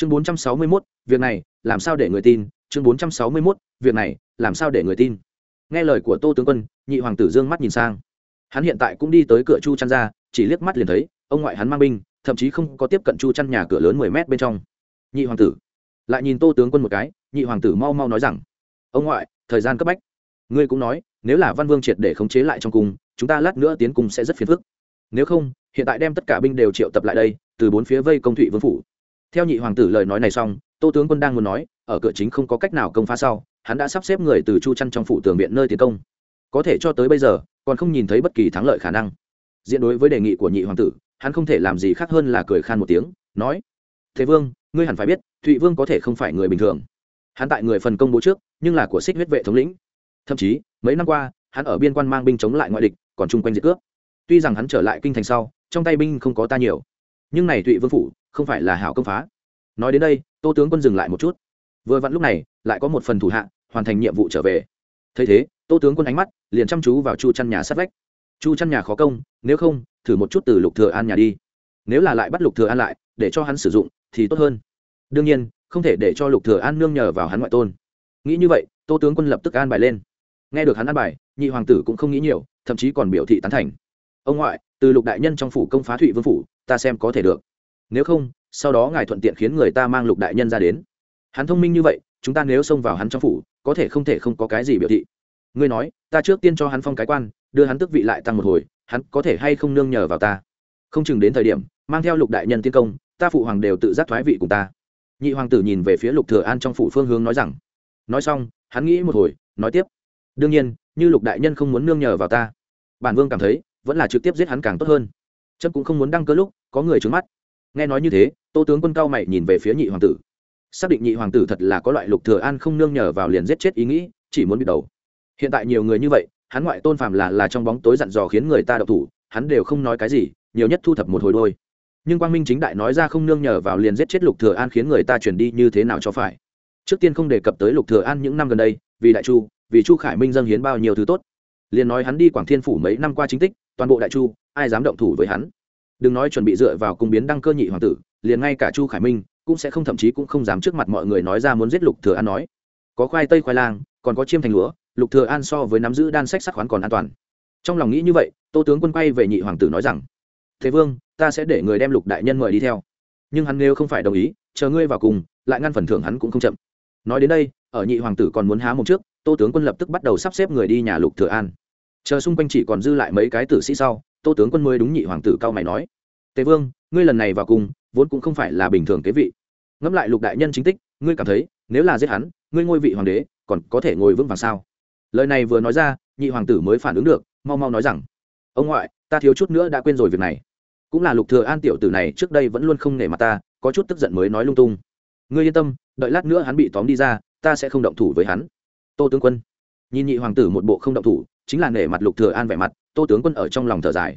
chương bốn trăm sáu mươi mốt, việc này, làm sao để người tin? Chương bốn trăm sáu mươi mốt, việc này, làm sao để người tin? Nghe lời của tô tướng quân, nhị hoàng tử dương mắt nhìn sang. Hắn hiện tại cũng đi tới cửa chu chăn ra, chỉ liếc mắt liền thấy, ông ngoại hắn mang binh, thậm chí không có tiếp cận chu chăn nhà cửa lớn mười mét bên trong. Nhị hoàng tử. Lại nhìn tô tướng quân một cái, nhị hoàng tử mau mau nói rằng, ông ngoại, thời gian cấp bách. Ngươi cũng nói, nếu là văn vương triệt để khống chế lại trong cung, chúng ta lát nữa tiến cung sẽ rất phiền phức. Nếu không, hiện tại đem tất cả binh đều triệu tập lại đây, từ bốn phía vây công thụy vương phủ theo nhị hoàng tử lời nói này xong, tô tướng quân đang muốn nói, ở cửa chính không có cách nào công phá sau, hắn đã sắp xếp người từ chu chăn trong phủ tường viện nơi tiến công. Có thể cho tới bây giờ, còn không nhìn thấy bất kỳ thắng lợi khả năng. Diện đối với đề nghị của nhị hoàng tử, hắn không thể làm gì khác hơn là cười khan một tiếng, nói, thế vương, ngươi hẳn phải biết, thụy vương có thể không phải người bình thường. Hắn tại người phần công bố trước, nhưng là của xích huyết vệ thống lĩnh. Thậm chí, mấy năm qua, hắn ở biên quan mang binh chống lại ngoại địch, còn chung quanh diệt cướp. Tuy rằng hắn trở lại kinh thành sau, trong tay binh không có ta nhiều, nhưng này thụy vương phủ không phải là hảo công phá. Nói đến đây, tô tướng quân dừng lại một chút. Vừa vặn lúc này, lại có một phần thủ hạ, hoàn thành nhiệm vụ trở về. Thấy thế, tô tướng quân ánh mắt liền chăm chú vào chu chăn nhà sát vách. Chu chăn nhà khó công, nếu không, thử một chút từ lục thừa an nhà đi. Nếu là lại bắt lục thừa an lại, để cho hắn sử dụng, thì tốt hơn. Đương nhiên, không thể để cho lục thừa an nương nhờ vào hắn ngoại tôn. Nghĩ như vậy, tô tướng quân lập tức an bài lên. Nghe được hắn an bài, nhị hoàng tử cũng không nghĩ nhiều, thậm chí còn biểu thị tán thành. Ông ngoại, từ lục đại nhân trong phủ công phá thụy vương phủ, ta xem có thể được nếu không, sau đó ngài thuận tiện khiến người ta mang lục đại nhân ra đến. Hắn thông minh như vậy, chúng ta nếu xông vào hắn trong phủ, có thể không thể không có cái gì biểu thị. Ngươi nói, ta trước tiên cho hắn phong cái quan, đưa hắn tức vị lại tăng một hồi, hắn có thể hay không nương nhờ vào ta? Không chừng đến thời điểm, mang theo lục đại nhân tiến công, ta phụ hoàng đều tự giác thoái vị cùng ta. Nhị hoàng tử nhìn về phía lục thừa an trong phủ phương hướng nói rằng, nói xong, hắn nghĩ một hồi, nói tiếp. Đương nhiên, như lục đại nhân không muốn nương nhờ vào ta, bản vương cảm thấy, vẫn là trực tiếp giết hắn càng tốt hơn. Chấm cũng không muốn đăng cơ lúc, có người trướng mắt nghe nói như thế, tô tướng quân cao mày nhìn về phía nhị hoàng tử. Xác định nhị hoàng tử thật là có loại lục thừa an không nương nhờ vào liền giết chết ý nghĩ, chỉ muốn bị đầu. Hiện tại nhiều người như vậy, hắn ngoại tôn phàm là là trong bóng tối dặn dò khiến người ta độc thủ, hắn đều không nói cái gì, nhiều nhất thu thập một hồi đôi nhưng quang minh chính đại nói ra không nương nhờ vào liền giết chết lục thừa an khiến người ta chuyển đi như thế nào cho phải? Trước tiên không đề cập tới lục thừa an những năm gần đây, vì đại chu, vì chu khải minh dâng hiến bao nhiêu thứ tốt. Liền nói hắn đi quảng thiên phủ mấy năm qua chính tích, toàn bộ đại chu, ai dám động thủ với hắn? Đừng nói chuẩn bị dựa vào cung biến đăng cơ nhị hoàng tử, liền ngay cả chu khải minh cũng sẽ không, thậm chí cũng không dám trước mặt mọi người nói ra muốn giết lục thừa an nói. Có khoai tây khoai lang, còn có chiêm thành lúa, lục thừa an so với nắm giữ đan sách sắc khoán còn an toàn. Trong lòng nghĩ như vậy, tô tướng quân quay về nhị hoàng tử nói rằng, thế vương, ta sẽ để người đem lục đại nhân mời đi theo. Nhưng hắn nếu không phải đồng ý, chờ ngươi vào cùng, lại ngăn phần thưởng hắn cũng không chậm. Nói đến đây, ở nhị hoàng tử còn muốn há một trước, tô tướng quân lập tức bắt đầu sắp xếp người đi nhà lục thừa an chờ xung quanh chỉ còn dư lại mấy cái tử sĩ sau, tô tướng quân mới đúng nhị hoàng tử cao mày nói, tề vương, ngươi lần này vào cùng, vốn cũng không phải là bình thường kế vị. Ngẫm lại lục đại nhân chính tích, ngươi cảm thấy, nếu là giết hắn, ngươi ngôi vị hoàng đế, còn có thể ngồi vững vàng sao? Lời này vừa nói ra, nhị hoàng tử mới phản ứng được, mau mau nói rằng, ông ngoại, ta thiếu chút nữa đã quên rồi việc này. Cũng là lục thừa an tiểu tử này trước đây vẫn luôn không nể mặt ta, có chút tức giận mới nói lung tung. Ngươi yên tâm, đợi lát nữa hắn bị tóm đi ra, ta sẽ không động thủ với hắn. Tô tướng quân, nhìn nhị hoàng tử một bộ không động thủ chính là nể mặt lục thừa an vẻ mặt, tô tướng quân ở trong lòng thở dài.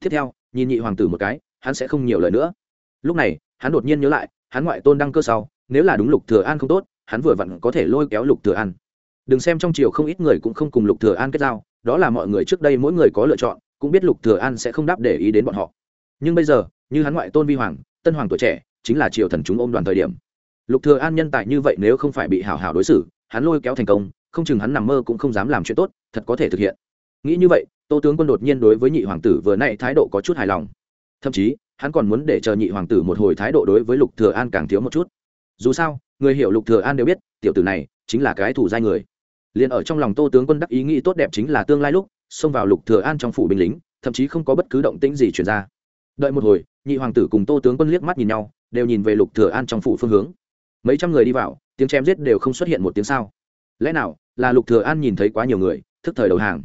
Tiếp theo, nhìn nhị hoàng tử một cái, hắn sẽ không nhiều lời nữa. Lúc này, hắn đột nhiên nhớ lại, hắn ngoại tôn đăng cơ sau, nếu là đúng lục thừa an không tốt, hắn vừa vặn có thể lôi kéo lục thừa an. Đừng xem trong triều không ít người cũng không cùng lục thừa an kết giao, đó là mọi người trước đây mỗi người có lựa chọn, cũng biết lục thừa an sẽ không đáp để ý đến bọn họ. Nhưng bây giờ, như hắn ngoại tôn vi hoàng, tân hoàng tuổi trẻ, chính là triều thần chúng ôm đoàn thời điểm. Lục thừa an nhân tài như vậy nếu không phải bị hảo hảo đối xử, hắn lôi kéo thành công không chừng hắn nằm mơ cũng không dám làm chuyện tốt, thật có thể thực hiện. Nghĩ như vậy, tô tướng quân đột nhiên đối với nhị hoàng tử vừa nãy thái độ có chút hài lòng. Thậm chí, hắn còn muốn để chờ nhị hoàng tử một hồi thái độ đối với lục thừa an càng thiếu một chút. Dù sao, người hiểu lục thừa an đều biết, tiểu tử này chính là cái thủ giai người. Liền ở trong lòng tô tướng quân đắc ý nghĩ tốt đẹp chính là tương lai lúc, xông vào lục thừa an trong phủ binh lính, thậm chí không có bất cứ động tĩnh gì truyền ra. Đợi một hồi, nhị hoàng tử cùng tô tướng quân liếc mắt nhìn nhau, đều nhìn về lục thừa an trong phủ phương hướng. Mấy trăm người đi vào, tiếng chém giết đều không xuất hiện một tiếng sao. Lẽ nào là lục thừa an nhìn thấy quá nhiều người, thức thời đầu hàng.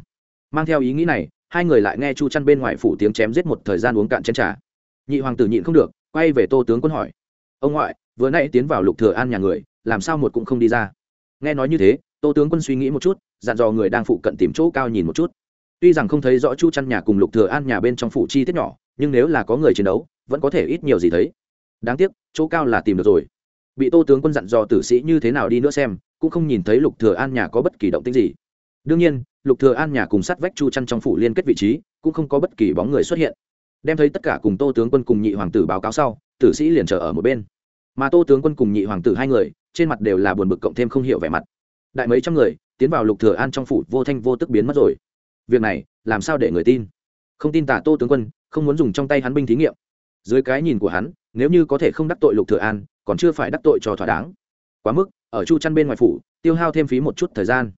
Mang theo ý nghĩ này, hai người lại nghe chu chăn bên ngoài phủ tiếng chém giết một thời gian uống cạn chén trà. Nhị hoàng tử nhịn không được, quay về tô tướng quân hỏi. Ông ngoại, vừa nãy tiến vào lục thừa an nhà người, làm sao một cũng không đi ra? Nghe nói như thế, tô tướng quân suy nghĩ một chút, dặn dò người đang phụ cận tìm chỗ cao nhìn một chút. Tuy rằng không thấy rõ chu chăn nhà cùng lục thừa an nhà bên trong phủ chi tiết nhỏ, nhưng nếu là có người chiến đấu, vẫn có thể ít nhiều gì thấy. Đáng tiếc, chỗ cao là tìm được rồi. Bị tô tướng quân dặn dò tử sĩ như thế nào đi nữa xem cũng không nhìn thấy lục thừa an nhà có bất kỳ động tĩnh gì. Đương nhiên, lục thừa an nhà cùng sát vách chu chăn trong phủ liên kết vị trí, cũng không có bất kỳ bóng người xuất hiện. Đem thấy tất cả cùng tô tướng quân cùng nhị hoàng tử báo cáo sau, tử sĩ liền chờ ở một bên. Mà tô tướng quân cùng nhị hoàng tử hai người, trên mặt đều là buồn bực cộng thêm không hiểu vẻ mặt. Đại mấy trăm người, tiến vào lục thừa an trong phủ, vô thanh vô tức biến mất rồi. Việc này, làm sao để người tin? Không tin tả tô tướng quân, không muốn dùng trong tay hắn binh thí nghiệm. Dưới cái nhìn của hắn, nếu như có thể không đắc tội lục thừa an, còn chưa phải đắc tội cho thỏa đáng. Quá mức ở chu chăn bên ngoài phủ, tiêu hao thêm phí một chút thời gian.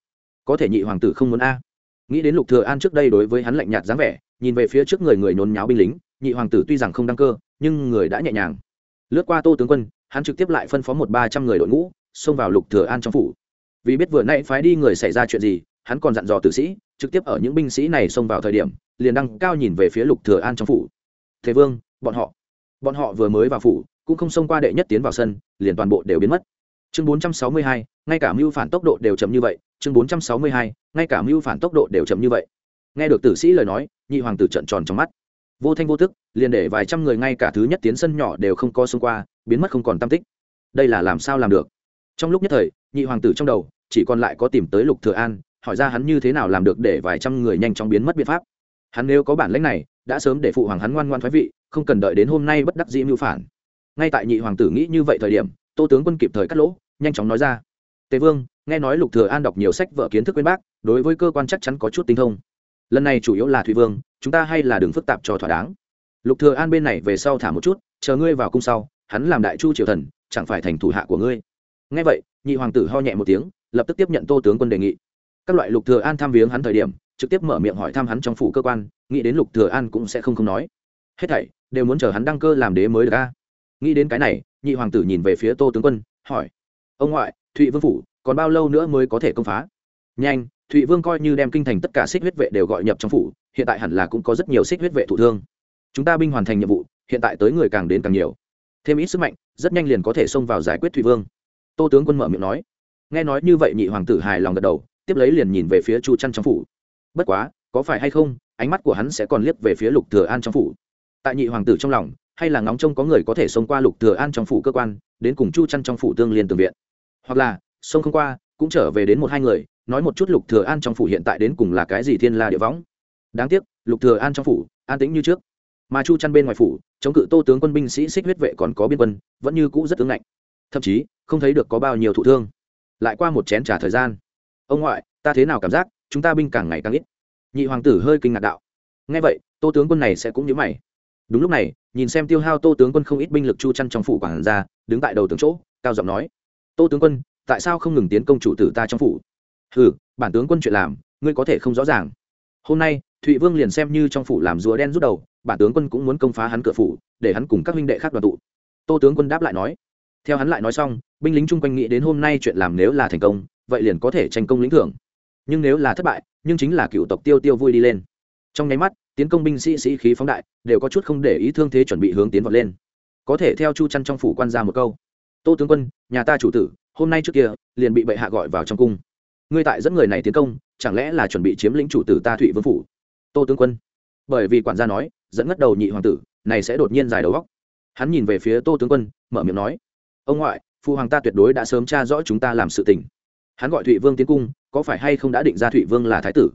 Có thể nhị hoàng tử không muốn a. Nghĩ đến lục thừa an trước đây đối với hắn lạnh nhạt dáng vẻ, nhìn về phía trước người người nhốn nháo binh lính, nhị hoàng tử tuy rằng không đăng cơ, nhưng người đã nhẹ nhàng. Lướt qua tô tướng quân, hắn trực tiếp lại phân phó một ba trăm người đội ngũ, xông vào lục thừa an trong phủ. Vì biết vừa nãy phái đi người xảy ra chuyện gì, hắn còn dặn dò tử sĩ, trực tiếp ở những binh sĩ này xông vào thời điểm, liền đăng cao nhìn về phía lục thừa an trong phủ. Thế vương, bọn họ bọn họ vừa mới vào phủ, cũng không xông qua đệ nhất tiến vào sân, liền toàn bộ đều biến mất chương 462, ngay cả mưu phản tốc độ đều chậm như vậy chương 462, ngay cả mưu phản tốc độ đều chậm như vậy. Nghe được tử sĩ lời nói nhị hoàng tử trợn tròn trong mắt. Vô thanh vô tức liền để vài trăm người ngay cả thứ nhất tiến sân nhỏ đều không có xông qua biến mất không còn tâm tích. Đây là làm sao làm được? Trong lúc nhất thời nhị hoàng tử trong đầu chỉ còn lại có tìm tới lục thừa an hỏi ra hắn như thế nào làm được để vài trăm người nhanh chóng biến mất biện pháp. Hắn nếu có bản lĩnh này đã sớm để phụ hoàng hắn ngoan ngoan thoái vị không cần đợi đến hôm nay bất đắc dĩ mưu phản. Ngay tại nhị hoàng tử nghĩ như vậy thời điểm tô tướng quân kịp thời cắt lỗ nhanh chóng nói ra. Tề vương, nghe nói lục thừa an đọc nhiều sách vở kiến thức quyên bác, đối với cơ quan chắc chắn có chút tinh thông. Lần này chủ yếu là thủy vương, chúng ta hay là đừng phức tạp cho thỏa đáng. Lục thừa an bên này về sau thả một chút, chờ ngươi vào cung sau, hắn làm đại chu triều thần, chẳng phải thành thủ hạ của ngươi. Nghe vậy, nhị hoàng tử ho nhẹ một tiếng, lập tức tiếp nhận tô tướng quân đề nghị. Các loại lục thừa an tham viếng hắn thời điểm, trực tiếp mở miệng hỏi thăm hắn trong phủ cơ quan, nghĩ đến lục thừa an cũng sẽ không không nói. Hết thảy, đều muốn chờ hắn đăng cơ làm đế mới được a. Nghĩ đến cái này, nhị hoàng tử nhìn về phía tô tướng quân, hỏi ông ngoại, thụy vương phủ, còn bao lâu nữa mới có thể công phá? Nhanh, thụy vương coi như đem kinh thành tất cả xích huyết vệ đều gọi nhập trong phủ, hiện tại hẳn là cũng có rất nhiều xích huyết vệ thụ thương. Chúng ta binh hoàn thành nhiệm vụ, hiện tại tới người càng đến càng nhiều. Thêm ít sức mạnh, rất nhanh liền có thể xông vào giải quyết thụy vương. Tô tướng quân mở miệng nói. Nghe nói như vậy nhị hoàng tử hài lòng gật đầu, tiếp lấy liền nhìn về phía chu trăn trong phủ. Bất quá, có phải hay không, ánh mắt của hắn sẽ còn liếc về phía lục thừa an trong phủ. Tại nhị hoàng tử trong lòng hay là ngóng trông có người có thể xông qua lục thừa an trong phủ cơ quan, đến cùng chu chăn trong phủ tương liên tường viện. Hoặc là, xông không qua, cũng trở về đến một hai người, nói một chút lục thừa an trong phủ hiện tại đến cùng là cái gì thiên la địa võng. Đáng tiếc, lục thừa an trong phủ, an tĩnh như trước. Mà chu chăn bên ngoài phủ, chống cự tô tướng quân binh sĩ xích huyết vệ còn có biên quân, vẫn như cũ rất tướng lạnh thậm chí, không thấy được có bao nhiêu thụ thương. Lại qua một chén trà thời gian. Ông ngoại, ta thế nào cảm giác, chúng ta binh càng ngày càng ít. Nhị hoàng tử hơi kinh ngạc đạo. Nghe vậy, tô tướng quân này sẽ cũng nhớ mày. Đúng lúc này nhìn xem tiêu hao tô tướng quân không ít binh lực chu chăn trong phủ quản ra đứng tại đầu tướng chỗ, cao giọng nói, tô tướng quân, tại sao không ngừng tiến công chủ tử ta trong phủ? Hừ, bản tướng quân chuyện làm, ngươi có thể không rõ ràng. Hôm nay, thụy vương liền xem như trong phủ làm rùa đen rút đầu, bản tướng quân cũng muốn công phá hắn cửa phủ, để hắn cùng các huynh đệ khác đoàn tụ. Tô tướng quân đáp lại nói. Theo hắn lại nói xong, binh lính chung quanh nghĩ đến hôm nay chuyện làm nếu là thành công, vậy liền có thể tranh công lĩnh thưởng. Nhưng nếu là thất bại, nhưng chính là cựu tộc tiêu tiêu vui đi lên. Trong nháy mắt tiến công binh sĩ sĩ khí phóng đại, đều có chút không để ý thương thế chuẩn bị hướng tiến vọt lên. Có thể theo chu chăn trong phủ quan ra một câu, tô tướng quân, nhà ta chủ tử, hôm nay trước kia, liền bị bệ hạ gọi vào trong cung. Ngươi tại dẫn người này tiến công, chẳng lẽ là chuẩn bị chiếm lĩnh chủ tử ta thụy vương phủ? Tô tướng quân. Bởi vì quản gia nói, dẫn ngất đầu nhị hoàng tử, này sẽ đột nhiên dài đầu góc hắn nhìn về phía tô tướng quân, mở miệng nói, ông ngoại phụ hoàng ta tuyệt đối đã sớm tra rõ chúng ta làm sự tình. Hắn gọi thụy vương tiến cung, có phải hay không đã định ra thụy vương là thái tử?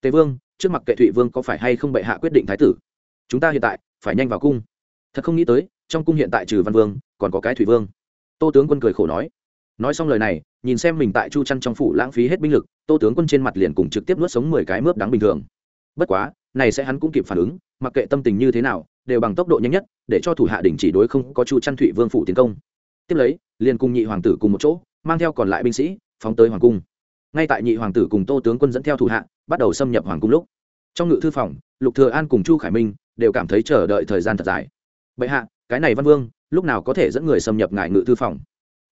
Tề vương trước mặt kệ thụy vương có phải hay không bệ hạ quyết định thái tử? Chúng ta hiện tại phải nhanh vào cung. Thật không nghĩ tới, trong cung hiện tại trừ văn vương, còn có cái thụy vương. Tô tướng quân cười khổ nói. Nói xong lời này, nhìn xem mình tại chu chăn trong phủ lãng phí hết binh lực, tô tướng quân trên mặt liền cùng trực tiếp nuốt sống mười cái mướp đáng bình thường. Bất quá, này sẽ hắn cũng kịp phản ứng, mặc kệ tâm tình như thế nào, đều bằng tốc độ nhanh nhất, để cho thủ hạ đình chỉ đối không có chu chăn thụy vương phủ tiến công. Tiếp lấy, liền cùng nhị hoàng tử cùng một chỗ, mang theo còn lại binh sĩ, phóng tới hoàng cung. Ngay tại nhị hoàng tử cùng tô tướng quân dẫn theo thủ hạ, bắt đầu xâm nhập hoàng cung lúc trong ngự thư phòng, lục thừa an cùng chu khải minh đều cảm thấy chờ đợi thời gian thật dài. Bệ hạ, cái này văn vương lúc nào có thể dẫn người xâm nhập ngài ngự thư phòng?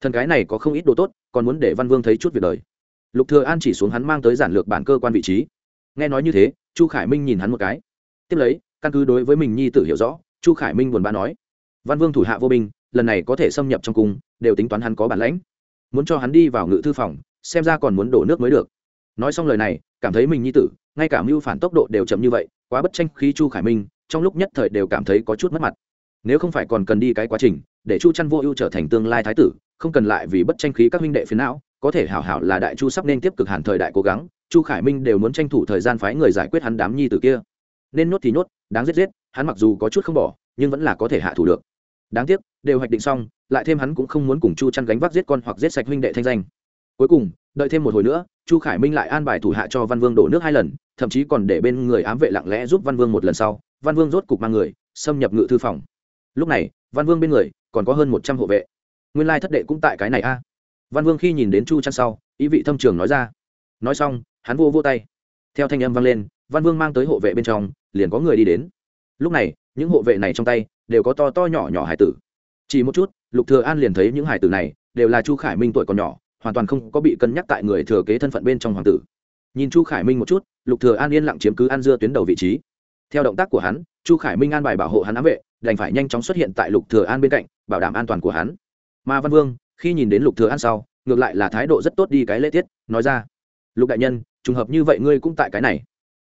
Thần cái này có không ít đồ tốt, còn muốn để văn vương thấy chút việc đời. Lục thừa an chỉ xuống hắn mang tới giản lược bản cơ quan vị trí. Nghe nói như thế, chu khải minh nhìn hắn một cái. Tiếp lấy, căn cứ đối với mình nhi tử hiểu rõ, chu khải minh buồn bã nói, văn vương thủ hạ vô binh, lần này có thể xâm nhập trong cung, đều tính toán hắn có bản lãnh. Muốn cho hắn đi vào ngự thư phòng, xem ra còn muốn đổ nước mới được. Nói xong lời này, cảm thấy mình nhi tử ngay cả mưu phản tốc độ đều chậm như vậy, quá bất tranh khi chu khải minh, trong lúc nhất thời đều cảm thấy có chút mất mặt. Nếu không phải còn cần đi cái quá trình, để chu chăn vô ưu trở thành tương lai thái tử, không cần lại vì bất tranh khí các huynh đệ phiến não, có thể hảo hảo là đại chu sắp nên tiếp cực hẳn thời đại cố gắng, chu khải minh đều muốn tranh thủ thời gian phái người giải quyết hắn đám nhi tử kia. Nên nhốt thì nhốt, đáng giết giết, hắn mặc dù có chút không bỏ, nhưng vẫn là có thể hạ thủ được. Đáng tiếc, đều hoạch định xong, lại thêm hắn cũng không muốn cùng chu chăn gánh vác giết con hoặc giết sạch huynh đệ thanh danh cuối cùng, đợi thêm một hồi nữa, chu khải minh lại an bài thủ hạ cho văn vương đổ nước hai lần, thậm chí còn để bên người ám vệ lặng lẽ giúp văn vương một lần sau. Văn vương rốt cục mang người, xâm nhập ngự thư phòng. Lúc này, văn vương bên người còn có hơn một trăm hộ vệ. Nguyên lai thất đệ cũng tại cái này a. Văn vương khi nhìn đến chu chăn sau, ý vị thâm trường nói ra. Nói xong, hắn vô vô tay. Theo thanh âm vang lên, văn vương mang tới hộ vệ bên trong, liền có người đi đến. Lúc này, những hộ vệ này trong tay đều có to to nhỏ nhỏ hải tử. Chỉ một chút, lục thừa an liền thấy những hải tử này đều là chu khải minh tuổi còn nhỏ hoàn toàn không có bị cân nhắc tại người thừa kế thân phận bên trong hoàng tử. Nhìn chu khải minh một chút, lục thừa an yên lặng chiếm cứ an dưa tuyến đầu vị trí. Theo động tác của hắn, chu khải minh an bài bảo hộ hắn ám vệ, đành phải nhanh chóng xuất hiện tại lục thừa an bên cạnh, bảo đảm an toàn của hắn. Mà văn vương, khi nhìn đến lục thừa an sau, ngược lại là thái độ rất tốt đi cái lễ tiết, nói ra, lục đại nhân, trùng hợp như vậy ngươi cũng tại cái này.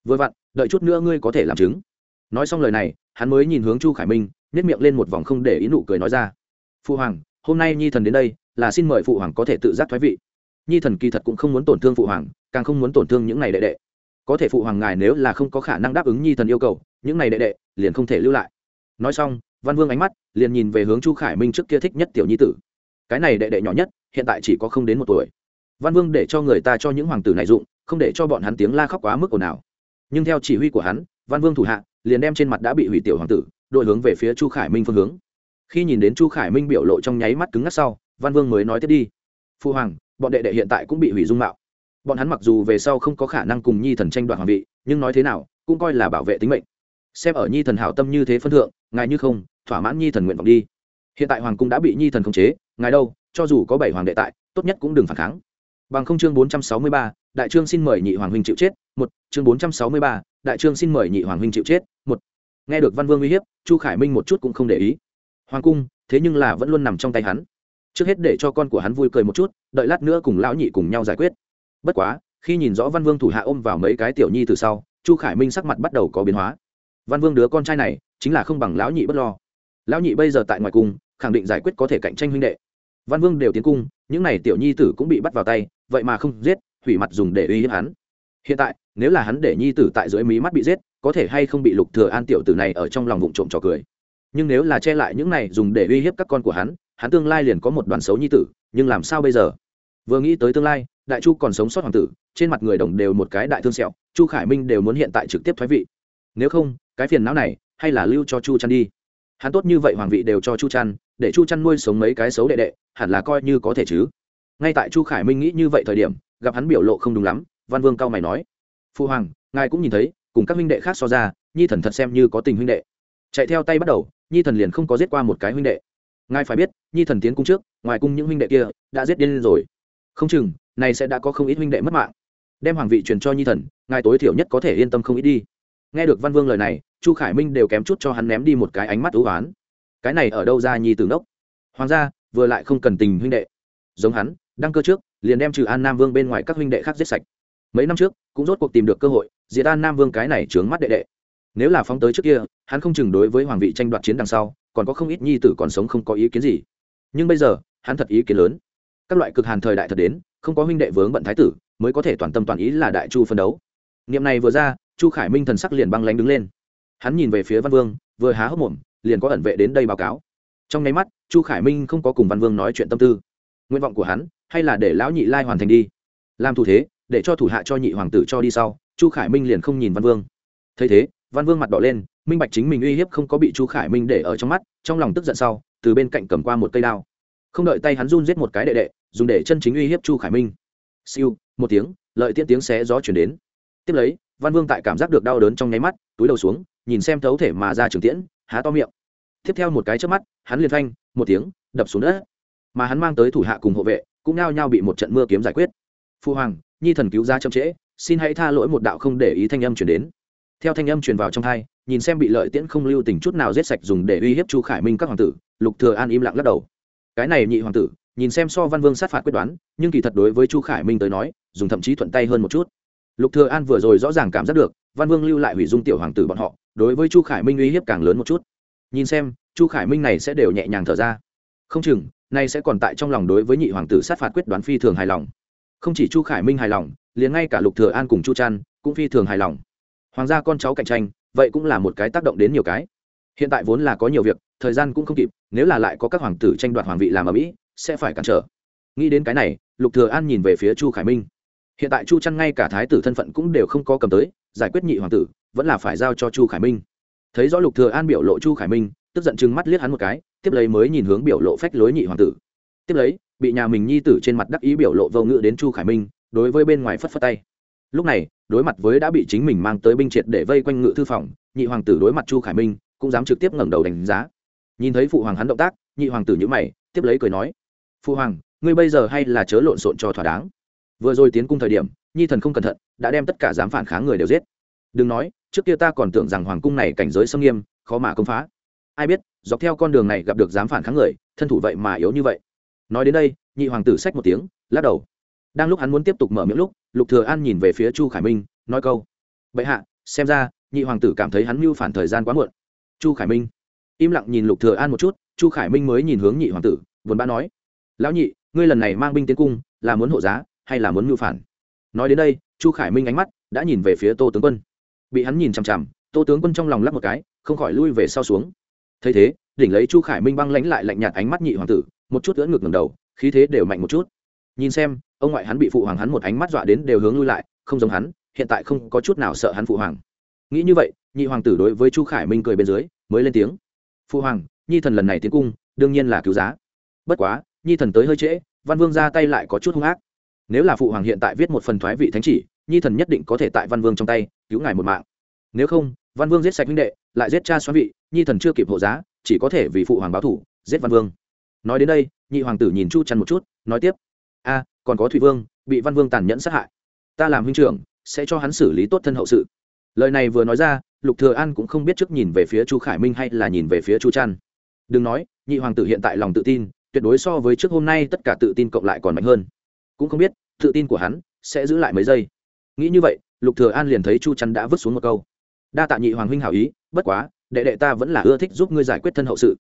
Vừa vặn, đợi chút nữa ngươi có thể làm chứng. Nói xong lời này, hắn mới nhìn hướng chu khải minh nét miệng lên một vòng không để ý nụ cười nói ra phụ hoàng, hôm nay nhi thần đến đây là xin mời phụ hoàng có thể tự giác thoái vị. Nhi thần kỳ thật cũng không muốn tổn thương phụ hoàng, càng không muốn tổn thương những này đệ đệ. Có thể phụ hoàng ngài nếu là không có khả năng đáp ứng nhi thần yêu cầu, những này đệ đệ liền không thể lưu lại. Nói xong, văn vương ánh mắt liền nhìn về hướng chu khải minh trước kia thích nhất tiểu nhi tử. Cái này đệ đệ nhỏ nhất, hiện tại chỉ có không đến một tuổi. Văn vương để cho người ta cho những hoàng tử này dụng, không để cho bọn hắn tiếng la khóc quá mức ồn ào. Nhưng theo chỉ huy của hắn, văn vương thủ hạ liền đem trên mặt đã bị hủy tiểu hoàng tử, đội hướng về phía chu khải minh phương hướng. Khi nhìn đến chu khải minh biểu lộ trong nháy mắt cứng ngắc sau văn vương mới nói tiếp đi. Phu hoàng, bọn đệ đệ hiện tại cũng bị hủy dung mạo. Bọn hắn mặc dù về sau không có khả năng cùng nhi thần tranh đoạt hoàng vị, nhưng nói thế nào, cũng coi là bảo vệ tính mệnh. Xem ở nhi thần hảo tâm như thế phân thượng, ngài như không, thỏa mãn nhi thần nguyện vọng đi. Hiện tại hoàng cung đã bị nhi thần khống chế, ngài đâu, cho dù có bảy hoàng đệ tại, tốt nhất cũng đừng phản kháng. Bằng không chương bốn trăm sáu mươi ba, đại trương xin mời nhị hoàng huynh chịu chết, một, chương bốn trăm sáu mươi ba, đại trương xin mời nhị hoàng huynh chịu chết, một. Nghe được văn vương uy hiếp, chu khải minh một chút cũng không để ý. Hoàng cung, thế nhưng là vẫn luôn nằm trong tay hắn trước hết để cho con của hắn vui cười một chút, đợi lát nữa cùng lão nhị cùng nhau giải quyết. Bất quá, khi nhìn rõ văn vương thủ hạ ôm vào mấy cái tiểu nhi từ sau, chu khải minh sắc mặt bắt đầu có biến hóa. Văn vương đứa con trai này, chính là không bằng lão nhị bất lo. Lão nhị bây giờ tại ngoài cung, khẳng định giải quyết có thể cạnh tranh huynh đệ. Văn vương đều tiến cung, những n à y tiểu nhi tử cũng bị bắt vào tay, vậy mà không giết, hủy mặt dùng để uy hiếp hắn. Hiện tại, nếu là hắn để nhi tử tại dưới mí mắt bị giết, có thể hay không bị lục thừa an tiểu tử này ở trong lòng vụng trộm trò cười. Nhưng nếu là che lại những này dùng để uy hiếp các con của hắn hắn tương lai liền có một đoàn xấu nhi tử, nhưng làm sao bây giờ? Vừa nghĩ tới tương lai, đại chu còn sống sót hoàng tử, trên mặt người đồng đều một cái đại thương sẹo, chu khải minh đều muốn hiện tại trực tiếp thoái vị. Nếu không, cái phiền não này, hay là lưu cho chu chăn đi. Hắn tốt như vậy hoàng vị đều cho chu chăn, để chu chăn nuôi sống mấy cái xấu đệ đệ, hẳn là coi như có thể chứ. Ngay tại chu khải minh nghĩ như vậy thời điểm, gặp hắn biểu lộ không đúng lắm, văn vương cao mày nói, phu hoàng, ngài cũng nhìn thấy, cùng các huynh đệ khác so ra, nhi thần thật xem như có tình huynh đệ. Chạy theo tay bắt đầu, nhi thần liền không có giết qua một cái huynh đệ ngài phải biết, nhi thần tiến cung trước, ngoài cung những huynh đệ kia đã giết điên rồi. Không chừng này sẽ đã có không ít huynh đệ mất mạng. Đem hoàng vị truyền cho nhi thần, ngài tối thiểu nhất có thể yên tâm không ít đi. Nghe được văn vương lời này, chu khải minh đều kém chút cho hắn ném đi một cái ánh mắt ưu oán. Cái này ở đâu ra nhi tử nốc? hoàng gia, vừa lại không cần tình huynh đệ. Giống hắn, đăng cơ trước, liền đem trừ an nam vương bên ngoài các huynh đệ khác giết sạch. Mấy năm trước, cũng rốt cuộc tìm được cơ hội, diệt an nam vương cái này trướng mắt đệ đệ nếu là phóng tới trước kia, hắn không chừng đối với hoàng vị tranh đoạt chiến đằng sau, còn có không ít nhi tử còn sống không có ý kiến gì. Nhưng bây giờ, hắn thật ý kiến lớn. Các loại cực hàn thời đại thật đến, không có huynh đệ vướng bận thái tử, mới có thể toàn tâm toàn ý là đại chu phân đấu. Niệm này vừa ra, chu khải minh thần sắc liền băng lánh đứng lên. Hắn nhìn về phía văn vương, vừa há hốc mồm, liền có ẩn vệ đến đây báo cáo. Trong nháy mắt, chu khải minh không có cùng văn vương nói chuyện tâm tư. Nguyện vọng của hắn, hay là để lão nhị lai hoàn thành đi. Làm thủ thế, để cho thủ hạ cho nhị hoàng tử cho đi sau, chu khải minh liền không nhìn văn vương. Thấy thế văn vương mặt đỏ lên, minh bạch chính mình uy hiếp không có bị chu khải minh để ở trong mắt, trong lòng tức giận sau, từ bên cạnh cầm qua một cây đao. Không đợi tay hắn run giết một cái đệ đệ, dùng để chân chính uy hiếp chu khải minh. Siêu, một tiếng, lợi tiễn tiếng xé gió chuyển đến. Tiếp lấy, văn vương tại cảm giác được đau đớn trong nháy mắt, túi đầu xuống, nhìn xem thấu thể mà ra trường tiễn, há to miệng. Tiếp theo một cái trước mắt, hắn liền thanh một tiếng, đập xuống đất. Mà hắn mang tới thủ hạ cùng hộ vệ, cũng nao nhau bị một trận mưa kiếm giải quyết. Phu hoàng, nhi thần cứu ra chậm trễ, xin hãy tha lỗi một đạo không để ý thanh âm chuyển đến theo thanh âm truyền vào trong hai nhìn xem bị lợi tiễn không lưu tình chút nào giết sạch dùng để uy hiếp chu khải minh các hoàng tử, lục thừa an im lặng lắc đầu. Cái này nhị hoàng tử, nhìn xem so văn vương sát phạt quyết đoán, nhưng kỳ thật đối với chu khải minh tới nói, dùng thậm chí thuận tay hơn một chút. Lục thừa an vừa rồi rõ ràng cảm giác được, văn vương lưu lại hủy dung tiểu hoàng tử bọn họ, đối với chu khải minh uy hiếp càng lớn một chút. Nhìn xem, chu khải minh này sẽ đều nhẹ nhàng thở ra. Không chừng, nay sẽ còn tại trong lòng đối với nhị hoàng tử sát phạt quyết đoán phi thường hài lòng. Không chỉ chu khải minh hài lòng, liền ngay cả lục thừa an cùng chu trăn cũng phi thường hài lòng hoàng gia con cháu cạnh tranh, vậy cũng là một cái tác động đến nhiều cái. Hiện tại vốn là có nhiều việc, thời gian cũng không kịp, nếu là lại có các hoàng tử tranh đoạt hoàng vị làm ở mỹ, sẽ phải cản trở. Nghĩ đến cái này, lục thừa an nhìn về phía chu khải minh. Hiện tại chu chăn ngay cả thái tử thân phận cũng đều không có cầm tới, giải quyết nhị hoàng tử, vẫn là phải giao cho chu khải minh. Thấy rõ lục thừa an biểu lộ chu khải minh, tức giận chừng mắt liếc hắn một cái, tiếp lấy mới nhìn hướng biểu lộ phách lối nhị hoàng tử. Tiếp lấy, bị nhà mình nhi tử trên mặt đắc ý biểu lộ vô ngự đến chu khải minh, đối với bên ngoài phất phất tay. Lúc này đối mặt với đã bị chính mình mang tới binh triệt để vây quanh ngự thư phòng, nhị hoàng tử đối mặt chu khải minh cũng dám trực tiếp ngẩng đầu đánh giá. Nhìn thấy phụ hoàng hắn động tác, nhị hoàng tử nhíu mày, tiếp lấy cười nói, phụ hoàng, ngươi bây giờ hay là chớ lộn xộn cho thỏa đáng. Vừa rồi tiến cung thời điểm, nhi thần không cẩn thận, đã đem tất cả dám phản kháng người đều giết. Đừng nói, trước kia ta còn tưởng rằng hoàng cung này cảnh giới xâm nghiêm, khó mà công phá. Ai biết, dọc theo con đường này gặp được dám phản kháng người, thân thủ vậy mà yếu như vậy. Nói đến đây, nhị hoàng tử xách một tiếng, lắc đầu. Đang lúc hắn muốn tiếp tục mở miệng lúc lục thừa an nhìn về phía chu khải minh, nói câu, bệ hạ, xem ra, nhị hoàng tử cảm thấy hắn mưu phản thời gian quá muộn. Chu khải minh im lặng nhìn lục thừa an một chút, chu khải minh mới nhìn hướng nhị hoàng tử vốn bã nói, lão nhị, ngươi lần này mang binh tiến cung, là muốn hộ giá hay là muốn mưu phản? Nói đến đây, chu khải minh ánh mắt đã nhìn về phía tô tướng quân. Bị hắn nhìn chằm chằm, tô tướng quân trong lòng lắp một cái, không khỏi lui về sau xuống. Thấy thế, đỉnh lấy chu khải minh băng lãnh lại lạnh nhạt ánh mắt nhị hoàng tử, một chút ưỡn ngược ngầm đầu, khí thế đều mạnh một chút nhìn xem, ông ngoại hắn bị phụ hoàng hắn một ánh mắt dọa đến đều hướng lui lại, không giống hắn, hiện tại không có chút nào sợ hắn phụ hoàng. Nghĩ như vậy, nhị hoàng tử đối với chu khải minh cười bên dưới, mới lên tiếng. Phụ hoàng, nhi thần lần này tiến cung, đương nhiên là cứu giá. Bất quá, nhi thần tới hơi trễ, văn vương ra tay lại có chút hung ác. Nếu là phụ hoàng hiện tại viết một phần thoái vị thánh chỉ, nhi thần nhất định có thể tại văn vương trong tay, cứu ngài một mạng. Nếu không, văn vương giết sạch huynh đệ, lại giết cha xoắn vị, nhi thần chưa kịp hộ giá, chỉ có thể vì phụ hoàng báo thủ, giết văn vương. Nói đến đây, nhị hoàng tử nhìn chu chăn một chút, nói tiếp a, còn có Thủy vương, bị văn vương tàn nhẫn sát hại. Ta làm huynh trưởng, sẽ cho hắn xử lý tốt thân hậu sự. Lời này vừa nói ra, lục thừa an cũng không biết trước nhìn về phía chu khải minh hay là nhìn về phía chu trăn. Đừng nói, nhị hoàng tử hiện tại lòng tự tin, tuyệt đối so với trước hôm nay tất cả tự tin cộng lại còn mạnh hơn. Cũng không biết, tự tin của hắn sẽ giữ lại mấy giây. Nghĩ như vậy, lục thừa an liền thấy chu trăn đã vứt xuống một câu. Đa tạ nhị hoàng huynh hảo ý, bất quá, đệ đệ ta vẫn là ưa thích giúp ngươi giải quyết thân hậu sự.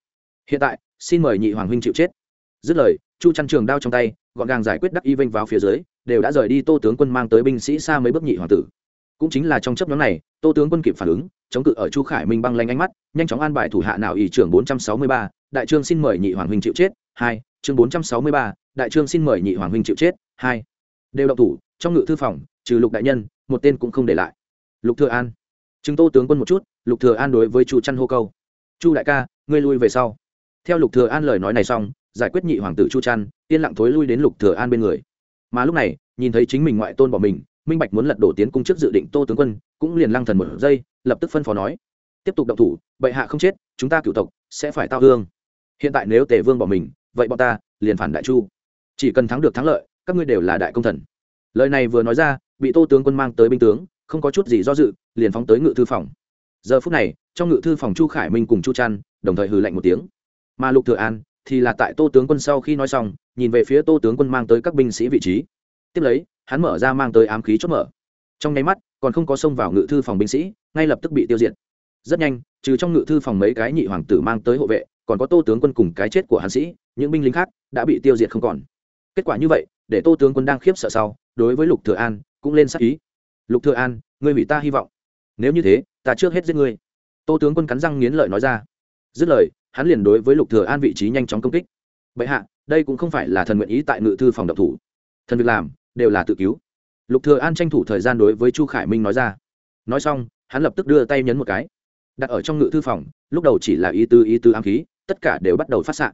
Hiện tại, xin mời nhị hoàng huynh chịu chết. Dứt lời, chu trăn trường đao trong tay gọn gàng giải quyết đắc y vinh vào phía dưới, đều đã rời đi tô tướng quân mang tới binh sĩ xa mấy bước nhị hoàng tử. Cũng chính là trong chấp nhóm này, tô tướng quân kịp phản ứng, chống cự ở chu khải minh băng lanh ánh mắt, nhanh chóng an bài thủ hạ nào ỷ trưởng bốn trăm sáu mươi ba, đại trương xin mời nhị hoàng huynh chịu chết, hai, chương bốn trăm sáu mươi ba, đại trương xin mời nhị hoàng huynh chịu chết, hai. Đều động thủ, trong ngự thư phòng, trừ lục đại nhân, một tên cũng không để lại. Lục thừa an. Chứng tô tướng quân một chút, lục thừa an đối với chu trăn hô câu. Chu đại ca, ngươi lui về sau. Theo lục thừa an lời nói này xong giải quyết nhị hoàng tử chu trăn yên lặng thối lui đến lục thừa an bên người. Mà lúc này, nhìn thấy chính mình ngoại tôn bỏ mình, minh bạch muốn lật đổ tiến cung trước dự định tô tướng quân, cũng liền lăng thần một giây, lập tức phân phó nói, tiếp tục động thủ, bệ hạ không chết, chúng ta cựu tộc sẽ phải tao hương hiện tại nếu tề vương bỏ mình, vậy bọn ta liền phản đại chu. Chỉ cần thắng được thắng lợi, các ngươi đều là đại công thần. Lời này vừa nói ra, bị tô tướng quân mang tới binh tướng, không có chút gì do dự, liền phóng tới ngự thư phòng. Giờ phút này, trong ngự thư phòng chu khải minh cùng chu trăn đồng thời hừ lạnh một tiếng. Mà lục thừa an thì là tại tô tướng quân sau khi nói xong, nhìn về phía tô tướng quân mang tới các binh sĩ vị trí. Tiếp lấy, hắn mở ra mang tới ám khí chốt mở. Trong nháy mắt, còn không có xông vào ngự thư phòng binh sĩ, ngay lập tức bị tiêu diệt. Rất nhanh, trừ trong ngự thư phòng mấy cái nhị hoàng tử mang tới hộ vệ, còn có tô tướng quân cùng cái chết của hắn sĩ, những binh lính khác đã bị tiêu diệt không còn. Kết quả như vậy, để tô tướng quân đang khiếp sợ sau, đối với lục thừa an cũng lên sắc ý. Lục thừa an, ngươi hủy ta hy vọng. Nếu như thế, ta trước hết giết ngươi. Tô tướng quân cắn răng nghiến lợi nói ra. Dứt lời hắn liền đối với lục thừa an vị trí nhanh chóng công kích. Bệ hạ, đây cũng không phải là thần nguyện ý tại ngự thư phòng độc thủ. Thần việc làm, đều là tự cứu. Lục thừa an tranh thủ thời gian đối với chu khải minh nói ra. Nói xong, hắn lập tức đưa tay nhấn một cái. Đặt ở trong ngự thư phòng, lúc đầu chỉ là ý tứ ý tứ ám khí, tất cả đều bắt đầu phát sạng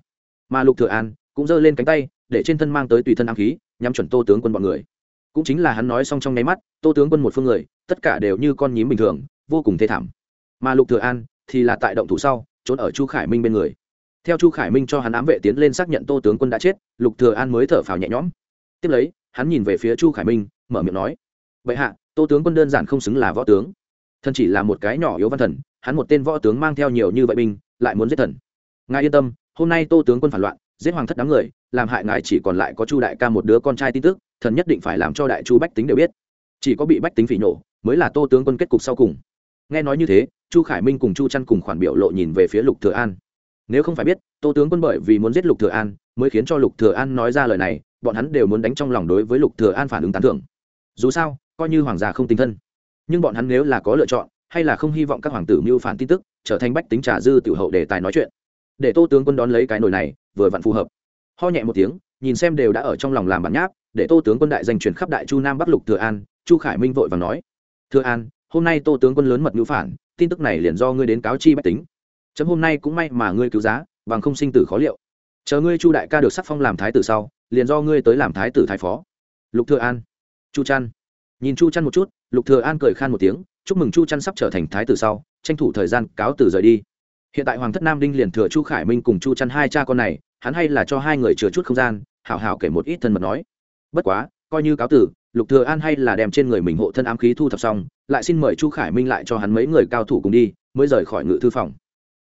mà lục thừa an cũng giơ lên cánh tay, để trên thân mang tới tùy thân ám khí, nhắm chuẩn tô tướng quân bọn người. Cũng chính là hắn nói xong trong nháy mắt, tô tướng quân một phương người, tất cả đều như con nhím bình thường, vô cùng thê thảm. Mà lục thừa an thì là tại động thủ sau trốn ở chu khải minh bên người. Theo chu khải minh cho hắn ám vệ tiến lên xác nhận tô tướng quân đã chết, lục thừa an mới thở phào nhẹ nhõm. Tiếp lấy, hắn nhìn về phía chu khải minh, mở miệng nói vậy hạ, tô tướng quân đơn giản không xứng là võ tướng. Thần chỉ là một cái nhỏ yếu văn thần, hắn một tên võ tướng mang theo nhiều như vậy binh, lại muốn giết thần. Ngài yên tâm, hôm nay tô tướng quân phản loạn, giết hoàng thất đám người, làm hại ngài chỉ còn lại có chu đại ca một đứa con trai tin tức, thần nhất định phải làm cho đại chu bách tính đều biết. Chỉ có bị bách tính phỉ nổ mới là tô tướng quân kết cục sau cùng. Nghe nói như thế chu khải minh cùng chu chăn cùng khoản biểu lộ nhìn về phía lục thừa an. Nếu không phải biết, tô tướng quân bởi vì muốn giết lục thừa an, mới khiến cho lục thừa an nói ra lời này, bọn hắn đều muốn đánh trong lòng đối với lục thừa an phản ứng tán thưởng. Dù sao, coi như hoàng gia không tinh thân, nhưng bọn hắn nếu là có lựa chọn, hay là không hy vọng các hoàng tử mưu phản tin tức, trở thành bách tính trà dư tiểu hậu để tài nói chuyện. Để tô tướng quân đón lấy cái nồi này, vừa vặn phù hợp. Ho nhẹ một tiếng, nhìn xem đều đã ở trong lòng làm bản nháp, để tô tướng quân đại danh truyền khắp đại chu nam bắc lục thừa an, chu khải minh vội vàng nói, thừa an, hôm nay tô tướng quân lớn mật mưu phản tin tức này liền do ngươi đến cáo chi bách tính. Chấm hôm nay cũng may mà ngươi cứu giá, bằng không sinh tử khó liệu. Chờ ngươi chu đại ca được sắc phong làm thái tử sau, liền do ngươi tới làm thái tử thái phó. Lục thừa an. Chu trăn. Nhìn chu trăn một chút, lục thừa an cười khan một tiếng, chúc mừng chu trăn sắp trở thành thái tử sau, tranh thủ thời gian cáo từ rời đi. Hiện tại hoàng thất nam đinh liền thừa chu khải minh cùng chu trăn hai cha con này, hắn hay là cho hai người chừa chút không gian, hảo hảo kể một ít thân mật nói. Bất quá, coi như cáo tử, lục thừa an hay là đem trên người mình hộ thân ám khí thu thập xong lại xin mời chu khải minh lại cho hắn mấy người cao thủ cùng đi, mới rời khỏi ngự thư phòng.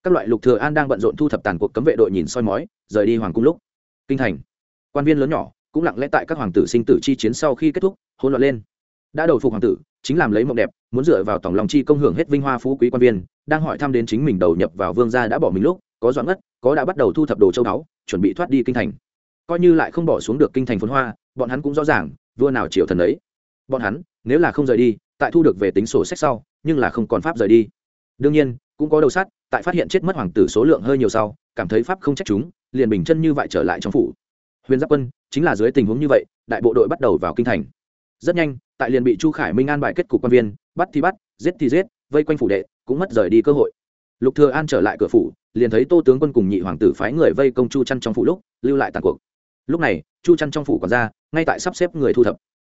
Các loại lục thừa an đang bận rộn thu thập tàn cuộc cấm vệ đội nhìn soi mói, rời đi hoàng cung lúc. Kinh thành. Quan viên lớn nhỏ, cũng lặng lẽ tại các hoàng tử sinh tử chi chiến sau khi kết thúc, hỗn loạn lên. Đã đầu phục hoàng tử, chính làm lấy mộng đẹp, muốn dựa vào tổng lòng chi công hưởng hết vinh hoa phú quý quan viên, đang hỏi thăm đến chính mình đầu nhập vào vương gia đã bỏ mình lúc, có doãn ngất, có đã bắt đầu thu thập đồ châu đáo chuẩn bị thoát đi kinh thành. Coi như lại không bỏ xuống được kinh thành phồn hoa, bọn hắn cũng rõ ràng, vua nào triều thần ấy. Bọn hắn, nếu là không rời đi tại thu được về tính sổ sách sau, nhưng là không còn pháp rời đi. Đương nhiên, cũng có đầu sát tại phát hiện chết mất hoàng tử số lượng hơi nhiều sau, cảm thấy pháp không trách chúng, liền bình chân như vậy trở lại trong phủ. Huyền giáp quân, chính là dưới tình huống như vậy, đại bộ đội bắt đầu vào kinh thành. Rất nhanh, tại liền bị chu khải minh an bài kết cục quan viên, bắt thì bắt, giết thì giết, vây quanh phủ đệ, cũng mất rời đi cơ hội. Lục thừa an trở lại cửa phủ, liền thấy tô tướng quân cùng nhị hoàng tử phái người vây công chu chăn trong phủ lúc, lưu lại tàn cuộc. Lúc này, chu chăn trong phủ còn ra, ngay tại sắp xếp người thu thập.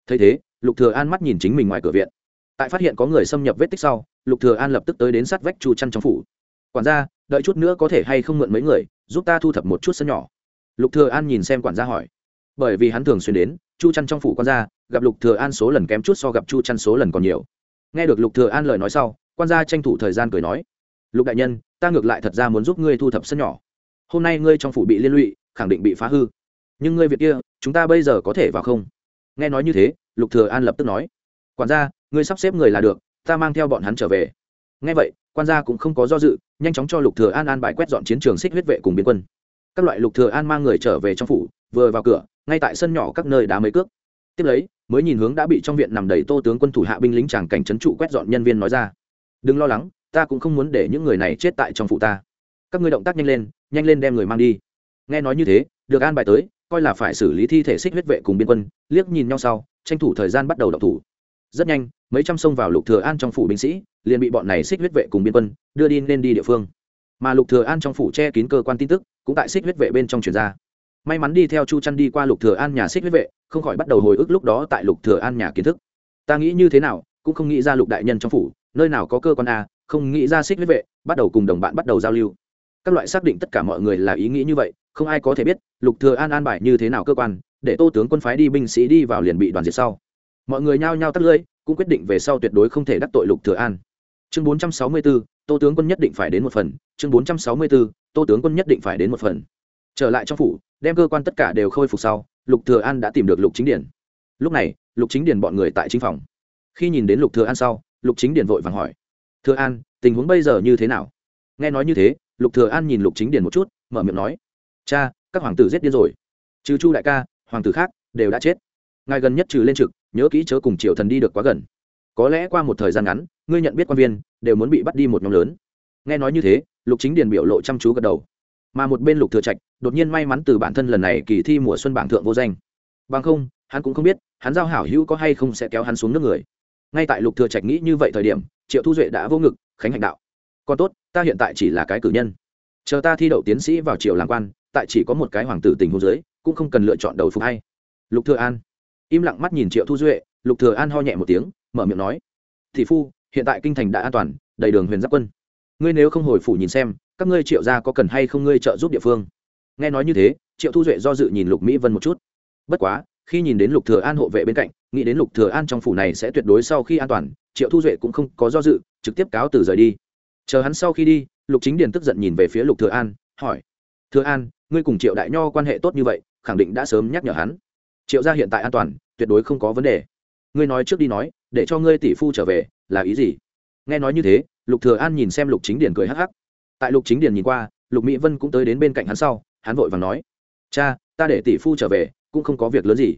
Thấy thế, lục thừa an mắt nhìn chính mình ngoài cửa viện tại phát hiện có người xâm nhập vết tích sau, lục thừa an lập tức tới đến sát vách chu chăn trong phủ. Quản gia, đợi chút nữa có thể hay không mượn mấy người, giúp ta thu thập một chút sân nhỏ. Lục thừa an nhìn xem quản gia hỏi. Bởi vì hắn thường xuyên đến chu chăn trong phủ quan gia, gặp lục thừa an số lần kém chút so gặp chu chăn số lần còn nhiều. Nghe được lục thừa an lời nói sau, quan gia tranh thủ thời gian cười nói. Lục đại nhân, ta ngược lại thật ra muốn giúp ngươi thu thập sân nhỏ. Hôm nay ngươi trong phủ bị liên lụy, khẳng định bị phá hư. Nhưng ngươi việc kia, chúng ta bây giờ có thể vào không? Nghe nói như thế, lục thừa an lập tức nói. Quản gia ngươi sắp xếp người là được, ta mang theo bọn hắn trở về. Nghe vậy, quan gia cũng không có do dự, nhanh chóng cho lục thừa an an bài quét dọn chiến trường xích huyết vệ cùng biến quân. Các loại lục thừa an mang người trở về trong phủ, vừa vào cửa, ngay tại sân nhỏ các nơi đá mấy cước. Tiếp lấy, mới nhìn hướng đã bị trong viện nằm đầy tô tướng quân thủ hạ binh lính chàng cảnh trấn trụ quét dọn nhân viên nói ra. Đừng lo lắng, ta cũng không muốn để những người này chết tại trong phủ ta. Các ngươi động tác nhanh lên nhanh lên đem người mang đi. Nghe nói như thế, được an bài tới, coi là phải xử lý thi thể xích huyết vệ cùng biên quân, liếc nhìn nhau sau, tranh thủ thời gian bắt đầu động thủ rất nhanh, mấy trăm sông vào lục thừa an trong phủ binh sĩ, liền bị bọn này xích huyết vệ cùng biên quân đưa đi nên đi địa phương. Mà lục thừa an trong phủ che kín cơ quan tin tức, cũng tại xích huyết vệ bên trong truyền ra. May mắn đi theo chu chăn đi qua lục thừa an nhà xích huyết vệ, không khỏi bắt đầu hồi ức lúc đó tại lục thừa an nhà kiến thức. Ta nghĩ như thế nào, cũng không nghĩ ra lục đại nhân trong phủ, nơi nào có cơ quan a, không nghĩ ra xích huyết vệ, bắt đầu cùng đồng bạn bắt đầu giao lưu. Các loại xác định tất cả mọi người là ý nghĩ như vậy, không ai có thể biết lục thừa an an bài như thế nào cơ quan, để tô tướng quân phái đi binh sĩ đi vào liền bị đoàn diệt sau mọi người nhao nhao tắt lưỡi cũng quyết định về sau tuyệt đối không thể đắc tội lục thừa an. Chương 464, tô tướng quân nhất định phải đến một phần. Chương 464, tô tướng quân nhất định phải đến một phần. Trở lại trong phủ đem cơ quan tất cả đều khôi phục sau lục thừa an đã tìm được lục chính điển lúc này lục chính điển bọn người tại chính phòng. Khi nhìn đến lục thừa an sau lục chính điển vội vàng hỏi thừa an tình huống bây giờ như thế nào? Nghe nói như thế lục thừa an nhìn lục chính điển một chút mở miệng nói cha các hoàng tử giết điên rồi. Trừ chu đại ca hoàng tử khác đều đã chết. Ngài gần nhất trừ lên trực nhớ kỹ chớ cùng triều thần đi được quá gần. Có lẽ qua một thời gian ngắn, ngươi nhận biết quan viên, đều muốn bị bắt đi một nhóm lớn. Nghe nói như thế, lục chính điền biểu lộ chăm chú gật đầu. Mà một bên lục thừa trạch, đột nhiên may mắn từ bản thân lần này kỳ thi mùa xuân bảng thượng vô danh. Bằng không, hắn cũng không biết, hắn giao hảo hữu có hay không sẽ kéo hắn xuống nước người. Ngay tại lục thừa trạch nghĩ như vậy thời điểm, triệu thu duệ đã vô ngực, khánh hạnh đạo. Còn tốt, ta hiện tại chỉ là cái cử nhân. Chờ ta thi đậu tiến sĩ vào triều làm quan, tại chỉ có một cái hoàng tử tình hôn giới cũng không cần lựa chọn đầu phục hay. Lục thừa an im lặng mắt nhìn triệu thu duệ, lục thừa an ho nhẹ một tiếng, mở miệng nói thị phu, hiện tại kinh thành đã an toàn, đầy đường huyền giáp quân. Ngươi nếu không hồi phủ nhìn xem, các ngươi triệu gia có cần hay không ngươi trợ giúp địa phương? Nghe nói như thế, triệu thu duệ do dự nhìn lục mỹ vân một chút. Bất quá, khi nhìn đến lục thừa an hộ vệ bên cạnh, nghĩ đến lục thừa an trong phủ này sẽ tuyệt đối sau khi an toàn, triệu thu duệ cũng không có do dự, trực tiếp cáo từ rời đi. Chờ hắn sau khi đi, lục chính điền tức giận nhìn về phía lục thừa an, hỏi, thừa an, ngươi cùng triệu đại nho quan hệ tốt như vậy, khẳng định đã sớm nhắc nhở hắn triệu gia hiện tại an toàn, tuyệt đối không có vấn đề. Ngươi nói trước đi nói, để cho ngươi tỷ phu trở về, là ý gì? Nghe nói như thế, lục thừa an nhìn xem lục chính điền cười hắc hắc. Tại lục chính điền nhìn qua, lục mỹ vân cũng tới đến bên cạnh hắn sau, hắn vội vàng nói, cha, ta để tỷ phu trở về, cũng không có việc lớn gì.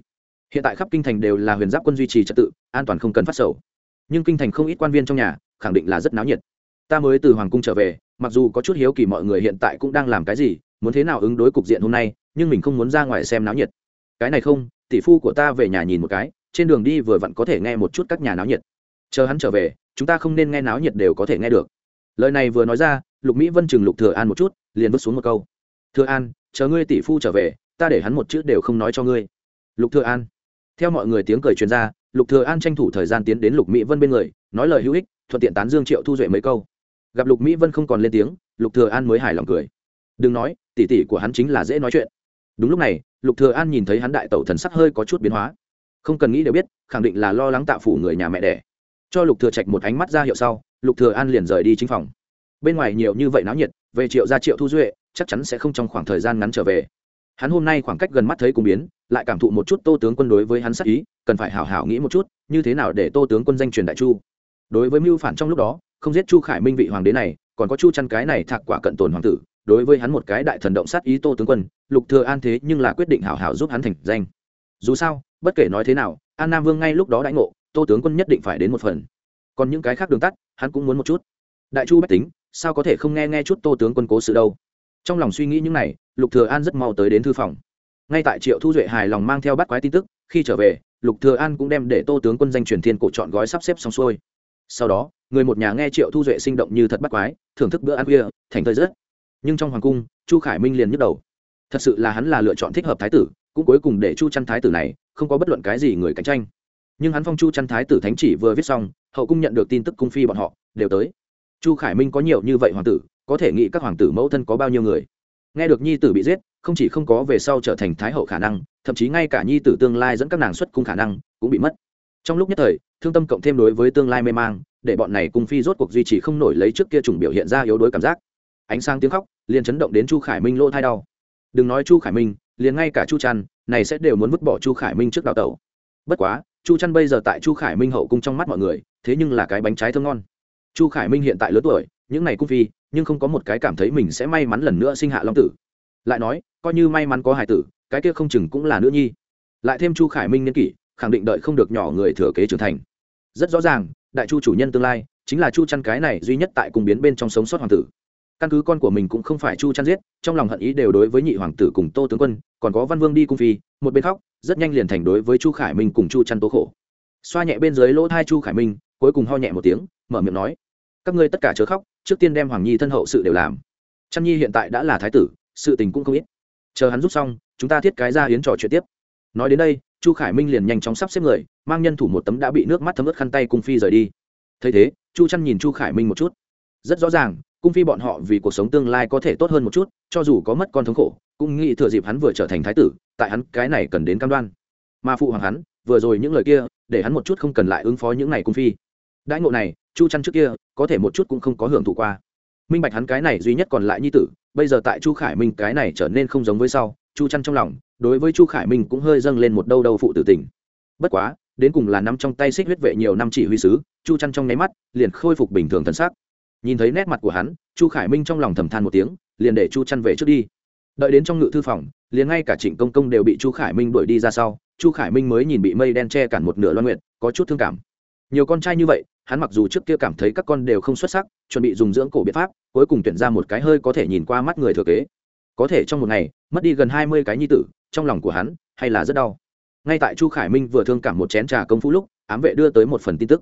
Hiện tại khắp kinh thành đều là huyền giáp quân duy trì trật tự, an toàn không cần phát sầu. Nhưng kinh thành không ít quan viên trong nhà, khẳng định là rất náo nhiệt. Ta mới từ hoàng cung trở về, mặc dù có chút hiếu kỳ mọi người hiện tại cũng đang làm cái gì, muốn thế nào ứng đối cục diện hôm nay, nhưng mình không muốn ra ngoài xem náo nhiệt. Cái này không tỷ phu của ta về nhà nhìn một cái, trên đường đi vừa vặn có thể nghe một chút các nhà náo nhiệt. Chờ hắn trở về, chúng ta không nên nghe náo nhiệt đều có thể nghe được. Lời này vừa nói ra, lục mỹ vân chừng lục thừa an một chút, liền vứt xuống một câu. Thừa an, chờ ngươi tỷ phu trở về, ta để hắn một chữ đều không nói cho ngươi. Lục thừa an. Theo mọi người tiếng cười truyền ra, lục thừa an tranh thủ thời gian tiến đến lục mỹ vân bên người, nói lời hữu ích, thuận tiện tán dương triệu thu duệ mấy câu. Gặp lục mỹ vân không còn lên tiếng, lục thừa an mới hài lòng cười. Đừng nói, tỷ tỷ của hắn chính là dễ nói chuyện. Đúng lúc này lục thừa an nhìn thấy hắn đại tẩu thần sắc hơi có chút biến hóa. Không cần nghĩ đều biết, khẳng định là lo lắng tạo phủ người nhà mẹ đẻ. Cho lục thừa trạch một ánh mắt ra hiệu sau, lục thừa an liền rời đi chính phòng. Bên ngoài nhiều như vậy náo nhiệt, về triệu gia triệu thu duệ, chắc chắn sẽ không trong khoảng thời gian ngắn trở về. Hắn hôm nay khoảng cách gần mắt thấy cùng biến, lại cảm thụ một chút tô tướng quân đối với hắn sắc ý, cần phải hảo hảo nghĩ một chút, như thế nào để tô tướng quân danh truyền đại chu. Đối với mưu phản trong lúc đó, không giết chu khải minh vị hoàng đế này, còn có chu chăn cái này thạc quả cận tồn hoàng tử, đối với hắn một cái đại thần động sát ý tô tướng quân lục thừa an thế nhưng là quyết định hảo hảo giúp hắn thành danh. Dù sao, bất kể nói thế nào, an nam vương ngay lúc đó đãi ngộ, tô tướng quân nhất định phải đến một phần. Còn những cái khác đường tắt, hắn cũng muốn một chút. Đại chu bách tính, sao có thể không nghe nghe chút tô tướng quân cố sự đâu? Trong lòng suy nghĩ những này, lục thừa an rất mau tới đến thư phòng. Ngay tại triệu thu duệ hài lòng mang theo bắt quái tin tức, khi trở về, lục thừa an cũng đem để tô tướng quân danh truyền thiên cổ chọn gói sắp xếp xong xuôi. Sau đó, người một nhà nghe triệu thu duệ sinh động như thật bắt quái, thưởng thức bữa ăn khuya, thành thời rất nhưng trong hoàng cung, chu khải minh liền nhức đầu thật sự là hắn là lựa chọn thích hợp thái tử, cũng cuối cùng để chu chăn thái tử này không có bất luận cái gì người cạnh tranh. Nhưng hắn phong chu chăn thái tử thánh chỉ vừa viết xong, hậu cung nhận được tin tức cung phi bọn họ, đều tới. Chu khải minh có nhiều như vậy hoàng tử, có thể nghĩ các hoàng tử mẫu thân có bao nhiêu người. Nghe được nhi tử bị giết, không chỉ không có về sau trở thành thái hậu khả năng, thậm chí ngay cả nhi tử tương lai dẫn các nàng xuất cung khả năng cũng bị mất. Trong lúc nhất thời, thương tâm cộng thêm đối với tương lai mê mang, để bọn này cung phi rốt cuộc duy trì không nổi lấy trước kia chủng biểu hiện ra yếu đuối cảm giác. Ánh sáng tiếng khóc, liền chấn động đến chu khải minh lỗ thai đau đừng nói chu khải minh, liền ngay cả chu trăn, này sẽ đều muốn vứt bỏ chu khải minh trước đào tẩu. Bất quá, chu trăn bây giờ tại chu khải minh hậu cung trong mắt mọi người, thế nhưng là cái bánh trái thơm ngon. Chu khải minh hiện tại lớn tuổi, những ngày cung phi, nhưng không có một cái cảm thấy mình sẽ may mắn lần nữa sinh hạ long tử. Lại nói, coi như may mắn có hải tử, cái kia không chừng cũng là nữ nhi. Lại thêm chu khải minh niên kỷ, khẳng định đợi không được nhỏ người thừa kế trưởng thành. Rất rõ ràng, đại chu chủ nhân tương lai, chính là chu chăn cái này duy nhất tại cùng biến bên trong sống sót hoàng tử căn cứ con của mình cũng không phải chu chăn giết, trong lòng hận ý đều đối với nhị hoàng tử cùng tô tướng quân, còn có văn vương đi cung phi, một bên khóc, rất nhanh liền thành đối với chu khải minh cùng chu chăn tố khổ. Xoa nhẹ bên dưới lỗ thai chu khải minh, cuối cùng ho nhẹ một tiếng, mở miệng nói, các ngươi tất cả chớ khóc, trước tiên đem hoàng nhi thân hậu sự đều làm. Chăn nhi hiện tại đã là thái tử, sự tình cũng không ít. Chờ hắn rút xong, chúng ta thiết cái ra hiến trò chuyện tiếp. Nói đến đây, chu khải minh liền nhanh chóng sắp xếp người, mang nhân thủ một tấm đã bị nước mắt thấm ướt khăn tay cung phi rời đi. Thấy thế, chu chăn nhìn chu khải minh một chút. Rất rõ ràng cung phi bọn họ vì cuộc sống tương lai có thể tốt hơn một chút, cho dù có mất con thống khổ, cũng nghĩ thừa dịp hắn vừa trở thành thái tử, tại hắn cái này cần đến cam đoan. Mà phụ hoàng hắn, vừa rồi những lời kia, để hắn một chút không cần lại ứng phó những này cung phi. Đãi ngộ này, chu chăn trước kia, có thể một chút cũng không có hưởng thụ qua. Minh bạch hắn cái này duy nhất còn lại nhi tử, bây giờ tại chu khải minh cái này trở nên không giống với sau, chu chăn trong lòng, đối với chu khải minh cũng hơi dâng lên một đâu đâu phụ tử tình. Bất quá, đến cùng là nắm trong tay xích huyết vệ nhiều năm chỉ huy sứ, chu chăn trong nháy mắt, liền khôi phục bình thường thân xác nhìn thấy nét mặt của hắn, chu khải minh trong lòng thầm than một tiếng, liền để chu chăn về trước đi. Đợi đến trong ngự thư phòng, liền ngay cả trịnh công công đều bị chu khải minh đuổi đi ra sau. Chu khải minh mới nhìn bị mây đen che cản một nửa loan nguyện có chút thương cảm. Nhiều con trai như vậy, hắn mặc dù trước kia cảm thấy các con đều không xuất sắc, chuẩn bị dùng dưỡng cổ biện pháp, cuối cùng tuyển ra một cái hơi có thể nhìn qua mắt người thừa kế. Có thể trong một ngày, mất đi gần hai mươi cái nhi tử, trong lòng của hắn hay là rất đau. Ngay tại chu khải minh vừa thương cảm một chén trà công phu lúc, ám vệ đưa tới một phần tin tức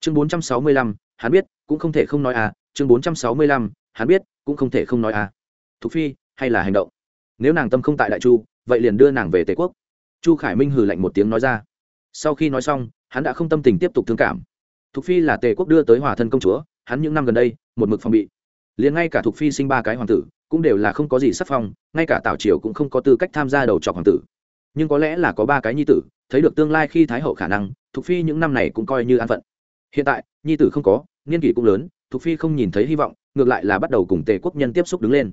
chương bốn trăm sáu mươi lăm, hắn biết, cũng không thể không nói à chương bốn trăm sáu mươi lăm, hắn biết, cũng không thể không nói à. Thục phi, hay là hành động? Nếu nàng tâm không tại đại chu, vậy liền đưa nàng về tề quốc. Chu khải minh hừ lạnh một tiếng nói ra. Sau khi nói xong, hắn đã không tâm tình tiếp tục thương cảm. Thục phi là tề quốc đưa tới hòa thân công chúa, hắn những năm gần đây, một mực phòng bị. Liền ngay cả thục phi sinh ba cái hoàng tử, cũng đều là không có gì sắc phong, ngay cả tào triều cũng không có tư cách tham gia đầu trọc hoàng tử. Nhưng có lẽ là có ba cái nhi tử, thấy được tương lai khi thái hậu khả năng, thục phi những năm này cũng coi như an phận hiện tại, nhi tử không có, niên kỷ cũng lớn, thục phi không nhìn thấy hy vọng, ngược lại là bắt đầu cùng tề quốc nhân tiếp xúc đứng lên.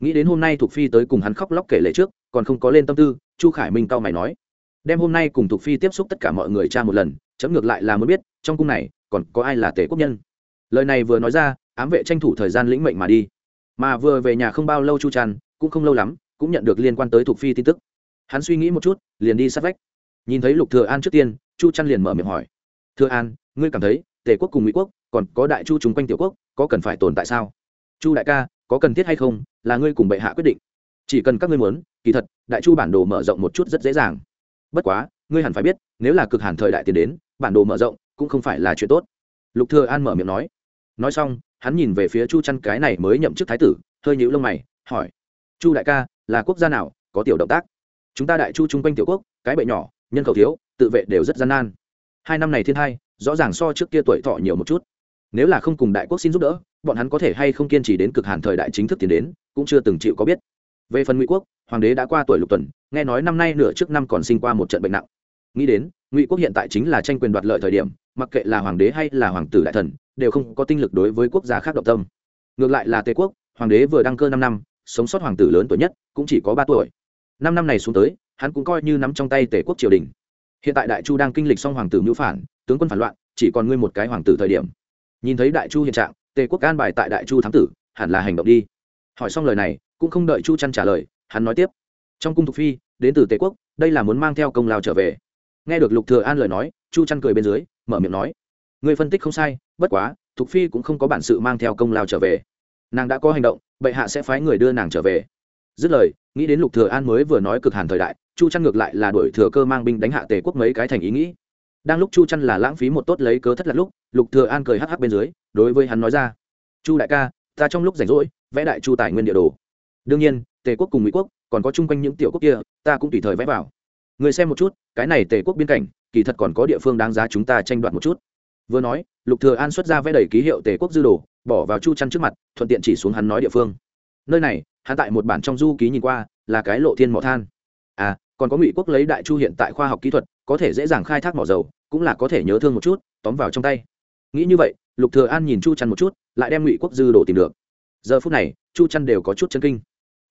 Nghĩ đến hôm nay thục phi tới cùng hắn khóc lóc kể lệ trước, còn không có lên tâm tư, chu khải minh cao mày nói, đem hôm nay cùng thục phi tiếp xúc tất cả mọi người cha một lần, chấm ngược lại là muốn biết, trong cung này, còn có ai là tề quốc nhân? Lời này vừa nói ra, ám vệ tranh thủ thời gian lĩnh mệnh mà đi. Mà vừa về nhà không bao lâu chu tràn cũng không lâu lắm, cũng nhận được liên quan tới thục phi tin tức. Hắn suy nghĩ một chút, liền đi sát vách. Nhìn thấy lục thừa an trước tiên, chu trăn liền mở miệng hỏi, thừa an ngươi cảm thấy tề quốc cùng mỹ quốc còn có đại chu chung quanh tiểu quốc có cần phải tồn tại sao? Chu đại ca, có cần thiết hay không? Là ngươi cùng bệ hạ quyết định. Chỉ cần các ngươi muốn, kỳ thật, đại chu bản đồ mở rộng một chút rất dễ dàng. Bất quá, ngươi hẳn phải biết, nếu là cực hàn thời đại tiến đến, bản đồ mở rộng cũng không phải là chuyện tốt. Lục thừa an mở miệng nói. Nói xong, hắn nhìn về phía chu chăn cái này mới nhậm chức thái tử, hơi nhíu lông mày, hỏi. Chu đại ca, là quốc gia nào, có tiểu động tác? Chúng ta đại chu chung quanh tiểu quốc, cái bệ nhỏ, nhân khẩu thiếu, tự vệ đều rất gian nan hai năm này thiên hai rõ ràng so trước kia tuổi thọ nhiều một chút. Nếu là không cùng đại quốc xin giúp đỡ, bọn hắn có thể hay không kiên trì đến cực hàn thời đại chính thức tiến đến, cũng chưa từng chịu có biết. Về phần ngụy quốc, hoàng đế đã qua tuổi lục tuần, nghe nói năm nay nửa trước năm còn sinh qua một trận bệnh nặng. Nghĩ đến, ngụy quốc hiện tại chính là tranh quyền đoạt lợi thời điểm, mặc kệ là hoàng đế hay là hoàng tử đại thần, đều không có tinh lực đối với quốc gia khác động tâm. Ngược lại là tề quốc, hoàng đế vừa đăng cơ năm năm, sống sót hoàng tử lớn tuổi nhất, cũng chỉ có ba tuổi. Năm năm này xuống tới, hắn cũng coi như nắm trong tay tề quốc triều đình hiện tại đại chu đang kinh lịch xong hoàng tử mưu phản, tướng quân phản loạn, chỉ còn ngươi một cái hoàng tử thời điểm. Nhìn thấy đại chu hiện trạng, tề quốc an bài tại đại chu thám tử, hẳn là hành động đi. Hỏi xong lời này, cũng không đợi chu trăn trả lời, hắn nói tiếp. Trong cung thục phi, đến từ tề quốc, đây là muốn mang theo công lao trở về. Nghe được lục thừa an lời nói, chu trăn cười bên dưới, mở miệng nói người phân tích không sai, bất quá, thục phi cũng không có bản sự mang theo công lao trở về. Nàng đã có hành động, bệ hạ sẽ phái người đưa nàng trở về. Dứt lời, nghĩ đến lục thừa an mới vừa nói cực hàn thời đại chu chăn ngược lại là đuổi thừa cơ mang binh đánh hạ tề quốc mấy cái thành ý nghĩ. Đang lúc chu chăn là lãng phí một tốt lấy cớ thất lạc lúc, lục thừa an cười hắc hắc bên dưới, đối với hắn nói ra, chu đại ca, ta trong lúc rảnh rỗi, vẽ đại chu tài nguyên địa đồ. Đương nhiên, tề quốc cùng mỹ quốc, còn có chung quanh những tiểu quốc kia, ta cũng tùy thời vẽ vào. Người xem một chút, cái này tề quốc biên cảnh, kỳ thật còn có địa phương đáng giá chúng ta tranh đoạt một chút. Vừa nói, lục thừa an xuất ra vẽ đầy ký hiệu tề quốc dư đồ, bỏ vào chu chăn trước mặt, thuận tiện chỉ xuống hắn nói địa phương. Nơi này, hắn tại một bản trong du ký nhìn qua, là cái lộ thiên mỏ than à còn có ngụy quốc lấy đại chu hiện tại khoa học kỹ thuật, có thể dễ dàng khai thác mỏ dầu, cũng là có thể nhớ thương một chút, tóm vào trong tay. Nghĩ như vậy, lục thừa an nhìn chu chăn một chút, lại đem ngụy quốc dư đồ tìm được. Giờ phút này, chu chăn đều có chút chân kinh.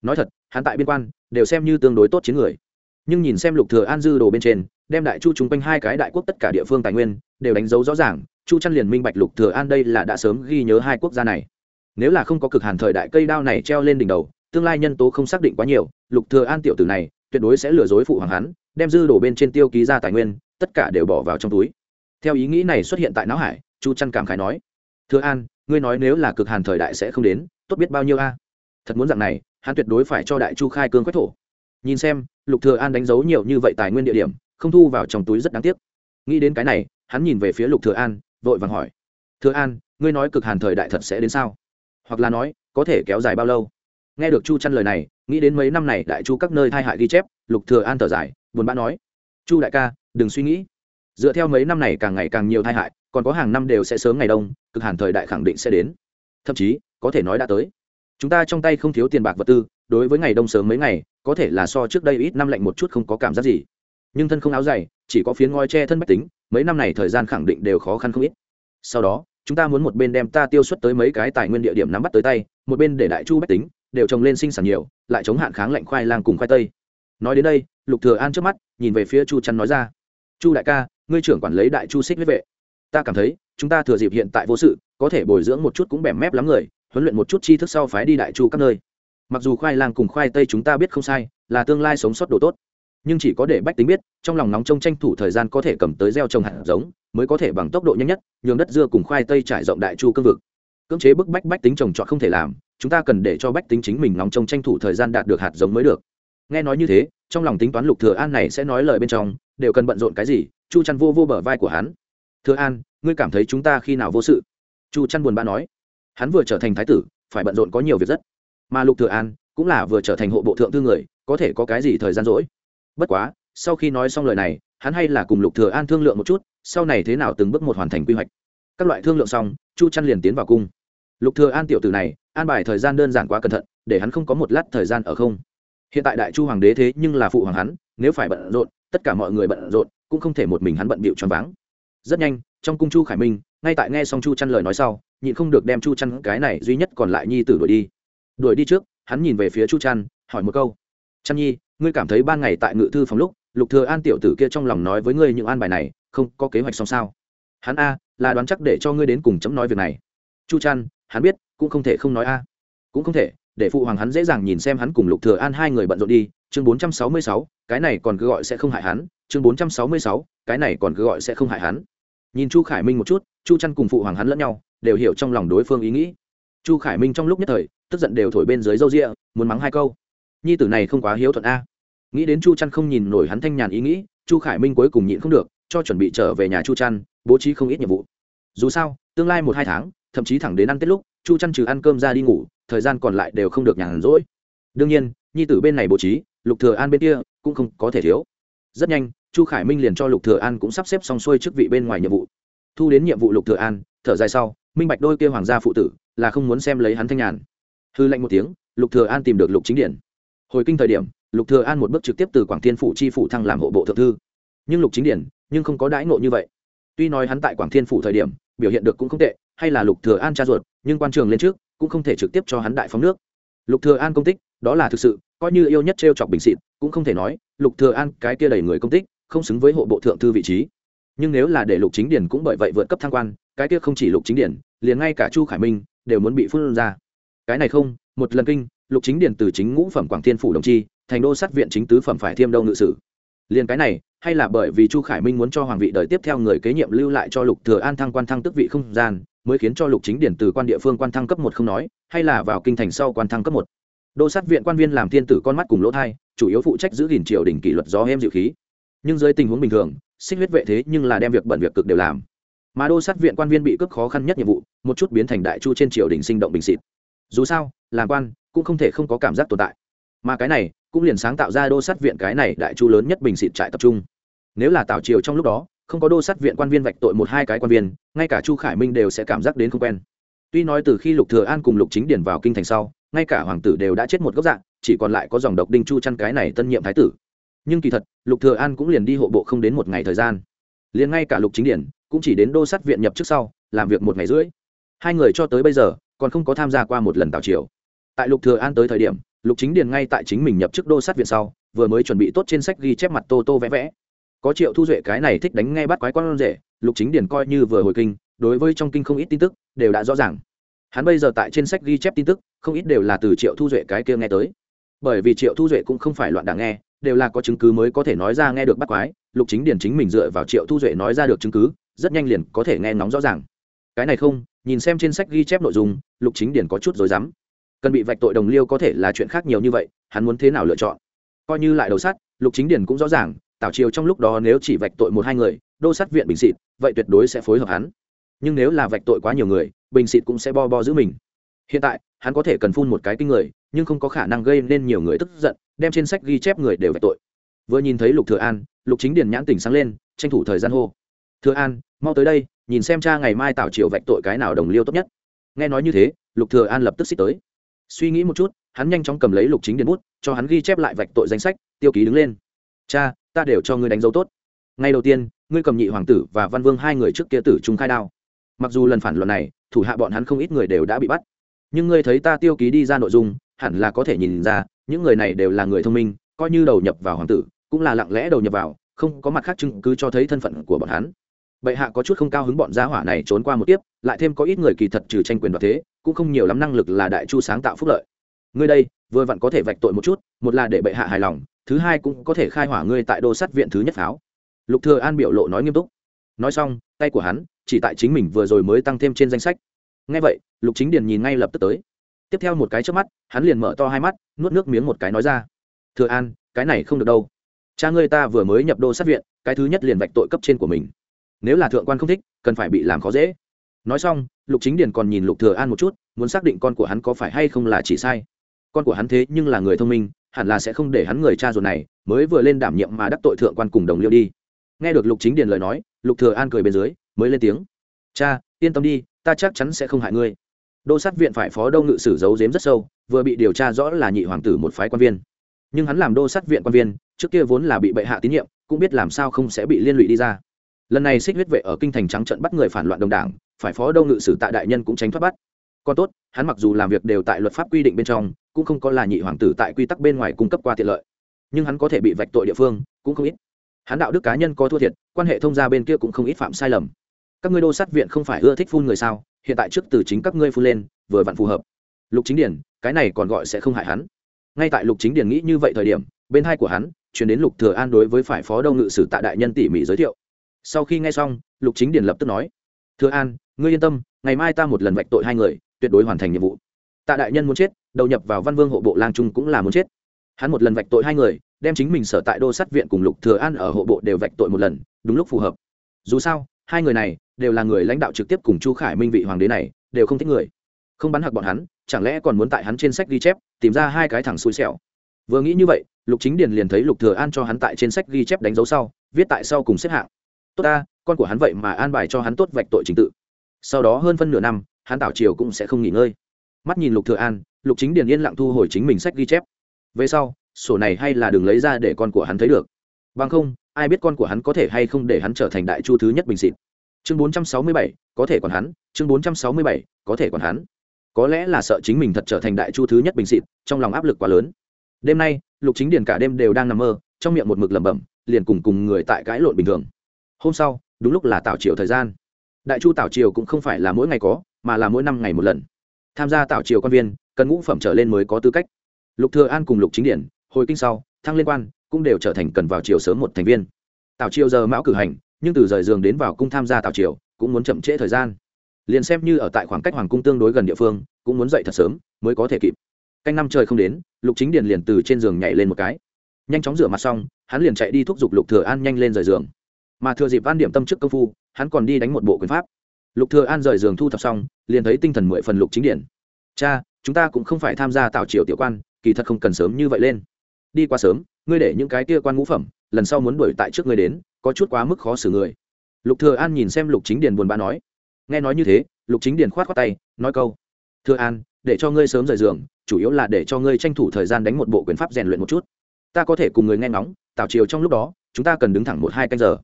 Nói thật, hắn tại biên quan, đều xem như tương đối tốt chiến người. Nhưng nhìn xem lục thừa an dư đồ bên trên, đem đại chu chúng quanh hai cái đại quốc tất cả địa phương tài nguyên, đều đánh dấu rõ ràng, chu chăn liền minh bạch lục thừa an đây là đã sớm ghi nhớ hai quốc gia này. Nếu là không có cực hàn thời đại cây đao này treo lên đỉnh đầu, tương lai nhân tố không xác định quá nhiều, lục thừa an tiểu tử này tuyệt đối sẽ lừa dối phụ hoàng hắn, đem dư đồ bên trên tiêu ký ra tài nguyên, tất cả đều bỏ vào trong túi. Theo ý nghĩ này xuất hiện tại não hải, chu trăn cảm khái nói, thưa an, ngươi nói nếu là cực hàn thời đại sẽ không đến, tốt biết bao nhiêu a? Thật muốn dạng này, hắn tuyệt đối phải cho đại chu khai cương quách thổ. Nhìn xem, lục thừa an đánh dấu nhiều như vậy tài nguyên địa điểm, không thu vào trong túi rất đáng tiếc. Nghĩ đến cái này, hắn nhìn về phía lục thừa an, vội vàng hỏi, thừa an, ngươi nói cực hàn thời đại thật sẽ đến sao? Hoặc là nói, có thể kéo dài bao lâu? Nghe được chu chăn lời này, nghĩ đến mấy năm này đại chu các nơi thay hại ghi chép, lục thừa an thở dài, buồn bã nói, chu đại ca, đừng suy nghĩ. Dựa theo mấy năm này càng ngày càng nhiều thay hại, còn có hàng năm đều sẽ sớm ngày đông, cực hàn thời đại khẳng định sẽ đến. Thậm chí, có thể nói đã tới. Chúng ta trong tay không thiếu tiền bạc vật tư, đối với ngày đông sớm mấy ngày, có thể là so trước đây ít năm lạnh một chút không có cảm giác gì. Nhưng thân không áo dày, chỉ có phiến ngói che thân bách tính, mấy năm này thời gian khẳng định đều khó khăn không ít. Sau đó, chúng ta muốn một bên đem ta tiêu xuất tới mấy cái tài nguyên địa điểm nắm bắt tới tay, một bên để đại chu bách tính đều trồng lên sinh sản nhiều, lại chống hạn kháng lạnh khoai lang cùng khoai tây. Nói đến đây, lục thừa an trước mắt, nhìn về phía chu chăn nói ra, chu đại ca, ngươi trưởng quản lấy đại chu xích huyết vệ. Ta cảm thấy, chúng ta thừa dịp hiện tại vô sự, có thể bồi dưỡng một chút cũng bẻm mép lắm người, huấn luyện một chút tri thức sau phái đi đại chu các nơi. Mặc dù khoai lang cùng khoai tây chúng ta biết không sai, là tương lai sống sót đồ tốt, nhưng chỉ có để bách tính biết, trong lòng nóng trông tranh thủ thời gian có thể cầm tới gieo trồng hạt giống, mới có thể bằng tốc độ nhanh nhất, nhường đất dưa cùng khoai tây trải rộng đại chu cương vực. Cưỡng chế bức bách bách tính trồng trọt không thể làm chúng ta cần để cho bách tính chính mình nóng trong tranh thủ thời gian đạt được hạt giống mới được. Nghe nói như thế, trong lòng tính toán lục thừa an này sẽ nói lời bên trong, đều cần bận rộn cái gì, chu chăn vô vô bờ vai của hắn. Thừa an, ngươi cảm thấy chúng ta khi nào vô sự? Chu chăn buồn bã nói. Hắn vừa trở thành thái tử, phải bận rộn có nhiều việc rất. Mà lục thừa an cũng là vừa trở thành hộ bộ thượng thư người, có thể có cái gì thời gian rỗi? Bất quá, sau khi nói xong lời này, hắn hay là cùng lục thừa an thương lượng một chút, sau này thế nào từng bước một hoàn thành quy hoạch. Các loại thương lượng xong, chu chăn liền tiến vào cung. Lục thừa an tiểu tử này an bài thời gian đơn giản quá cẩn thận, để hắn không có một lát thời gian ở không. Hiện tại đại chu hoàng đế thế nhưng là phụ hoàng hắn, nếu phải bận rộn, tất cả mọi người bận rộn, cũng không thể một mình hắn bận bịu choáng váng. Rất nhanh, trong cung chu khải minh, ngay tại nghe xong chu chăn lời nói sau, nhịn không được đem chu chăn cái này duy nhất còn lại nhi tử đuổi đi. Đuổi đi trước, hắn nhìn về phía chu chăn, hỏi một câu. Chăn nhi, ngươi cảm thấy ban ngày tại ngự thư phòng lúc, lục thừa an tiểu tử kia trong lòng nói với ngươi những an bài này, không có kế hoạch xong sao? Hắn a, là đoán chắc để cho ngươi đến cùng chấm nói việc này. Chu chăn, hắn biết cũng không thể không nói a. Cũng không thể để phụ hoàng hắn dễ dàng nhìn xem hắn cùng lục thừa an hai người bận rộn đi chương 466, cái này còn cứ gọi sẽ không hại hắn chương 466, cái này còn cứ gọi sẽ không hại hắn. Nhìn chu khải minh một chút chu trăn cùng phụ hoàng hắn lẫn nhau đều hiểu trong lòng đối phương ý nghĩ. Chu khải minh trong lúc nhất thời tức giận đều thổi bên dưới râu ria muốn mắng hai câu. Nhi tử này không quá hiếu thuận a. Nghĩ đến chu trăn không nhìn nổi hắn thanh nhàn ý nghĩ chu khải minh cuối cùng nhịn không được cho chuẩn bị trở về nhà chu trăn bố trí không ít nhiệm vụ. Dù sao tương lai một hai tháng thậm chí thẳng đến ăn tết lúc, chu chăn trừ ăn cơm ra đi ngủ, thời gian còn lại đều không được nhàn rỗi. Đương nhiên, nhi tử bên này bố trí, lục thừa an bên kia cũng không có thể thiếu. Rất nhanh, chu khải minh liền cho lục thừa an cũng sắp xếp xong xuôi chức vị bên ngoài nhiệm vụ. Thu đến nhiệm vụ lục thừa an, thở dài sau, minh bạch đôi kia hoàng gia phụ tử là không muốn xem lấy hắn thanh nhàn. Hư lệnh một tiếng, lục thừa an tìm được lục chính điển hồi kinh thời điểm, lục thừa an một bước trực tiếp từ quảng thiên phủ chi phủ thăng làm hộ bộ thượng thư. Nhưng lục chính điển nhưng không có đãi ngộ như vậy. Tuy nói hắn tại quảng thiên phủ thời điểm, biểu hiện được cũng không tệ hay là lục thừa an cha ruột, nhưng quan trường lên trước, cũng không thể trực tiếp cho hắn đại phóng nước. Lục thừa an công tích, đó là thực sự, coi như yêu nhất treo chọc bình xịt cũng không thể nói, lục thừa an cái kia đầy người công tích, không xứng với hộ bộ thượng thư vị trí. Nhưng nếu là để lục chính điển cũng bởi vậy vượt cấp thăng quan, cái kia không chỉ lục chính điển liền ngay cả chu khải minh đều muốn bị phun ra. Cái này không, một lần kinh, lục chính điển từ chính ngũ phẩm quảng thiên phủ đồng chi, thành đô sát viện chính tứ phẩm phải thiêm đâu ngự sử. Liền cái này hay là bởi vì chu khải minh muốn cho hoàng vị đời tiếp theo người kế nhiệm lưu lại cho lục thừa an thăng quan thăng tức vị không gian, mới khiến cho lục chính điển từ quan địa phương quan thăng cấp một không nói, hay là vào kinh thành sau quan thăng cấp một. Đô sát viện quan viên làm thiên tử con mắt cùng lỗ thai, chủ yếu phụ trách giữ gìn triều đình kỷ luật do em dịu khí. Nhưng dưới tình huống bình thường, xích huyết vệ thế nhưng là đem việc bận việc cực đều làm. Mà đô sát viện quan viên bị cướp khó khăn nhất nhiệm vụ, một chút biến thành đại chu trên triều đình sinh động bình xịt. Dù sao, làm quan cũng không thể không có cảm giác tồn tại. Mà cái này cũng liền sáng tạo ra đô sát viện cái này đại chu lớn nhất bình xịt trại tập trung nếu là tào triều trong lúc đó, không có đô sát viện quan viên vạch tội một hai cái quan viên, ngay cả chu khải minh đều sẽ cảm giác đến không quen. Tuy nói từ khi lục thừa an cùng lục chính điển vào kinh thành sau, ngay cả hoàng tử đều đã chết một gốc dạng, chỉ còn lại có dòng độc đinh chu chăn cái này tân nhiệm thái tử. Nhưng kỳ thật, lục thừa an cũng liền đi hộ bộ không đến một ngày thời gian. Liền ngay cả lục chính điển cũng chỉ đến đô sát viện nhập trước sau, làm việc một ngày rưỡi. Hai người cho tới bây giờ, còn không có tham gia qua một lần tào triều. Tại lục thừa an tới thời điểm, lục chính điền ngay tại chính mình nhập chức đô sát viện sau, vừa mới chuẩn bị tốt trên sách ghi chép mặt tô tô vẽ vẽ có triệu thu duệ cái này thích đánh ngay bắt quái quan rể, lục chính điển coi như vừa hồi kinh, đối với trong kinh không ít tin tức, đều đã rõ ràng. Hắn bây giờ tại trên sách ghi chép tin tức, không ít đều là từ triệu thu duệ cái kia nghe tới. Bởi vì triệu thu duệ cũng không phải loạn đảng nghe, đều là có chứng cứ mới có thể nói ra nghe được bắt quái, lục chính điển chính mình dựa vào triệu thu duệ nói ra được chứng cứ, rất nhanh liền có thể nghe nóng rõ ràng. Cái này không, nhìn xem trên sách ghi chép nội dung, lục chính điển có chút rồi dám cần bị vạch tội đồng liêu có thể là chuyện khác nhiều như vậy, hắn muốn thế nào lựa chọn? Coi như lại đầu sắt, lục chính điển cũng rõ ràng tảo triều trong lúc đó nếu chỉ vạch tội một hai người, đô sát viện bình xịt vậy tuyệt đối sẽ phối hợp hắn. Nhưng nếu là vạch tội quá nhiều người, bình xịt cũng sẽ bo bo giữ mình. Hiện tại, hắn có thể cần phun một cái kinh người, nhưng không có khả năng gây nên nhiều người tức giận, đem trên sách ghi chép người đều vạch tội. Vừa nhìn thấy lục thừa an, lục chính điền nhãn tỉnh sáng lên, tranh thủ thời gian hô. Thừa an, mau tới đây, nhìn xem cha ngày mai tảo triều vạch tội cái nào đồng liêu tốt nhất. Nghe nói như thế, lục thừa an lập tức xích tới. Suy nghĩ một chút, hắn nhanh chóng cầm lấy lục chính điền bút, cho hắn ghi chép lại vạch tội danh sách, tiêu ký đứng lên. Cha ta đều cho ngươi đánh dấu tốt. Ngay đầu tiên, ngươi cầm nhị hoàng tử và văn vương hai người trước kia tử trung khai đao. Mặc dù lần phản luận này, thủ hạ bọn hắn không ít người đều đã bị bắt. Nhưng ngươi thấy ta tiêu ký đi ra nội dung, hẳn là có thể nhìn ra, những người này đều là người thông minh, coi như đầu nhập vào hoàng tử, cũng là lặng lẽ đầu nhập vào, không có mặt khác chứng cứ cho thấy thân phận của bọn hắn. Bệ hạ có chút không cao hứng bọn gia hỏa này trốn qua một tiếp lại thêm có ít người kỳ thật trừ tranh quyền đoạt thế, cũng không nhiều lắm năng lực là đại chu sáng tạo phúc lợi. Ngươi đây, vừa vặn có thể vạch tội một chút, một là để bệ hạ hài lòng thứ hai cũng có thể khai hỏa ngươi tại đô sát viện thứ nhất pháo. Lục thừa an biểu lộ nói nghiêm túc. Nói xong, tay của hắn chỉ tại chính mình vừa rồi mới tăng thêm trên danh sách. Nghe vậy, lục chính điền nhìn ngay lập tức tới. Tiếp theo một cái chớp mắt, hắn liền mở to hai mắt, nuốt nước miếng một cái nói ra. Thừa an, cái này không được đâu. Cha ngươi ta vừa mới nhập đô sát viện, cái thứ nhất liền vạch tội cấp trên của mình. Nếu là thượng quan không thích, cần phải bị làm khó dễ. Nói xong, lục chính điền còn nhìn lục thừa an một chút, muốn xác định con của hắn có phải hay không là chỉ sai. Con của hắn thế nhưng là người thông minh hẳn là sẽ không để hắn người cha ruột này mới vừa lên đảm nhiệm mà đắc tội thượng quan cùng đồng liêu đi. Nghe được lục chính điền lời nói, lục thừa an cười bên dưới, mới lên tiếng. Cha, yên tâm đi, ta chắc chắn sẽ không hại ngươi. Đô sát viện phải phó đông ngự sử giấu giếm rất sâu, vừa bị điều tra rõ là nhị hoàng tử một phái quan viên. Nhưng hắn làm đô sát viện quan viên, trước kia vốn là bị bệ hạ tín nhiệm, cũng biết làm sao không sẽ bị liên lụy đi ra. Lần này xích huyết vệ ở kinh thành trắng trận bắt người phản loạn đồng đảng, phải phó đông ngự sử tại đại nhân cũng tránh thoát bắt còn tốt, hắn mặc dù làm việc đều tại luật pháp quy định bên trong, cũng không có là nhị hoàng tử tại quy tắc bên ngoài cung cấp qua tiện lợi. Nhưng hắn có thể bị vạch tội địa phương, cũng không ít. Hắn đạo đức cá nhân có thua thiệt, quan hệ thông gia bên kia cũng không ít phạm sai lầm. Các ngươi đô sát viện không phải ưa thích phun người sao? Hiện tại trước từ chính các ngươi phun lên, vừa vặn phù hợp. Lục chính điển, cái này còn gọi sẽ không hại hắn. Ngay tại lục chính điển nghĩ như vậy thời điểm, bên hai của hắn, chuyển đến lục thừa an đối với phải phó đông ngự sử tạ đại nhân tỉ mỉ giới thiệu. Sau khi nghe xong, lục chính điển lập tức nói, thừa an, ngươi yên tâm, ngày mai ta một lần vạch tội hai người tuyệt đối hoàn thành nhiệm vụ. Tạ đại nhân muốn chết, đầu nhập vào văn vương hộ bộ lang trung cũng là muốn chết. Hắn một lần vạch tội hai người, đem chính mình sở tại đô sát viện cùng lục thừa an ở hộ bộ đều vạch tội một lần, đúng lúc phù hợp. Dù sao, hai người này đều là người lãnh đạo trực tiếp cùng chu khải minh vị hoàng đế này, đều không thích người. Không bắn hặc bọn hắn, chẳng lẽ còn muốn tại hắn trên sách ghi chép, tìm ra hai cái thằng xui xẻo? Vừa nghĩ như vậy, lục chính điền liền thấy lục thừa an cho hắn tại trên sách ghi chép đánh dấu sau, viết tại sau cùng xếp hạng. Tốt ta, con của hắn vậy mà an bài cho hắn tốt vạch tội chính tự. Sau đó hơn phân nửa năm hắn tảo triều cũng sẽ không nghỉ ngơi. Mắt nhìn lục thừa an lục chính điền yên lặng thu hồi chính mình sách ghi chép. Về sau sổ này hay là đừng lấy ra để con của hắn thấy được. Bằng không ai biết con của hắn có thể hay không để hắn trở thành đại chu thứ nhất bình xịt. Chương 467, có thể còn hắn. Chương 467, có thể còn hắn. Có lẽ là sợ chính mình thật trở thành đại chu thứ nhất bình xịt trong lòng áp lực quá lớn. Đêm nay lục chính điền cả đêm đều đang nằm mơ trong miệng một mực lẩm bẩm liền cùng cùng người tại cãi lộn bình thường. Hôm sau đúng lúc là tảo triều thời gian. Đại chu tảo triều cũng không phải là mỗi ngày có mà là mỗi năm ngày một lần. Tham gia tạo triều quan viên, cần ngũ phẩm trở lên mới có tư cách. Lục thừa an cùng lục chính điển, hồi kinh sau, thăng liên quan, cũng đều trở thành cần vào triều sớm một thành viên. Tạo triều giờ mão cử hành, nhưng từ rời giường đến vào cung tham gia tạo triều, cũng muốn chậm trễ thời gian. Liền xem như ở tại khoảng cách hoàng cung tương đối gần địa phương, cũng muốn dậy thật sớm, mới có thể kịp. Canh năm trời không đến, lục chính điền liền từ trên giường nhảy lên một cái. Nhanh chóng rửa mặt xong, hắn liền chạy đi thúc giục lục thừa an nhanh lên rời giường. Mà thừa dịp an điểm tâm trước công phu, hắn còn đi đánh một bộ quyền pháp lục thừa an rời giường thu thập xong, liền thấy tinh thần mười phần lục chính điển cha, chúng ta cũng không phải tham gia tạo triều tiểu quan, kỳ thật không cần sớm như vậy lên. Đi qua sớm, ngươi để những cái kia quan ngũ phẩm, lần sau muốn đuổi tại trước ngươi đến, có chút quá mức khó xử người. Lục thừa an nhìn xem lục chính Điền buồn bã nói. Nghe nói như thế, lục chính Điền khoát khoát tay, nói câu. Thừa an, để cho ngươi sớm rời giường, chủ yếu là để cho ngươi tranh thủ thời gian đánh một bộ quyền pháp rèn luyện một chút. Ta có thể cùng người nghe ngóng tạo triều trong lúc đó, chúng ta cần đứng thẳng một hai canh giờ.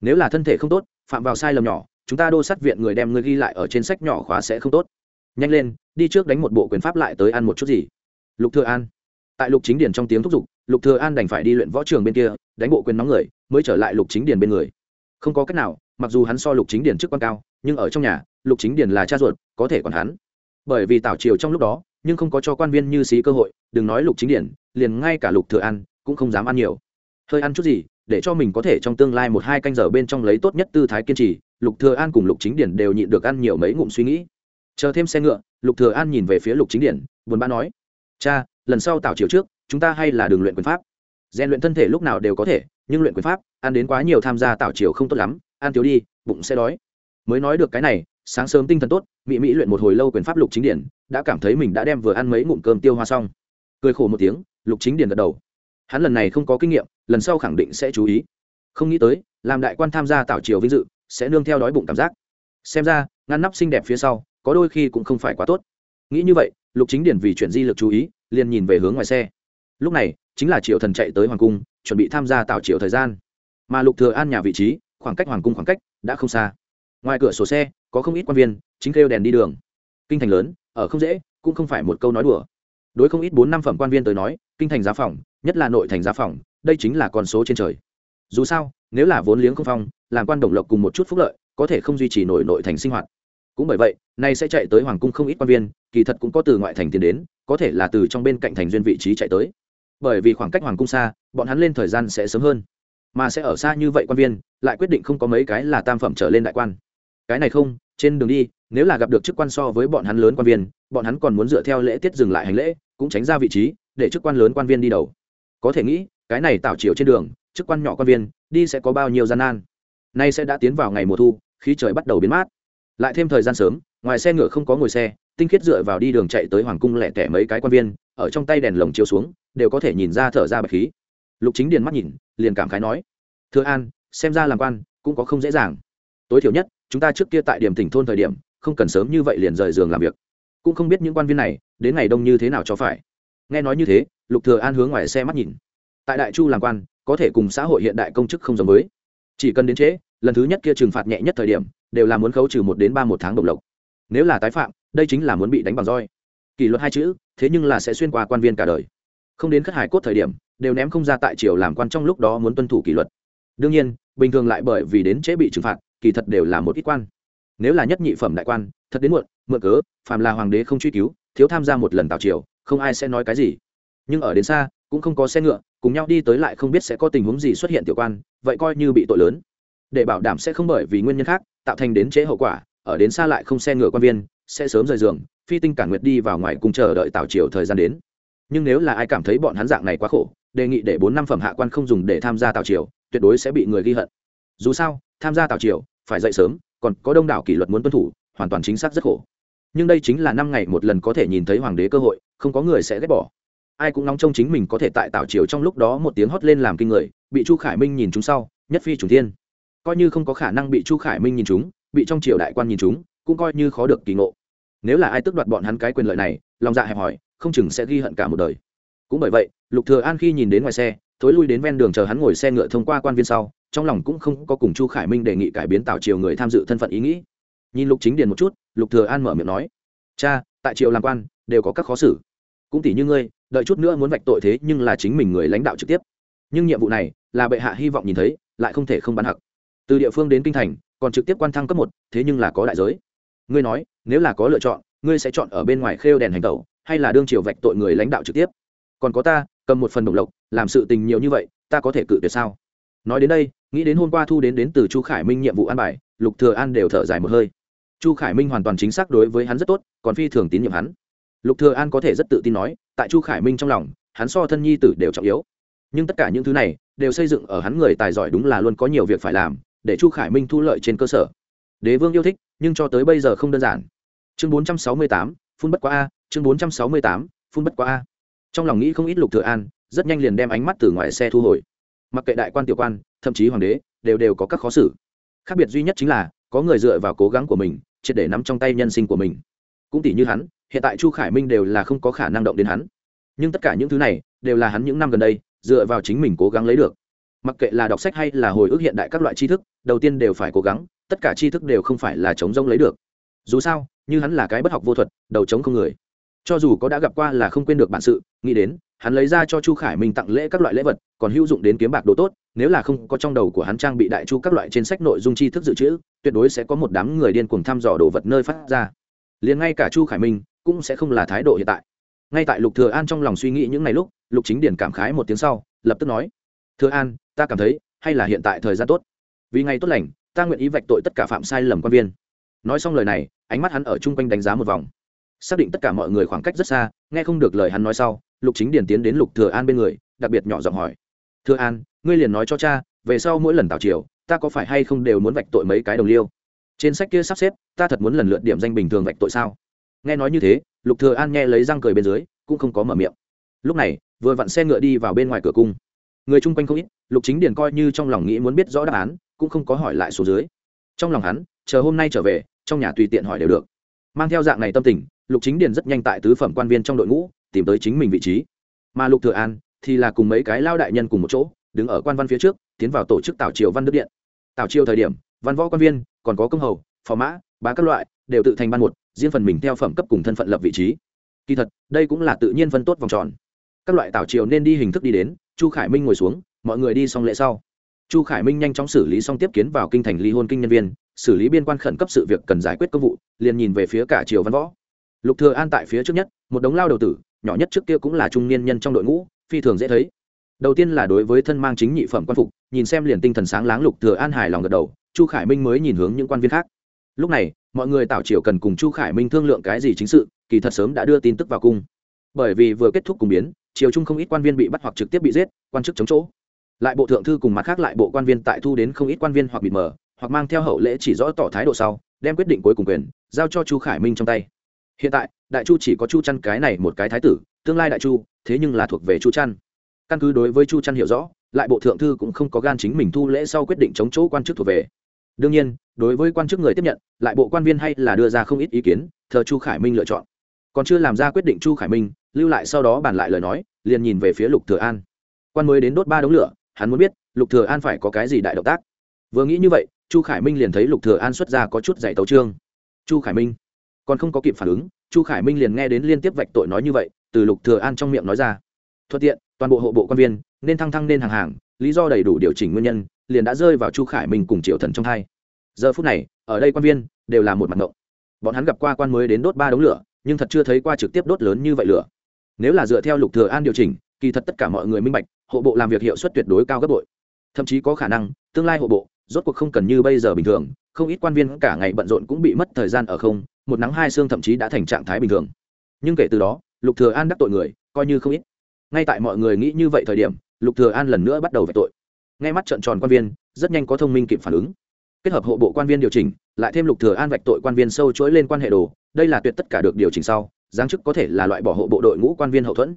Nếu là thân thể không tốt, phạm vào sai lầm nhỏ chúng ta đô sát viện người đem ngươi ghi lại ở trên sách nhỏ khóa sẽ không tốt. Nhanh lên, đi trước đánh một bộ quyền pháp lại tới ăn một chút gì. Lục thừa an. Tại lục chính điền trong tiếng thúc giục, lục thừa an đành phải đi luyện võ trường bên kia, đánh bộ quyền nóng người, mới trở lại lục chính điền bên người. Không có cách nào, mặc dù hắn so lục chính điền trước quan cao, nhưng ở trong nhà, lục chính điền là cha ruột, có thể còn hắn. Bởi vì tảo triều trong lúc đó, nhưng không có cho quan viên như xí cơ hội, đừng nói lục chính điển liền ngay cả lục thừa an cũng không dám ăn nhiều. Hơi ăn chút gì để cho mình có thể trong tương lai một hai canh giờ bên trong lấy tốt nhất tư thái kiên trì, lục thừa an cùng lục chính điển đều nhịn được ăn nhiều mấy ngụm suy nghĩ. Chờ thêm xe ngựa, lục thừa an nhìn về phía lục chính điển, buồn bã nói, cha, lần sau tảo chiều trước, chúng ta hay là đường luyện quyền pháp. Rèn luyện thân thể lúc nào đều có thể, nhưng luyện quyền pháp, ăn đến quá nhiều tham gia tảo chiều không tốt lắm, ăn thiếu đi, bụng sẽ đói. Mới nói được cái này, sáng sớm tinh thần tốt mỹ mỹ luyện một hồi lâu quyền pháp lục chính điển, đã cảm thấy mình đã đem vừa ăn mấy ngụm cơm tiêu hoa xong. Cười khổ một tiếng, lục chính điển gật đầu hắn lần này không có kinh nghiệm, lần sau khẳng định sẽ chú ý. Không nghĩ tới, làm đại quan tham gia tạo triều vinh dự, sẽ nương theo đói bụng cảm giác. Xem ra, ngăn nắp xinh đẹp phía sau, có đôi khi cũng không phải quá tốt. Nghĩ như vậy, lục chính điển vì chuyện di lực chú ý, liền nhìn về hướng ngoài xe. Lúc này, chính là triệu thần chạy tới hoàng cung, chuẩn bị tham gia tạo triều thời gian. Mà lục thừa an nhà vị trí, khoảng cách hoàng cung khoảng cách đã không xa. Ngoài cửa sổ xe, có không ít quan viên, chính kêu đèn đi đường. Kinh thành lớn, ở không dễ, cũng không phải một câu nói đùa đối không ít bốn năm phẩm quan viên tới nói, kinh thành giá phòng, nhất là nội thành giá phòng, đây chính là con số trên trời. Dù sao, nếu là vốn liếng không phong, làm quan đồng lộc cùng một chút phúc lợi, có thể không duy trì nổi nội thành sinh hoạt. Cũng bởi vậy, nay sẽ chạy tới hoàng cung không ít quan viên, kỳ thật cũng có từ ngoại thành tiến đến, có thể là từ trong bên cạnh thành duyên vị trí chạy tới. Bởi vì khoảng cách hoàng cung xa, bọn hắn lên thời gian sẽ sớm hơn. Mà sẽ ở xa như vậy quan viên, lại quyết định không có mấy cái là tam phẩm trở lên đại quan. Cái này không, trên đường đi nếu là gặp được chức quan so với bọn hắn lớn quan viên, bọn hắn còn muốn dựa theo lễ tiết dừng lại hành lễ, cũng tránh ra vị trí, để chức quan lớn quan viên đi đầu. Có thể nghĩ, cái này tạo chiều trên đường, chức quan nhỏ quan viên, đi sẽ có bao nhiêu gian nan. Nay sẽ đã tiến vào ngày mùa thu khi trời bắt đầu biến mát. Lại thêm thời gian sớm, ngoài xe ngựa không có ngồi xe, tinh khiết dựa vào đi đường chạy tới hoàng cung lẻ tẻ mấy cái quan viên, ở trong tay đèn lồng chiếu xuống, đều có thể nhìn ra thở ra bạch khí. Lục chính điền mắt nhìn, liền cảm khái nói, thưa an, xem ra làm quan, cũng có không dễ dàng. Tối thiểu nhất, chúng ta trước kia tại điểm tỉnh thôn thời điểm không cần sớm như vậy liền rời giường làm việc. Cũng không biết những quan viên này, đến ngày đông như thế nào cho phải. Nghe nói như thế, lục thừa an hướng ngoài xe mắt nhìn. Tại đại chu làm quan, có thể cùng xã hội hiện đại công chức không giống với. Chỉ cần đến trễ, lần thứ nhất kia trừng phạt nhẹ nhất thời điểm, đều là muốn khấu trừ một đến ba một tháng đồng lộc. Nếu là tái phạm, đây chính là muốn bị đánh bằng roi. Kỷ luật hai chữ, thế nhưng là sẽ xuyên qua quan viên cả đời. Không đến khất hải cốt thời điểm, đều ném không ra tại triều làm quan trong lúc đó muốn tuân thủ kỷ luật. Đương nhiên, bình thường lại bởi vì đến trễ bị trừng phạt, kỳ thật đều là một ít quan nếu là nhất nhị phẩm đại quan, thật đến muộn, mượn cớ, phàm là hoàng đế không truy cứu, thiếu tham gia một lần tào triều, không ai sẽ nói cái gì. Nhưng ở đến xa, cũng không có xe ngựa, cùng nhau đi tới lại không biết sẽ có tình huống gì xuất hiện tiểu quan, vậy coi như bị tội lớn. Để bảo đảm sẽ không bởi vì nguyên nhân khác, tạo thành đến chế hậu quả, ở đến xa lại không xe ngựa quan viên, sẽ sớm rời giường, phi tinh cản nguyệt đi vào ngoài cùng chờ đợi tào triều thời gian đến. Nhưng nếu là ai cảm thấy bọn hắn dạng này quá khổ, đề nghị để bốn năm phẩm hạ quan không dùng để tham gia tào triều, tuyệt đối sẽ bị người ghi hận. Dù sao, tham gia tào triều, phải dậy sớm còn có đông đảo kỷ luật muốn tuân thủ, hoàn toàn chính xác rất khổ. Nhưng đây chính là năm ngày một lần có thể nhìn thấy hoàng đế cơ hội, không có người sẽ ghét bỏ. Ai cũng nóng trông chính mình có thể tại tảo triều trong lúc đó một tiếng hót lên làm kinh người, bị chu khải minh nhìn chúng sau, nhất phi chủ thiên. Coi như không có khả năng bị chu khải minh nhìn chúng, bị trong triều đại quan nhìn chúng, cũng coi như khó được kỳ ngộ. Nếu là ai tước đoạt bọn hắn cái quyền lợi này, lòng dạ hẹp hòi, không chừng sẽ ghi hận cả một đời. Cũng bởi vậy, lục thừa an khi nhìn đến ngoài xe, thối lui đến ven đường chờ hắn ngồi xe ngựa thông qua quan viên sau trong lòng cũng không có cùng chu khải minh đề nghị cải biến tào triều người tham dự thân phận ý nghĩ. Nhìn lục chính điền một chút, lục thừa an mở miệng nói, cha, tại triều làm quan, đều có các khó xử. Cũng tỷ như ngươi, đợi chút nữa muốn vạch tội thế nhưng là chính mình người lãnh đạo trực tiếp. Nhưng nhiệm vụ này là bệ hạ hy vọng nhìn thấy, lại không thể không bán hặc. Từ địa phương đến kinh thành, còn trực tiếp quan thăng cấp một, thế nhưng là có đại giới. Ngươi nói, nếu là có lựa chọn, ngươi sẽ chọn ở bên ngoài khêu đèn hành tẩu, hay là đương triều vạch tội người lãnh đạo trực tiếp? Còn có ta, cầm một phần đồng lộc, làm sự tình nhiều như vậy, ta có thể cự tuyệt sao? Nói đến đây nghĩ đến hôm qua thu đến đến từ chu khải minh nhiệm vụ an bài lục thừa an đều thở dài một hơi. Chu khải minh hoàn toàn chính xác đối với hắn rất tốt còn phi thường tín nhiệm hắn. Lục thừa an có thể rất tự tin nói tại chu khải minh trong lòng hắn so thân nhi tử đều trọng yếu. Nhưng tất cả những thứ này đều xây dựng ở hắn người tài giỏi đúng là luôn có nhiều việc phải làm để chu khải minh thu lợi trên cơ sở. Đế vương yêu thích nhưng cho tới bây giờ không đơn giản. Chương 468, phun bất quá a chương 468, phun bất quá a. Trong lòng nghĩ không ít lục thừa an rất nhanh liền đem ánh mắt từ ngoài xe thu hồi mặc kệ đại quan tiểu quan, thậm chí hoàng đế, đều đều có các khó xử. Khác biệt duy nhất chính là, có người dựa vào cố gắng của mình, triệt để nắm trong tay nhân sinh của mình. Cũng tỷ như hắn, hiện tại chu khải minh đều là không có khả năng động đến hắn. Nhưng tất cả những thứ này, đều là hắn những năm gần đây, dựa vào chính mình cố gắng lấy được. Mặc kệ là đọc sách hay là hồi ức hiện đại các loại tri thức, đầu tiên đều phải cố gắng, tất cả tri thức đều không phải là chống rông lấy được. Dù sao, như hắn là cái bất học vô thuật, đầu chống không người. Cho dù có đã gặp qua là không quên được bản sự, nghĩ đến hắn lấy ra cho chu khải minh tặng lễ các loại lễ vật, còn hữu dụng đến kiếm bạc đồ tốt, nếu là không có trong đầu của hắn trang bị đại chu các loại trên sách nội dung tri thức dự trữ, tuyệt đối sẽ có một đám người điên cuồng thăm dò đồ vật nơi phát ra. Liền ngay cả chu khải minh cũng sẽ không là thái độ hiện tại. Ngay tại lục thừa an trong lòng suy nghĩ những ngày lúc, lục chính điển cảm khái một tiếng sau, lập tức nói, thừa an, ta cảm thấy, hay là hiện tại thời gian tốt. Vì ngày tốt lành, ta nguyện ý vạch tội tất cả phạm sai lầm quan viên. Nói xong lời này, ánh mắt hắn ở chung quanh đánh giá một vòng. Xác định tất cả mọi người khoảng cách rất xa, nghe không được lời hắn nói sau lục chính điển tiến đến lục thừa an bên người, đặc biệt nhỏ giọng hỏi. Thừa an, ngươi liền nói cho cha, về sau mỗi lần tào triều, ta có phải hay không đều muốn vạch tội mấy cái đồng liêu? Trên sách kia sắp xếp, ta thật muốn lần lượt điểm danh bình thường vạch tội sao? Nghe nói như thế, lục thừa an nghe lấy răng cười bên dưới, cũng không có mở miệng. Lúc này, vừa vặn xe ngựa đi vào bên ngoài cửa cung. Người chung quanh không ít, lục chính điền coi như trong lòng nghĩ muốn biết rõ đáp án, cũng không có hỏi lại số dưới. Trong lòng hắn, chờ hôm nay trở về, trong nhà tùy tiện hỏi đều được. Mang theo dạng này tâm tình, lục chính điền rất nhanh tại tứ phẩm quan viên trong đội ngũ tìm tới chính mình vị trí. Mà lục thừa an thì là cùng mấy cái lao đại nhân cùng một chỗ, đứng ở quan văn phía trước, tiến vào tổ chức tảo triều văn đức điện. Tảo triều thời điểm, văn võ quan viên, còn có công hầu, phò mã, bá các loại, đều tự thành ban một, riêng phần mình theo phẩm cấp cùng thân phận lập vị trí. Kỳ thật, đây cũng là tự nhiên phân tốt vòng tròn. Các loại tảo triều nên đi hình thức đi đến, chu khải minh ngồi xuống, mọi người đi xong lễ sau. Chu khải minh nhanh chóng xử lý xong tiếp kiến vào kinh thành ly hôn kinh nhân viên, xử lý biên quan khẩn cấp sự việc cần giải quyết công vụ, liền nhìn về phía cả triều văn võ. Lục thừa an tại phía trước nhất, một đống lao đầu tử nhỏ nhất trước kia cũng là trung niên nhân trong đội ngũ, phi thường dễ thấy. Đầu tiên là đối với thân mang chính nhị phẩm quan phục, nhìn xem liền tinh thần sáng láng lục thừa an hài lòng gật đầu, chu khải minh mới nhìn hướng những quan viên khác. Lúc này, mọi người tảo triều cần cùng chu khải minh thương lượng cái gì chính sự, kỳ thật sớm đã đưa tin tức vào cung. Bởi vì vừa kết thúc cùng biến, triều trung không ít quan viên bị bắt hoặc trực tiếp bị giết, quan chức chống chỗ. Lại bộ thượng thư cùng mặt khác lại bộ quan viên tại thu đến không ít quan viên hoặc bị mờ, hoặc mang theo hậu lễ chỉ rõ tỏ thái độ sau, đem quyết định cuối cùng quyền, giao cho chu khải minh trong tay. Hiện tại đại chu chỉ có chu chăn cái này một cái thái tử, tương lai đại chu, thế nhưng là thuộc về chu chăn. Căn cứ đối với chu chăn hiểu rõ, lại bộ thượng thư cũng không có gan chính mình thu lễ sau quyết định chống chỗ quan chức thuộc về. Đương nhiên, đối với quan chức người tiếp nhận, lại bộ quan viên hay là đưa ra không ít ý kiến, thờ chu khải minh lựa chọn. Còn chưa làm ra quyết định chu khải minh, lưu lại sau đó bàn lại lời nói, liền nhìn về phía lục thừa an. Quan mới đến đốt ba đống lửa, hắn muốn biết, lục thừa an phải có cái gì đại động tác. Vừa nghĩ như vậy, chu khải minh liền thấy lục thừa an xuất ra có chút dạy tấu trương chu khải minh, còn không có kịp phản ứng chu khải minh liền nghe đến liên tiếp vạch tội nói như vậy, từ lục thừa an trong miệng nói ra. Thuận tiện, toàn bộ hộ bộ quan viên nên thăng thăng nên hàng hàng, lý do đầy đủ điều chỉnh nguyên nhân, liền đã rơi vào chu khải minh cùng triệu thần trong hai. Giờ phút này, ở đây quan viên đều là một mặt ngộng. Bọn hắn gặp qua quan mới đến đốt ba đống lửa, nhưng thật chưa thấy qua trực tiếp đốt lớn như vậy lửa. Nếu là dựa theo lục thừa an điều chỉnh, kỳ thật tất cả mọi người minh bạch, hộ bộ làm việc hiệu suất tuyệt đối cao gấp bội. Thậm chí có khả năng, tương lai hộ bộ rốt cuộc không cần như bây giờ bình thường, không ít quan viên cả ngày bận rộn cũng bị mất thời gian ở không, một nắng hai xương thậm chí đã thành trạng thái bình thường. Nhưng kể từ đó, lục thừa an đắc tội người, coi như không ít. Ngay tại mọi người nghĩ như vậy thời điểm, lục thừa an lần nữa bắt đầu vạch tội. Ngay mắt trợn tròn quan viên, rất nhanh có thông minh kịp phản ứng. Kết hợp hộ bộ quan viên điều chỉnh, lại thêm lục thừa an vạch tội quan viên sâu chuỗi lên quan hệ đồ, đây là tuyệt tất cả được điều chỉnh sau, giáng chức có thể là loại bỏ hộ bộ đội ngũ quan viên hậu thuẫn.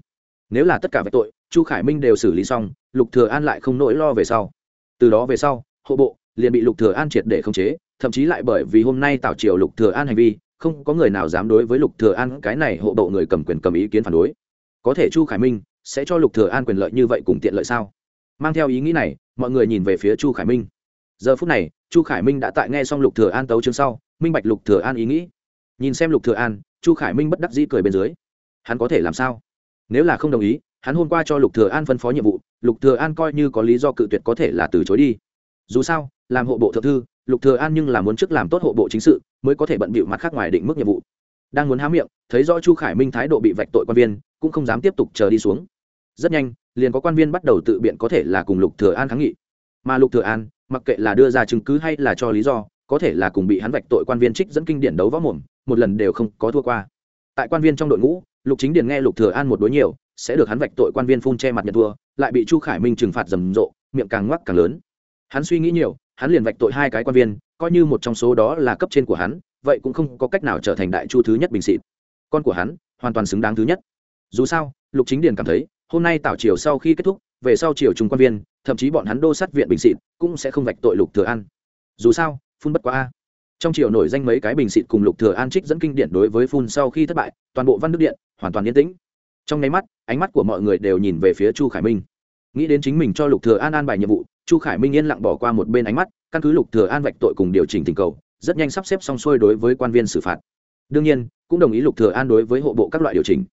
Nếu là tất cả vạch tội, chu khải minh đều xử lý xong, lục thừa an lại không nỗi lo về sau. Từ đó về sau, hộ bộ liền bị lục thừa an triệt để khống chế, thậm chí lại bởi vì hôm nay tạo triều lục thừa an hành vi, không có người nào dám đối với lục thừa an cái này hộ bộ người cầm quyền cầm ý kiến phản đối. Có thể chu khải minh sẽ cho lục thừa an quyền lợi như vậy cùng tiện lợi sao? Mang theo ý nghĩ này, mọi người nhìn về phía chu khải minh. Giờ phút này, chu khải minh đã tại nghe xong lục thừa an tấu chương sau, minh bạch lục thừa an ý nghĩ. Nhìn xem lục thừa an, chu khải minh bất đắc dĩ cười bên dưới. Hắn có thể làm sao? Nếu là không đồng ý, hắn hôm qua cho lục thừa an phân phó nhiệm vụ, lục thừa an coi như có lý do cự tuyệt có thể là từ chối đi. Dù sao làm hộ bộ thượng thư, lục thừa an nhưng là muốn trước làm tốt hộ bộ chính sự, mới có thể bận bịu mặt khác ngoài định mức nhiệm vụ. Đang muốn há miệng, thấy rõ chu khải minh thái độ bị vạch tội quan viên, cũng không dám tiếp tục chờ đi xuống. Rất nhanh, liền có quan viên bắt đầu tự biện có thể là cùng lục thừa an kháng nghị. Mà lục thừa an, mặc kệ là đưa ra chứng cứ hay là cho lý do, có thể là cùng bị hắn vạch tội quan viên trích dẫn kinh điển đấu võ mồm, một lần đều không có thua qua. Tại quan viên trong đội ngũ, lục chính điền nghe lục thừa an một đối nhiều, sẽ được hắn vạch tội quan viên phun che mặt nhận thua, lại bị chu khải minh trừng phạt rầm rộ, miệng càng ngoắc càng lớn. Hắn suy nghĩ nhiều hắn liền vạch tội hai cái quan viên, coi như một trong số đó là cấp trên của hắn, vậy cũng không có cách nào trở thành đại chu thứ nhất bình xịt. Con của hắn, hoàn toàn xứng đáng thứ nhất. Dù sao, lục chính điền cảm thấy, hôm nay tảo triều sau khi kết thúc, về sau triều trung quan viên, thậm chí bọn hắn đô sát viện bình xịt, cũng sẽ không vạch tội lục thừa an. Dù sao, phun bất quá a. Trong triều nổi danh mấy cái bình xịt cùng lục thừa an trích dẫn kinh điển đối với phun sau khi thất bại, toàn bộ văn đức điện, hoàn toàn yên tĩnh. Trong nháy mắt, ánh mắt của mọi người đều nhìn về phía chu khải minh. Nghĩ đến chính mình cho lục thừa an an bài nhiệm vụ chu khải minh yên lặng bỏ qua một bên ánh mắt căn cứ lục thừa an vạch tội cùng điều chỉnh tình cầu rất nhanh sắp xếp xong xuôi đối với quan viên xử phạt. Đương nhiên cũng đồng ý lục thừa an đối với hộ bộ các loại điều chỉnh.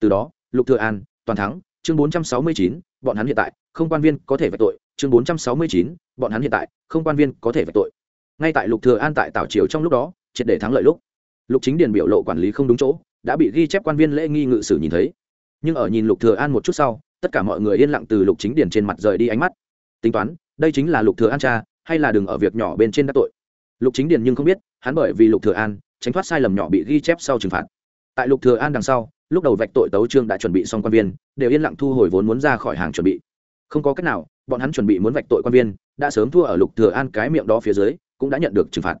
Từ đó lục thừa an toàn thắng chương 469, bọn hắn hiện tại không quan viên có thể vạch tội chương 469, bọn hắn hiện tại không quan viên có thể vạch tội. Ngay tại lục thừa an tại tảo triều trong lúc đó triệt để thắng lợi lúc lục chính điền biểu lộ quản lý không đúng chỗ đã bị ghi chép quan viên lễ nghi ngự sử nhìn thấy. Nhưng ở nhìn lục thừa an một chút sau tất cả mọi người yên lặng từ lục chính điền trên mặt rời đi ánh mắt tính toán, đây chính là lục thừa an cha, hay là đừng ở việc nhỏ bên trên đắc tội. Lục chính điền nhưng không biết, hắn bởi vì lục thừa an, tránh thoát sai lầm nhỏ bị ghi chép sau trừng phạt. Tại lục thừa an đằng sau, lúc đầu vạch tội tấu trương đã chuẩn bị xong quan viên, đều yên lặng thu hồi vốn muốn ra khỏi hàng chuẩn bị. Không có cách nào, bọn hắn chuẩn bị muốn vạch tội quan viên, đã sớm thua ở lục thừa an cái miệng đó phía dưới, cũng đã nhận được trừng phạt.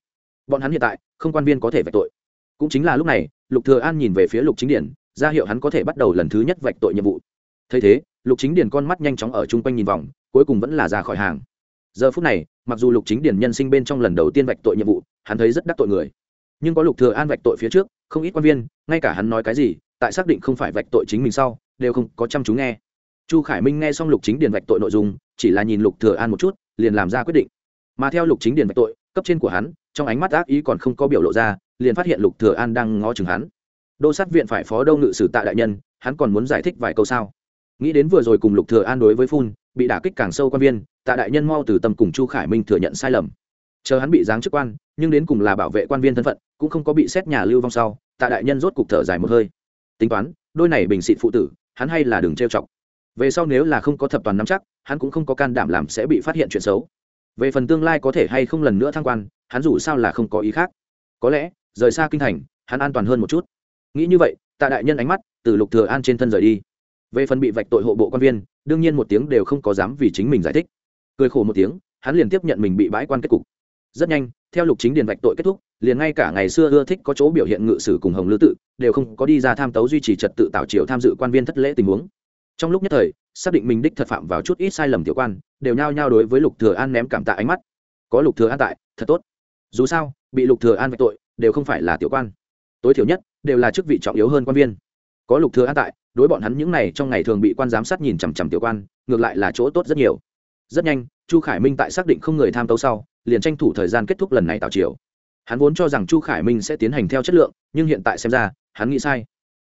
Bọn hắn hiện tại, không quan viên có thể vạch tội. Cũng chính là lúc này, lục thừa an nhìn về phía lục chính điển ra hiệu hắn có thể bắt đầu lần thứ nhất vạch tội nhiệm vụ. Thấy thế lục chính Điền con mắt nhanh chóng ở chung quanh nhìn vòng, cuối cùng vẫn là ra khỏi hàng. Giờ phút này, mặc dù lục chính Điền nhân sinh bên trong lần đầu tiên vạch tội nhiệm vụ, hắn thấy rất đắc tội người. Nhưng có lục thừa an vạch tội phía trước, không ít quan viên, ngay cả hắn nói cái gì, tại xác định không phải vạch tội chính mình sau, đều không có chăm chú nghe. Chu khải minh nghe xong lục chính Điền vạch tội nội dung, chỉ là nhìn lục thừa an một chút, liền làm ra quyết định. Mà theo lục chính Điền vạch tội, cấp trên của hắn, trong ánh mắt ác ý còn không có biểu lộ ra, liền phát hiện lục thừa an đang ngó chừng hắn. Đô sát viện phải phó đâu ngự sử tạ đại nhân, hắn còn muốn giải thích vài câu sao? Nghĩ đến vừa rồi cùng lục thừa an đối với phun, bị đả kích càng sâu quan viên, tạ đại nhân mau từ tâm cùng chu khải minh thừa nhận sai lầm. Chờ hắn bị giáng chức quan, nhưng đến cùng là bảo vệ quan viên thân phận, cũng không có bị xét nhà lưu vong sau, tạ đại nhân rốt cục thở dài một hơi. Tính toán, đôi này bình xịt phụ tử, hắn hay là đừng trêu chọc. Về sau nếu là không có thập toàn nắm chắc, hắn cũng không có can đảm làm sẽ bị phát hiện chuyện xấu. Về phần tương lai có thể hay không lần nữa thăng quan, hắn dù sao là không có ý khác. Có lẽ, rời xa kinh thành, hắn an toàn hơn một chút. Nghĩ như vậy, tạ đại nhân ánh mắt từ lục thừa an trên thân rời đi về phần bị vạch tội hộ bộ quan viên, đương nhiên một tiếng đều không có dám vì chính mình giải thích. Cười khổ một tiếng, hắn liền tiếp nhận mình bị bãi quan kết cục. Rất nhanh, theo lục chính điền vạch tội kết thúc, liền ngay cả ngày xưa ưa thích có chỗ biểu hiện ngự sử cùng hồng lư tự, đều không có đi ra tham tấu duy trì trật tự tạo triều tham dự quan viên thất lễ tình huống. Trong lúc nhất thời, xác định mình đích thật phạm vào chút ít sai lầm tiểu quan, đều nhao nhao đối với lục thừa an ném cảm tạ ánh mắt. Có lục thừa an tại, thật tốt. Dù sao, bị lục thừa an vạch tội, đều không phải là tiểu quan. Tối thiểu nhất, đều là chức vị trọng yếu hơn quan viên. Có lục thừa an tại đối bọn hắn những này trong ngày thường bị quan giám sát nhìn chằm chằm tiểu quan, ngược lại là chỗ tốt rất nhiều. Rất nhanh, chu khải minh tại xác định không người tham tấu sau, liền tranh thủ thời gian kết thúc lần này tạo chiều hắn vốn cho rằng chu khải minh sẽ tiến hành theo chất lượng, nhưng hiện tại xem ra, hắn nghĩ sai.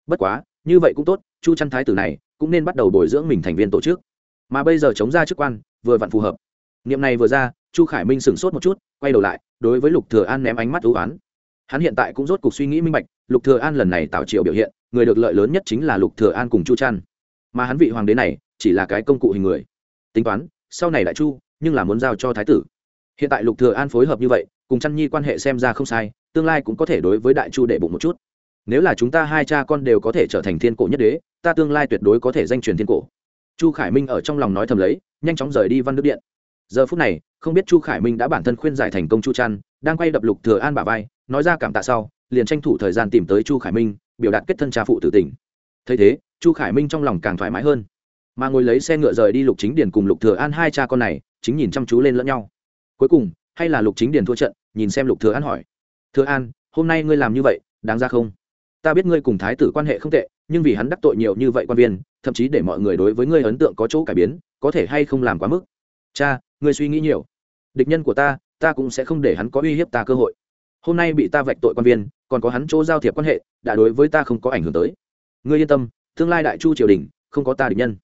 Bất quá, như vậy cũng tốt, chu trăn thái tử này cũng nên bắt đầu bồi dưỡng mình thành viên tổ chức. Mà bây giờ chống ra chức quan, vừa vặn phù hợp. Niệm này vừa ra, chu khải minh sửng sốt một chút, quay đầu lại, đối với lục thừa an ném ánh mắt ưu oán hắn hiện tại cũng rốt cuộc suy nghĩ minh bạch, lục thừa an lần này tạo triệu biểu hiện, người được lợi lớn nhất chính là lục thừa an cùng chu trăn mà hắn vị hoàng đế này, chỉ là cái công cụ hình người. Tính toán, sau này đại chu, nhưng là muốn giao cho thái tử. Hiện tại lục thừa an phối hợp như vậy, cùng chăn nhi quan hệ xem ra không sai, tương lai cũng có thể đối với đại chu để bụng một chút. Nếu là chúng ta hai cha con đều có thể trở thành thiên cổ nhất đế, ta tương lai tuyệt đối có thể danh truyền thiên cổ. Chu khải minh ở trong lòng nói thầm lấy, nhanh chóng rời đi văn đức điện. Giờ phút này, không biết chu khải minh đã bản thân khuyên giải thành công chu trăn đang quay đập lục thừa an bả vai nói ra cảm tạ sau, liền tranh thủ thời gian tìm tới chu khải minh, biểu đạt kết thân cha phụ tử tỉnh thấy thế, chu khải minh trong lòng càng thoải mái hơn. Mà ngồi lấy xe ngựa rời đi lục chính điền cùng lục thừa an hai cha con này, chính nhìn chăm chú lên lẫn nhau. Cuối cùng, hay là lục chính điền thua trận, nhìn xem lục thừa an hỏi. Thừa an, hôm nay ngươi làm như vậy, đáng ra không? Ta biết ngươi cùng thái tử quan hệ không tệ, nhưng vì hắn đắc tội nhiều như vậy quan viên, thậm chí để mọi người đối với ngươi ấn tượng có chỗ cải biến, có thể hay không làm quá mức? Cha, ngươi suy nghĩ nhiều. Địch nhân của ta ta cũng sẽ không để hắn có uy hiếp ta cơ hội hôm nay bị ta vạch tội quan viên, còn có hắn chỗ giao thiệp quan hệ, đã đối với ta không có ảnh hưởng tới. Ngươi yên tâm, tương lai đại chu triều đình, không có ta địch nhân.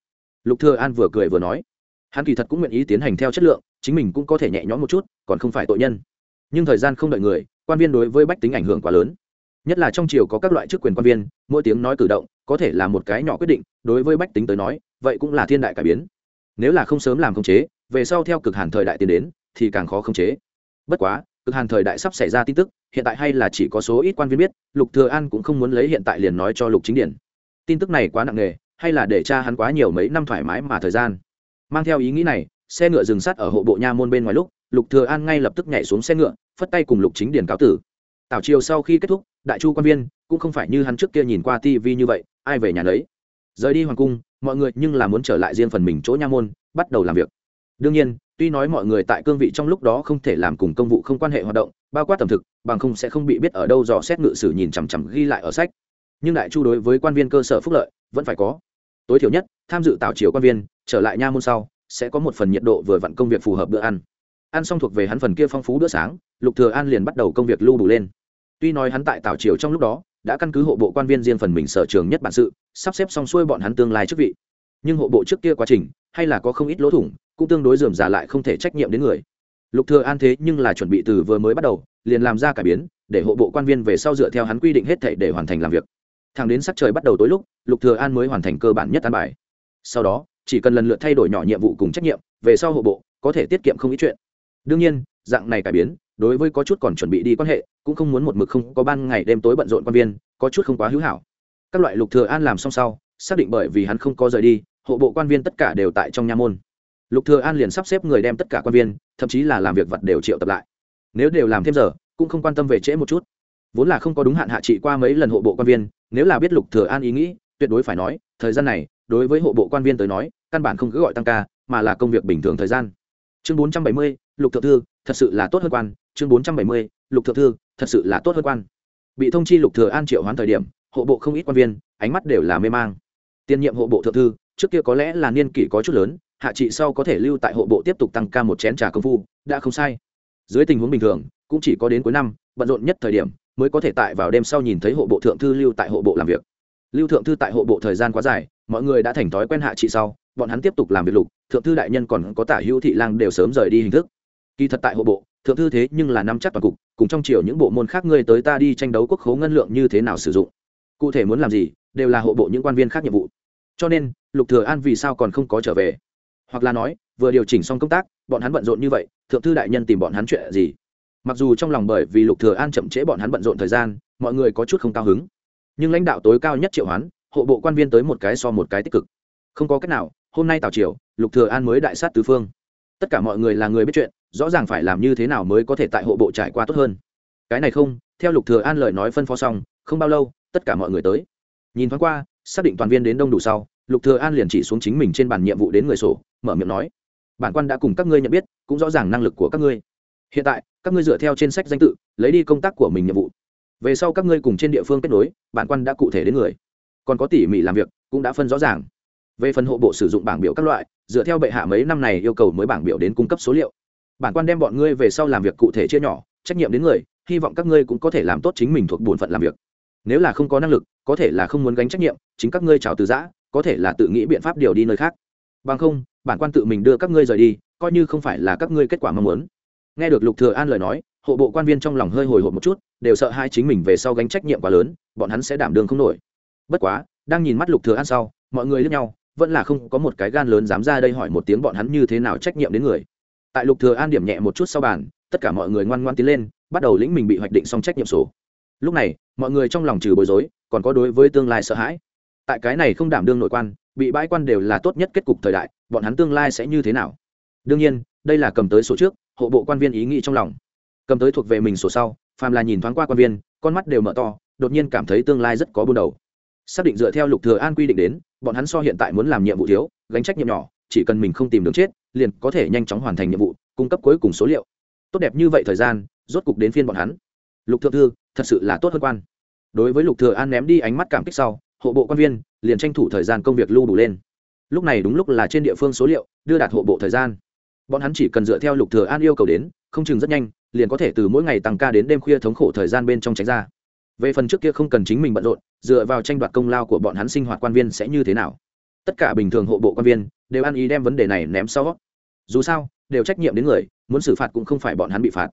Lục thừa an vừa cười vừa nói. Hắn kỳ thật cũng nguyện ý tiến hành theo chất lượng, chính mình cũng có thể nhẹ nhõm một chút, còn không phải tội nhân. Nhưng thời gian không đợi người, quan viên đối với bách tính ảnh hưởng quá lớn. Nhất là trong triều có các loại chức quyền quan viên, mỗi tiếng nói cử động, có thể là một cái nhỏ quyết định, đối với bách tính tới nói, vậy cũng là thiên đại cải biến. Nếu là không sớm làm khống chế, về sau theo cực hàn thời đại tiến đến, thì càng khó khống chế. Bất quá cực hàn thời đại sắp xảy ra tin tức, hiện tại hay là chỉ có số ít quan viên biết, lục thừa an cũng không muốn lấy hiện tại liền nói cho lục chính điển. Tin tức này quá nặng nề, hay là để cha hắn quá nhiều mấy năm thoải mái mà thời gian. Mang theo ý nghĩ này, xe ngựa dừng sát ở hộ bộ nha môn bên ngoài lúc, lục thừa an ngay lập tức nhảy xuống xe ngựa, phất tay cùng lục chính điển cáo tử. Tảo chiều sau khi kết thúc, đại chu quan viên, cũng không phải như hắn trước kia nhìn qua tivi như vậy, ai về nhà lấy rời đi hoàng cung, mọi người nhưng là muốn trở lại riêng phần mình chỗ nha môn, bắt đầu làm việc đương nhiên, tuy nói mọi người tại cương vị trong lúc đó không thể làm cùng công vụ không quan hệ hoạt động, bao quát tầm thực, bằng không sẽ không bị biết ở đâu dò xét ngự sử nhìn chằm chằm ghi lại ở sách. Nhưng đại chu đối với quan viên cơ sở phúc lợi, vẫn phải có. Tối thiểu nhất, tham dự tạo chiều quan viên, trở lại nha môn sau, sẽ có một phần nhiệt độ vừa vặn công việc phù hợp bữa ăn. Ăn xong thuộc về hắn phần kia phong phú bữa sáng, lục thừa an liền bắt đầu công việc lưu đủ lên. Tuy nói hắn tại tảo triều trong lúc đó, đã căn cứ hộ bộ quan viên riêng phần mình sở trường nhất bản sự, sắp xếp xong xuôi bọn hắn tương lai chức vị nhưng hộ bộ trước kia quá trình, hay là có không ít lỗ thủng, cũng tương đối dườm già lại không thể trách nhiệm đến người. Lục thừa an thế nhưng là chuẩn bị từ vừa mới bắt đầu, liền làm ra cải biến, để hộ bộ quan viên về sau dựa theo hắn quy định hết thảy để hoàn thành làm việc. Thẳng đến sắc trời bắt đầu tối lúc, lục thừa an mới hoàn thành cơ bản nhất an bài. Sau đó, chỉ cần lần lượt thay đổi nhỏ nhiệm vụ cùng trách nhiệm, về sau hộ bộ có thể tiết kiệm không ít chuyện. Đương nhiên, dạng này cải biến, đối với có chút còn chuẩn bị đi quan hệ, cũng không muốn một mực không có ban ngày đêm tối bận rộn quan viên, có chút không quá hữu hảo. Các loại lục thừa an làm xong sau, xác định bởi vì hắn không có rời đi hộ bộ quan viên tất cả đều tại trong nha môn. Lục thừa an liền sắp xếp người đem tất cả quan viên thậm chí là làm việc vật đều triệu tập lại. Nếu đều làm thêm giờ cũng không quan tâm về trễ một chút. Vốn là không có đúng hạn hạ trị qua mấy lần hộ bộ quan viên nếu là biết lục thừa an ý nghĩ tuyệt đối phải nói thời gian này đối với hộ bộ quan viên tới nói căn bản không cứ gọi tăng ca mà là công việc bình thường thời gian. Chương 470, lục thượng thư thật sự là tốt hơn quan. Chương 470, lục thượng thư thật sự là tốt hơn quan. Bị thông chi lục thừa an triệu hoán thời điểm hộ bộ không ít quan viên ánh mắt đều là mê mang. Tiên nhiệm hộ bộ thượng thư trước kia có lẽ là niên kỷ có chút lớn, hạ trị sau có thể lưu tại hộ bộ tiếp tục tăng ca một chén trà công phu, đã không sai. Dưới tình huống bình thường, cũng chỉ có đến cuối năm, bận rộn nhất thời điểm, mới có thể tại vào đêm sau nhìn thấy hộ bộ thượng thư lưu tại hộ bộ làm việc. Lưu thượng thư tại hộ bộ thời gian quá dài, mọi người đã thành thói quen hạ trị sau, bọn hắn tiếp tục làm việc lục, thượng thư đại nhân còn có tả hữu thị lang đều sớm rời đi hình thức. Kỳ thật tại hộ bộ, thượng thư thế nhưng là năm chắc toàn cục, cùng trong chiều những bộ môn khác ngươi tới ta đi tranh đấu quốc khố ngân lượng như thế nào sử dụng. Cụ thể muốn làm gì, đều là hộ bộ những quan viên khác nhiệm vụ. Cho nên lục thừa an vì sao còn không có trở về? Hoặc là nói, vừa điều chỉnh xong công tác, bọn hắn bận rộn như vậy, thượng thư đại nhân tìm bọn hắn chuyện gì? Mặc dù trong lòng bởi vì lục thừa an chậm trễ bọn hắn bận rộn thời gian, mọi người có chút không cao hứng. Nhưng lãnh đạo tối cao nhất triệu hoán, hộ bộ quan viên tới một cái so một cái tích cực. Không có cách nào, hôm nay tào triều, lục thừa an mới đại sát tứ phương. Tất cả mọi người là người biết chuyện, rõ ràng phải làm như thế nào mới có thể tại hộ bộ trải qua tốt hơn. Cái này không, theo lục thừa an lời nói phân phó xong, không bao lâu, tất cả mọi người tới. Nhìn thoáng qua, xác định toàn viên đến đông đủ sau lục thừa an liền chỉ xuống chính mình trên bàn nhiệm vụ đến người sổ, mở miệng nói, bản quan đã cùng các ngươi nhận biết, cũng rõ ràng năng lực của các ngươi. Hiện tại, các ngươi dựa theo trên sách danh tự, lấy đi công tác của mình nhiệm vụ. Về sau các ngươi cùng trên địa phương kết nối, bản quan đã cụ thể đến người. Còn có tỉ mỉ làm việc, cũng đã phân rõ ràng. Về phần hộ bộ sử dụng bảng biểu các loại, dựa theo bệ hạ mấy năm này yêu cầu mới bảng biểu đến cung cấp số liệu. Bản quan đem bọn ngươi về sau làm việc cụ thể chia nhỏ, trách nhiệm đến người, hy vọng các ngươi cũng có thể làm tốt chính mình thuộc bổn phận làm việc. Nếu là không có năng lực, có thể là không muốn gánh trách nhiệm, chính các ngươi trào từ giã có thể là tự nghĩ biện pháp điều đi nơi khác. Bằng không, bản quan tự mình đưa các ngươi rời đi, coi như không phải là các ngươi kết quả mong muốn. Nghe được lục thừa an lời nói, hộ bộ quan viên trong lòng hơi hồi hộp một chút, đều sợ hai chính mình về sau gánh trách nhiệm quá lớn, bọn hắn sẽ đảm đương không nổi. Bất quá, đang nhìn mắt lục thừa an sau, mọi người liếc nhau, vẫn là không có một cái gan lớn dám ra đây hỏi một tiếng bọn hắn như thế nào trách nhiệm đến người. Tại lục thừa an điểm nhẹ một chút sau bàn, tất cả mọi người ngoan ngoan tiến lên, bắt đầu lĩnh mình bị hoạch định xong trách nhiệm sổ lúc này, mọi người trong lòng trừ bối rối, còn có đối với tương lai sợ hãi tại cái này không đảm đương nội quan, bị bãi quan đều là tốt nhất kết cục thời đại, bọn hắn tương lai sẽ như thế nào? Đương nhiên, đây là cầm tới số trước, hộ bộ quan viên ý nghĩ trong lòng. Cầm tới thuộc về mình sổ sau phàm là nhìn thoáng qua quan viên, con mắt đều mở to, đột nhiên cảm thấy tương lai rất có buôn đầu. Xác định dựa theo lục thừa an quy định đến, bọn hắn so hiện tại muốn làm nhiệm vụ thiếu, gánh trách nhiệm nhỏ, chỉ cần mình không tìm đường chết, liền có thể nhanh chóng hoàn thành nhiệm vụ, cung cấp cuối cùng số liệu. Tốt đẹp như vậy thời gian, rốt cục đến phiên bọn hắn. Lục thượng thư, thật sự là tốt hơn quan. Đối với lục thừa an ném đi ánh mắt cảm kích sau hộ bộ quan viên, liền tranh thủ thời gian công việc lưu đủ lên. Lúc này đúng lúc là trên địa phương số liệu, đưa đạt hộ bộ thời gian. Bọn hắn chỉ cần dựa theo lục thừa an yêu cầu đến, không chừng rất nhanh, liền có thể từ mỗi ngày tăng ca đến đêm khuya thống khổ thời gian bên trong tránh ra. Về phần trước kia không cần chính mình bận rộn, dựa vào tranh đoạt công lao của bọn hắn sinh hoạt quan viên sẽ như thế nào? Tất cả bình thường hộ bộ quan viên đều ăn ý đem vấn đề này ném sau. Dù sao, đều trách nhiệm đến người, muốn xử phạt cũng không phải bọn hắn bị phạt.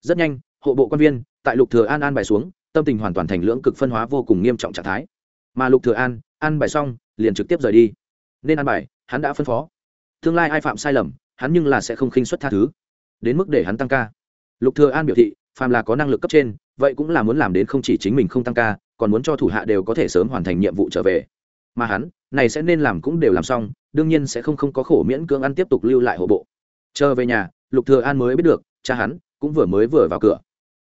Rất nhanh, hộ bộ quan viên tại lục thừa an an bài xuống, tâm tình hoàn toàn thành lưỡng cực phân hóa vô cùng nghiêm trọng trạng thái mà lục thừa an, ăn bài xong, liền trực tiếp rời đi. Nên ăn bài, hắn đã phân phó. Tương lai ai phạm sai lầm, hắn nhưng là sẽ không khinh suất tha thứ. Đến mức để hắn tăng ca. Lục thừa an biểu thị, phàm là có năng lực cấp trên, vậy cũng là muốn làm đến không chỉ chính mình không tăng ca, còn muốn cho thủ hạ đều có thể sớm hoàn thành nhiệm vụ trở về. Mà hắn, này sẽ nên làm cũng đều làm xong, đương nhiên sẽ không không có khổ miễn cưỡng ăn tiếp tục lưu lại hộ bộ. Chờ về nhà, lục thừa an mới biết được, cha hắn cũng vừa mới vừa vào cửa.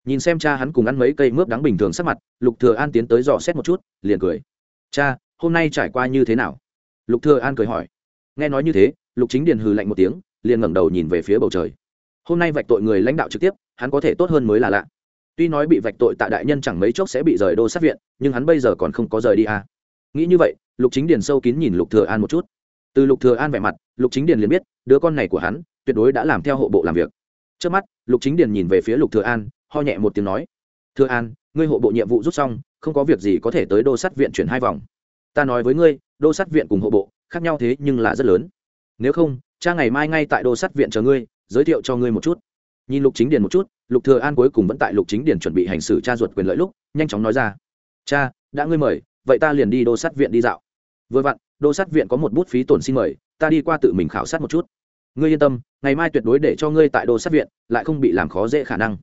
Nhìn xem cha hắn cùng ăn mấy cây mướp đáng bình thường sắc mặt, lục thừa an tiến tới dò xét một chút, liền cười cha, hôm nay trải qua như thế nào? Lục thừa an cười hỏi. Nghe nói như thế, lục chính điền hừ lạnh một tiếng, liền ngẩng đầu nhìn về phía bầu trời. Hôm nay vạch tội người lãnh đạo trực tiếp, hắn có thể tốt hơn mới là lạ. Tuy nói bị vạch tội tại đại nhân chẳng mấy chốc sẽ bị rời đô sát viện, nhưng hắn bây giờ còn không có rời đi à. nghĩ như vậy, lục chính điền sâu kín nhìn lục thừa an một chút. Từ lục thừa an vẻ mặt, lục chính điền liền biết, đứa con này của hắn, tuyệt đối đã làm theo hộ bộ làm việc. Trước mắt, lục chính điền nhìn về phía lục thừa an, ho nhẹ một tiếng nói. Thừa an, ngươi hộ bộ nhiệm vụ rút xong không có việc gì có thể tới đô sát viện chuyển hai vòng. Ta nói với ngươi, đô sát viện cùng hộ bộ, khác nhau thế nhưng là rất lớn. Nếu không, cha ngày mai ngay tại đô sát viện chờ ngươi, giới thiệu cho ngươi một chút. Nhìn lục chính điền một chút, lục thừa an cuối cùng vẫn tại lục chính điền chuẩn bị hành xử cha ruột quyền lợi lúc, nhanh chóng nói ra. Cha, đã ngươi mời, vậy ta liền đi đô sát viện đi dạo. Vừa vặn, đô sát viện có một bút phí tổn xin mời, ta đi qua tự mình khảo sát một chút. Ngươi yên tâm, ngày mai tuyệt đối để cho ngươi tại đô sát viện, lại không bị làm khó dễ khả năng.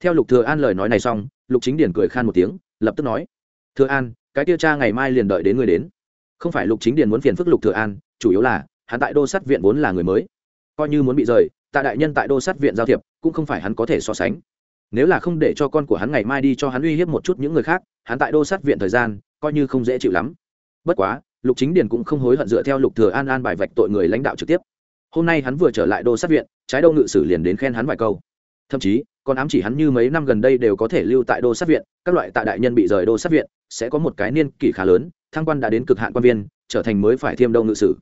Theo lục thừa an lời nói này xong, lục chính điền cười khan một tiếng lập tức nói, thừa an, cái tiêu cha ngày mai liền đợi đến ngươi đến. Không phải lục chính điền muốn phiền phức lục thừa an, chủ yếu là, hắn tại đô sát viện vốn là người mới. Coi như muốn bị rời, tạ đại nhân tại đô sát viện giao thiệp, cũng không phải hắn có thể so sánh. Nếu là không để cho con của hắn ngày mai đi cho hắn uy hiếp một chút những người khác, hắn tại đô sát viện thời gian, coi như không dễ chịu lắm. Bất quá, lục chính điền cũng không hối hận dựa theo lục thừa an an bài vạch tội người lãnh đạo trực tiếp. Hôm nay hắn vừa trở lại đô sát viện, trái đâu ngự sử liền đến khen hắn vài câu. Thậm chí còn ám chỉ hắn như mấy năm gần đây đều có thể lưu tại đô sát viện, các loại tạ đại nhân bị rời đô sát viện, sẽ có một cái niên kỷ khá lớn, thăng quan đã đến cực hạn quan viên, trở thành mới phải thiêm đâu ngự sử.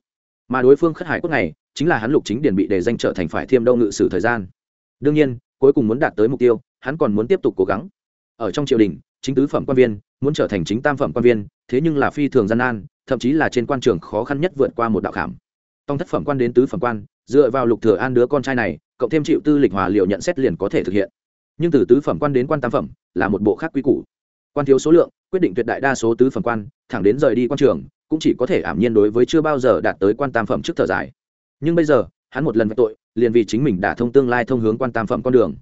Mà đối phương khất hải quốc này, chính là hắn lục chính điển bị đề danh trở thành phải thiêm đâu ngự sử thời gian. Đương nhiên, cuối cùng muốn đạt tới mục tiêu, hắn còn muốn tiếp tục cố gắng. Ở trong triều đình, chính tứ phẩm quan viên, muốn trở thành chính tam phẩm quan viên, thế nhưng là phi thường gian nan, thậm chí là trên quan trường khó khăn nhất vượt qua một đạo khảm. Tông thất phẩm quan đến tứ phẩm quan, dựa vào lục thừa an đứa con trai này cộng thêm chịu tư lịch hòa liệu nhận xét liền có thể thực hiện. Nhưng từ tứ phẩm quan đến quan tam phẩm là một bộ khác quy củ. Quan thiếu số lượng quyết định tuyệt đại đa số tứ phẩm quan thẳng đến rời đi quan trường cũng chỉ có thể ảm nhiên đối với chưa bao giờ đạt tới quan tam phẩm trước thở dài. Nhưng bây giờ hắn một lần vạch tội liền vì chính mình đã thông tương lai thông hướng quan tam phẩm con đường.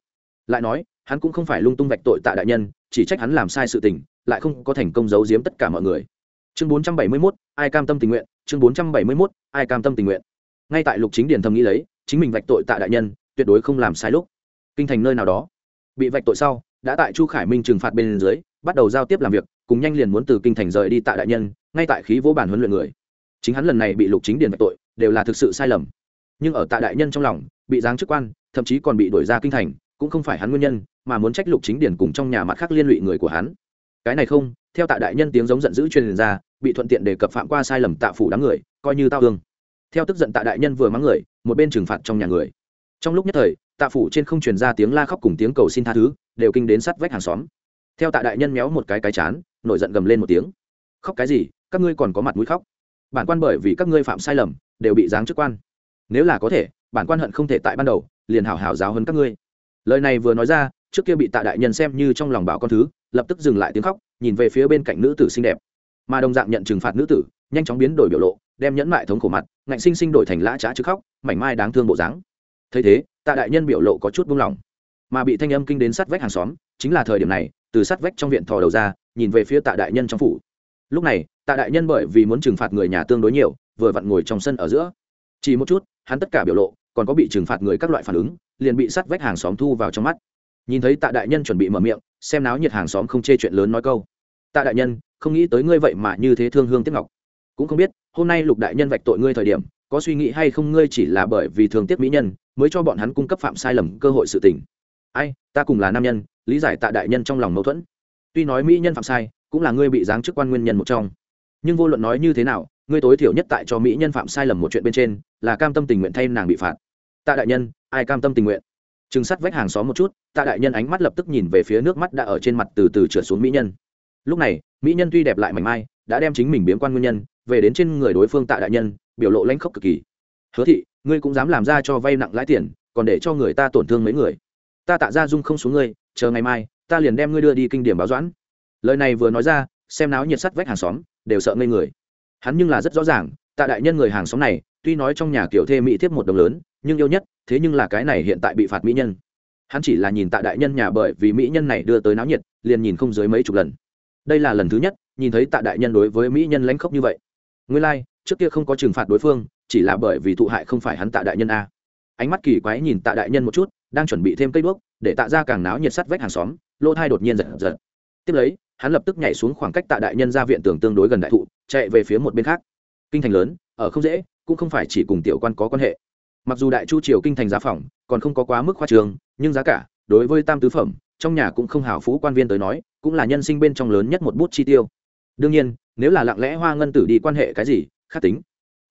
Lại nói hắn cũng không phải lung tung vạch tội tại đại nhân chỉ trách hắn làm sai sự tình lại không có thành công giấu giếm tất cả mọi người. Chương 471, ai cam tâm tình nguyện? Chương 471, ai cam tâm tình nguyện? Ngay tại lục chính điền thầm nghĩ lấy chính mình vạch tội tại đại nhân tuyệt đối không làm sai lúc. Kinh thành nơi nào đó, bị vạch tội sau, đã tại chu khải minh trừng phạt bên dưới, bắt đầu giao tiếp làm việc, cùng nhanh liền muốn từ kinh thành rời đi tại đại nhân, ngay tại khí vỗ bản huấn luyện người. Chính hắn lần này bị lục chính điền vạch tội, đều là thực sự sai lầm. Nhưng ở tại đại nhân trong lòng, bị giáng chức quan, thậm chí còn bị đuổi ra kinh thành, cũng không phải hắn nguyên nhân, mà muốn trách lục chính điển cùng trong nhà mặt khác liên lụy người của hắn. Cái này không, theo tạ đại nhân tiếng giống giận dữ truyền ra, bị thuận tiện đề cập phạm qua sai lầm tạ phủ đám người, coi như tao ương theo tức giận tạ đại nhân vừa mắng người, một bên trừng phạt trong nhà người trong lúc nhất thời, tạ phủ trên không truyền ra tiếng la khóc cùng tiếng cầu xin tha thứ, đều kinh đến sắt vách hàng xóm. Theo tạ đại nhân méo một cái cái chán, nổi giận gầm lên một tiếng. Khóc cái gì? Các ngươi còn có mặt mũi khóc. Bản quan bởi vì các ngươi phạm sai lầm, đều bị giáng chức quan. Nếu là có thể, bản quan hận không thể tại ban đầu, liền hảo hảo giáo hơn các ngươi. Lời này vừa nói ra, trước kia bị tạ đại nhân xem như trong lòng bảo con thứ, lập tức dừng lại tiếng khóc, nhìn về phía bên cạnh nữ tử xinh đẹp. Mà đồng dạng nhận trừng phạt nữ tử, nhanh chóng biến đổi biểu lộ, đem nhẫn mại thống khổ mặt, ngạnh sinh sinh đổi thành lã trá chứ khóc, mảnh mai đáng thương bộ dáng thấy thế, tạ đại nhân biểu lộ có chút buông lỏng, mà bị thanh âm kinh đến sát vách hàng xóm, chính là thời điểm này, từ sát vách trong viện thò đầu ra, nhìn về phía tạ đại nhân trong phủ. Lúc này, tạ đại nhân bởi vì muốn trừng phạt người nhà tương đối nhiều, vừa vặn ngồi trong sân ở giữa. Chỉ một chút, hắn tất cả biểu lộ còn có bị trừng phạt người các loại phản ứng, liền bị sát vách hàng xóm thu vào trong mắt. Nhìn thấy tạ đại nhân chuẩn bị mở miệng, xem náo nhiệt hàng xóm không chê chuyện lớn nói câu. Tạ đại nhân, không nghĩ tới ngươi vậy mà như thế thương hương tiếp ngọc. Cũng không biết, hôm nay lục đại nhân vạch tội ngươi thời điểm có suy nghĩ hay không ngươi chỉ là bởi vì thường tiếc mỹ nhân mới cho bọn hắn cung cấp phạm sai lầm cơ hội sự tình. Ai, ta cùng là nam nhân, lý giải tạ đại nhân trong lòng mâu thuẫn. Tuy nói mỹ nhân phạm sai, cũng là ngươi bị giáng chức quan nguyên nhân một trong. Nhưng vô luận nói như thế nào, ngươi tối thiểu nhất tại cho mỹ nhân phạm sai lầm một chuyện bên trên, là cam tâm tình nguyện thay nàng bị phạt. Tạ đại nhân, ai cam tâm tình nguyện? Trừng sắt vách hàng xóm một chút, tạ đại nhân ánh mắt lập tức nhìn về phía nước mắt đã ở trên mặt từ từ trượt xuống mỹ nhân. Lúc này, mỹ nhân tuy đẹp lại mảnh mai, đã đem chính mình biến quan nguyên nhân, về đến trên người đối phương tạ đại nhân biểu lộ lãnh khốc cực kỳ. Hứa thị, ngươi cũng dám làm ra cho vay nặng lãi tiền, còn để cho người ta tổn thương mấy người. Ta tạ ra dung không xuống ngươi, chờ ngày mai, ta liền đem ngươi đưa đi kinh điểm báo doãn. Lời này vừa nói ra, xem náo nhiệt sắt vách hàng xóm, đều sợ ngây người. Hắn nhưng là rất rõ ràng, tạ đại nhân người hàng xóm này, tuy nói trong nhà kiểu thê mỹ thiếp một đồng lớn, nhưng yêu nhất, thế nhưng là cái này hiện tại bị phạt mỹ nhân. Hắn chỉ là nhìn tạ đại nhân nhà bởi vì mỹ nhân này đưa tới náo nhiệt, liền nhìn không dưới mấy chục lần. Đây là lần thứ nhất, nhìn thấy tạ đại nhân đối với mỹ nhân lãnh khốc như vậy. Nguyên lai trước kia không có trừng phạt đối phương, chỉ là bởi vì thụ hại không phải hắn tạ đại nhân a. Ánh mắt kỳ quái nhìn tạ đại nhân một chút, đang chuẩn bị thêm cây đuốc, để tạ ra càng náo nhiệt sắt vách hàng xóm, lỗ thai đột nhiên giật giật. Tiếp lấy, hắn lập tức nhảy xuống khoảng cách tạ đại nhân ra viện tường tương đối gần đại thụ, chạy về phía một bên khác. Kinh thành lớn, ở không dễ, cũng không phải chỉ cùng tiểu quan có quan hệ. Mặc dù đại chu triều kinh thành giá phòng, còn không có quá mức khoa trường, nhưng giá cả, đối với tam tứ phẩm, trong nhà cũng không hào phú quan viên tới nói, cũng là nhân sinh bên trong lớn nhất một bút chi tiêu. Đương nhiên, nếu là lặng lẽ hoa ngân tử đi quan hệ cái gì khác tính.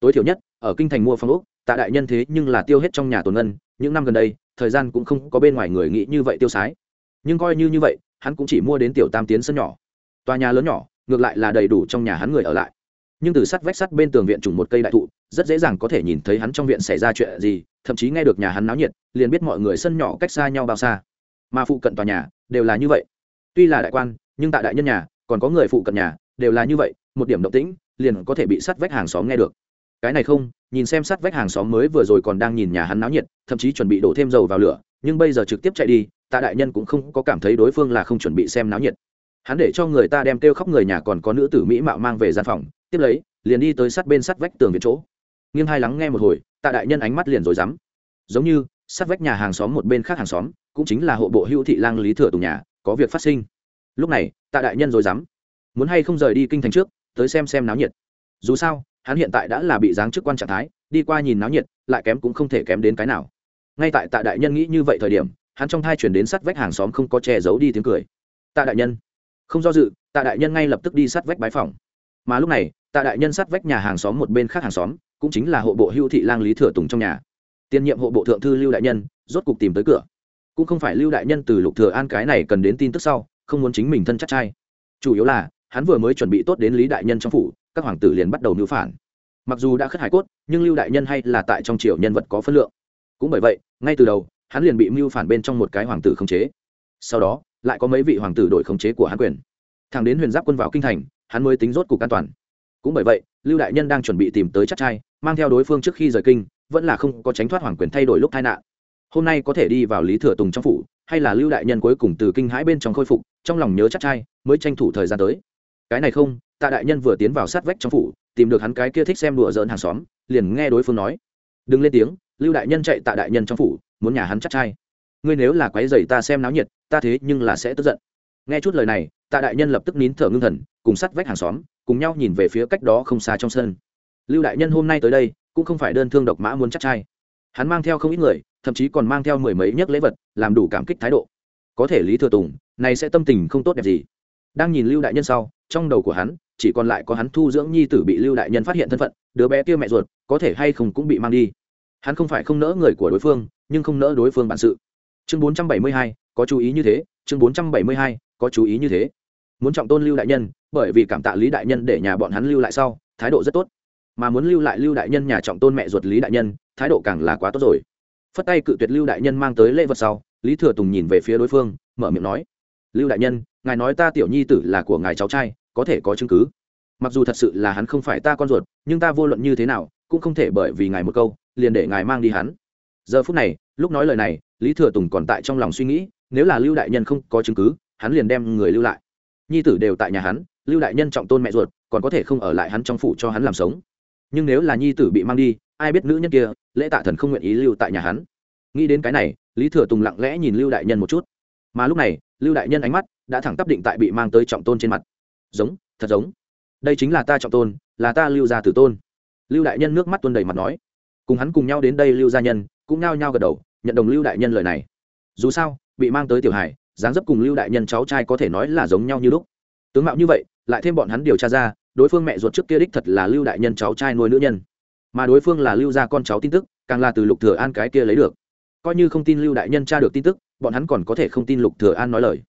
Tối thiểu nhất, ở kinh thành mua phong ốc, tạ đại nhân thế nhưng là tiêu hết trong nhà tồn ngân, những năm gần đây, thời gian cũng không có bên ngoài người nghĩ như vậy tiêu sái. Nhưng coi như như vậy, hắn cũng chỉ mua đến tiểu tam tiến sân nhỏ. Tòa nhà lớn nhỏ, ngược lại là đầy đủ trong nhà hắn người ở lại. Nhưng từ sắt vách sắt bên tường viện trùng một cây đại thụ, rất dễ dàng có thể nhìn thấy hắn trong viện xảy ra chuyện gì, thậm chí nghe được nhà hắn náo nhiệt, liền biết mọi người sân nhỏ cách xa nhau bao xa. Mà phụ cận tòa nhà, đều là như vậy. Tuy là đại quan, nhưng tại đại nhân nhà, còn có người phụ cận nhà, đều là như vậy, một điểm động tĩnh liền có thể bị sắt vách hàng xóm nghe được. Cái này không, nhìn xem sắt vách hàng xóm mới vừa rồi còn đang nhìn nhà hắn náo nhiệt, thậm chí chuẩn bị đổ thêm dầu vào lửa, nhưng bây giờ trực tiếp chạy đi, tạ đại nhân cũng không có cảm thấy đối phương là không chuẩn bị xem náo nhiệt. Hắn để cho người ta đem kêu khóc người nhà còn có nữ tử mỹ mạo mang về gian phòng, tiếp lấy, liền đi tới sát bên sát vách tường viện chỗ. Nghiêng hai lắng nghe một hồi, tạ đại nhân ánh mắt liền rồi dám giống như, sát vách nhà hàng xóm một bên khác hàng xóm, cũng chính là hộ bộ hữu thị lang lý thừa tùng nhà, có việc phát sinh. Lúc này, tạ đại nhân rồi dám muốn hay không rời đi kinh thành trước tới xem xem náo nhiệt. Dù sao, hắn hiện tại đã là bị giáng chức quan trạng thái, đi qua nhìn náo nhiệt, lại kém cũng không thể kém đến cái nào. Ngay tại tạ đại nhân nghĩ như vậy thời điểm, hắn trong thai chuyển đến sát vách hàng xóm không có che giấu đi tiếng cười. Tạ đại nhân. Không do dự, tạ đại nhân ngay lập tức đi sát vách bái phòng. Mà lúc này, tạ đại nhân sát vách nhà hàng xóm một bên khác hàng xóm, cũng chính là hộ bộ hưu thị lang lý thừa tùng trong nhà. Tiên nhiệm hộ bộ thượng thư lưu đại nhân, rốt cục tìm tới cửa. Cũng không phải lưu đại nhân từ lục thừa an cái này cần đến tin tức sau, không muốn chính mình thân chắc trai. Chủ yếu là hắn vừa mới chuẩn bị tốt đến lý đại nhân trong phủ, các hoàng tử liền bắt đầu nữ phản. Mặc dù đã khất hải cốt, nhưng lưu đại nhân hay là tại trong triều nhân vật có phân lượng. Cũng bởi vậy, ngay từ đầu, hắn liền bị mưu phản bên trong một cái hoàng tử khống chế. Sau đó, lại có mấy vị hoàng tử đổi khống chế của hắn quyền. Thẳng đến huyền giáp quân vào kinh thành, hắn mới tính rốt cục an toàn. Cũng bởi vậy, lưu đại nhân đang chuẩn bị tìm tới chắc trai, mang theo đối phương trước khi rời kinh, vẫn là không có tránh thoát hoàng quyền thay đổi lúc tai nạn. Hôm nay có thể đi vào lý thừa tùng trong phủ, hay là lưu đại nhân cuối cùng từ kinh hãi bên trong khôi phục, trong lòng nhớ chắc trai, mới tranh thủ thời gian tới cái này không, tạ đại nhân vừa tiến vào sát vách trong phủ, tìm được hắn cái kia thích xem đùa giỡn hàng xóm, liền nghe đối phương nói. Đừng lên tiếng, lưu đại nhân chạy tạ đại nhân trong phủ, muốn nhà hắn chắc trai. Ngươi nếu là quái dày ta xem náo nhiệt, ta thế nhưng là sẽ tức giận. Nghe chút lời này, tạ đại nhân lập tức nín thở ngưng thần, cùng sát vách hàng xóm, cùng nhau nhìn về phía cách đó không xa trong sân. Lưu đại nhân hôm nay tới đây, cũng không phải đơn thương độc mã muốn chắc trai. Hắn mang theo không ít người, thậm chí còn mang theo mười mấy nhấc lễ vật, làm đủ cảm kích thái độ. Có thể lý thừa tùng, này sẽ tâm tình không tốt đẹp gì. Đang nhìn lưu đại nhân sau trong đầu của hắn, chỉ còn lại có hắn thu dưỡng nhi tử bị lưu đại nhân phát hiện thân phận, đứa bé kia mẹ ruột, có thể hay không cũng bị mang đi. Hắn không phải không nỡ người của đối phương, nhưng không nỡ đối phương bản sự. Chương bốn trăm bảy mươi hai, có chú ý như thế, chương bốn trăm bảy mươi hai, có chú ý như thế. Muốn trọng tôn lưu đại nhân, bởi vì cảm tạ lý đại nhân để nhà bọn hắn lưu lại sau, thái độ rất tốt. Mà muốn lưu lại lưu đại nhân nhà trọng tôn mẹ ruột lý đại nhân, thái độ càng là quá tốt rồi. Phất tay cự tuyệt lưu đại nhân mang tới lễ vật sau, lý thừa tùng nhìn về phía đối phương, mở miệng nói, lưu đại nhân ngài nói ta tiểu nhi tử là của ngài cháu trai, có thể có chứng cứ. Mặc dù thật sự là hắn không phải ta con ruột, nhưng ta vô luận như thế nào, cũng không thể bởi vì ngài một câu, liền để ngài mang đi hắn. Giờ phút này, lúc nói lời này, lý thừa tùng còn tại trong lòng suy nghĩ, nếu là lưu đại nhân không có chứng cứ, hắn liền đem người lưu lại. Nhi tử đều tại nhà hắn, lưu đại nhân trọng tôn mẹ ruột, còn có thể không ở lại hắn trong phủ cho hắn làm sống. Nhưng nếu là nhi tử bị mang đi, ai biết nữ nhân kia, lễ tạ thần không nguyện ý lưu tại nhà hắn. Nghĩ đến cái này, lý thừa tùng lặng lẽ nhìn lưu đại nhân một chút. Mà lúc này, lưu đại nhân ánh mắt đã thẳng tắp định tại bị mang tới trọng tôn trên mặt. Giống, thật giống. Đây chính là ta trọng tôn, là ta lưu gia tử tôn. Lưu đại nhân nước mắt tuôn đầy mặt nói. Cùng hắn cùng nhau đến đây lưu gia nhân, cũng nao nhao gật đầu, nhận đồng lưu đại nhân lời này. Dù sao, bị mang tới tiểu hải dáng dấp cùng lưu đại nhân cháu trai có thể nói là giống nhau như lúc. Tướng mạo như vậy, lại thêm bọn hắn điều tra ra, đối phương mẹ ruột trước kia đích thật là lưu đại nhân cháu trai nuôi nữ nhân. Mà đối phương là lưu gia con cháu tin tức, càng là từ lục thừa an cái kia lấy được. Coi như không tin lưu đại nhân tra được tin tức, bọn hắn còn có thể không tin lục thừa an nói lời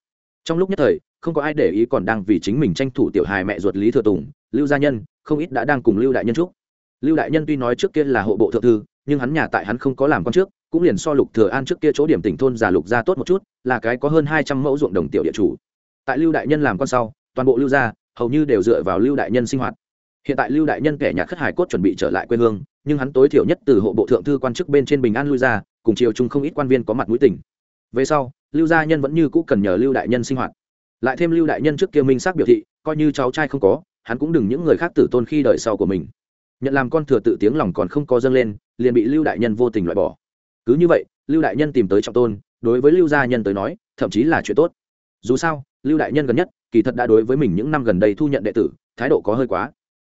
trong lúc nhất thời, không có ai để ý còn đang vì chính mình tranh thủ tiểu hài mẹ ruột lý thừa tùng, lưu gia nhân, không ít đã đang cùng lưu đại nhân chúc. Lưu đại nhân tuy nói trước kia là hộ bộ thượng thư, nhưng hắn nhà tại hắn không có làm con trước, cũng liền so lục thừa an trước kia chỗ điểm tỉnh thôn già lục gia tốt một chút, là cái có hơn hai trăm mẫu ruộng đồng tiểu địa chủ. Tại lưu đại nhân làm con sau, toàn bộ lưu gia hầu như đều dựa vào lưu đại nhân sinh hoạt. Hiện tại lưu đại nhân kẻ nhạt khất hải cốt chuẩn bị trở lại quê hương, nhưng hắn tối thiểu nhất từ hộ bộ thượng thư quan chức bên trên bình an lui ra, cùng chiều chung không ít quan viên có mặt mũi tỉnh về sau, lưu gia nhân vẫn như cũ cần nhờ lưu đại nhân sinh hoạt. Lại thêm lưu đại nhân trước kia minh xác biểu thị, coi như cháu trai không có, hắn cũng đừng những người khác tử tôn khi đợi sau của mình. Nhận làm con thừa tự tiếng lòng còn không có dâng lên, liền bị lưu đại nhân vô tình loại bỏ. Cứ như vậy, lưu đại nhân tìm tới trọng tôn, đối với lưu gia nhân tới nói, thậm chí là chuyện tốt. Dù sao, lưu đại nhân gần nhất, kỳ thật đã đối với mình những năm gần đây thu nhận đệ tử, thái độ có hơi quá.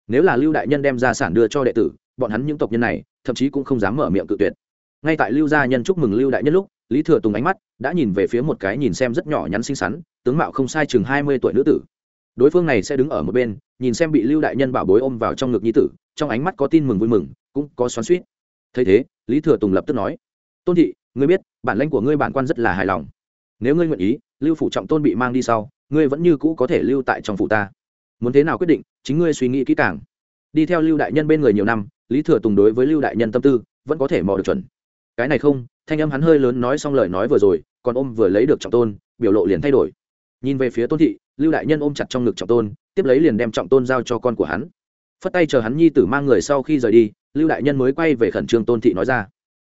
Nếu là lưu đại nhân đem gia sản đưa cho đệ tử, bọn hắn những tộc nhân này, thậm chí cũng không dám mở miệng cự tuyệt. Ngay tại lưu gia nhân chúc mừng lưu đại nhân lúc lý thừa tùng ánh mắt đã nhìn về phía một cái nhìn xem rất nhỏ nhắn xinh xắn, tướng mạo không sai chừng hai mươi tuổi nữ tử. Đối phương này sẽ đứng ở một bên, nhìn xem bị lưu đại nhân bảo bối ôm vào trong ngực nhi tử, trong ánh mắt có tin mừng vui mừng, cũng có xoắn suýt thấy thế, lý thừa tùng lập tức nói, tôn thị, ngươi biết, bản lãnh của ngươi bản quan rất là hài lòng. Nếu ngươi nguyện ý, lưu phủ trọng tôn bị mang đi sau, ngươi vẫn như cũ có thể lưu tại trong phủ ta. Muốn thế nào quyết định, chính ngươi suy nghĩ kỹ càng. Đi theo lưu đại nhân bên người nhiều năm, lý thừa tùng đối với lưu đại nhân tâm tư vẫn có thể mò được chuẩn. Cái này không thanh âm hắn hơi lớn nói xong lời nói vừa rồi, còn ôm vừa lấy được trọng tôn, biểu lộ liền thay đổi. Nhìn về phía tôn thị, lưu đại nhân ôm chặt trong ngực trọng tôn, tiếp lấy liền đem trọng tôn giao cho con của hắn. Phất tay chờ hắn nhi tử mang người sau khi rời đi, lưu đại nhân mới quay về khẩn trương tôn thị nói ra.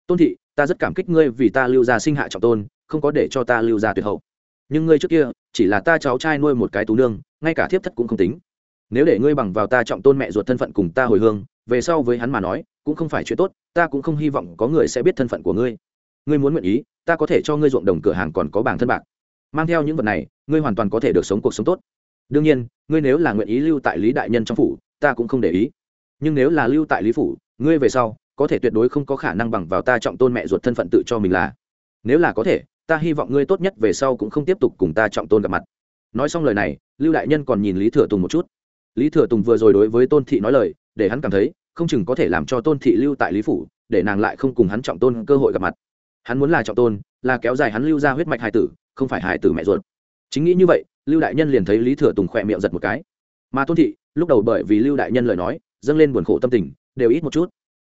Tôn thị, ta rất cảm kích ngươi vì ta lưu ra sinh hạ trọng tôn, không có để cho ta lưu ra tuyệt hậu. Nhưng ngươi trước kia, chỉ là ta cháu trai nuôi một cái tú nương, ngay cả thiếp thất cũng không tính. Nếu để ngươi bằng vào ta trọng tôn mẹ ruột thân phận cùng ta hồi hương, về sau với hắn mà nói, cũng không phải chuyện tốt, ta cũng không hy vọng có người sẽ biết thân phận của ngươi ngươi muốn nguyện ý, ta có thể cho ngươi ruộng đồng cửa hàng còn có bảng thân bạc. Mang theo những vật này, ngươi hoàn toàn có thể được sống cuộc sống tốt. Đương nhiên, ngươi nếu là nguyện ý lưu tại lý đại nhân trong phủ, ta cũng không để ý. Nhưng nếu là lưu tại lý phủ, ngươi về sau, có thể tuyệt đối không có khả năng bằng vào ta trọng tôn mẹ ruột thân phận tự cho mình là. Nếu là có thể, ta hy vọng ngươi tốt nhất về sau cũng không tiếp tục cùng ta trọng tôn gặp mặt. Nói xong lời này, lưu đại nhân còn nhìn lý thừa tùng một chút. Lý thừa tùng vừa rồi đối với tôn thị nói lời, để hắn cảm thấy không chừng có thể làm cho tôn thị lưu tại lý phủ, để nàng lại không cùng hắn trọng tôn cơ hội gặp mặt hắn muốn là trọng tôn, là kéo dài hắn lưu ra huyết mạch hải tử, không phải hải tử mẹ ruột. Chính nghĩ như vậy, lưu đại nhân liền thấy lý thừa tùng khỏe miệng giật một cái. Mà tôn thị, lúc đầu bởi vì lưu đại nhân lời nói, dâng lên buồn khổ tâm tình, đều ít một chút.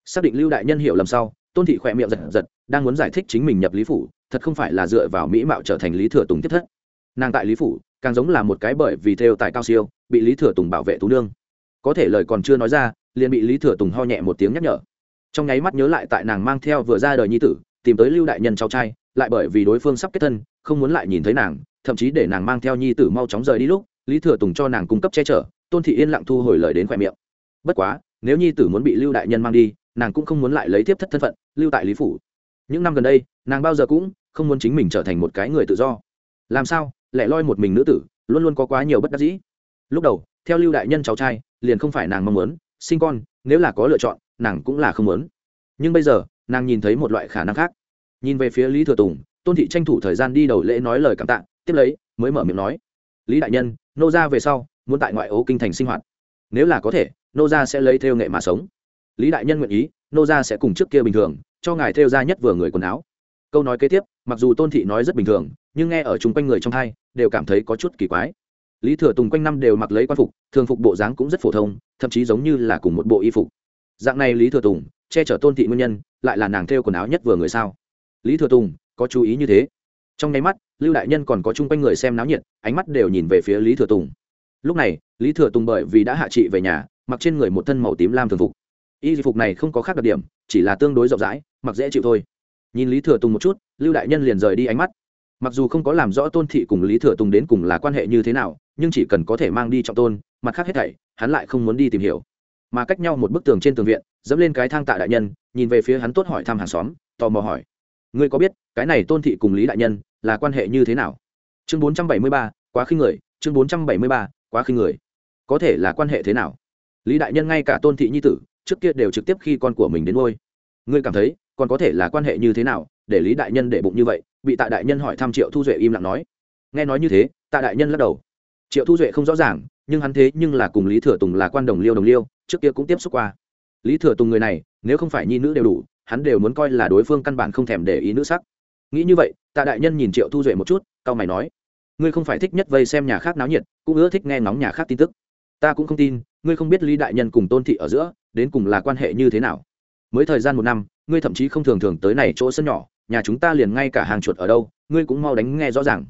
Xác định lưu đại nhân hiểu lầm sau, tôn thị khỏe miệng giật giật, đang muốn giải thích chính mình nhập lý phủ, thật không phải là dựa vào mỹ mạo trở thành lý thừa tùng tiếp thất. Nàng tại lý phủ, càng giống là một cái bởi vì theo tại cao siêu, bị lý thừa tùng bảo vệ tú nương. Có thể lời còn chưa nói ra, liền bị lý thừa tùng ho nhẹ một tiếng nhắc nhở. Trong nháy mắt nhớ lại tại nàng mang theo vừa ra đời nhi tử tìm tới lưu đại nhân cháu trai, lại bởi vì đối phương sắp kết thân, không muốn lại nhìn thấy nàng, thậm chí để nàng mang theo nhi tử mau chóng rời đi lúc, lý thừa tùng cho nàng cung cấp che chở, tôn thị yên lặng thu hồi lời đến khoe miệng. Bất quá, nếu nhi tử muốn bị lưu đại nhân mang đi, nàng cũng không muốn lại lấy tiếp thất thân phận, lưu tại lý phủ. Những năm gần đây, nàng bao giờ cũng không muốn chính mình trở thành một cái người tự do. Làm sao lại loi một mình nữ tử, luôn luôn có quá nhiều bất đắc dĩ. Lúc đầu, theo lưu đại nhân cháu trai, liền không phải nàng mong muốn, sinh con, nếu là có lựa chọn, nàng cũng là không muốn. Nhưng bây giờ nàng nhìn thấy một loại khả năng khác. Nhìn về phía lý thừa tùng, tôn thị tranh thủ thời gian đi đầu lễ nói lời cảm tạ, tiếp lấy mới mở miệng nói, lý đại nhân, nô ra về sau, muốn tại ngoại ố kinh thành sinh hoạt. Nếu là có thể, nô ra sẽ lấy theo nghệ mà sống. Lý đại nhân nguyện ý, nô ra sẽ cùng trước kia bình thường, cho ngài theo ra nhất vừa người quần áo. Câu nói kế tiếp, mặc dù tôn thị nói rất bình thường, nhưng nghe ở chung quanh người trong hai, đều cảm thấy có chút kỳ quái. Lý thừa tùng quanh năm đều mặc lấy quan phục, thường phục bộ dáng cũng rất phổ thông, thậm chí giống như là cùng một bộ y phục. Dạng này lý thừa tùng che chở tôn thị nguyên nhân, lại là nàng thêu quần áo nhất vừa người sao? Lý thừa tùng, có chú ý như thế. Trong nháy mắt, lưu đại nhân còn có chung quanh người xem náo nhiệt, ánh mắt đều nhìn về phía lý thừa tùng. Lúc này, lý thừa tùng bởi vì đã hạ trị về nhà, mặc trên người một thân màu tím lam thường phục. Y phục này không có khác đặc điểm, chỉ là tương đối rộng rãi, mặc dễ chịu thôi. Nhìn lý thừa tùng một chút, lưu đại nhân liền rời đi ánh mắt. Mặc dù không có làm rõ tôn thị cùng lý thừa tùng đến cùng là quan hệ như thế nào, nhưng chỉ cần có thể mang đi trọng tôn, mặt khác hết thảy, hắn lại không muốn đi tìm hiểu mà cách nhau một bức tường trên tường viện, dẫm lên cái thang tạ đại nhân, nhìn về phía hắn tốt hỏi thăm hàng xóm, tò mò hỏi. Ngươi có biết, cái này tôn thị cùng lý đại nhân, là quan hệ như thế nào? Chương bốn trăm bảy mươi ba, quá khinh người, chương bốn trăm bảy mươi ba, quá khinh người. Có thể là quan hệ thế nào? Lý đại nhân ngay cả tôn thị nhi tử, trước kia đều trực tiếp khi con của mình đến ngôi ngươi cảm thấy, còn có thể là quan hệ như thế nào? Để lý đại nhân để bụng như vậy, bị tạ đại nhân hỏi thăm triệu thu duệ im lặng nói. Nghe nói như thế, tạ đại nhân lắc đầu. Triệu thu duệ không rõ ràng, nhưng hắn thế nhưng là cùng lý thừa tùng là quan đồng liêu đồng liêu trước kia cũng tiếp xúc qua. Lý thừa tùng người này, nếu không phải nhi nữ đều đủ, hắn đều muốn coi là đối phương căn bản không thèm để ý nữ sắc. Nghĩ như vậy, tạ đại nhân nhìn triệu thu duệ một chút, cau mày nói, ngươi không phải thích nhất vây xem nhà khác náo nhiệt, cũng ưa thích nghe ngóng nhà khác tin tức. Ta cũng không tin, ngươi không biết lý đại nhân cùng tôn thị ở giữa, đến cùng là quan hệ như thế nào. Mới thời gian một năm, ngươi thậm chí không thường thường tới này chỗ sân nhỏ, nhà chúng ta liền ngay cả hàng chuột ở đâu, ngươi cũng mau đánh nghe rõ ràng.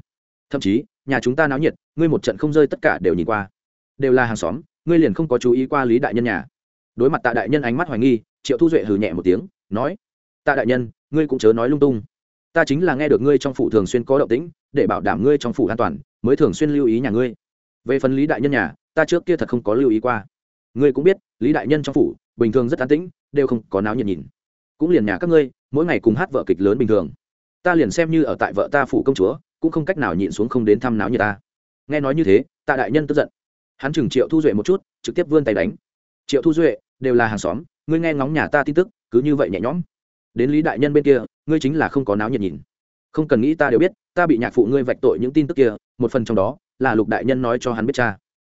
Thậm chí, nhà chúng ta náo nhiệt, ngươi một trận không rơi tất cả đều nhìn qua. Đều là hàng xóm ngươi liền không có chú ý qua lý đại nhân nhà. Đối mặt tạ đại nhân ánh mắt hoài nghi, triệu thu duệ hừ nhẹ một tiếng, nói, tạ đại nhân, ngươi cũng chớ nói lung tung. Ta chính là nghe được ngươi trong phủ thường xuyên có động tĩnh, để bảo đảm ngươi trong phủ an toàn, mới thường xuyên lưu ý nhà ngươi. Về phần lý đại nhân nhà, ta trước kia thật không có lưu ý qua. Ngươi cũng biết, lý đại nhân trong phủ, bình thường rất an tĩnh, đều không có náo nhiệt nhìn. Cũng liền nhà các ngươi, mỗi ngày cùng hát vợ kịch lớn bình thường. Ta liền xem như ở tại vợ ta phủ công chúa, cũng không cách nào nhịn xuống không đến thăm náo như ta. Nghe nói như thế, tạ đại nhân tức giận hắn chừng triệu thu duệ một chút, trực tiếp vươn tay đánh. Triệu thu duệ, đều là hàng xóm, ngươi nghe ngóng nhà ta tin tức, cứ như vậy nhẹ nhõm. Đến lý đại nhân bên kia, ngươi chính là không có náo nhiệt nhìn. Không cần nghĩ ta đều biết, ta bị nhạc phụ ngươi vạch tội những tin tức kia, một phần trong đó là lục đại nhân nói cho hắn biết cha.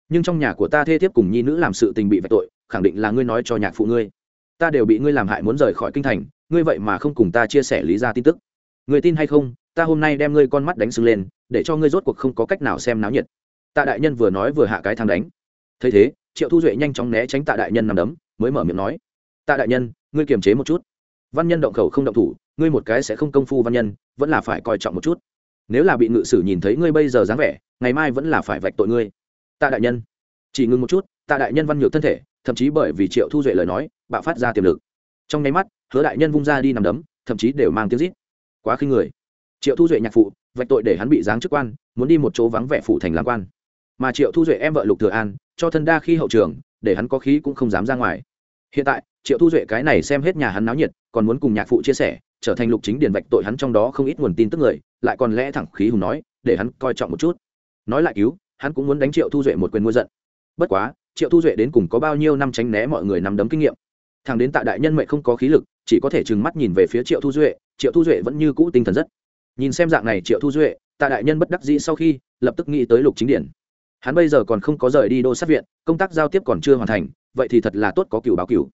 Nhưng trong nhà của ta thê thiếp cùng nhi nữ làm sự tình bị vạch tội, khẳng định là ngươi nói cho nhạc phụ ngươi. Ta đều bị ngươi làm hại muốn rời khỏi kinh thành, ngươi vậy mà không cùng ta chia sẻ lý ra tin tức. Người tin hay không, ta hôm nay đem ngươi con mắt đánh sưng lên, để cho ngươi rốt cuộc không có cách nào xem náo nhiệt tạ đại nhân vừa nói vừa hạ cái thang đánh. Thấy thế, triệu thu duệ nhanh chóng né tránh tạ đại nhân nằm đấm, mới mở miệng nói. Tạ đại nhân, ngươi kiềm chế một chút. Văn nhân động khẩu không động thủ, ngươi một cái sẽ không công phu văn nhân, vẫn là phải coi trọng một chút. Nếu là bị ngự sử nhìn thấy ngươi bây giờ dáng vẻ, ngày mai vẫn là phải vạch tội ngươi. Tạ đại nhân. Chỉ ngừng một chút, tạ đại nhân văn nhược thân thể, thậm chí bởi vì triệu thu duệ lời nói, bạo phát ra tiềm lực. Trong nháy mắt, hứa đại nhân vung ra đi nằm đấm, thậm chí đều mang tiếng rít. Quá khinh người. Triệu thu duệ nhạc phụ, vạch tội để hắn bị giáng chức quan, muốn đi một chỗ vắng vẻ phủ thành làm quan mà triệu thu duệ em vợ lục thừa an cho thân đa khi hậu trường, để hắn có khí cũng không dám ra ngoài. Hiện tại, triệu thu duệ cái này xem hết nhà hắn náo nhiệt, còn muốn cùng nhạc phụ chia sẻ, trở thành lục chính điển vạch tội hắn trong đó không ít nguồn tin tức người, lại còn lẽ thẳng khí hùng nói, để hắn coi trọng một chút. Nói lại cứu, hắn cũng muốn đánh triệu thu duệ một quyền mua giận. Bất quá, triệu thu duệ đến cùng có bao nhiêu năm tránh né mọi người nắm đấm kinh nghiệm? Thằng đến tạ đại nhân mệnh không có khí lực, chỉ có thể trừng mắt nhìn về phía triệu thu duệ, triệu thu duệ vẫn như cũ tinh thần rất. Nhìn xem dạng này triệu thu duệ, tạ đại nhân bất đắc dĩ sau khi, lập tức nghĩ tới lục chính điển hắn bây giờ còn không có rời đi đô sát viện, công tác giao tiếp còn chưa hoàn thành, vậy thì thật là tốt có cựu báo cựu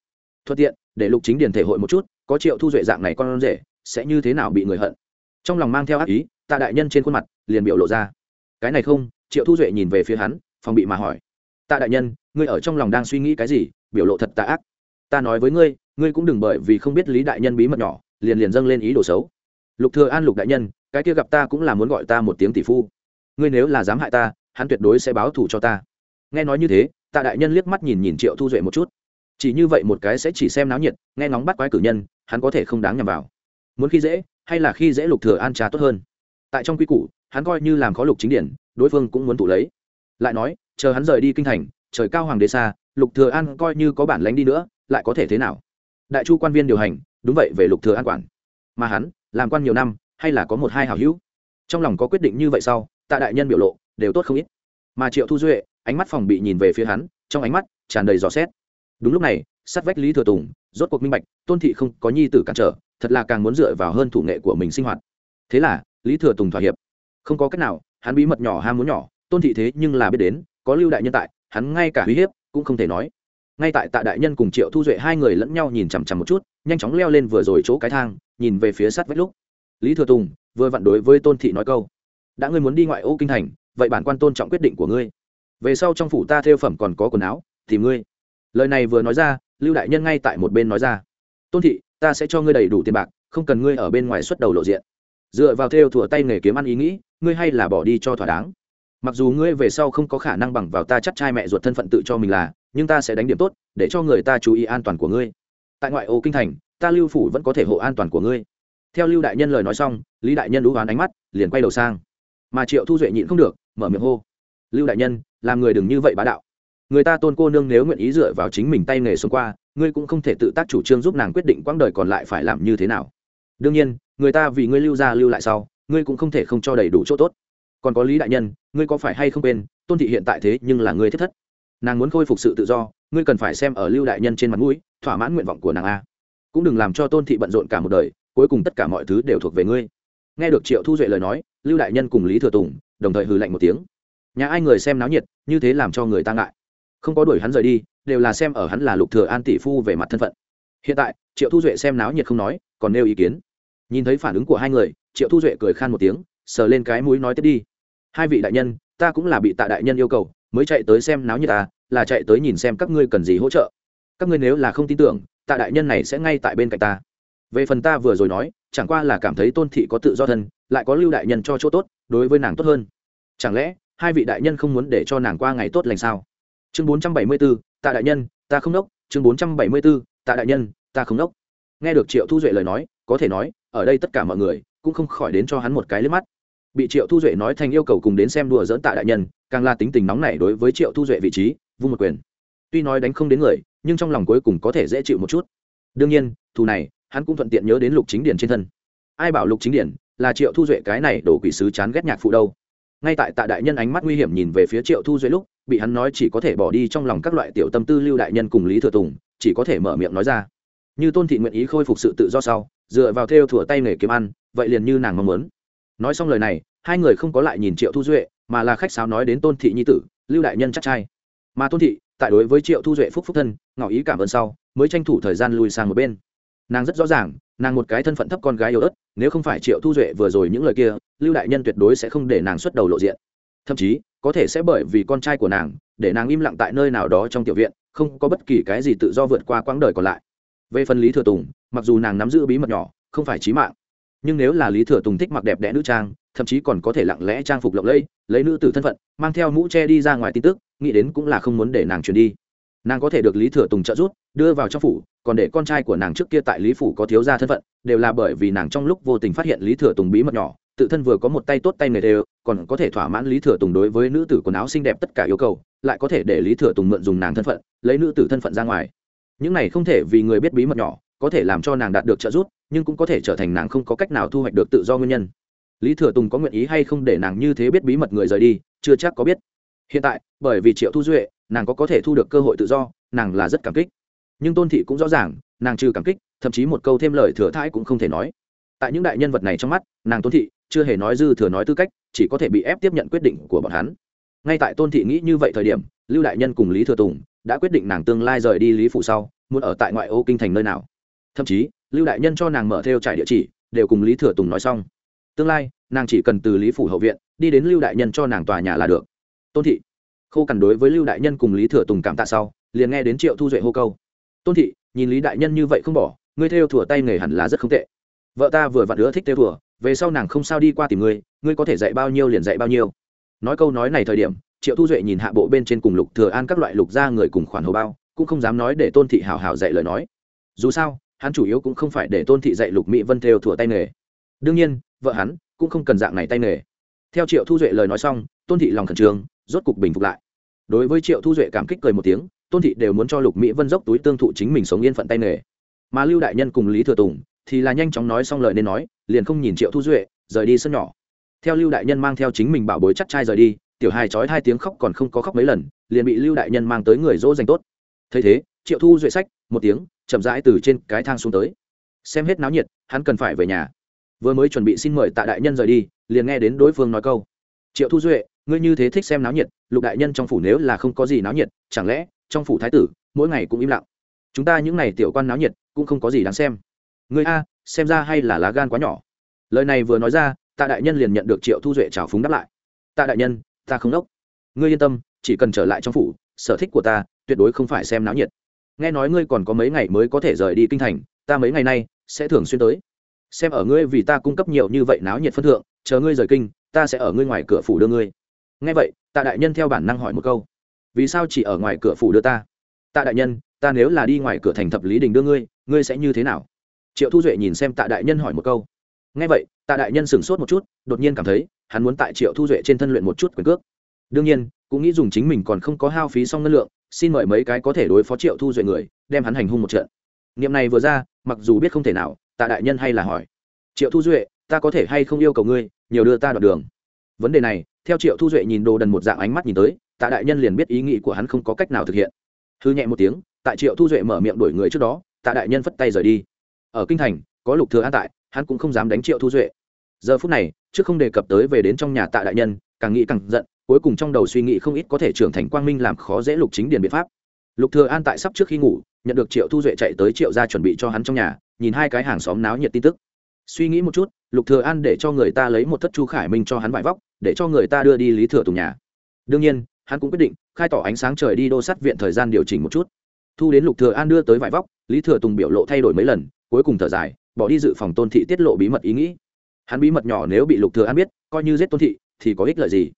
thuận tiện, để lục chính điền thể hội một chút, có triệu thu duệ dạng này con rể, sẽ như thế nào bị người hận? Trong lòng mang theo ác ý, tạ đại nhân trên khuôn mặt liền biểu lộ ra. Cái này không, triệu thu duệ nhìn về phía hắn, phòng bị mà hỏi. Tạ đại nhân, ngươi ở trong lòng đang suy nghĩ cái gì? Biểu lộ thật tạ ác. Ta nói với ngươi ngươi cũng đừng bởi vì không biết lý đại nhân bí mật nhỏ, liền liền dâng lên ý đồ xấu. Lục thừa an lục đại nhân, cái kia gặp ta cũng là muốn gọi ta một tiếng tỷ phu. Ngươi nếu là dám hại ta hắn tuyệt đối sẽ báo thù cho ta. Nghe nói như thế, tạ đại nhân liếc mắt nhìn nhìn triệu thu duệ một chút. Chỉ như vậy một cái sẽ chỉ xem náo nhiệt, nghe ngóng bắt quái cử nhân, hắn có thể không đáng nhầm vào. Muốn khi dễ, hay là khi dễ lục thừa an trà tốt hơn? Tại trong quy củ, hắn coi như làm khó lục chính điển, đối phương cũng muốn tụ lấy. Lại nói, chờ hắn rời đi kinh thành, trời cao hoàng đế xa, lục thừa an coi như có bản lãnh đi nữa, lại có thể thế nào? Đại chu quan viên điều hành, đúng vậy về lục thừa an quản. Mà hắn, làm quan nhiều năm, hay là có một hai hảo hữu? Trong lòng có quyết định như vậy sau, tạ đại nhân biểu lộ đều tốt không ít. Mà triệu thu duệ, ánh mắt phòng bị nhìn về phía hắn, trong ánh mắt tràn đầy dò xét. Đúng lúc này, sát vách lý thừa tùng, rốt cuộc minh bạch, tôn thị không có nhi tử cản trở, thật là càng muốn dựa vào hơn thủ nghệ của mình sinh hoạt. Thế là, lý thừa tùng thỏa hiệp. Không có cách nào, hắn bí mật nhỏ ham muốn nhỏ, tôn thị thế nhưng là biết đến, có lưu đại nhân tại, hắn ngay cả uy hiếp cũng không thể nói. Ngay tại tạ đại nhân cùng triệu thu duệ hai người lẫn nhau nhìn chằm chằm một chút, nhanh chóng leo lên vừa rồi chỗ cái thang, nhìn về phía sát vách lúc. Lý thừa tùng vừa vặn đối với tôn thị nói câu, đã ngươi muốn đi ngoại ô kinh thành vậy bản quan tôn trọng quyết định của ngươi. Về sau trong phủ ta theo phẩm còn có quần áo thì ngươi. Lời này vừa nói ra, lưu đại nhân ngay tại một bên nói ra, tôn thị, ta sẽ cho ngươi đầy đủ tiền bạc, không cần ngươi ở bên ngoài xuất đầu lộ diện. Dựa vào theo thủa tay nghề kiếm ăn ý nghĩ, ngươi hay là bỏ đi cho thỏa đáng. Mặc dù ngươi về sau không có khả năng bằng vào ta chắc trai mẹ ruột thân phận tự cho mình là, nhưng ta sẽ đánh điểm tốt, để cho người ta chú ý an toàn của ngươi. Tại ngoại ô kinh thành, ta lưu phủ vẫn có thể hộ an toàn của ngươi. Theo lưu đại nhân lời nói xong, lý đại nhân đú oán ánh mắt, liền quay đầu sang mà triệu thu duệ nhịn không được, mở miệng hô. Lưu đại nhân, làm người đừng như vậy bá đạo. Người ta tôn cô nương nếu nguyện ý dựa vào chính mình tay nghề xuống qua, ngươi cũng không thể tự tác chủ trương giúp nàng quyết định quãng đời còn lại phải làm như thế nào. Đương nhiên, người ta vì ngươi lưu ra lưu lại sau, ngươi cũng không thể không cho đầy đủ chỗ tốt. Còn có lý đại nhân, ngươi có phải hay không quên, tôn thị hiện tại thế nhưng là ngươi thất thất. Nàng muốn khôi phục sự tự do, ngươi cần phải xem ở lưu đại nhân trên mặt mũi, thỏa mãn nguyện vọng của nàng a. Cũng đừng làm cho tôn thị bận rộn cả một đời, cuối cùng tất cả mọi thứ đều thuộc về ngươi. Nghe được triệu thu duệ lời nói lưu đại nhân cùng lý thừa tùng, đồng thời hừ lạnh một tiếng. Nhà ai người xem náo nhiệt, như thế làm cho người ta ngại. Không có đuổi hắn rời đi, đều là xem ở hắn là lục thừa an tỷ phu về mặt thân phận. Hiện tại, triệu thu duệ xem náo nhiệt không nói, còn nêu ý kiến. Nhìn thấy phản ứng của hai người, triệu thu duệ cười khan một tiếng, sờ lên cái mũi nói tiếp đi. Hai vị đại nhân, ta cũng là bị tạ đại nhân yêu cầu, mới chạy tới xem náo nhiệt ta là chạy tới nhìn xem các ngươi cần gì hỗ trợ. Các ngươi nếu là không tin tưởng, tạ đại nhân này sẽ ngay tại bên cạnh ta. Về phần ta vừa rồi nói, chẳng qua là cảm thấy tôn thị có tự do thân lại có lưu đại nhân cho chỗ tốt, đối với nàng tốt hơn. Chẳng lẽ, hai vị đại nhân không muốn để cho nàng qua ngày tốt lành sao? Chương bốn trăm bảy mươi b ố tạ đại nhân, ta không đốc. Chương bốn trăm bảy mươi b ố tạ đại nhân, ta không đốc. Nghe được triệu thu duệ lời nói, có thể nói, ở đây tất cả mọi người cũng không khỏi đến cho hắn một cái liếc mắt. Bị triệu thu duệ nói thành yêu cầu cùng đến xem đùa dỡn tạ đại nhân, càng là tính tình nóng nảy đối với triệu thu duệ vị trí, vung một quyền. Tuy nói đánh không đến người, nhưng trong lòng cuối cùng có thể dễ chịu một chút. Đương nhiên, thù này, hắn cũng thuận tiện nhớ đến lục chính điển trên thân. Ai bảo lục chính điển là triệu thu duệ cái này đổ quỷ sứ chán ghét nhạc phụ đâu. Ngay tại tạ đại nhân ánh mắt nguy hiểm nhìn về phía triệu thu duệ lúc, bị hắn nói chỉ có thể bỏ đi trong lòng các loại tiểu tâm tư lưu đại nhân cùng lý thừa tùng, chỉ có thể mở miệng nói ra. Như tôn thị nguyện ý khôi phục sự tự do sau, dựa vào theo thủa tay nghề kiếm ăn, vậy liền như nàng mong muốn. Nói xong lời này, hai người không có lại nhìn triệu thu duệ, mà là khách sáo nói đến tôn thị nhi tử, lưu đại nhân chắc trai. Mà tôn thị, tại đối với triệu thu duệ phúc phúc thân, ngỏ ý cảm ơn sau, mới tranh thủ thời gian lùi sang một bên nàng rất rõ ràng, nàng một cái thân phận thấp con gái yếu ớt, nếu không phải triệu thu duệ vừa rồi những lời kia, lưu đại nhân tuyệt đối sẽ không để nàng xuất đầu lộ diện. Thậm chí, có thể sẽ bởi vì con trai của nàng, để nàng im lặng tại nơi nào đó trong tiểu viện, không có bất kỳ cái gì tự do vượt qua quãng đời còn lại. Về phần lý thừa tùng, mặc dù nàng nắm giữ bí mật nhỏ, không phải trí mạng, nhưng nếu là lý thừa tùng thích mặc đẹp đẽ nữ trang, thậm chí còn có thể lặng lẽ trang phục lộng lẫy, lấy nữ tử thân phận, mang theo mũ che đi ra ngoài tin tức, nghĩ đến cũng là không muốn để nàng truyền đi nàng có thể được lý thừa tùng trợ giúp, đưa vào trong phủ, còn để con trai của nàng trước kia tại lý phủ có thiếu gia thân phận, đều là bởi vì nàng trong lúc vô tình phát hiện lý thừa tùng bí mật nhỏ, tự thân vừa có một tay tốt tay nghề đều, còn có thể thỏa mãn lý thừa tùng đối với nữ tử quần áo xinh đẹp tất cả yêu cầu, lại có thể để lý thừa tùng mượn dùng nàng thân phận, lấy nữ tử thân phận ra ngoài. Những này không thể vì người biết bí mật nhỏ, có thể làm cho nàng đạt được trợ giúp, nhưng cũng có thể trở thành nàng không có cách nào thu hoạch được tự do nguyên nhân. Lý thừa tùng có nguyện ý hay không để nàng như thế biết bí mật người rời đi, chưa chắc có biết. Hiện tại, bởi vì triệu thu duệ nàng có có thể thu được cơ hội tự do, nàng là rất cảm kích. Nhưng tôn thị cũng rõ ràng, nàng trừ cảm kích, thậm chí một câu thêm lời thừa thãi cũng không thể nói. Tại những đại nhân vật này trong mắt, nàng tôn thị chưa hề nói dư thừa nói tư cách, chỉ có thể bị ép tiếp nhận quyết định của bọn hắn. Ngay tại tôn thị nghĩ như vậy thời điểm, lưu đại nhân cùng lý thừa tùng đã quyết định nàng tương lai rời đi lý phủ sau, muốn ở tại ngoại ô kinh thành nơi nào. Thậm chí, lưu đại nhân cho nàng mở theo trải địa chỉ, đều cùng lý thừa tùng nói xong. Tương lai, nàng chỉ cần từ lý phủ hậu viện, đi đến lưu đại nhân cho nàng tòa nhà là được. Tôn thị khô cằn đối với lưu đại nhân cùng lý thừa tùng cảm tạ sau, liền nghe đến triệu thu duệ hô câu. Tôn thị, nhìn lý đại nhân như vậy không bỏ, ngươi theo thủa tay nghề hẳn là rất không tệ. Vợ ta vừa vặn nữa thích theo thủa, về sau nàng không sao đi qua tìm ngươi ngươi có thể dạy bao nhiêu liền dạy bao nhiêu. Nói câu nói này thời điểm, triệu thu duệ nhìn hạ bộ bên trên cùng lục thừa an các loại lục ra người cùng khoản hầu bao, cũng không dám nói để tôn thị hào hào dạy lời nói. Dù sao, hắn chủ yếu cũng không phải để tôn thị dạy lục mỹ vân theo thủa tay nghề. Đương nhiên, vợ hắn cũng không cần dạng này tay nghề. Theo triệu thu duệ lời nói xong, tôn thị lòng khẩn trương rốt cục bình phục lại. Đối với triệu thu duệ cảm kích cười một tiếng, tôn thị đều muốn cho lục mỹ vân dốc túi tương thụ chính mình sống yên phận tay nghề. Mà lưu đại nhân cùng lý thừa tùng thì là nhanh chóng nói xong lời nên nói, liền không nhìn triệu thu duệ, rời đi sân nhỏ. Theo lưu đại nhân mang theo chính mình bảo bối chắc trai rời đi, tiểu hài trói hai tiếng khóc còn không có khóc mấy lần, liền bị lưu đại nhân mang tới người dỗ dành tốt. Thấy thế, triệu thu duệ sách, một tiếng, chậm rãi từ trên cái thang xuống tới. Xem hết náo nhiệt, hắn cần phải về nhà. Vừa mới chuẩn bị xin mời tạ đại nhân rời đi, liền nghe đến đối phương nói câu. Triệu thu duệ ngươi như thế thích xem náo nhiệt, lục đại nhân trong phủ nếu là không có gì náo nhiệt, chẳng lẽ trong phủ thái tử mỗi ngày cũng im lặng? Chúng ta những n à y tiểu quan náo nhiệt cũng không có gì đáng xem. Ngươi a, xem ra hay là lá gan quá nhỏ. Lời này vừa nói ra, tạ đại nhân liền nhận được triệu thu duệ trào phúng đáp lại. Tạ đại nhân, ta không đốc. Ngươi yên tâm, chỉ cần trở lại trong phủ, sở thích của ta tuyệt đối không phải xem náo nhiệt. Nghe nói ngươi còn có mấy ngày mới có thể rời đi kinh thành, ta mấy ngày nay sẽ thường xuyên tới. Xem ở ngươi vì ta cung cấp nhiều như vậy náo nhiệt phân thượng, chờ ngươi rời kinh, ta sẽ ở ngươi ngoài cửa phủ đưa ngươi nghe vậy, tạ đại nhân theo bản năng hỏi một câu, vì sao chỉ ở ngoài cửa phủ đưa ta? Tạ đại nhân, ta nếu là đi ngoài cửa thành thập lý đình đưa ngươi ngươi sẽ như thế nào? Triệu thu duệ nhìn xem tạ đại nhân hỏi một câu. Nghe vậy, tạ đại nhân sửng sốt một chút, đột nhiên cảm thấy, hắn muốn tại triệu thu duệ trên thân luyện một chút quyền cước. Đương nhiên, cũng nghĩ dùng chính mình còn không có hao phí xong ngân lượng, xin mời mấy cái có thể đối phó triệu thu duệ người, đem hắn hành hung một trận. Niệm này vừa ra, mặc dù biết không thể nào, tạ đại nhân hay là hỏi, triệu thu duệ, ta có thể hay không yêu cầu ngươi, nhiều đưa ta đoạn đường? Vấn đề này theo triệu thu duệ nhìn đồ đần một dạng ánh mắt nhìn tới, tạ đại nhân liền biết ý nghĩ của hắn không có cách nào thực hiện. Hư nhẹ một tiếng, tại triệu thu duệ mở miệng đuổi người trước đó, tạ đại nhân phất tay rời đi. Ở kinh thành, có lục thừa an tại, hắn cũng không dám đánh triệu thu duệ. Giờ phút này, trước không đề cập tới về đến trong nhà tạ đại nhân, càng nghĩ càng giận, cuối cùng trong đầu suy nghĩ không ít có thể trưởng thành quang minh làm khó dễ lục chính điền biện pháp. Lục thừa an tại sắp trước khi ngủ, nhận được triệu thu duệ chạy tới triệu gia chuẩn bị cho hắn trong nhà, nhìn hai cái hàng xóm náo nhiệt tin tức suy nghĩ một chút, lục thừa an để cho người ta lấy một thất chu khải minh cho hắn vải vóc, để cho người ta đưa đi lý thừa tùng nhà. Đương nhiên, hắn cũng quyết định khai tỏ ánh sáng trời đi đô sát viện thời gian điều chỉnh một chút. Thu đến lục thừa an đưa tới vải vóc, lý thừa tùng biểu lộ thay đổi mấy lần, cuối cùng thở dài, bỏ đi dự phòng tôn thị tiết lộ bí mật ý nghĩ. Hắn bí mật nhỏ nếu bị lục thừa an biết, coi như giết tôn thị, thì có ích lợi gì?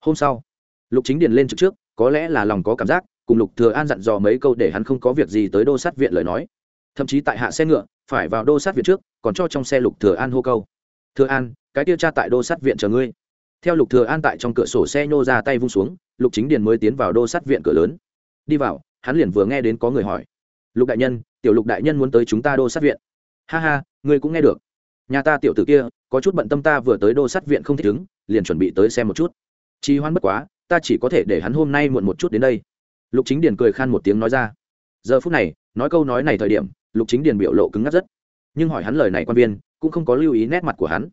Hôm sau, lục chính điền lên trực trước, có lẽ là lòng có cảm giác, cùng lục thừa an dặn dò mấy câu để hắn không có việc gì tới đô sát viện lời nói. Thậm chí tại hạ xe ngựa phải vào đô sát viện trước, còn cho trong xe lục thừa an hô câu. Thừa an, cái tiêu cha tại đô sát viện chờ ngươi. Theo lục thừa an tại trong cửa sổ xe nhô ra tay vung xuống, lục chính điền mới tiến vào đô sát viện cửa lớn. Đi vào, hắn liền vừa nghe đến có người hỏi. Lục đại nhân, tiểu lục đại nhân muốn tới chúng ta đô sát viện. Ha ha, ngươi cũng nghe được. Nhà ta tiểu tử kia, có chút bận tâm ta vừa tới đô sát viện không thích ứng, liền chuẩn bị tới xem một chút. Trì hoãn bất quá, ta chỉ có thể để hắn hôm nay muộn một chút đến đây. Lục chính điền cười khan một tiếng nói ra. Giờ phút này, nói câu nói này thời điểm lục chính điền biểu lộ cứng ngắc rất. Nhưng hỏi hắn lời này quan viên, cũng không có lưu ý nét mặt của hắn.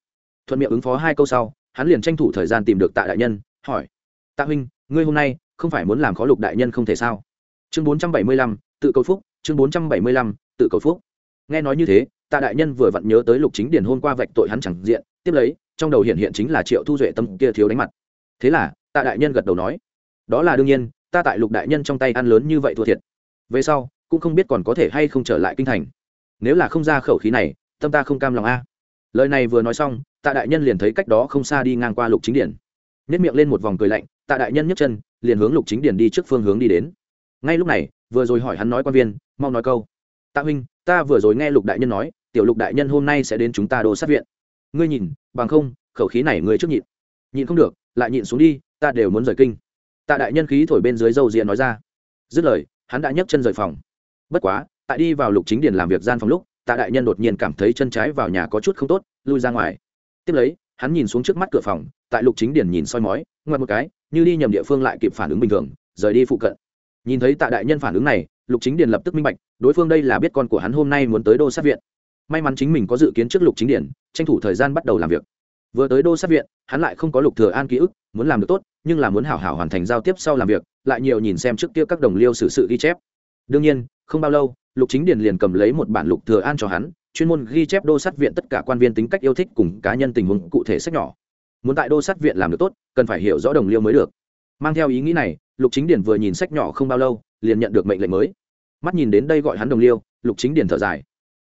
Thuận miệng ứng phó hai câu sau, hắn liền tranh thủ thời gian tìm được tạ đại nhân, hỏi, tạ huynh, ngươi hôm nay không phải muốn làm khó lục đại nhân không thể sao? Chương bốn trăm bảy mươi lăm, tự cầu phúc, chương bốn trăm bảy mươi lăm, tự cầu phúc. Nghe nói như thế, tạ đại nhân vừa vặn nhớ tới lục chính điền hôm qua vạch tội hắn chẳng diện, tiếp lấy, trong đầu hiện hiện chính là triệu thu duệ tâm kia thiếu đánh mặt. Thế là, tạ đại nhân gật đầu nói, đó là đương nhiên, ta tại lục đại nhân trong tay ăn lớn như vậy thua thiệt. Về sau cũng không biết còn có thể hay không trở lại kinh thành. Nếu là không ra khẩu khí này, tâm ta không cam lòng a. Lời này vừa nói xong, tạ đại nhân liền thấy cách đó không xa đi ngang qua lục chính điển. Nếp miệng lên một vòng cười lạnh, tạ đại nhân nhấc chân, liền hướng lục chính điển đi trước phương hướng đi đến. Ngay lúc này, vừa rồi hỏi hắn nói quan viên, mau nói câu. Tạ huynh, ta vừa rồi nghe lục đại nhân nói, tiểu lục đại nhân hôm nay sẽ đến chúng ta đồ sát viện. Ngươi nhìn, bằng không, khẩu khí này ngươi trước nhịn. Nhịn không được, lại nhịn xuống đi, ta đều muốn rời kinh. Tạ đại nhân khí thổi bên dưới dâu diện nói ra. Dứt lời, hắn đã nhấc chân rời phòng bất quá, tại đi vào lục chính điền làm việc gian phòng lúc, tạ đại nhân đột nhiên cảm thấy chân trái vào nhà có chút không tốt, lui ra ngoài. Tiếp lấy, hắn nhìn xuống trước mắt cửa phòng, tại lục chính điền nhìn soi mói, ngoặt một cái, như đi nhầm địa phương lại kịp phản ứng bình thường, rời đi phụ cận. Nhìn thấy tạ đại nhân phản ứng này, lục chính điền lập tức minh bạch, đối phương đây là biết con của hắn hôm nay muốn tới đô sát viện. May mắn chính mình có dự kiến trước lục chính điền, tranh thủ thời gian bắt đầu làm việc. Vừa tới đô sát viện, hắn lại không có lục thừa an ký ức, muốn làm được tốt, nhưng là muốn hảo hảo hoàn thành giao tiếp sau làm việc, lại nhiều nhìn xem trước kia các đồng liêu xử sự ghi chép đương nhiên, không bao lâu, lục chính điền liền cầm lấy một bản lục thừa an cho hắn, chuyên môn ghi chép đô sát viện tất cả quan viên tính cách yêu thích cùng cá nhân tình huống cụ thể sách nhỏ. Muốn tại đô sát viện làm được tốt, cần phải hiểu rõ đồng liêu mới được. Mang theo ý nghĩ này, lục chính điền vừa nhìn sách nhỏ không bao lâu, liền nhận được mệnh lệnh mới. Mắt nhìn đến đây gọi hắn đồng liêu, lục chính điền thở dài.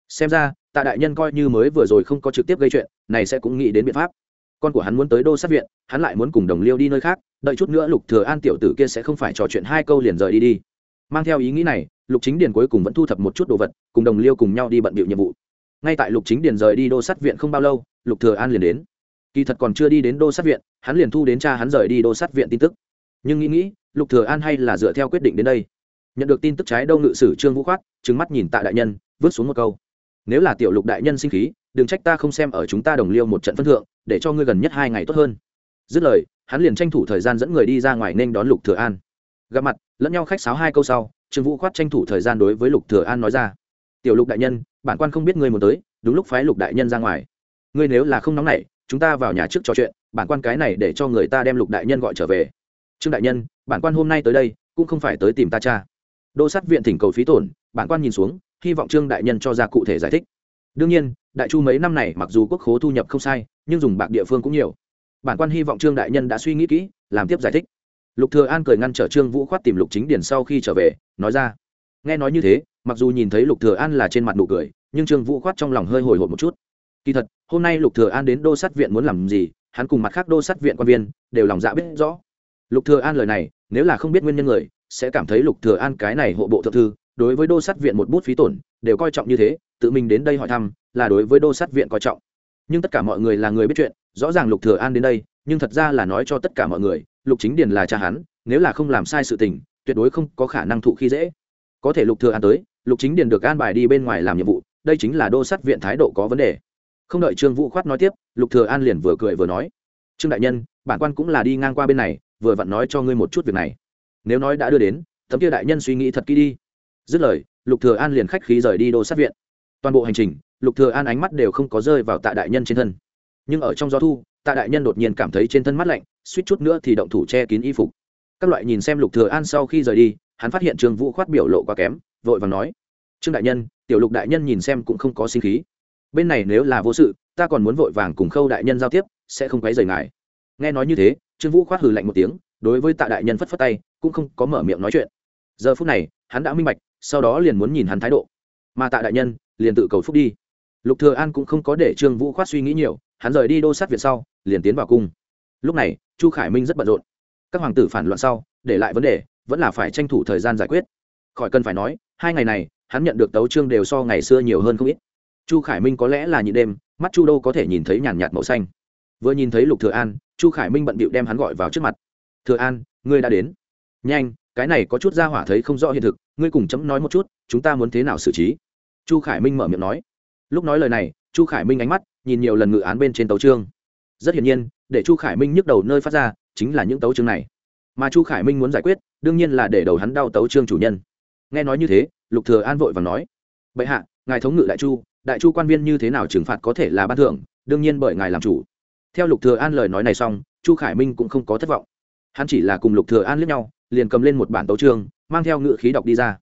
Xem ra, tạ đại nhân coi như mới vừa rồi không có trực tiếp gây chuyện, này sẽ cũng nghĩ đến biện pháp. Con của hắn muốn tới đô sát viện, hắn lại muốn cùng đồng liêu đi nơi khác, đợi chút nữa lục thừa an tiểu tử kia sẽ không phải trò chuyện hai câu liền rời đi đi mang theo ý nghĩ này, lục chính điền cuối cùng vẫn thu thập một chút đồ vật, cùng đồng liêu cùng nhau đi bận bịu nhiệm vụ. Ngay tại lục chính điền rời đi đô sát viện không bao lâu, lục thừa an liền đến. Kỳ thật còn chưa đi đến đô sát viện, hắn liền thu đến cha hắn rời đi đô sát viện tin tức. Nhưng nghĩ nghĩ, lục thừa an hay là dựa theo quyết định đến đây. Nhận được tin tức trái đâu ngự sử trương vũ khoát, trừng mắt nhìn tạ đại nhân, vứt xuống một câu. Nếu là tiểu lục đại nhân sinh khí, đừng trách ta không xem ở chúng ta đồng liêu một trận phân thượng, để cho ngươi gần nhất hai ngày tốt hơn. Dứt lời, hắn liền tranh thủ thời gian dẫn người đi ra ngoài nên đón lục thừa an gặp mặt, lẫn nhau khách sáo hai câu sau, trương vũ khoát tranh thủ thời gian đối với lục thừa an nói ra. Tiểu lục đại nhân, bản quan không biết ngươi muốn tới, đúng lúc phái lục đại nhân ra ngoài. Ngươi nếu là không nóng nảy, chúng ta vào nhà trước trò chuyện, bản quan cái này để cho người ta đem lục đại nhân gọi trở về. Trương đại nhân, bản quan hôm nay tới đây, cũng không phải tới tìm ta cha. Đô sát viện thỉnh cầu phí tổn, bản quan nhìn xuống, hy vọng trương đại nhân cho ra cụ thể giải thích. Đương nhiên, đại chu mấy năm này mặc dù quốc khố thu nhập không sai, nhưng dùng bạc địa phương cũng nhiều. Bản quan hy vọng trương đại nhân đã suy nghĩ kỹ, làm tiếp giải thích lục thừa an cười ngăn trở trương vũ khoát tìm lục chính Điền sau khi trở về, nói ra, nghe nói như thế, mặc dù nhìn thấy lục thừa an là trên mặt nụ cười, nhưng trương vũ khoát trong lòng hơi hồi hộp một chút. Kỳ thật, hôm nay lục thừa an đến đô sát viện muốn làm gì, hắn cùng mặt khác đô sát viện quan viên đều lòng dạ biết rõ. Lục thừa an lời này, nếu là không biết nguyên nhân người, sẽ cảm thấy lục thừa an cái này hộ bộ thượng thư, đối với đô sát viện một bút phí tổn, đều coi trọng như thế, tự mình đến đây hỏi thăm, là đối với đô sát viện coi trọng. Nhưng tất cả mọi người là người biết chuyện, rõ ràng lục thừa an đến đây, nhưng thật ra là nói cho tất cả mọi người lục chính điền là cha hắn, nếu là không làm sai sự tình, tuyệt đối không có khả năng thụ khi dễ. Có thể lục thừa an tới, lục chính điền được an bài đi bên ngoài làm nhiệm vụ, đây chính là đô sát viện thái độ có vấn đề. Không đợi trương vũ khoát nói tiếp, lục thừa an liền vừa cười vừa nói, trương đại nhân, bản quan cũng là đi ngang qua bên này, vừa vặn nói cho ngươi một chút việc này. Nếu nói đã đưa đến, tấm kia đại nhân suy nghĩ thật kỹ đi. Dứt lời, lục thừa an liền khách khí rời đi đô sát viện. Toàn bộ hành trình, lục thừa an ánh mắt đều không có rơi vào tạ đại nhân trên thân. Nhưng ở trong gió thu tạ đại nhân đột nhiên cảm thấy trên thân mắt lạnh, suýt chút nữa thì động thủ che kín y phục. Các loại nhìn xem lục thừa an sau khi rời đi, hắn phát hiện trương vũ khoát biểu lộ quá kém, vội vàng nói, trương đại nhân, tiểu lục đại nhân nhìn xem cũng không có sinh khí. Bên này nếu là vô sự, ta còn muốn vội vàng cùng khâu đại nhân giao tiếp, sẽ không quấy rầy ngài. Nghe nói như thế, trương vũ khoát hừ lạnh một tiếng, đối với tạ đại nhân phất phất tay, cũng không có mở miệng nói chuyện. Giờ phút này, hắn đã minh bạch, sau đó liền muốn nhìn hắn thái độ. Mà tạ đại nhân, liền tự cầu phúc đi. Lục thừa an cũng không có để trương vũ khoát suy nghĩ nhiều hắn rời đi đô sát viện sau, liền tiến vào cung. Lúc này, chu khải minh rất bận rộn. Các hoàng tử phản loạn sau, để lại vấn đề, vẫn là phải tranh thủ thời gian giải quyết. Khỏi cần phải nói, hai ngày này, hắn nhận được tấu trương đều so ngày xưa nhiều hơn không ít. Chu khải minh có lẽ là nhị đêm, mắt chu Đô có thể nhìn thấy nhàn nhạt màu xanh. Vừa nhìn thấy lục thừa an, chu khải minh bận bịu đem hắn gọi vào trước mặt. Thừa an, ngươi đã đến. Nhanh, cái này có chút ra hỏa thấy không rõ hiện thực, ngươi cùng chấm nói một chút, chúng ta muốn thế nào xử trí? Chu khải minh mở miệng nói. Lúc nói lời này, chu khải minh ánh mắt nhìn nhiều lần ngự án bên trên tấu trương rất hiển nhiên, để chu khải minh nhức đầu nơi phát ra chính là những tấu trương này. Mà chu khải minh muốn giải quyết, đương nhiên là để đầu hắn đau tấu trương chủ nhân. Nghe nói như thế, lục thừa an vội vàng nói, bệ hạ, ngài thống ngự đại chu đại chu quan viên như thế nào trừng phạt có thể là ban thưởng, đương nhiên bởi ngài làm chủ. Theo lục thừa an lời nói này xong, chu khải minh cũng không có thất vọng. Hắn chỉ là cùng lục thừa an liếc nhau, liền cầm lên một bản tấu chương, mang theo ngự khí đọc đi ra.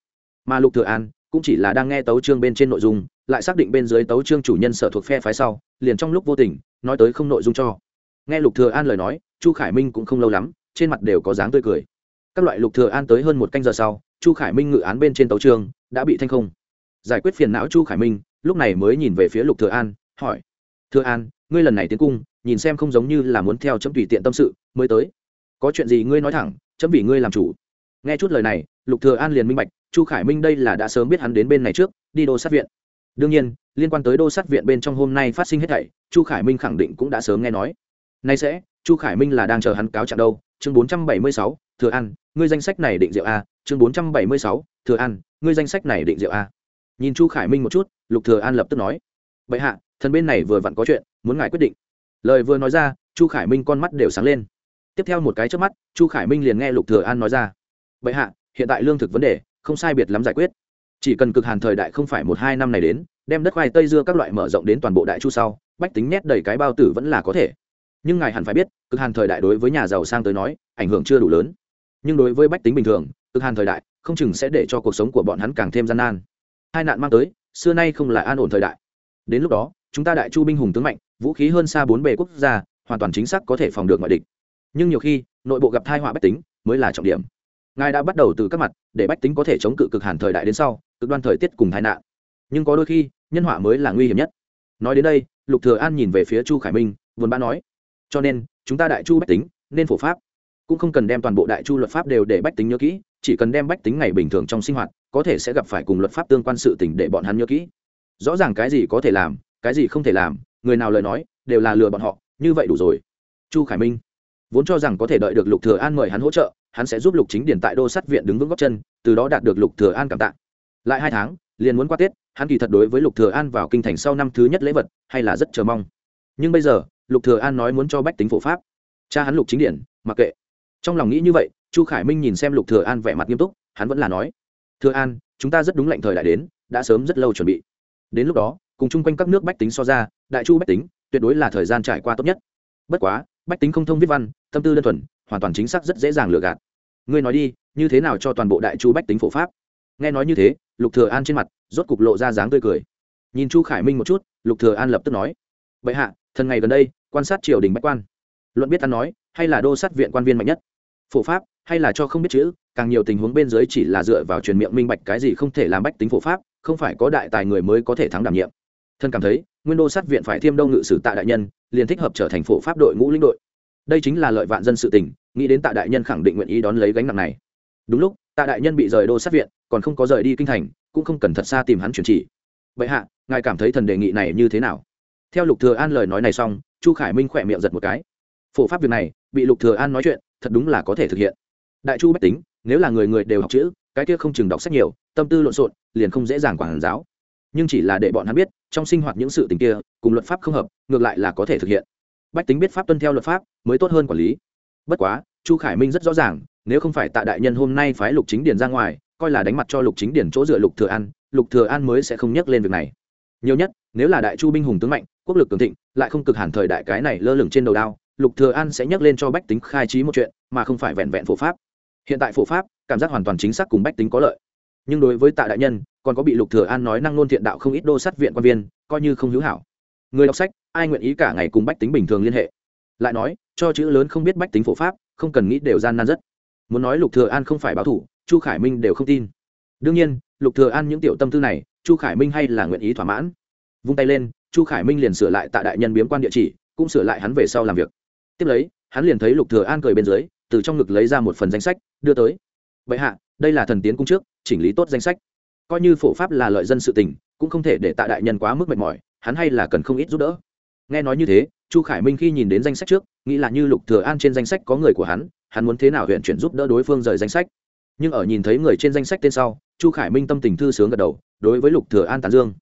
Mà lục thừa an cũng chỉ là đang nghe tấu chương bên trên nội dung, lại xác định bên dưới tấu chương chủ nhân sở thuộc phe phái sau liền trong lúc vô tình, nói tới không nội dung cho. Nghe lục thừa an lời nói, chu khải minh cũng không lâu lắm, trên mặt đều có dáng tươi cười. Các loại lục thừa an tới hơn một canh giờ sau, chu khải minh ngự án bên trên tấu trường đã bị thanh không. Giải quyết phiền não chu khải minh, lúc này mới nhìn về phía lục thừa an, hỏi. Thừa an, ngươi lần này tiến cung, nhìn xem không giống như là muốn theo chấm tùy tiện tâm sự, mới tới. Có chuyện gì ngươi nói thẳng, chấm vì ngươi làm chủ. Nghe chút lời này, lục thừa an liền minh bạch, chu khải minh đây là đã sớm biết hắn đến bên này trước, đi đô sát viện đương nhiên liên quan tới đô sát viện bên trong hôm nay phát sinh hết thảy chu khải minh khẳng định cũng đã sớm nghe nói. Nay sẽ chu khải minh là đang chờ hắn cáo trạng đâu. Chương 476, thừa an ngươi danh sách này định rượu a. Chương 476, thừa an ngươi danh sách này định rượu a. Nhìn chu khải minh một chút lục thừa an lập tức nói. Bệ hạ thần bên này vừa vặn có chuyện muốn ngài quyết định. Lời vừa nói ra chu khải minh con mắt đều sáng lên. Tiếp theo một cái trước mắt chu khải minh liền nghe lục thừa an nói ra. Bệ hạ hiện tại lương thực vấn đề không sai biệt lắm giải quyết chỉ cần cực hàn thời đại không phải một hai năm này đến, đem đất khoai tây dưa các loại mở rộng đến toàn bộ đại chu sau, bách tính nét đầy cái bao tử vẫn là có thể. Nhưng ngài hẳn phải biết, cực hàn thời đại đối với nhà giàu sang tới nói, ảnh hưởng chưa đủ lớn. Nhưng đối với bách tính bình thường, cực hàn thời đại không chừng sẽ để cho cuộc sống của bọn hắn càng thêm gian nan. Hai nạn mang tới, xưa nay không là an ổn thời đại. Đến lúc đó, chúng ta đại chu binh hùng tướng mạnh, vũ khí hơn xa bốn bề quốc gia, hoàn toàn chính xác có thể phòng được ngoại địch. Nhưng nhiều khi, nội bộ gặp thai họa bách tính mới là trọng điểm ngài đã bắt đầu từ các mặt, để bách tính có thể chống cự cực hàn thời đại đến sau, cực đoan thời tiết cùng tai nạn. Nhưng có đôi khi, nhân họa mới là nguy hiểm nhất. Nói đến đây, lục thừa an nhìn về phía chu khải minh, buồn bã nói, cho nên, chúng ta đại chu bách tính, nên phổ pháp. Cũng không cần đem toàn bộ đại chu luật pháp đều để bách tính nhớ kỹ, chỉ cần đem bách tính ngày bình thường trong sinh hoạt, có thể sẽ gặp phải cùng luật pháp tương quan sự tình để bọn hắn nhớ kỹ. Rõ ràng cái gì có thể làm, cái gì không thể làm, người nào lời nói, đều là lừa bọn họ, như vậy đủ rồi. Chu khải minh vốn cho rằng có thể đợi được lục thừa an mời hắn hỗ trợ, hắn sẽ giúp lục chính điển tại đô sát viện đứng vững góc chân, từ đó đạt được lục thừa an cảm tạ. Lại hai tháng, liền muốn qua tết, hắn kỳ thật đối với lục thừa an vào kinh thành sau năm thứ nhất lễ vật, hay là rất chờ mong. Nhưng bây giờ, lục thừa an nói muốn cho bách tính phổ pháp. Cha hắn lục chính điển mặc kệ. Trong lòng nghĩ như vậy, chu khải minh nhìn xem lục thừa an vẻ mặt nghiêm túc, hắn vẫn là nói, thừa an, chúng ta rất đúng lệnh thời đại đến, đã sớm rất lâu chuẩn bị. Đến lúc đó, cùng chung quanh các nước bách tính so ra, đại chu bách tính, tuyệt đối là thời gian trải qua tốt nhất. Bất quá, bách tính không thông viết văn tâm tư đơn thuần, hoàn toàn chính xác rất dễ dàng lừa gạt. Ngươi nói đi, như thế nào cho toàn bộ đại chu bách tính phổ pháp? Nghe nói như thế, lục thừa an trên mặt rốt cục lộ ra dáng tươi cười. Nhìn chu khải minh một chút, lục thừa an lập tức nói vậy hạ, thần ngày gần đây, quan sát triều đình bách quan. Luận biết ăn nói, hay là đô sát viện quan viên mạnh nhất? Phổ pháp, hay là cho không biết chữ, càng nhiều tình huống bên dưới chỉ là dựa vào truyền miệng minh bạch cái gì không thể làm bách tính phổ pháp, không phải có đại tài người mới có thể thắng đảm nhiệm. Thân cảm thấy, nguyên đô sát viện phải thiêm đông ngự sử tạ đại nhân, liền thích hợp trở thành phổ pháp đội ngũ lĩnh đội đây chính là lợi vạn dân sự tình, nghĩ đến tạ đại nhân khẳng định nguyện ý đón lấy gánh nặng này. Đúng lúc, tạ đại nhân bị rời đô sát viện, còn không có rời đi kinh thành, cũng không cần thật xa tìm hắn chuyển chỉ. Vậy hạ, ngài cảm thấy thần đề nghị này như thế nào? Theo lục thừa an lời nói này xong, chu khải minh khỏe miệng giật một cái. Phổ pháp việc này, bị lục thừa an nói chuyện, thật đúng là có thể thực hiện. Đại chu bách tính, nếu là người người đều học chữ, cái kia không chừng đọc sách nhiều, tâm tư lộn xộn, liền không dễ dàng quản giáo. Nhưng chỉ là để bọn hắn biết, trong sinh hoạt những sự tình kia, cùng luật pháp không hợp, ngược lại là có thể thực hiện bách tính biết pháp tuân theo luật pháp, mới tốt hơn quản lý. Bất quá, chu khải minh rất rõ ràng, nếu không phải tạ đại nhân hôm nay phái lục chính điền ra ngoài, coi là đánh mặt cho lục chính điền chỗ dựa lục thừa an, lục thừa an mới sẽ không nhắc lên việc này. Nhiều nhất, nếu là đại chu binh hùng tướng mạnh, quốc lực cường thịnh, lại không cực hẳn thời đại cái này lơ lửng trên đầu đao, lục thừa an sẽ nhắc lên cho bách tính khai trí một chuyện, mà không phải vẹn vẹn phổ pháp. Hiện tại phổ pháp, cảm giác hoàn toàn chính xác cùng bách tính có lợi. Nhưng đối với tạ đại nhân, còn có bị lục thừa an nói năng nôn thiện đạo không ít đô sát viện quan viên, coi như không hữu hảo. Người đọc sách ai nguyện ý cả ngày cùng bách tính bình thường liên hệ? Lại nói, cho chữ lớn không biết bách tính phổ pháp, không cần nghĩ đều gian nan rất. Muốn nói lục thừa an không phải báo thủ, chu khải minh đều không tin. Đương nhiên, lục thừa an những tiểu tâm tư này, chu khải minh hay là nguyện ý thỏa mãn. Vung tay lên, chu khải minh liền sửa lại tạ đại nhân biếm quan địa chỉ, cũng sửa lại hắn về sau làm việc. Tiếp lấy, hắn liền thấy lục thừa an cười bên dưới, từ trong ngực lấy ra một phần danh sách, đưa tới. Bệ hạ, đây là thần tiến cung trước, chỉnh lý tốt danh sách. Coi như phổ pháp là lợi dân sự tình, cũng không thể để tạ đại nhân quá mức mệt mỏi, hắn hay là cần không ít giúp đỡ nghe nói như thế, chu khải minh khi nhìn đến danh sách trước, nghĩ là như lục thừa an trên danh sách có người của hắn hắn muốn thế nào huyện chuyển giúp đỡ đối phương rời danh sách. Nhưng ở nhìn thấy người trên danh sách tên sau, chu khải minh tâm tình thư sướng gật đầu, đối với lục thừa an tán dương.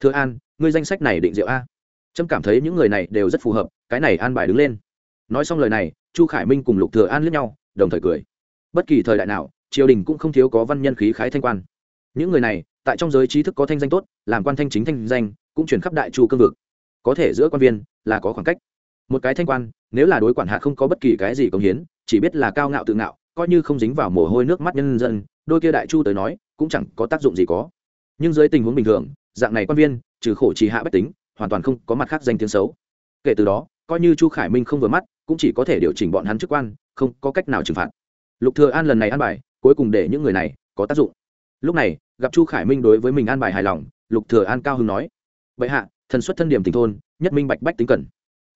Thừa an, ngươi danh sách này định diệu a. Trâm cảm thấy những người này đều rất phù hợp, cái này an bài đứng lên. Nói xong lời này, chu khải minh cùng lục thừa an liếc nhau, đồng thời cười. Bất kỳ thời đại nào, triều đình cũng không thiếu có văn nhân khí khái thanh quan. Những người này, tại trong giới trí thức có thanh danh tốt, làm quan thanh chính thanh danh, cũng truyền khắp đại chu cương vực có thể giữa quan viên là có khoảng cách. Một cái thanh quan, nếu là đối quản hạ không có bất kỳ cái gì công hiến, chỉ biết là cao ngạo tự ngạo, coi như không dính vào mồ hôi nước mắt nhân dân, đôi kia đại chu tới nói, cũng chẳng có tác dụng gì có. Nhưng dưới tình huống bình thường, dạng này quan viên, trừ khổ trì hạ bách tính, hoàn toàn không có mặt khác danh tiếng xấu. Kể từ đó, coi như chu khải minh không vừa mắt, cũng chỉ có thể điều chỉnh bọn hắn chức quan, không có cách nào trừng phạt. Lục thừa an lần này an bài, cuối cùng để những người này có tác dụng. Lúc này, gặp chu khải minh đối với mình an bài hài lòng, lục thừa an cao hứng nói vậy hạ thần xuất thân điểm tình thôn, nhất minh bạch bách tính cần.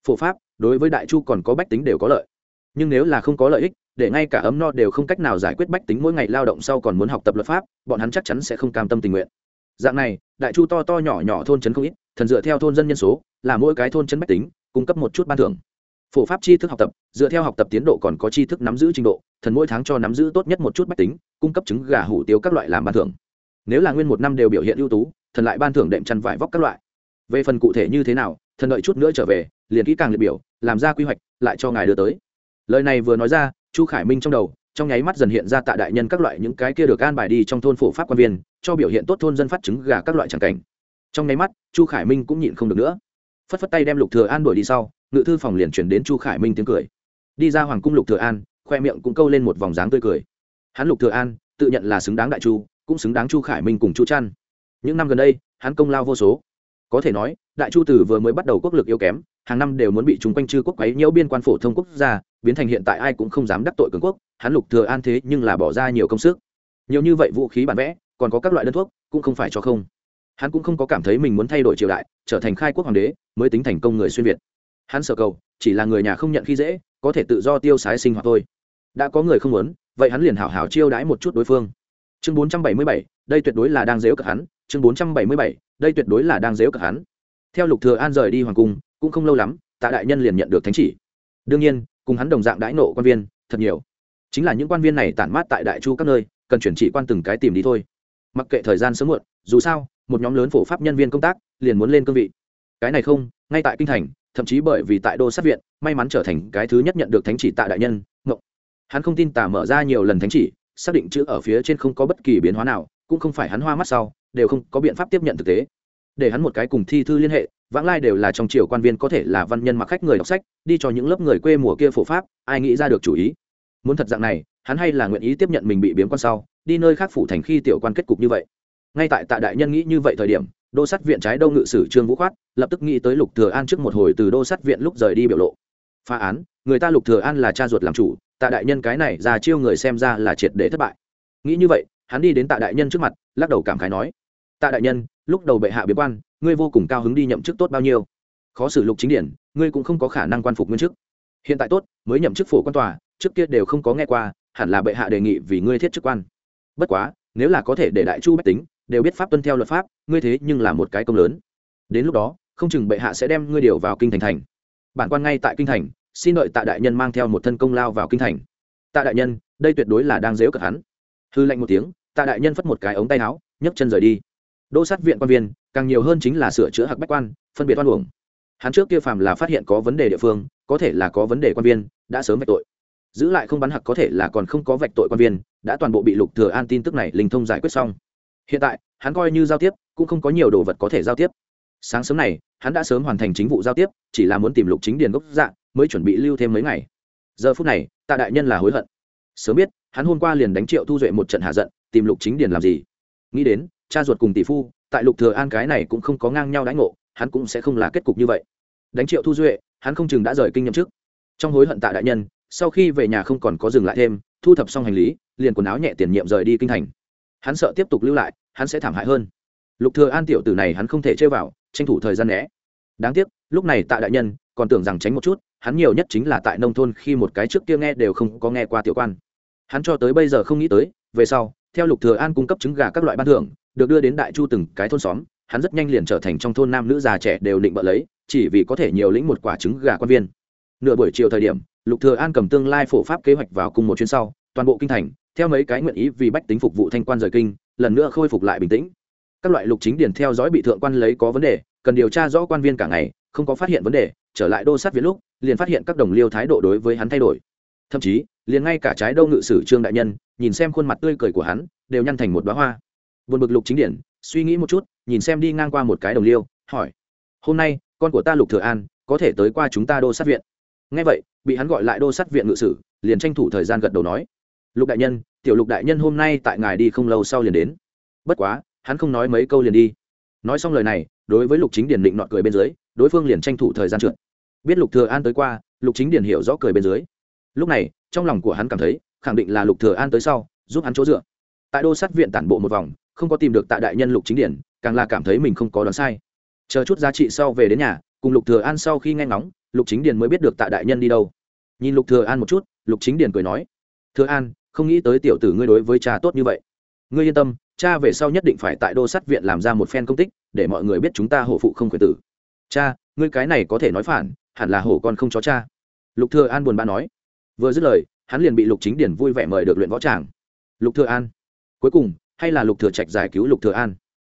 Phổ pháp, đối với đại chu còn có bách tính đều có lợi. Nhưng nếu là không có lợi ích, để ngay cả ấm no đều không cách nào giải quyết bách tính mỗi ngày lao động sau còn muốn học tập luật pháp, bọn hắn chắc chắn sẽ không cam tâm tình nguyện. Dạng này, đại chu to to nhỏ nhỏ thôn trấn không ít, thần dựa theo thôn dân nhân số, là mỗi cái thôn trấn bách tính, cung cấp một chút ban thưởng. Phổ pháp tri thức học tập, dựa theo học tập tiến độ còn có tri thức nắm giữ trình độ, thần mỗi tháng cho nắm giữ tốt nhất một chút bách tính, cung cấp trứng gà hủ tiếu các loại làm ban thưởng. Nếu là nguyên một năm đều biểu hiện ưu tú, thần lại ban thưởng đệm chăn vải vóc các loại về phần cụ thể như thế nào, thần đợi chút nữa trở về, liền kỹ càng liệt biểu, làm ra quy hoạch, lại cho ngài đưa tới. Lời này vừa nói ra, chu khải minh trong đầu, trong nháy mắt dần hiện ra tạ đại nhân các loại những cái kia được an bài đi trong thôn phổ pháp quan viên, cho biểu hiện tốt thôn dân phát trứng gà các loại tràng cảnh. Trong nháy mắt, chu khải minh cũng nhịn không được nữa. Phất phất tay đem lục thừa an đuổi đi sau, ngự thư phòng liền chuyển đến chu khải minh tiếng cười. Đi ra hoàng cung lục thừa an, khoe miệng cũng câu lên một vòng dáng tươi cười. Hắn lục thừa an, tự nhận là xứng đáng đại chu, cũng xứng đáng chu khải minh cùng chu trăn những năm gần đây, hắn công lao vô số có thể nói đại chu tử vừa mới bắt đầu quốc lực yếu kém hàng năm đều muốn bị chúng quanh chư quốc quấy nhiễu biên quan phổ thông quốc gia biến thành hiện tại ai cũng không dám đắc tội cường quốc hắn lục thừa an thế nhưng là bỏ ra nhiều công sức. Nhiều như vậy vũ khí bản vẽ còn có các loại đơn thuốc cũng không phải cho không. Hắn cũng không có cảm thấy mình muốn thay đổi triều đại trở thành khai quốc hoàng đế mới tính thành công người xuyên việt. Hắn sợ cầu chỉ là người nhà không nhận khi dễ có thể tự do tiêu sái sinh hoạt thôi. Đã có người không muốn vậy hắn liền hảo hảo chiêu đãi một chút đối phương. Chương 477, đây tuyệt đối là đang dếu cợt hắn chương 477, đây tuyệt đối là đang dếu cợt hắn. Theo lục thừa an rời đi hoàng cung cũng không lâu lắm tạ đại nhân liền nhận được thánh chỉ. Đương nhiên cùng hắn đồng dạng đãi nộ quan viên thật nhiều. Chính là những quan viên này tản mát tại đại chu các nơi cần chuyển trị quan từng cái tìm đi thôi. Mặc kệ thời gian sớm muộn dù sao một nhóm lớn phổ pháp nhân viên công tác liền muốn lên cương vị. Cái này không ngay tại kinh thành thậm chí bởi vì tại đô sát viện may mắn trở thành cái thứ nhất nhận được thánh chỉ tạ đại nhân ngộng hắn không tin tả mở ra nhiều lần thánh chỉ xác định chữ ở phía trên không có bất kỳ biến hóa nào cũng không phải hắn hoa mắt sau đều không có biện pháp tiếp nhận thực tế. Để hắn một cái cùng thi thư liên hệ, vãng lai đều là trong triều quan viên có thể là văn nhân mặc khách người đọc sách, đi cho những lớp người quê mùa kia phổ pháp, ai nghĩ ra được chủ ý. Muốn thật dạng này, hắn hay là nguyện ý tiếp nhận mình bị biếm quan sau, đi nơi khác phủ thành khi tiểu quan kết cục như vậy. Ngay tại tạ đại nhân nghĩ như vậy thời điểm, đô sát viện trái đô ngự sử trương vũ khoát, lập tức nghĩ tới lục thừa an trước một hồi từ đô sát viện lúc rời đi biểu lộ. Phá án, người ta lục thừa an là cha ruột làm chủ, tạ đại nhân cái này ra chiêu người xem ra là triệt để thất bại. Nghĩ như vậy hắn đi đến tạ đại nhân trước mặt, lắc đầu cảm khái nói, tạ đại nhân, lúc đầu bệ hạ biếm quan, ngươi vô cùng cao hứng đi nhậm chức tốt bao nhiêu? Khó xử lục chính điển, ngươi cũng không có khả năng quan phục nguyên chức. Hiện tại tốt, mới nhậm chức phổ quan tòa, trước kia đều không có nghe qua, hẳn là bệ hạ đề nghị vì ngươi thiết chức quan. Bất quá, nếu là có thể để đại chu bách tính, đều biết pháp tuân theo luật pháp, ngươi thế nhưng là một cái công lớn. Đến lúc đó, không chừng bệ hạ sẽ đem ngươi điều vào kinh thành thành. Bản quan ngay tại kinh thành, xin đợi tạ đại nhân mang theo một thân công lao vào kinh thành. Tạ đại nhân, đây tuyệt đối là đang dếu cật hắn hư lạnh một tiếng, tạ đại nhân phất một cái ống tay áo, nhấc chân rời đi. Đô sát viện quan viên, càng nhiều hơn chính là sửa chữa hạc bách quan, phân biệt oan uổng. Hắn trước kia phàm là phát hiện có vấn đề địa phương, có thể là có vấn đề quan viên, đã sớm vạch tội. Giữ lại không bắn hạc có thể là còn không có vạch tội quan viên, đã toàn bộ bị lục thừa an tin tức này linh thông giải quyết xong. Hiện tại, hắn coi như giao tiếp, cũng không có nhiều đồ vật có thể giao tiếp. Sáng sớm này, hắn đã sớm hoàn thành chính vụ giao tiếp, chỉ là muốn tìm lục chính điền gốc dạng mới chuẩn bị lưu thêm mấy ngày. Giờ phút này, tạ đại nhân là hối hận sớm biết, hắn hôm qua liền đánh triệu thu duệ một trận hạ giận, tìm lục chính điền làm gì? Nghĩ đến, cha ruột cùng tỷ phu, tại lục thừa an cái này cũng không có ngang nhau đánh ngộ, hắn cũng sẽ không là kết cục như vậy. Đánh triệu thu duệ, hắn không chừng đã rời kinh nghiệm trước trong hối hận tạ đại nhân, sau khi về nhà không còn có dừng lại thêm, thu thập xong hành lý, liền quần áo nhẹ tiền nhiệm rời đi kinh thành. Hắn sợ tiếp tục lưu lại, hắn sẽ thảm hại hơn. Lục thừa an tiểu tử này hắn không thể chơi vào, tranh thủ thời gian né. Đáng tiếc, lúc này tạ đại nhân còn tưởng rằng tránh một chút, hắn nhiều nhất chính là tại nông thôn khi một cái trước kia nghe đều không có nghe qua tiểu quan hắn cho tới bây giờ không nghĩ tới, về sau, theo lục thừa an cung cấp trứng gà các loại ban thưởng, được đưa đến đại chu từng cái thôn xóm, hắn rất nhanh liền trở thành trong thôn nam nữ già trẻ đều định bợ lấy, chỉ vì có thể nhiều lĩnh một quả trứng gà quan viên. Nửa buổi chiều thời điểm, lục thừa an cầm tương lai phổ pháp kế hoạch vào cùng một chuyến sau, toàn bộ kinh thành, theo mấy cái nguyện ý vì bách tính phục vụ thanh quan rời kinh, lần nữa khôi phục lại bình tĩnh. Các loại lục chính điền theo dõi bị thượng quan lấy có vấn đề, cần điều tra rõ quan viên cả ngày, không có phát hiện vấn đề, trở lại đô sát viện lúc, liền phát hiện các đồng liêu thái độ đối với hắn thay đổi thậm chí, liền ngay cả trái đâu ngự sử trương đại nhân, nhìn xem khuôn mặt tươi cười của hắn, đều nhăn thành một đoá hoa. Buồn bực lục chính điển, suy nghĩ một chút, nhìn xem đi ngang qua một cái đồng liêu, hỏi, hôm nay, con của ta lục thừa an, có thể tới qua chúng ta đô sát viện? Nghe vậy, bị hắn gọi lại đô sát viện ngự sử, liền tranh thủ thời gian gật đầu nói, lục đại nhân, tiểu lục đại nhân hôm nay tại ngài đi không lâu sau liền đến. Bất quá, hắn không nói mấy câu liền đi. Nói xong lời này, đối với lục chính điển định nọ cười bên dưới, đối phương liền tranh thủ thời gian trượt. Biết lục thừa an tới qua, lục chính điển hiểu rõ cười bên dưới lúc này, trong lòng của hắn cảm thấy, khẳng định là lục thừa an tới sau, giúp hắn chỗ dựa. Tại đô sát viện tản bộ một vòng, không có tìm được tại đại nhân lục chính điển, càng là cảm thấy mình không có đoán sai. Chờ chút giá trị sau về đến nhà, cùng lục thừa an sau khi nghe ngóng, lục chính điển mới biết được tại đại nhân đi đâu. Nhìn lục thừa an một chút, lục chính điển cười nói, thừa an, không nghĩ tới tiểu tử ngươi đối với cha tốt như vậy. Ngươi yên tâm, cha về sau nhất định phải tại đô sát viện làm ra một phen công tích, để mọi người biết chúng ta hổ phụ không khuyến tử. Cha, ngươi cái này có thể nói phản, hẳn là hổ con không chó cha. Lục thừa an buồn bã nói vừa dứt lời, hắn liền bị lục chính điển vui vẻ mời được luyện võ tràng. Lục thừa an. Cuối cùng, hay là lục thừa trạch giải cứu lục thừa an?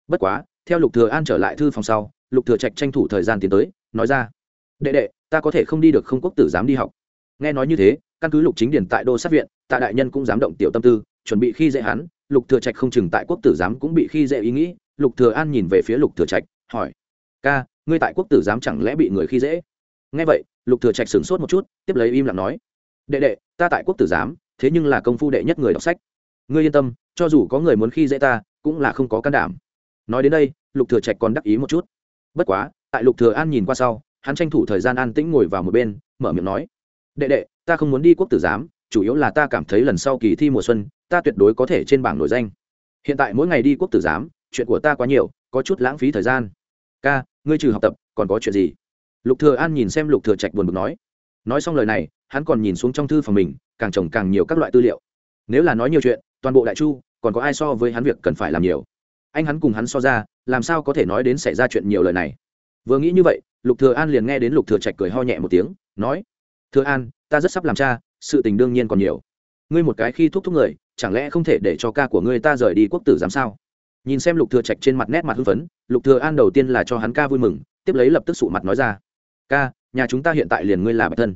Bất quá, theo lục thừa an trở lại thư phòng sau, lục thừa trạch tranh thủ thời gian tiến tới, nói ra. Đệ đệ, ta có thể không đi được không quốc tử dám đi học. Nghe nói như thế, căn cứ lục chính điển tại đô sát viện, tạ đại nhân cũng dám động tiểu tâm tư, chuẩn bị khi dễ hắn, lục thừa trạch không chừng tại quốc tử giám cũng bị khi dễ ý nghĩ, lục thừa an nhìn về phía lục thừa trạch, hỏi, ca, ngươi tại quốc tử giám chẳng lẽ bị người khi dễ? Nghe vậy, lục thừa trạch sửng sốt một chút, tiếp lấy im lặng nói đệ đệ, ta tại quốc tử giám, thế nhưng là công phu đệ nhất người đọc sách. Ngươi yên tâm, cho dù có người muốn khi dễ ta, cũng là không có can đảm. Nói đến đây, lục thừa trạch còn đắc ý một chút. Bất quá, tại lục thừa an nhìn qua sau, hắn tranh thủ thời gian an tĩnh ngồi vào một bên, mở miệng nói. Đệ đệ, ta không muốn đi quốc tử giám, chủ yếu là ta cảm thấy lần sau kỳ thi mùa xuân, ta tuyệt đối có thể trên bảng nổi danh. Hiện tại mỗi ngày đi quốc tử giám, chuyện của ta quá nhiều, có chút lãng phí thời gian. Ca, ngươi trừ học tập, còn có chuyện gì? Lục thừa an nhìn xem lục thừa trạch buồn bực nói. Nói xong lời này hắn còn nhìn xuống trong thư phòng mình, càng trồng càng nhiều các loại tư liệu. Nếu là nói nhiều chuyện, toàn bộ đại chu, còn có ai so với hắn việc cần phải làm nhiều? Anh hắn cùng hắn so ra, làm sao có thể nói đến xảy ra chuyện nhiều lời này? Vừa nghĩ như vậy, lục thừa an liền nghe đến lục thừa trạch cười ho nhẹ một tiếng, nói, thừa an, ta rất sắp làm cha, sự tình đương nhiên còn nhiều. Ngươi một cái khi thúc thúc người, chẳng lẽ không thể để cho ca của ngươi ta rời đi quốc tử giám sao? Nhìn xem lục thừa trạch trên mặt nét mặt hưng phấn, lục thừa an đầu tiên là cho hắn ca vui mừng, tiếp lấy lập tức sụ mặt nói ra, ca, nhà chúng ta hiện tại liền ngươi là bạch thân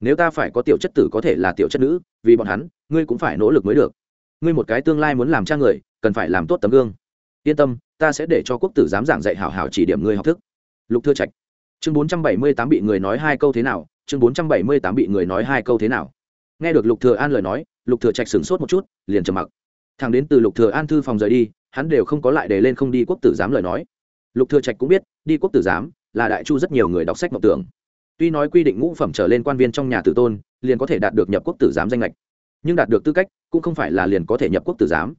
nếu ta phải có tiểu chất tử có thể là tiểu chất nữ, vì bọn hắn, ngươi cũng phải nỗ lực mới được. Ngươi một cái tương lai muốn làm cha người, cần phải làm tốt tấm gương. Yên tâm, ta sẽ để cho quốc tử giám giảng dạy hảo hảo chỉ điểm ngươi học thức. Lục thừa trạch. Chương 478 bị người nói hai câu thế nào? Chương 478 bị người nói hai câu thế nào? Nghe được lục thừa an lời nói, lục thừa trạch sửng sốt một chút, liền trầm mặc. Thằng đến từ lục thừa an thư phòng rời đi, hắn đều không có lại để lên không đi quốc tử giám lời nói. Lục thừa trạch cũng biết, đi quốc tử giám là đại chu rất nhiều người đọc sách mộng tưởng tuy nói quy định ngũ phẩm trở lên quan viên trong nhà tử tôn, liền có thể đạt được nhập quốc tử giám danh lệch. Nhưng đạt được tư cách, cũng không phải là liền có thể nhập quốc tử giám.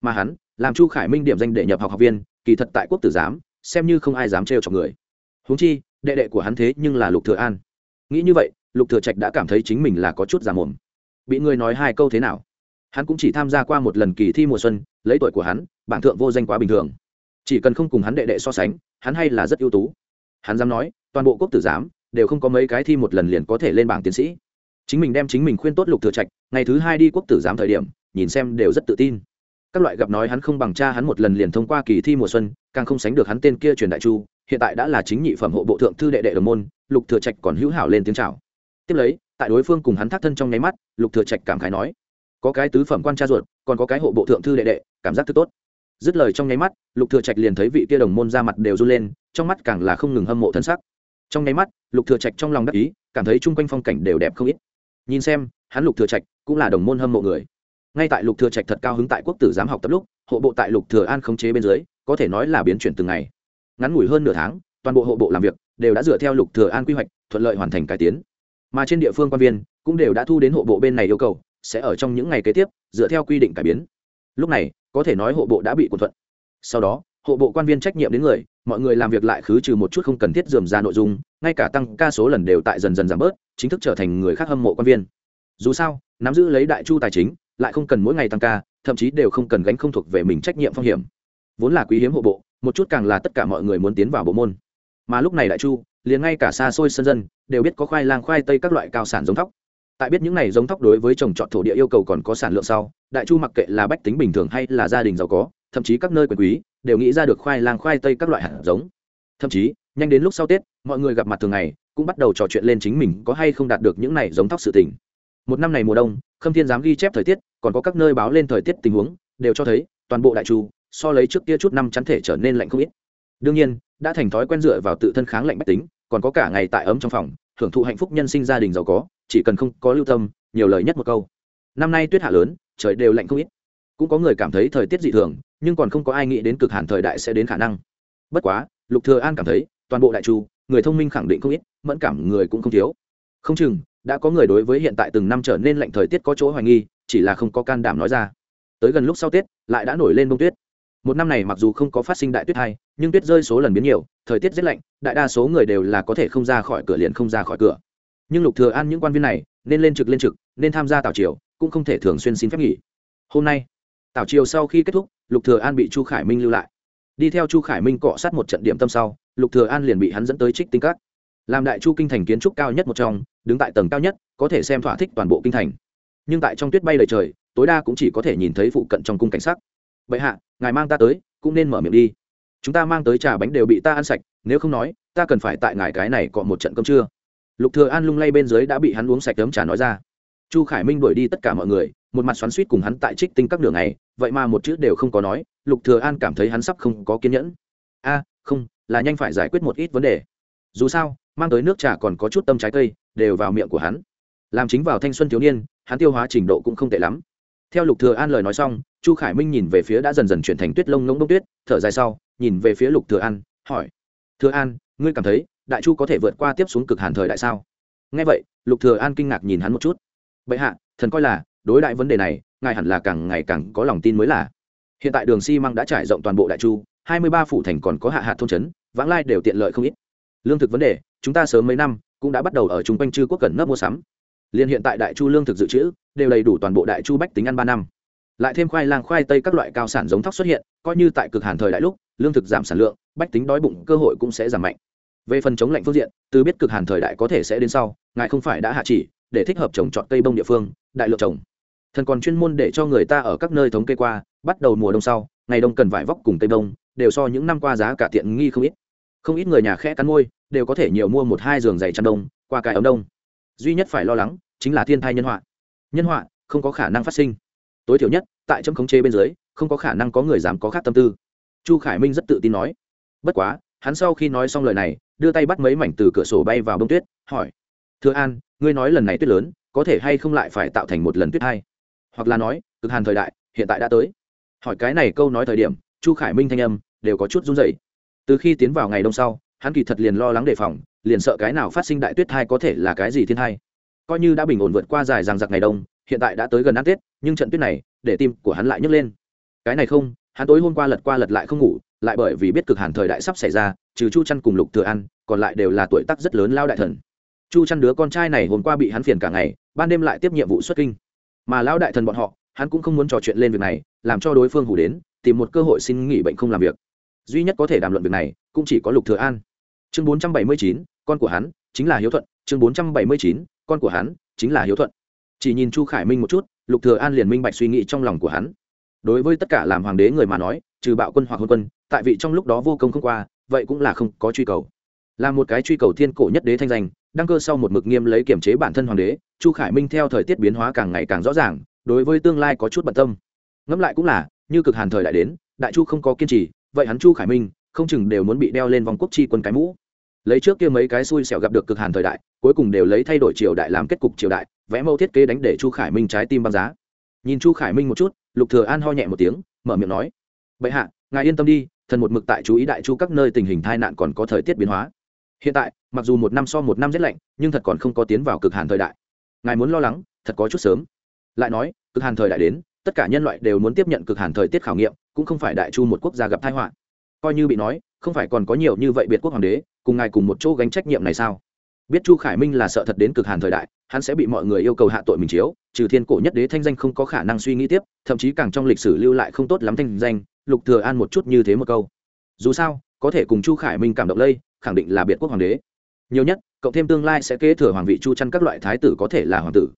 Mà hắn, làm chu khải minh điểm danh để nhập học học viên, kỳ thật tại quốc tử giám, xem như không ai dám trêu chọc người. Huống chi, đệ đệ của hắn thế nhưng là lục thừa an. Nghĩ như vậy, lục thừa trạch đã cảm thấy chính mình là có chút giả mồm. Bị người nói hai câu thế nào? Hắn cũng chỉ tham gia qua một lần kỳ thi mùa xuân, lấy tuổi của hắn, bảng thượng vô danh quá bình thường. Chỉ cần không cùng hắn đệ đệ so sánh, hắn hay là rất ưu tú. Hắn dám nói, toàn bộ quốc tử giám đều không có mấy cái thi một lần liền có thể lên bảng tiến sĩ. Chính mình đem chính mình khuyên tốt lục thừa trạch, ngày thứ hai đi quốc tử giám thời điểm, nhìn xem đều rất tự tin. Các loại gặp nói hắn không bằng cha hắn một lần liền thông qua kỳ thi mùa xuân, càng không sánh được hắn tên kia truyền đại chu, hiện tại đã là chính nhị phẩm hộ bộ thượng thư đệ đệ đồng môn, lục thừa trạch còn hữu hảo lên tiếng chào. Tiếp lấy, tại đối phương cùng hắn thác thân trong nháy mắt, lục thừa trạch cảm khái nói, có cái tứ phẩm quan cha ruột, còn có cái hộ bộ thượng thư đệ đệ, cảm giác thứ tốt. Dứt lời trong nháy mắt, lục thừa trạch liền thấy vị kia đồng môn ra mặt đều run lên, trong mắt càng là không ngừng hâm mộ thân sắc trong nháy mắt, lục thừa trạch trong lòng đắc ý, cảm thấy chung quanh phong cảnh đều đẹp không ít. Nhìn xem, hắn lục thừa trạch cũng là đồng môn hâm mộ người. Ngay tại lục thừa trạch thật cao hứng tại quốc tử giám học tập lúc, hộ bộ tại lục thừa an khống chế bên dưới, có thể nói là biến chuyển từng ngày. Ngắn ngủi hơn nửa tháng, toàn bộ hộ bộ làm việc đều đã dựa theo lục thừa an quy hoạch, thuận lợi hoàn thành cải tiến. Mà trên địa phương quan viên cũng đều đã thu đến hộ bộ bên này yêu cầu, sẽ ở trong những ngày kế tiếp, dựa theo quy định cải biến. Lúc này, có thể nói hộ bộ đã bị cuộn thuận. Sau đó, hộ bộ quan viên trách nhiệm đến người mọi người làm việc lại khứ trừ một chút không cần thiết dườm ra nội dung, ngay cả tăng ca số lần đều tại dần dần giảm bớt, chính thức trở thành người khác hâm mộ quan viên. Dù sao, nắm giữ lấy đại chu tài chính, lại không cần mỗi ngày tăng ca, thậm chí đều không cần gánh không thuộc về mình trách nhiệm phong hiểm. Vốn là quý hiếm hộ bộ, một chút càng là tất cả mọi người muốn tiến vào bộ môn. Mà lúc này đại chu, liền ngay cả xa xôi sân dân, đều biết có khoai lang khoai tây các loại cao sản giống thóc. Tại biết những này giống thóc đối với trồng trọt thổ địa yêu cầu còn có sản lượng sau, đại chu mặc kệ là bách tính bình thường hay là gia đình giàu có thậm chí các nơi quyền quý đều nghĩ ra được khoai lang khoai tây các loại hạt giống. Thậm chí, nhanh đến lúc sau tết, mọi người gặp mặt thường ngày, cũng bắt đầu trò chuyện lên chính mình có hay không đạt được những này giống thóc sự tình. Một năm này mùa đông, khâm thiên dám ghi chép thời tiết, còn có các nơi báo lên thời tiết tình huống, đều cho thấy, toàn bộ đại chu, so lấy trước kia chút năm chắn thể trở nên lạnh không ít. Đương nhiên, đã thành thói quen dựa vào tự thân kháng lạnh bách tính, còn có cả ngày tại ấm trong phòng hưởng thụ hạnh phúc nhân sinh gia đình giàu có, chỉ cần không có lưu tâm, nhiều lời nhất một câu. Năm nay tuyết hạ lớn, trời đều lạnh không ít. Cũng có người cảm thấy thời tiết dị thường nhưng còn không có ai nghĩ đến cực hàn thời đại sẽ đến khả năng. Bất quá, lục thừa an cảm thấy, toàn bộ đại chu, người thông minh khẳng định không ít, mẫn cảm người cũng không thiếu. Không chừng, đã có người đối với hiện tại từng năm trở nên lạnh thời tiết có chỗ hoài nghi, chỉ là không có can đảm nói ra. Tới gần lúc sau tết, lại đã nổi lên bông tuyết. Một năm này mặc dù không có phát sinh đại tuyết hay nhưng tuyết rơi số lần biến nhiều, thời tiết rất lạnh, đại đa số người đều là có thể không ra khỏi cửa liền không ra khỏi cửa. Nhưng lục thừa an những quan viên này, nên lên trực lên trực, nên tham gia tảo triều, cũng không thể thường xuyên xin phép nghỉ. Hôm nay, tảo triều sau khi kết thúc lục thừa an bị chu khải minh lưu lại. Đi theo chu khải minh cọ sát một trận điểm tâm sau, lục thừa an liền bị hắn dẫn tới trích tinh các. Làm đại chu kinh thành kiến trúc cao nhất một trong, đứng tại tầng cao nhất, có thể xem thỏa thích toàn bộ kinh thành. Nhưng tại trong tuyết bay đầy trời, tối đa cũng chỉ có thể nhìn thấy phụ cận trong cung cảnh sắc. Vậy hạ, ngài mang ta tới, cũng nên mở miệng đi. Chúng ta mang tới trà bánh đều bị ta ăn sạch, nếu không nói, ta cần phải tại ngài cái này cọ một trận cơm trưa. Lục thừa an lung lay bên dưới đã bị hắn uống sạch tấm trà nói ra. Chu khải minh đuổi đi tất cả mọi người, một mặt xoắn xuýt cùng hắn tại trích tinh các đường này vậy mà một chữ đều không có nói, lục thừa an cảm thấy hắn sắp không có kiên nhẫn. A, không, là nhanh phải giải quyết một ít vấn đề. Dù sao, mang tới nước trà còn có chút tâm trái cây, đều vào miệng của hắn. Làm chính vào thanh xuân thiếu niên, hắn tiêu hóa trình độ cũng không tệ lắm. Theo lục thừa an lời nói xong, chu khải minh nhìn về phía đã dần dần chuyển thành tuyết lông ngỗng đông tuyết, thở dài sau, nhìn về phía lục thừa an, hỏi, thừa an, ngươi cảm thấy đại chu có thể vượt qua tiếp xuống cực hàn thời đại sao? Nghe vậy, lục thừa an kinh ngạc nhìn hắn một chút. Bệ hạ, thần coi là đối đại vấn đề này, ngài hẳn là càng ngày càng có lòng tin mới là. Hiện tại đường xi măng đã trải rộng toàn bộ đại chu, hai mươi ba phủ thành còn có hạ hạt thôn trấn, vãng lai đều tiện lợi không ít. Lương thực vấn đề, chúng ta sớm mấy năm cũng đã bắt đầu ở chung quanh chư quốc cần nấp mua sắm. Liên hiện tại đại chu lương thực dự trữ đều đầy đủ toàn bộ đại chu bách tính ăn ba năm. Lại thêm khoai lang, khoai tây các loại cao sản giống thóc xuất hiện, coi như tại cực hàn thời đại lúc, lương thực giảm sản lượng, bách tính đói bụng cơ hội cũng sẽ giảm mạnh. Về phần chống lạnh phương diện, từ biết cực hàn thời đại có thể sẽ đến sau, ngài không phải đã hạ chỉ để thích hợp trồng trọt cây bông địa phương, đại lượng trồng thần còn chuyên môn để cho người ta ở các nơi thống kê qua, bắt đầu mùa đông sau, ngày đông cần vải vóc cùng tây đông, đều so những năm qua giá cả tiện nghi không ít. Không ít người nhà khẽ cắn môi, đều có thể nhiều mua một hai giường giày chăn đông, qua cái ấm đông. Duy nhất phải lo lắng, chính là thiên thai nhân họa. Nhân họa, không có khả năng phát sinh. Tối thiểu nhất, tại chấm khống chế bên dưới, không có khả năng có người dám có khác tâm tư. Chu khải minh rất tự tin nói. Bất quá, hắn sau khi nói xong lời này, đưa tay bắt mấy mảnh từ cửa sổ bay vào bông tuyết, hỏi. Thưa an, ngươi nói lần này tuyết lớn, có thể hay không lại phải tạo thành một lần tuyết hai? Hoặc là nói, cực hàn thời đại, hiện tại đã tới. Hỏi cái này câu nói thời điểm, chu khải minh thanh âm đều có chút run rẩy. Từ khi tiến vào ngày đông sau, hắn kỳ thật liền lo lắng đề phòng, liền sợ cái nào phát sinh đại tuyết thai có thể là cái gì thiên thai. Coi như đã bình ổn vượt qua dài rằng giặc ngày đông, hiện tại đã tới gần ăn tết, nhưng trận tuyết này, để tim của hắn lại nhấc lên. Cái này không, hắn tối hôm qua lật qua lật lại không ngủ, lại bởi vì biết cực hàn thời đại sắp xảy ra, trừ chu chăn cùng lục thừa ăn còn lại đều là tuổi tác rất lớn lao đại thần. Chu chăn đứa con trai này hôm qua bị hắn phiền cả ngày, ban đêm lại tiếp nhiệm vụ xuất kinh mà lão đại thần bọn họ, hắn cũng không muốn trò chuyện lên việc này, làm cho đối phương hủ đến, tìm một cơ hội xin nghỉ bệnh không làm việc. Duy nhất có thể đàm luận việc này, cũng chỉ có lục thừa an. Chương bốn trăm bảy mươi chín, con của hắn chính là hiếu thuận. Chương bốn trăm bảy mươi chín, con của hắn chính là hiếu thuận. Chỉ nhìn chu khải minh một chút, lục thừa an liền minh bạch suy nghĩ trong lòng của hắn. Đối với tất cả làm hoàng đế người mà nói, trừ bạo quân hoặc hôn quân, tại vị trong lúc đó vô công không qua, vậy cũng là không có truy cầu. Là một cái truy cầu thiên cổ nhất đế thanh danh, đăng cơ sau một mực nghiêm lấy kiểm chế bản thân hoàng đế chu khải minh theo thời tiết biến hóa càng ngày càng rõ ràng, đối với tương lai có chút bận tâm. Ngẫm lại cũng là, như cực hàn thời đại đến, đại chu không có kiên trì, vậy hắn chu khải minh, không chừng đều muốn bị đeo lên vòng quốc chi quân cái mũ. Lấy trước kia mấy cái xui xẻo gặp được cực hàn thời đại, cuối cùng đều lấy thay đổi triều đại làm kết cục triều đại, vẽ mẫu thiết kế đánh để chu khải minh trái tim băng giá. Nhìn chu khải minh một chút, lục thừa an ho nhẹ một tiếng, mở miệng nói, bệ hạ, ngài yên tâm đi, thần một mực tại chú ý đại chu các nơi tình hình tai nạn còn có thời tiết biến hóa. Hiện tại, mặc dù một năm so một năm rất lạnh, nhưng thật còn không có tiến vào cực hàn thời đại ngài muốn lo lắng, thật có chút sớm. Lại nói, cực hàn thời đại đến, tất cả nhân loại đều muốn tiếp nhận cực hàn thời tiết khảo nghiệm, cũng không phải đại chu một quốc gia gặp tai họa. Coi như bị nói, không phải còn có nhiều như vậy biệt quốc hoàng đế, cùng ngài cùng một chỗ gánh trách nhiệm này sao? Biết chu khải minh là sợ thật đến cực hàn thời đại, hắn sẽ bị mọi người yêu cầu hạ tội mình chiếu, trừ thiên cổ nhất đế thanh danh không có khả năng suy nghĩ tiếp, thậm chí càng trong lịch sử lưu lại không tốt lắm thanh danh, lục thừa an một chút như thế một câu. Dù sao, có thể cùng chu khải minh cảm động lây, khẳng định là biệt quốc hoàng đế nhiều nhất, cộng thêm tương lai sẽ kế thừa hoàng vị chu chăn các loại thái tử có thể là hoàng tử.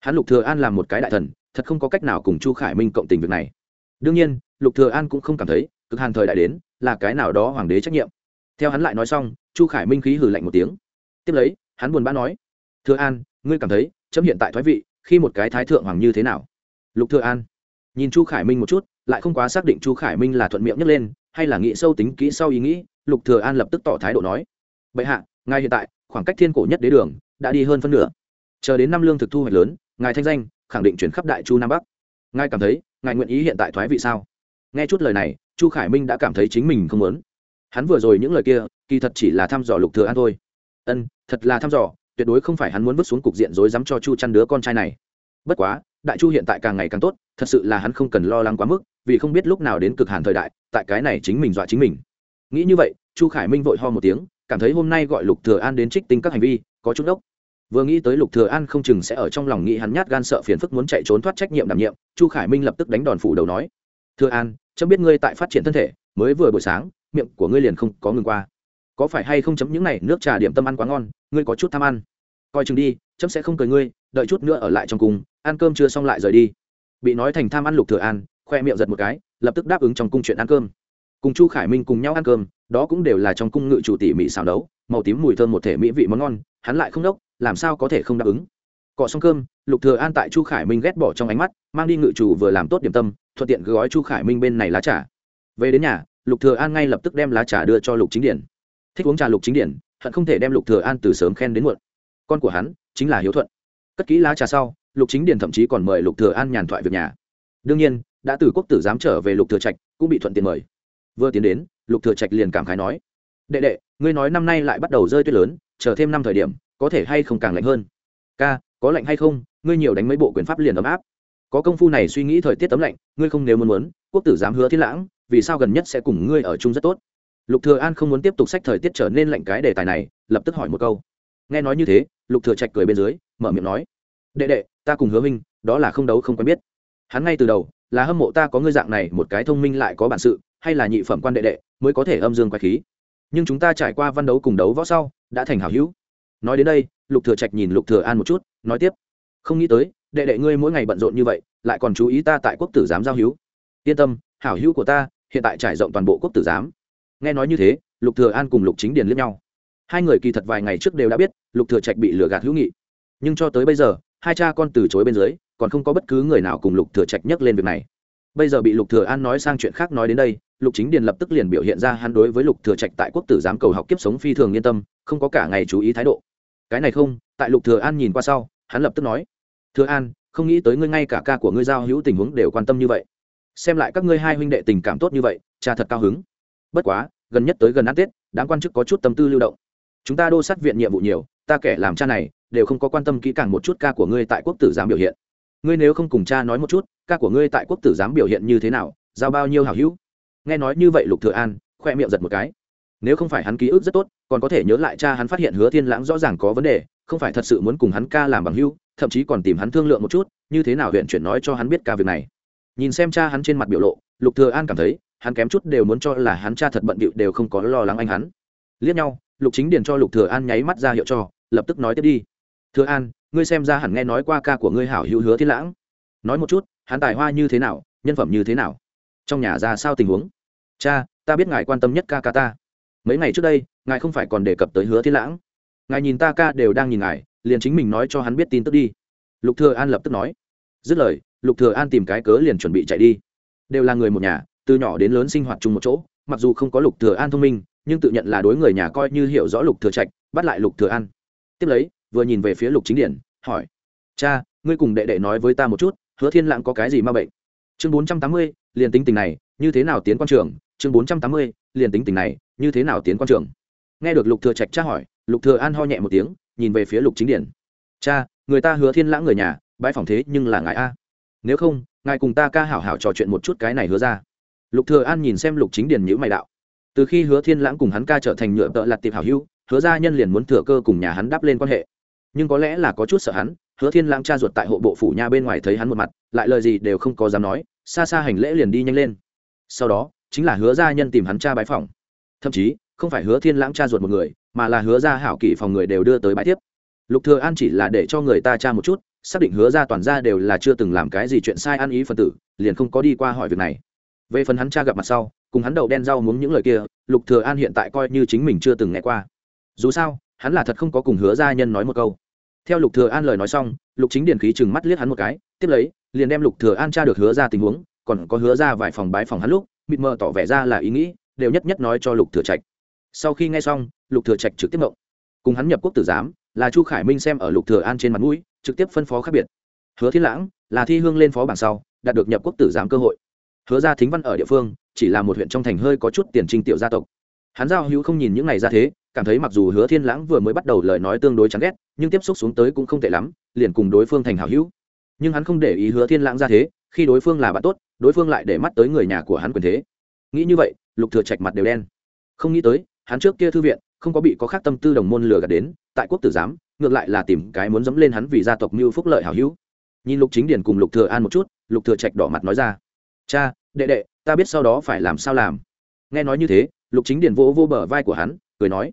Hắn lục thừa an làm một cái đại thần, thật không có cách nào cùng chu khải minh cộng tình việc này. Đương nhiên, lục thừa an cũng không cảm thấy, cực hàn thời đại đến, là cái nào đó hoàng đế trách nhiệm. Theo hắn lại nói xong, chu khải minh khí hừ lạnh một tiếng. Tiếp lấy, hắn buồn bã nói, thừa an, ngươi cảm thấy, chấm hiện tại thoái vị, khi một cái thái thượng hoàng như thế nào? Lục thừa an nhìn chu khải minh một chút, lại không quá xác định chu khải minh là thuận miệng nhấc lên, hay là nghĩ sâu tính kỹ sau ý nghĩ, lục thừa an lập tức tỏ thái độ nói, bệ hạ ngài hiện tại, khoảng cách thiên cổ nhất đế đường, đã đi hơn phân nửa. Chờ đến năm lương thực thu hoạch lớn, ngài thanh danh, khẳng định chuyển khắp đại chu nam bắc. Ngài cảm thấy, ngài nguyện ý hiện tại thoái vị sao? Nghe chút lời này, chu khải minh đã cảm thấy chính mình không muốn. Hắn vừa rồi những lời kia, kỳ thật chỉ là thăm dò lục thừa an thôi. Ân, thật là thăm dò, tuyệt đối không phải hắn muốn vứt xuống cục diện rối rắm cho chu chăn đứa con trai này. Bất quá, đại chu hiện tại càng ngày càng tốt, thật sự là hắn không cần lo lắng quá mức, vì không biết lúc nào đến cực hàn thời đại, tại cái này chính mình dọa chính mình. Nghĩ như vậy, chu khải minh vội ho một tiếng cảm thấy hôm nay gọi lục thừa an đến trích tinh các hành vi, có chút đốc vừa nghĩ tới lục thừa an không chừng sẽ ở trong lòng nghĩ hắn nhát gan sợ phiền phức muốn chạy trốn thoát trách nhiệm đảm nhiệm, chu khải minh lập tức đánh đòn phủ đầu nói, thừa an, chấm biết ngươi tại phát triển thân thể, mới vừa buổi sáng, miệng của ngươi liền không có ngừng qua. Có phải hay không chấm những này nước trà điểm tâm ăn quá ngon, ngươi có chút tham ăn? Coi chừng đi, chấm sẽ không cười ngươi, đợi chút nữa ở lại trong cung, ăn cơm chưa xong lại rời đi. Bị nói thành tham ăn lục thừa an, khoe miệng giật một cái, lập tức đáp ứng trong cung chuyện ăn cơm cùng chu khải minh cùng nhau ăn cơm, đó cũng đều là trong cung ngự chủ tỉ mỉ xào đấu màu tím mùi thơm một thể mỹ vị món ngon, hắn lại không đốc, làm sao có thể không đáp ứng. Cọ xong cơm, lục thừa an tại chu khải minh ghét bỏ trong ánh mắt, mang đi ngự chủ vừa làm tốt điểm tâm, thuận tiện gói chu khải minh bên này lá trà. Về đến nhà, lục thừa an ngay lập tức đem lá trà đưa cho lục chính điển. Thích uống trà lục chính điển, hận không thể đem lục thừa an từ sớm khen đến muộn. Con của hắn chính là hiếu thuận. Cất kỹ lá trà sau, lục chính điển thậm chí còn mời lục thừa an nhàn thoại việc nhà. Đương nhiên, đã từ quốc tử giám trở về lục thừa trạch, cũng bị thuận tiện mời vừa tiến đến, lục thừa trạch liền cảm khái nói, đệ đệ, ngươi nói năm nay lại bắt đầu rơi tuyết lớn, chờ thêm năm thời điểm, có thể hay không càng lạnh hơn? Ca, có lạnh hay không, ngươi nhiều đánh mấy bộ quyền pháp liền ấm áp. Có công phu này suy nghĩ thời tiết tấm lạnh, ngươi không nếu muốn muốn, quốc tử dám hứa thiên lãng, vì sao gần nhất sẽ cùng ngươi ở chung rất tốt? Lục thừa an không muốn tiếp tục sách thời tiết trở nên lạnh cái đề tài này, lập tức hỏi một câu. Nghe nói như thế, lục thừa trạch cười bên dưới, mở miệng nói, đệ đệ, ta cùng hứa minh đó là không đấu không quen biết. Hắn ngay từ đầu, là hâm mộ ta có ngươi dạng này một cái thông minh lại có bản sự hay là nhị phẩm quan đệ đệ mới có thể âm dương quái khí. Nhưng chúng ta trải qua văn đấu cùng đấu võ sau, đã thành hảo hữu. Nói đến đây, lục thừa trạch nhìn lục thừa an một chút, nói tiếp. Không nghĩ tới, đệ đệ ngươi mỗi ngày bận rộn như vậy, lại còn chú ý ta tại quốc tử giám giao hữu. Yên tâm, hảo hữu của ta hiện tại trải rộng toàn bộ quốc tử giám. Nghe nói như thế, lục thừa an cùng lục chính điền liếc nhau. Hai người kỳ thật vài ngày trước đều đã biết, lục thừa trạch bị lừa gạt hữu nghị. Nhưng cho tới bây giờ, hai cha con từ chối bên dưới, còn không có bất cứ người nào cùng lục thừa trạch nhắc lên việc này. Bây giờ bị lục thừa an nói sang chuyện khác nói đến đây lục chính điền lập tức liền biểu hiện ra hắn đối với lục thừa trạch tại quốc tử giám cầu học kiếp sống phi thường yên tâm, không có cả ngày chú ý thái độ. Cái này không, tại lục thừa an nhìn qua sau, hắn lập tức nói, thừa an, không nghĩ tới ngươi ngay cả ca của ngươi giao hữu tình huống đều quan tâm như vậy. Xem lại các ngươi hai huynh đệ tình cảm tốt như vậy, cha thật cao hứng. Bất quá, gần nhất tới gần ăn tết đáng quan chức có chút tâm tư lưu động. Chúng ta đô sát viện nhiệm vụ nhiều, ta kẻ làm cha này, đều không có quan tâm kỹ càng một chút ca của ngươi tại quốc tử giám biểu hiện. Ngươi nếu không cùng cha nói một chút, ca của ngươi tại quốc tử giám biểu hiện như thế nào, giao bao nhiêu hảo hữu? Nghe nói như vậy lục thừa an, khoe miệng giật một cái. Nếu không phải hắn ký ức rất tốt, còn có thể nhớ lại cha hắn phát hiện hứa thiên lãng rõ ràng có vấn đề, không phải thật sự muốn cùng hắn ca làm bằng hữu, thậm chí còn tìm hắn thương lượng một chút, như thế nào huyện chuyển nói cho hắn biết ca việc này. Nhìn xem cha hắn trên mặt biểu lộ, lục thừa an cảm thấy, hắn kém chút đều muốn cho là hắn cha thật bận bịu đều không có lo lắng anh hắn. Liếc nhau, lục chính điền cho lục thừa an nháy mắt ra hiệu cho, lập tức nói tiếp đi. Thừa an, ngươi xem ra hẳn nghe nói qua ca của ngươi hảo hữu hứa thiên lãng. Nói một chút, hắn tài hoa như thế nào, nhân phẩm như thế nào? Trong nhà ra sao tình huống? Cha, ta biết ngài quan tâm nhất ca ca ta. Mấy ngày trước đây, ngài không phải còn đề cập tới hứa thiên lãng. Ngài nhìn ta ca đều đang nhìn ngài, liền chính mình nói cho hắn biết tin tức đi. Lục thừa an lập tức nói. Dứt lời, lục thừa an tìm cái cớ liền chuẩn bị chạy đi. Đều là người một nhà, từ nhỏ đến lớn sinh hoạt chung một chỗ, mặc dù không có lục thừa an thông minh, nhưng tự nhận là đối người nhà coi như hiểu rõ lục thừa trạch, bắt lại lục thừa an. Tiếp lấy, vừa nhìn về phía lục chính điển, hỏi. Cha, ngươi cùng đệ đệ nói với ta một chút, hứa thiên lãng có cái gì ma bệnh? Chương bốn trăm tám mươi, liền tính tình này, như thế nào tiến quan trường? Chương bốn trăm tám mươi, liền tính tình này, như thế nào tiến quan trường? Nghe được lục thừa trạch tra hỏi, lục thừa an ho nhẹ một tiếng, nhìn về phía lục chính điển. Cha, người ta hứa thiên lãng người nhà bãi phòng thế nhưng là ngài a. Nếu không, ngài cùng ta ca hảo hảo trò chuyện một chút cái này hứa ra. Lục thừa an nhìn xem lục chính điển nhữ mày đạo. Từ khi hứa thiên lãng cùng hắn ca trở thành nhựa tợ lặt tiệp hảo hữu, hứa gia nhân liền muốn thừa cơ cùng nhà hắn đáp lên quan hệ. Nhưng có lẽ là có chút sợ hắn hứa thiên lãng cha ruột tại hộ bộ phủ nha bên ngoài thấy hắn một mặt, lại lời gì đều không có dám nói, xa xa hành lễ liền đi nhanh lên. Sau đó, chính là hứa gia nhân tìm hắn cha bái phòng. Thậm chí, không phải hứa thiên lãng cha ruột một người, mà là hứa gia hảo kỷ phòng người đều đưa tới bãi tiếp. Lục thừa an chỉ là để cho người ta tra một chút, xác định hứa gia toàn gia đều là chưa từng làm cái gì chuyện sai ăn ý phân tử, liền không có đi qua hỏi việc này. Về phần hắn cha gặp mặt sau, cùng hắn đậu đen rau muốn những lời kia, lục thừa an hiện tại coi như chính mình chưa từng nghe qua. Dù sao, hắn là thật không có cùng hứa gia nhân nói một câu theo lục thừa an lời nói xong, lục chính điển khí chừng mắt liếc hắn một cái, tiếp lấy, liền đem lục thừa an tra được hứa ra tình huống, còn có hứa ra vài phòng bái phòng hắn lúc, mịt mờ tỏ vẻ ra là ý nghĩ, đều nhất nhất nói cho lục thừa trạch. Sau khi nghe xong, lục thừa trạch trực tiếp động cùng hắn nhập quốc tử giám, là chu khải minh xem ở lục thừa an trên mặt mũi, trực tiếp phân phó khác biệt. Hứa thiên lãng, là thi hương lên phó bảng sau, đạt được nhập quốc tử giám cơ hội. Hứa ra thính văn ở địa phương, chỉ là một huyện trong thành hơi có chút tiền trinh tiểu gia tộc. Hắn giao hữu không nhìn những ngày ra thế cảm thấy mặc dù hứa thiên lãng vừa mới bắt đầu lời nói tương đối chán ghét, nhưng tiếp xúc xuống tới cũng không tệ lắm, liền cùng đối phương thành hảo hữu. Nhưng hắn không để ý hứa thiên lãng ra thế, khi đối phương là bạn tốt, đối phương lại để mắt tới người nhà của hắn quyền thế. Nghĩ như vậy, lục thừa trạch mặt đều đen. Không nghĩ tới, hắn trước kia thư viện, không có bị có khác tâm tư đồng môn lừa gạt đến, tại quốc tử giám, ngược lại là tìm cái muốn dẫm lên hắn vì gia tộc mưu phúc lợi hảo hữu. Nhìn lục chính điển cùng lục thừa an một chút, lục thừa trạch đỏ mặt nói ra, cha, đệ đệ, ta biết sau đó phải làm sao làm. Nghe nói như thế, lục chính điển vỗ vô bờ vai của hắn, cười nói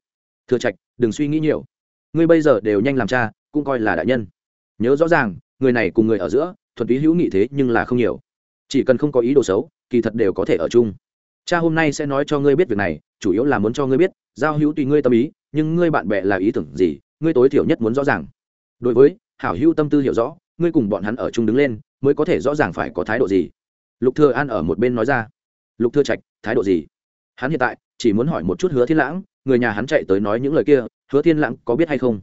thừa trạch, đừng suy nghĩ nhiều. Ngươi bây giờ đều nhanh làm cha, cũng coi là đại nhân. Nhớ rõ ràng, người này cùng người ở giữa, thuần túy hữu nghị thế nhưng là không nhiều. Chỉ cần không có ý đồ xấu, kỳ thật đều có thể ở chung. Cha hôm nay sẽ nói cho ngươi biết việc này, chủ yếu là muốn cho ngươi biết, giao hữu tùy ngươi tâm ý, nhưng ngươi bạn bè là ý tưởng gì, ngươi tối thiểu nhất muốn rõ ràng. Đối với, hảo hữu tâm tư hiểu rõ, ngươi cùng bọn hắn ở chung đứng lên, mới có thể rõ ràng phải có thái độ gì. Lục thừa an ở một bên nói ra. Lục thừa trạch, thái độ gì? Hắn hiện tại chỉ muốn hỏi một chút hứa thiên lãng người nhà hắn chạy tới nói những lời kia, hứa thiên lãng có biết hay không?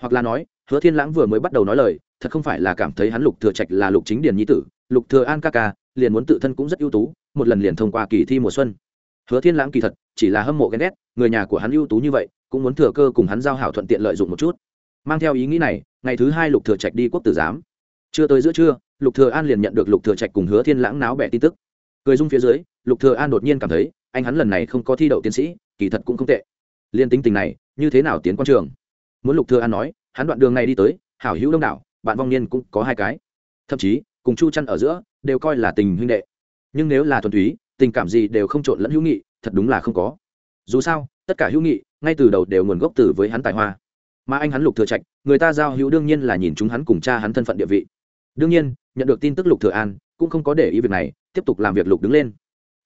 Hoặc là nói, hứa thiên lãng vừa mới bắt đầu nói lời, thật không phải là cảm thấy hắn lục thừa trạch là lục chính điền nhi tử, lục thừa an ca ca, liền muốn tự thân cũng rất ưu tú, một lần liền thông qua kỳ thi mùa xuân. Hứa thiên lãng kỳ thật, chỉ là hâm mộ ghen ghét, người nhà của hắn ưu tú như vậy, cũng muốn thừa cơ cùng hắn giao hảo thuận tiện lợi dụng một chút. Mang theo ý nghĩ này, ngày thứ hai lục thừa trạch đi quốc tử giám. Chưa tới giữa trưa, lục thừa an liền nhận được lục thừa trạch cùng hứa thiên lãng náo bẻ tin tức. Cười dung phía dưới, lục thừa an đột nhiên cảm thấy, anh hắn lần này không có thi đậu tiến sĩ, kỳ thật cũng không tệ liên tính tình này, như thế nào tiến quan trường? Muốn lục thừa an nói, hắn đoạn đường này đi tới, hảo hữu đông đảo, bạn vong niên cũng có hai cái. Thậm chí, cùng chu chăn ở giữa, đều coi là tình huynh đệ. Nhưng nếu là thuần túy, tình cảm gì đều không trộn lẫn hữu nghị, thật đúng là không có. Dù sao, tất cả hữu nghị, ngay từ đầu đều nguồn gốc từ với hắn tài hoa. Mà anh hắn lục thừa trạch, người ta giao hữu đương nhiên là nhìn chúng hắn cùng cha hắn thân phận địa vị. Đương nhiên, nhận được tin tức lục thừa an, cũng không có để ý việc này, tiếp tục làm việc lục đứng lên.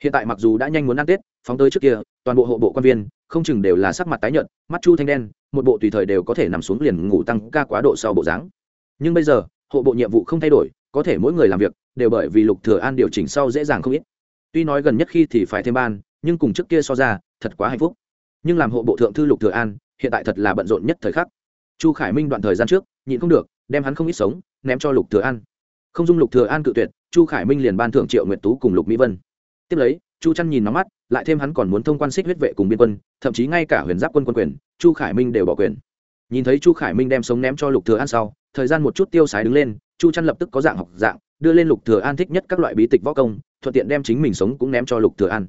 Hiện tại mặc dù đã nhanh muốn ăn tết, phóng tới trước kia, toàn bộ hộ bộ quan viên không chừng đều là sắc mặt tái nhợt, mắt chu thanh đen, một bộ tùy thời đều có thể nằm xuống liền ngủ tăng ca quá độ sau bộ dáng. Nhưng bây giờ, hộ bộ nhiệm vụ không thay đổi, có thể mỗi người làm việc, đều bởi vì lục thừa an điều chỉnh sau dễ dàng không ít. Tuy nói gần nhất khi thì phải thêm ban, nhưng cùng trước kia so ra, thật quá hạnh phúc. Nhưng làm hộ bộ thượng thư lục thừa an, hiện tại thật là bận rộn nhất thời khắc. Chu khải minh đoạn thời gian trước, nhịn không được, đem hắn không ít sống, ném cho lục thừa an. Không dung lục thừa an cự tuyệt, chu khải minh liền ban thưởng triệu nguyệt tú cùng lục mỹ vân. Tiếp lấy chu chăn nhìn nóng mắt, lại thêm hắn còn muốn thông quan xích huyết vệ cùng biên quân, thậm chí ngay cả huyền giáp quân quân quyền, chu khải minh đều bỏ quyền. Nhìn thấy chu khải minh đem sống ném cho lục thừa an sau, thời gian một chút tiêu sái đứng lên, chu chăn lập tức có dạng học dạng, đưa lên lục thừa an thích nhất các loại bí tịch võ công, thuận tiện đem chính mình sống cũng ném cho lục thừa an.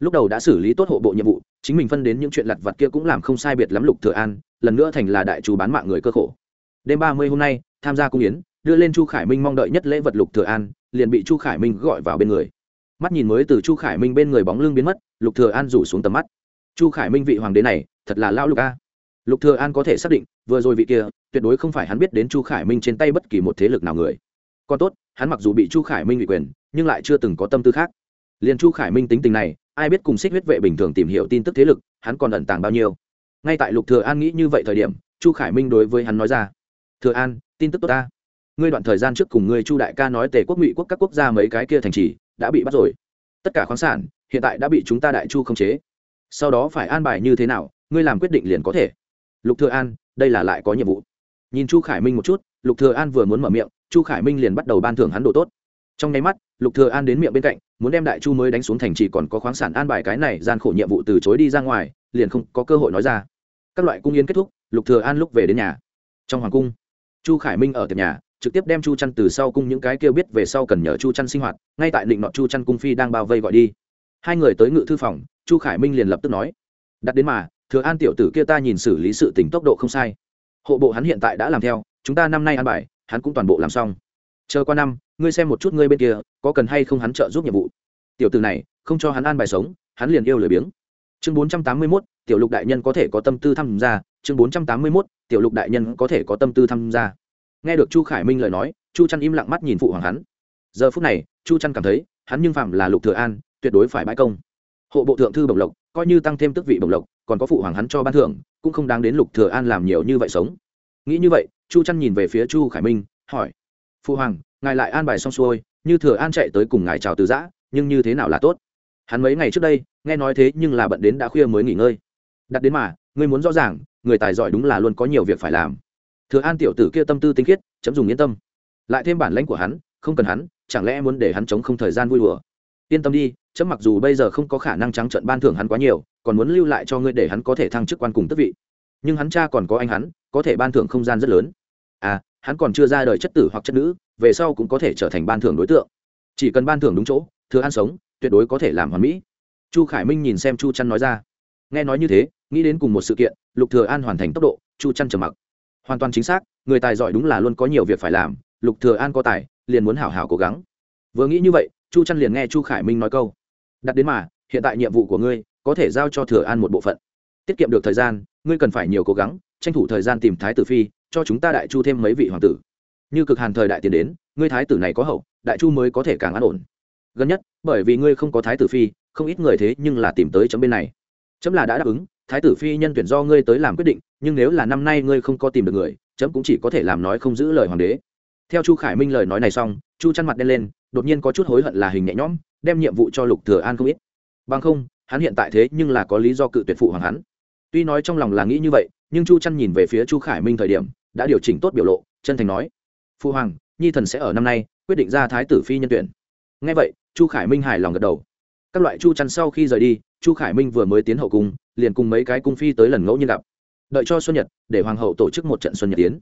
Lúc đầu đã xử lý tốt hộ bộ nhiệm vụ, chính mình phân đến những chuyện lặt vặt kia cũng làm không sai biệt lắm lục thừa an, lần nữa thành là đại chủ bán mạng người cơ khổ. Đêm ba mươi hôm nay, tham gia cung yến, đưa lên chu khải minh mong đợi nhất lễ vật lục thừa an, liền bị chu khải minh gọi vào bên người mắt nhìn mới từ chu khải minh bên người bóng lưng biến mất, lục thừa an rủ xuống tầm mắt. Chu khải minh vị hoàng đế này, thật là lão lục a. Lục thừa an có thể xác định, vừa rồi vị kia, tuyệt đối không phải hắn biết đến chu khải minh trên tay bất kỳ một thế lực nào người. Còn tốt, hắn mặc dù bị chu khải minh ủy quyền, nhưng lại chưa từng có tâm tư khác. Liền chu khải minh tính tình này, ai biết cùng xích huyết vệ bình thường tìm hiểu tin tức thế lực, hắn còn ẩn tàng bao nhiêu. Ngay tại lục thừa an nghĩ như vậy thời điểm, chu khải minh đối với hắn nói ra, thừa an, tin tức tốt ta. Ngươi đoạn thời gian trước cùng ngươi chu đại ca nói tề quốc, ngụy quốc các quốc gia mấy cái kia thành trì đã bị bắt rồi. Tất cả khoáng sản hiện tại đã bị chúng ta đại chu khống chế. Sau đó phải an bài như thế nào, ngươi làm quyết định liền có thể. Lục thừa an, đây là lại có nhiệm vụ. Nhìn chu khải minh một chút, lục thừa an vừa muốn mở miệng, chu khải minh liền bắt đầu ban thưởng hắn đồ tốt. Trong nháy mắt, lục thừa an đến miệng bên cạnh, muốn đem đại chu mới đánh xuống thành trì còn có khoáng sản an bài cái này gian khổ nhiệm vụ từ chối đi ra ngoài, liền không có cơ hội nói ra. Các loại cung yến kết thúc, lục thừa an lúc về đến nhà. Trong hoàng cung, chu khải minh ở tiệm nhà trực tiếp đem chu chăn từ sau cung những cái kêu biết về sau cần nhờ chu chăn sinh hoạt, ngay tại định nọ chu chăn cung phi đang bao vây gọi đi. Hai người tới ngự thư phòng, chu khải minh liền lập tức nói, đặt đến mà, thừa an tiểu tử kia ta nhìn xử lý sự tỉnh tốc độ không sai. Hộ bộ hắn hiện tại đã làm theo, chúng ta năm nay ăn bài, hắn cũng toàn bộ làm xong. Chờ qua năm, ngươi xem một chút ngươi bên kia, có cần hay không hắn trợ giúp nhiệm vụ. Tiểu tử này, không cho hắn ăn bài sống, hắn liền yêu lười biếng. Chương bốn trăm tám mươi mốt, tiểu lục đại nhân có thể có tâm tư tham gia, chương bốn trăm tám mươi mốt, tiểu lục đại nhân có thể có tâm tư tham gia nghe được chu khải minh lời nói, chu chăn im lặng mắt nhìn phụ hoàng hắn. Giờ phút này, chu chăn cảm thấy, hắn nhưng phạm là lục thừa an, tuyệt đối phải bãi công. Hộ bộ thượng thư bồng lộc, coi như tăng thêm tước vị bồng lộc, còn có phụ hoàng hắn cho ban thưởng, cũng không đáng đến lục thừa an làm nhiều như vậy sống. Nghĩ như vậy, chu chăn nhìn về phía chu khải minh, hỏi, phụ hoàng, ngài lại an bài xong xuôi, như thừa an chạy tới cùng ngài chào từ giã, nhưng như thế nào là tốt? Hắn mấy ngày trước đây, nghe nói thế nhưng là bận đến đã khuya mới nghỉ ngơi. Đặt đến mà, ngươi muốn rõ ràng, người tài giỏi đúng là luôn có nhiều việc phải làm thừa an tiểu tử kia tâm tư tinh khiết, chấm dùng yên tâm. Lại thêm bản lãnh của hắn, không cần hắn, chẳng lẽ muốn để hắn chống không thời gian vui đùa? Yên tâm đi, chấm mặc dù bây giờ không có khả năng trắng trận ban thưởng hắn quá nhiều, còn muốn lưu lại cho ngươi để hắn có thể thăng chức quan cùng tước vị. Nhưng hắn cha còn có anh hắn, có thể ban thưởng không gian rất lớn. À hắn còn chưa ra đời chất tử hoặc chất nữ, về sau cũng có thể trở thành ban thưởng đối tượng. Chỉ cần ban thưởng đúng chỗ, thừa an sống, tuyệt đối có thể làm hoàn mỹ. Chu khải minh nhìn xem chu chăn nói ra. Nghe nói như thế, nghĩ đến cùng một sự kiện, lục thừa an hoàn thành tốc độ, chu chăn trầm mặc hoàn toàn chính xác, người tài giỏi đúng là luôn có nhiều việc phải làm, lục thừa an có tài, liền muốn hảo hảo cố gắng. Vừa nghĩ như vậy, chu trăn liền nghe chu khải minh nói câu. Đặt đến mà, hiện tại nhiệm vụ của ngươi, có thể giao cho thừa an một bộ phận. Tiết kiệm được thời gian, ngươi cần phải nhiều cố gắng, tranh thủ thời gian tìm thái tử phi, cho chúng ta đại chu thêm mấy vị hoàng tử. Như cực hàn thời đại tiền đến, ngươi thái tử này có hậu, đại chu mới có thể càng an ổn. Gần nhất, bởi vì ngươi không có thái tử phi, không ít người thế nhưng là tìm tới chấm bên này. Chấm là đã đáp ứng, thái tử phi nhân tuyển do ngươi tới làm quyết định nhưng nếu là năm nay ngươi không có tìm được người, chấm cũng chỉ có thể làm nói không giữ lời hoàng đế. Theo chu khải minh lời nói này xong, chu chăn mặt đen lên, đột nhiên có chút hối hận là hình nhẹ nhõm, đem nhiệm vụ cho lục thừa an không ít. Bằng không, hắn hiện tại thế nhưng là có lý do cự tuyệt phụ hoàng hắn. Tuy nói trong lòng là nghĩ như vậy, nhưng chu chăn nhìn về phía chu khải minh thời điểm, đã điều chỉnh tốt biểu lộ, chân thành nói, phụ hoàng, nhi thần sẽ ở năm nay, quyết định ra thái tử phi nhân tuyển. Ngay vậy, chu khải minh hài lòng gật đầu. Các loại chu chăn sau khi rời đi, chu khải minh vừa mới tiến hậu cung, liền cùng mấy cái cung phi tới lần ngẫu nhiên gặp đợi cho xuân nhật, để hoàng hậu tổ chức một trận xuân nhật tiến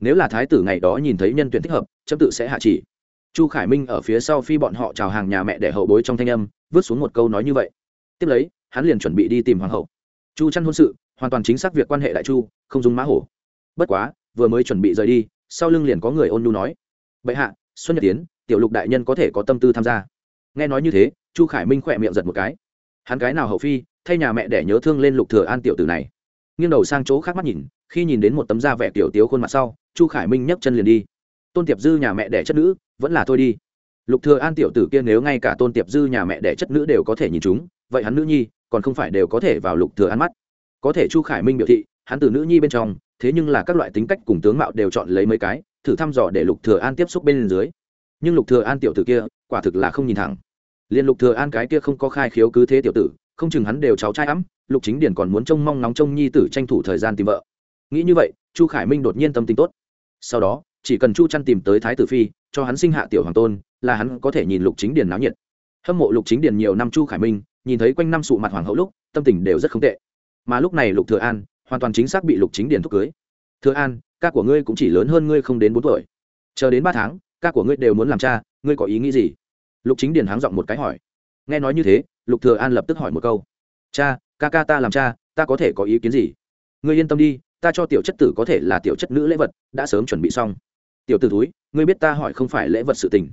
nếu là thái tử ngày đó nhìn thấy nhân tuyển thích hợp, chấm tự sẽ hạ chỉ. Chu khải minh ở phía sau phi bọn họ chào hàng nhà mẹ để hậu bối trong thanh âm, vứt xuống một câu nói như vậy. Tiếp lấy, hắn liền chuẩn bị đi tìm hoàng hậu. Chu chăn hôn sự, hoàn toàn chính xác việc quan hệ đại chu, không dùng mã hổ. Bất quá, vừa mới chuẩn bị rời đi, sau lưng liền có người ôn nhu nói. Bệ hạ, xuân nhật tiến tiểu lục đại nhân có thể có tâm tư tham gia. Nghe nói như thế, chu khải minh khỏe miệng giật một cái. Hắn cái nào hậu phi, thay nhà mẹ để nhớ thương lên lục thừa an tiểu tử này nghiêng đầu sang chỗ khác mắt nhìn, khi nhìn đến một tấm da vẻ tiểu tiếu khuôn mặt sau, chu khải minh nhấc chân liền đi. Tôn tiệp dư nhà mẹ đẻ chất nữ, vẫn là thôi đi. Lục thừa an tiểu tử kia nếu ngay cả tôn tiệp dư nhà mẹ đẻ chất nữ đều có thể nhìn chúng, vậy hắn nữ nhi, còn không phải đều có thể vào lục thừa an mắt. Có thể chu khải minh biểu thị, hắn từ nữ nhi bên trong, thế nhưng là các loại tính cách cùng tướng mạo đều chọn lấy mấy cái, thử thăm dò để lục thừa an tiếp xúc bên dưới. Nhưng lục thừa an tiểu tử kia, quả thực là không nhìn thẳng. Liên lục thừa an cái kia không có khai khiếu cứ thế tiểu tử, không chừng hắn đều cháu trai ấm lục chính điển còn muốn trông mong nóng trông nhi tử tranh thủ thời gian tìm vợ. Nghĩ như vậy, chu khải minh đột nhiên tâm tình tốt. Sau đó, chỉ cần chu chăn tìm tới thái tử phi, cho hắn sinh hạ tiểu hoàng tôn, là hắn có thể nhìn lục chính điển náo nhiệt. Hâm mộ lục chính điển nhiều năm chu khải minh, nhìn thấy quanh năm sụ mặt hoàng hậu lúc, tâm tình đều rất không tệ. Mà lúc này lục thừa an, hoàn toàn chính xác bị lục chính điển thúc cưới. Thừa an, ca của ngươi cũng chỉ lớn hơn ngươi không đến bốn tuổi. Chờ đến ba tháng, ca của ngươi đều muốn làm cha, ngươi có ý nghĩ gì? Lục chính điển háng giọng một cái hỏi. Nghe nói như thế, lục thừa an lập tức hỏi một câu. Cha ca ca ta làm cha, ta có thể có ý kiến gì? Ngươi yên tâm đi, ta cho tiểu chất tử có thể là tiểu chất nữ lễ vật, đã sớm chuẩn bị xong. Tiểu tử túi ngươi biết ta hỏi không phải lễ vật sự tình.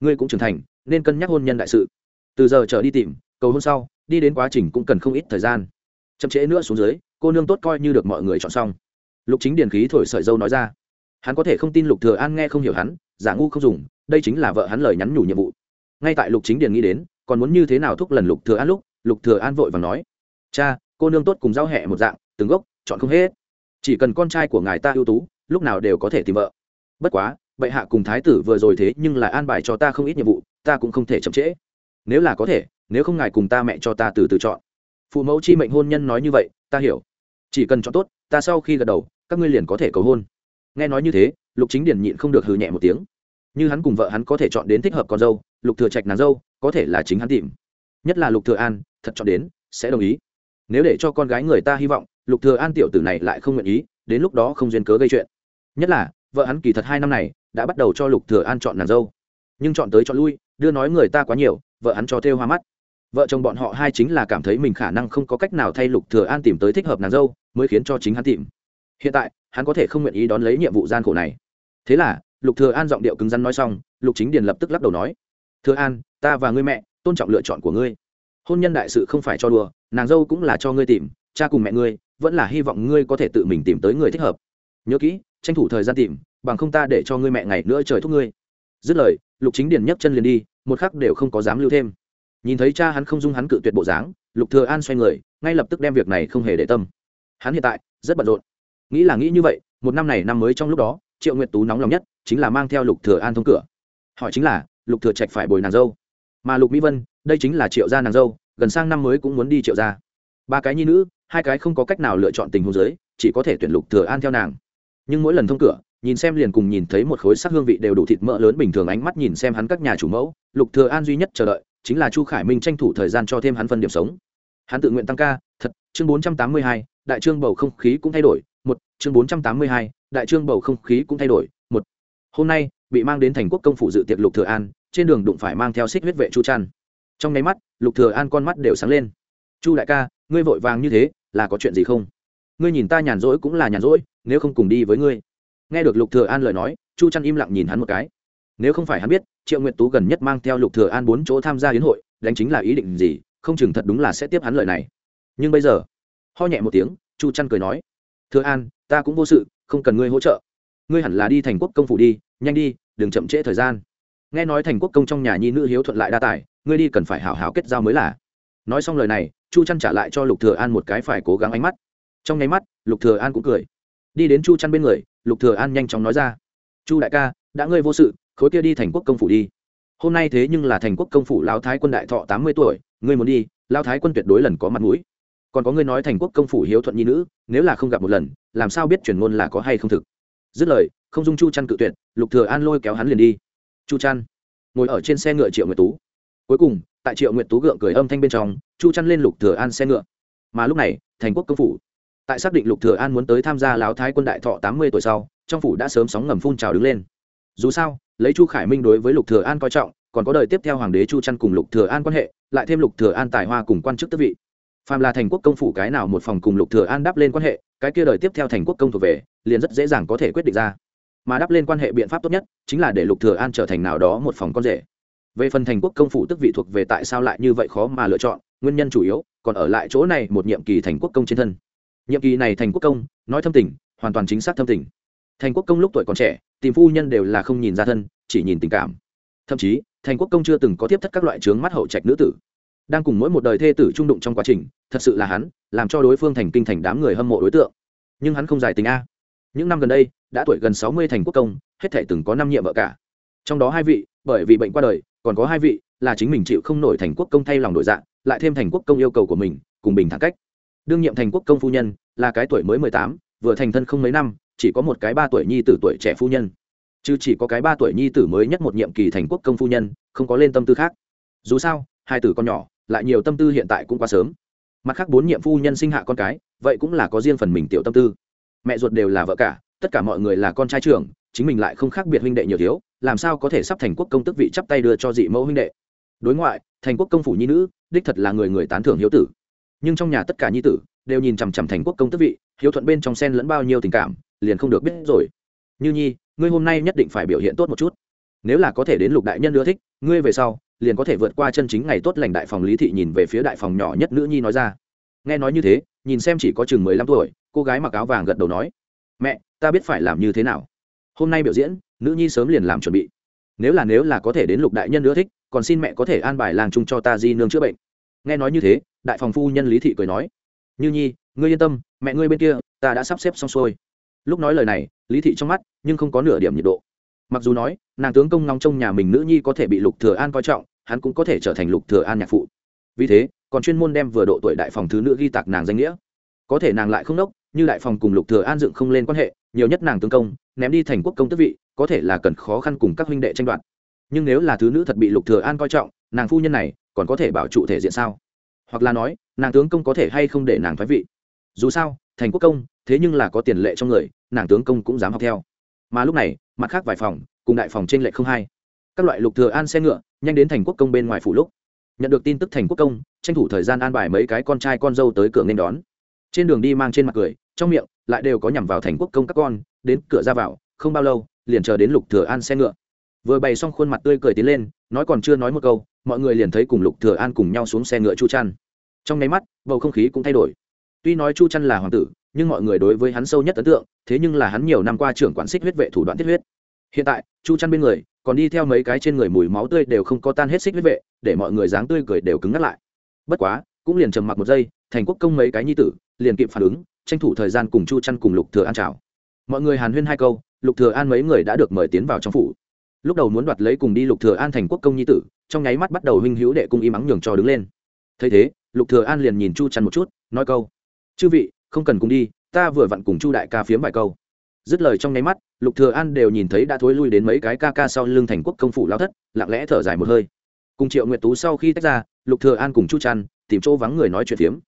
Ngươi cũng trưởng thành, nên cân nhắc hôn nhân đại sự. Từ giờ trở đi tìm, cầu hôn sau, đi đến quá trình cũng cần không ít thời gian. Chậm trễ nữa xuống dưới, cô nương tốt coi như được mọi người chọn xong. Lục chính điền khí thổi sợi dâu nói ra. Hắn có thể không tin lục thừa an nghe không hiểu hắn, giả ngu không dùng, đây chính là vợ hắn lời nhắn nhủ nhiệm vụ. Ngay tại lục chính điền nghĩ đến, còn muốn như thế nào thúc lần lục thừa an lúc, lục thừa an vội vàng nói cha, cô nương tốt cùng giao hẹ một dạng, từng gốc, chọn không hết. Chỉ cần con trai của ngài ta ưu tú, lúc nào đều có thể tìm vợ. Bất quá, bệ hạ cùng thái tử vừa rồi thế nhưng lại an bài cho ta không ít nhiệm vụ, ta cũng không thể chậm trễ. Nếu là có thể, nếu không ngài cùng ta mẹ cho ta từ từ chọn. Phụ mẫu chi mệnh hôn nhân nói như vậy, ta hiểu. Chỉ cần chọn tốt, ta sau khi gật đầu, các ngươi liền có thể cầu hôn. Nghe nói như thế, lục chính điển nhịn không được hừ nhẹ một tiếng. Như hắn cùng vợ hắn có thể chọn đến thích hợp con dâu, lục thừa trạch nàng dâu, có thể là chính hắn tìm. Nhất là lục thừa an, thật chọn đến, sẽ đồng ý nếu để cho con gái người ta hy vọng, lục thừa an tiểu tử này lại không nguyện ý, đến lúc đó không duyên cớ gây chuyện. Nhất là, vợ hắn kỳ thật hai năm này đã bắt đầu cho lục thừa an chọn nàng dâu. Nhưng chọn tới chọn lui, đưa nói người ta quá nhiều, vợ hắn cho thêu hoa mắt. Vợ chồng bọn họ hai chính là cảm thấy mình khả năng không có cách nào thay lục thừa an tìm tới thích hợp nàng dâu, mới khiến cho chính hắn tìm. Hiện tại, hắn có thể không nguyện ý đón lấy nhiệm vụ gian khổ này. Thế là, lục thừa an giọng điệu cứng rắn nói xong, lục chính điền lập tức lắc đầu nói, thừa an, ta và ngươi mẹ tôn trọng lựa chọn của ngươi hôn nhân đại sự không phải cho đùa, nàng dâu cũng là cho ngươi tìm, cha cùng mẹ ngươi, vẫn là hy vọng ngươi có thể tự mình tìm tới người thích hợp. Nhớ kỹ, tranh thủ thời gian tìm, bằng không ta để cho ngươi mẹ ngày nữa trời thúc ngươi. Dứt lời, lục chính điền nhấc chân liền đi, một khắc đều không có dám lưu thêm. Nhìn thấy cha hắn không dung hắn cự tuyệt bộ dáng, lục thừa an xoay người, ngay lập tức đem việc này không hề để tâm. Hắn hiện tại, rất bận rộn. Nghĩ là nghĩ như vậy, một năm này năm mới trong lúc đó, triệu nguyệt tú nóng lòng nhất, chính là mang theo lục thừa an thông cửa. Hỏi chính là, lục thừa trạch phải bồi nàng dâu. Mà lục mỹ vân đây chính là triệu gia nàng dâu gần sang năm mới cũng muốn đi triệu gia. Ba cái nhi nữ hai cái không có cách nào lựa chọn tình huống giới chỉ có thể tuyển lục thừa an theo nàng. Nhưng mỗi lần thông cửa nhìn xem liền cùng nhìn thấy một khối sắc hương vị đều đủ thịt mỡ lớn bình thường ánh mắt nhìn xem hắn các nhà chủ mẫu lục thừa an duy nhất chờ đợi chính là chu khải minh tranh thủ thời gian cho thêm hắn phân điểm sống. Hắn tự nguyện tăng ca thật chương 482, đại trương bầu không khí cũng thay đổi một chương 482, đại trương bầu không khí cũng thay đổi một. Hôm nay bị mang đến thành quốc công phủ dự tiệc lục thừa an trên đường đụng phải mang theo xích huyết vệ chu trăn trong nháy mắt, lục thừa an con mắt đều sáng lên. Chu đại ca, ngươi vội vàng như thế, là có chuyện gì không? Ngươi nhìn ta nhàn rỗi cũng là nhàn rỗi, nếu không cùng đi với ngươi. Nghe được lục thừa an lời nói, chu trăn im lặng nhìn hắn một cái. Nếu không phải hắn biết, triệu nguyệt tú gần nhất mang theo lục thừa an bốn chỗ tham gia hiến hội, đánh chính là ý định gì, không chừng thật đúng là sẽ tiếp hắn lời này. Nhưng bây giờ, ho nhẹ một tiếng, chu trăn cười nói, thừa an, ta cũng vô sự, không cần ngươi hỗ trợ. Ngươi hẳn là đi thành quốc công phủ đi, nhanh đi, đừng chậm trễ thời gian. Nghe nói thành quốc công trong nhà nhi nữ hiếu thuận lại đa tài ngươi đi cần phải hảo hảo kết giao mới là. Nói xong lời này, chu chăn trả lại cho lục thừa an một cái phải cố gắng ánh mắt. Trong nháy mắt, lục thừa an cũng cười. Đi đến chu chăn bên người, lục thừa an nhanh chóng nói ra, chu đại ca, đã ngươi vô sự, khối kia đi thành quốc công phủ đi. Hôm nay thế nhưng là thành quốc công phủ lão thái quân đại thọ tám mươi tuổi, ngươi muốn đi, lão thái quân tuyệt đối lần có mặt mũi. Còn có ngươi nói thành quốc công phủ hiếu thuận nhi nữ, nếu là không gặp một lần, làm sao biết truyền ngôn là có hay không thực? Dứt lời, không dung chu chăn cự tuyệt, lục thừa an lôi kéo hắn liền đi. Chu chăn, ngồi ở trên xe ngựa triệu nguyệt tú cuối cùng, tại triệu nguyện tú gượng cười âm thanh bên trong, chu chăn lên lục thừa an xe ngựa. Mà lúc này, thành quốc công phủ. Tại xác định lục thừa an muốn tới tham gia lão thái quân đại thọ tám mươi tuổi sau, trong phủ đã sớm sóng ngầm phun trào đứng lên. Dù sao, lấy chu khải minh đối với lục thừa an coi trọng, còn có đời tiếp theo hoàng đế chu chăn cùng lục thừa an quan hệ, lại thêm lục thừa an tài hoa cùng quan chức tước vị. Phàm là thành quốc công phủ cái nào một phòng cùng lục thừa an đáp lên quan hệ, cái kia đời tiếp theo thành quốc công thuộc về, liền rất dễ dàng có thể quyết định ra. Mà đáp lên quan hệ biện pháp tốt nhất, chính là để lục thừa an trở thành nào đó một phòng con rể về phần thành quốc công phủ tức vị thuộc về tại sao lại như vậy khó mà lựa chọn, nguyên nhân chủ yếu còn ở lại chỗ này một nhiệm kỳ thành quốc công trên thân. Nhiệm kỳ này thành quốc công, nói thâm tình, hoàn toàn chính xác thâm tình. Thành quốc công lúc tuổi còn trẻ, tìm phu nhân đều là không nhìn ra thân, chỉ nhìn tình cảm. Thậm chí, thành quốc công chưa từng có tiếp thất các loại trướng mắt hậu trạch nữ tử. Đang cùng mỗi một đời thê tử trung đụng trong quá trình, thật sự là hắn, làm cho đối phương thành kinh thành đám người hâm mộ đối tượng. Nhưng hắn không giải tình a. Những năm gần đây, đã tuổi gần sáu mươi thành quốc công, hết thể từng có năm nhiệm vợ cả. Trong đó hai vị, bởi vì bệnh qua đời còn có hai vị, là chính mình chịu không nổi thành quốc công thay lòng đổi dạng lại thêm thành quốc công yêu cầu của mình, cùng bình thẳng cách. Đương nhiệm thành quốc công phu nhân, là cái tuổi mới mười tám, vừa thành thân không mấy năm, chỉ có một cái ba tuổi nhi tử tuổi trẻ phu nhân. Chứ chỉ có cái ba tuổi nhi tử mới nhất một nhiệm kỳ thành quốc công phu nhân, không có lên tâm tư khác. Dù sao, hai tử con nhỏ, lại nhiều tâm tư hiện tại cũng quá sớm. Mặt khác bốn nhiệm phu nhân sinh hạ con cái, vậy cũng là có riêng phần mình tiểu tâm tư. Mẹ ruột đều là vợ cả, tất cả mọi người là con trai trưởng, chính mình lại không khác biệt huynh đệ nhiều thiếu làm sao có thể sắp thành quốc công tức vị chắp tay đưa cho dị mẫu huynh đệ? Đối ngoại, thành quốc công phủ nhi nữ, đích thật là người người tán thưởng hiếu tử. Nhưng trong nhà tất cả nhi tử đều nhìn chằm chằm thành quốc công tức vị, hiếu thuận bên trong sen lẫn bao nhiêu tình cảm, liền không được biết rồi. Như nhi, ngươi hôm nay nhất định phải biểu hiện tốt một chút. Nếu là có thể đến lục đại nhân ưa thích, ngươi về sau liền có thể vượt qua chân chính ngày tốt lành đại phòng lý thị nhìn về phía đại phòng nhỏ nhất nữ nhi nói ra. Nghe nói như thế, nhìn xem chỉ có chừng mười lăm tuổi, cô gái mặc áo vàng gật đầu nói, mẹ, ta biết phải làm như thế nào. Hôm nay biểu diễn nữ nhi sớm liền làm chuẩn bị. Nếu là nếu là có thể đến lục đại nhân nữa thích, còn xin mẹ có thể an bài làng chung cho ta di nương chữa bệnh. Nghe nói như thế, đại phòng phu nhân lý thị cười nói, như nhi, ngươi yên tâm, mẹ ngươi bên kia, ta đã sắp xếp xong xuôi. Lúc nói lời này, lý thị trong mắt nhưng không có nửa điểm nhiệt độ. Mặc dù nói, nàng tướng công ngóng trong nhà mình nữ nhi có thể bị lục thừa an coi trọng, hắn cũng có thể trở thành lục thừa an nhạc phụ. Vì thế, còn chuyên môn đem vừa độ tuổi đại phòng thứ nữ ghi tạc nàng danh nghĩa. Có thể nàng lại không nốc như đại phòng cùng lục thừa an dựng không lên quan hệ, nhiều nhất nàng tướng công ném đi thành quốc công tước vị, có thể là cần khó khăn cùng các huynh đệ tranh đoạt. Nhưng nếu là thứ nữ thật bị lục thừa an coi trọng, nàng phu nhân này còn có thể bảo trụ thể diện sao? Hoặc là nói, nàng tướng công có thể hay không để nàng thoái vị? Dù sao, thành quốc công, thế nhưng là có tiền lệ trong người, nàng tướng công cũng dám học theo. Mà lúc này, mặt khác vài phòng, cùng đại phòng trên lệ không hai. Các loại lục thừa an xe ngựa, nhanh đến thành quốc công bên ngoài phủ lúc. Nhận được tin tức thành quốc công, tranh thủ thời gian an bài mấy cái con trai con dâu tới cửa nên đón trên đường đi mang trên mặt cười, trong miệng lại đều có nhằm vào thành quốc công các con, đến cửa ra vào, không bao lâu, liền chờ đến lục thừa an xe ngựa. Vừa bày xong khuôn mặt tươi cười tiến lên, nói còn chưa nói một câu, mọi người liền thấy cùng lục thừa an cùng nhau xuống xe ngựa chu chăn trong nháy mắt, bầu không khí cũng thay đổi. Tuy nói chu chăn là hoàng tử, nhưng mọi người đối với hắn sâu nhất ấn tượng, thế nhưng là hắn nhiều năm qua trưởng quản xích huyết vệ thủ đoạn tiết huyết. Hiện tại, chu chăn bên người, còn đi theo mấy cái trên người mùi máu tươi đều không có tan hết xích huyết vệ, để mọi người dáng tươi cười đều cứng ngắt lại. Bất quá, cũng liền trầm mặc một giây, thành quốc công mấy cái nhi tử liền kịp phản ứng, tranh thủ thời gian cùng chu chăn cùng lục thừa an chào. Mọi người hàn huyên hai câu, lục thừa an mấy người đã được mời tiến vào trong phủ. Lúc đầu muốn đoạt lấy cùng đi lục thừa an thành quốc công nhi tử, trong nháy mắt bắt đầu huynh hữu đệ cung y mắng nhường cho đứng lên. Thấy thế, lục thừa an liền nhìn chu chăn một chút, nói câu, chư vị, không cần cùng đi, ta vừa vặn cùng chu đại ca phiếm vài câu. Dứt lời trong nháy mắt, lục thừa an đều nhìn thấy đã thối lui đến mấy cái ca ca sau lưng thành quốc công phủ lao thất, lặng lẽ thở dài một hơi. Cùng triệu nguyệt tú sau khi tách ra, lục thừa an cùng chu chăn tìm chỗ vắng người nói chuyện phiếm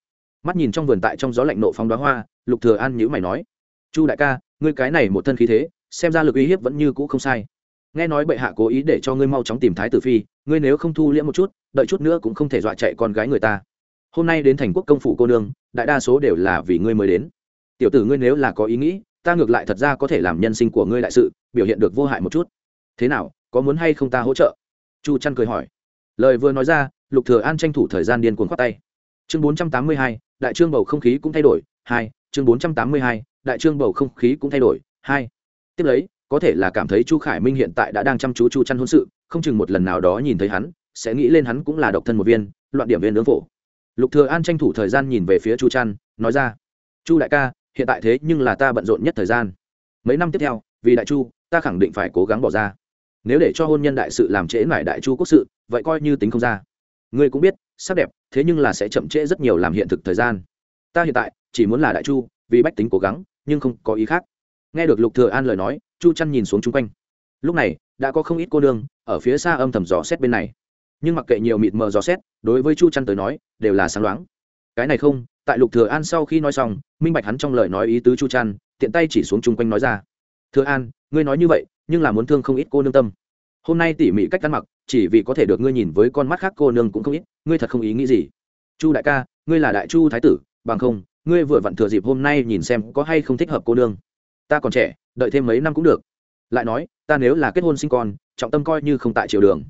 mắt nhìn trong vườn tại trong gió lạnh nộ phong đoá hoa, lục thừa an nhíu mày nói, chu đại ca, ngươi cái này một thân khí thế, xem ra lực uy hiếp vẫn như cũ không sai. Nghe nói bệ hạ cố ý để cho ngươi mau chóng tìm thái tử phi, ngươi nếu không thu liễm một chút, đợi chút nữa cũng không thể dọa chạy con gái người ta. Hôm nay đến thành quốc công phủ cô nương, đại đa số đều là vì ngươi mới đến. Tiểu tử ngươi nếu là có ý nghĩ, ta ngược lại thật ra có thể làm nhân sinh của ngươi đại sự, biểu hiện được vô hại một chút. Thế nào, có muốn hay không ta hỗ trợ? Chu trăn cười hỏi. Lời vừa nói ra, lục thừa an tranh thủ thời gian điên cuồng khoát tay chương 482, đại trương bầu không khí cũng thay đổi hai chương 482, đại trương bầu không khí cũng thay đổi hai. Tiếp lấy có thể là cảm thấy chu khải minh hiện tại đã đang chăm chú chu chăn hôn sự không chừng một lần nào đó nhìn thấy hắn sẽ nghĩ lên hắn cũng là độc thân một viên loạn điểm viên nướng phổ. Lục thừa an tranh thủ thời gian nhìn về phía chu chăn nói ra chu đại ca hiện tại thế nhưng là ta bận rộn nhất thời gian. Mấy năm tiếp theo vì đại chu ta khẳng định phải cố gắng bỏ ra. Nếu để cho hôn nhân đại sự làm trễ mải đại chu quốc sự vậy coi như tính không ra. Ngươi cũng biết sắc đẹp, thế nhưng là sẽ chậm trễ rất nhiều làm hiện thực thời gian. Ta hiện tại chỉ muốn là đại chu, vì bách tính cố gắng, nhưng không có ý khác. Nghe được lục thừa an lời nói, chu chăn nhìn xuống chung quanh. Lúc này, đã có không ít cô đương ở phía xa âm thầm dò xét bên này. Nhưng mặc kệ nhiều mịt mờ dò xét, đối với chu chăn tới nói, đều là sáng loáng. Cái này không, tại lục thừa an sau khi nói xong, minh bạch hắn trong lời nói ý tứ chu chăn tiện tay chỉ xuống chung quanh nói ra. Thừa an, ngươi nói như vậy, nhưng là muốn thương không ít cô nương tâm hôm nay tỉ mỉ cách ăn mặc, chỉ vì có thể được ngươi nhìn với con mắt khác cô nương cũng không ít, ngươi thật không ý nghĩ gì. Chu đại ca, ngươi là đại chu thái tử, bằng không, ngươi vừa vặn thừa dịp hôm nay nhìn xem có hay không thích hợp cô nương. Ta còn trẻ, đợi thêm mấy năm cũng được. Lại nói, ta nếu là kết hôn sinh con, trọng tâm coi như không tại triều đường.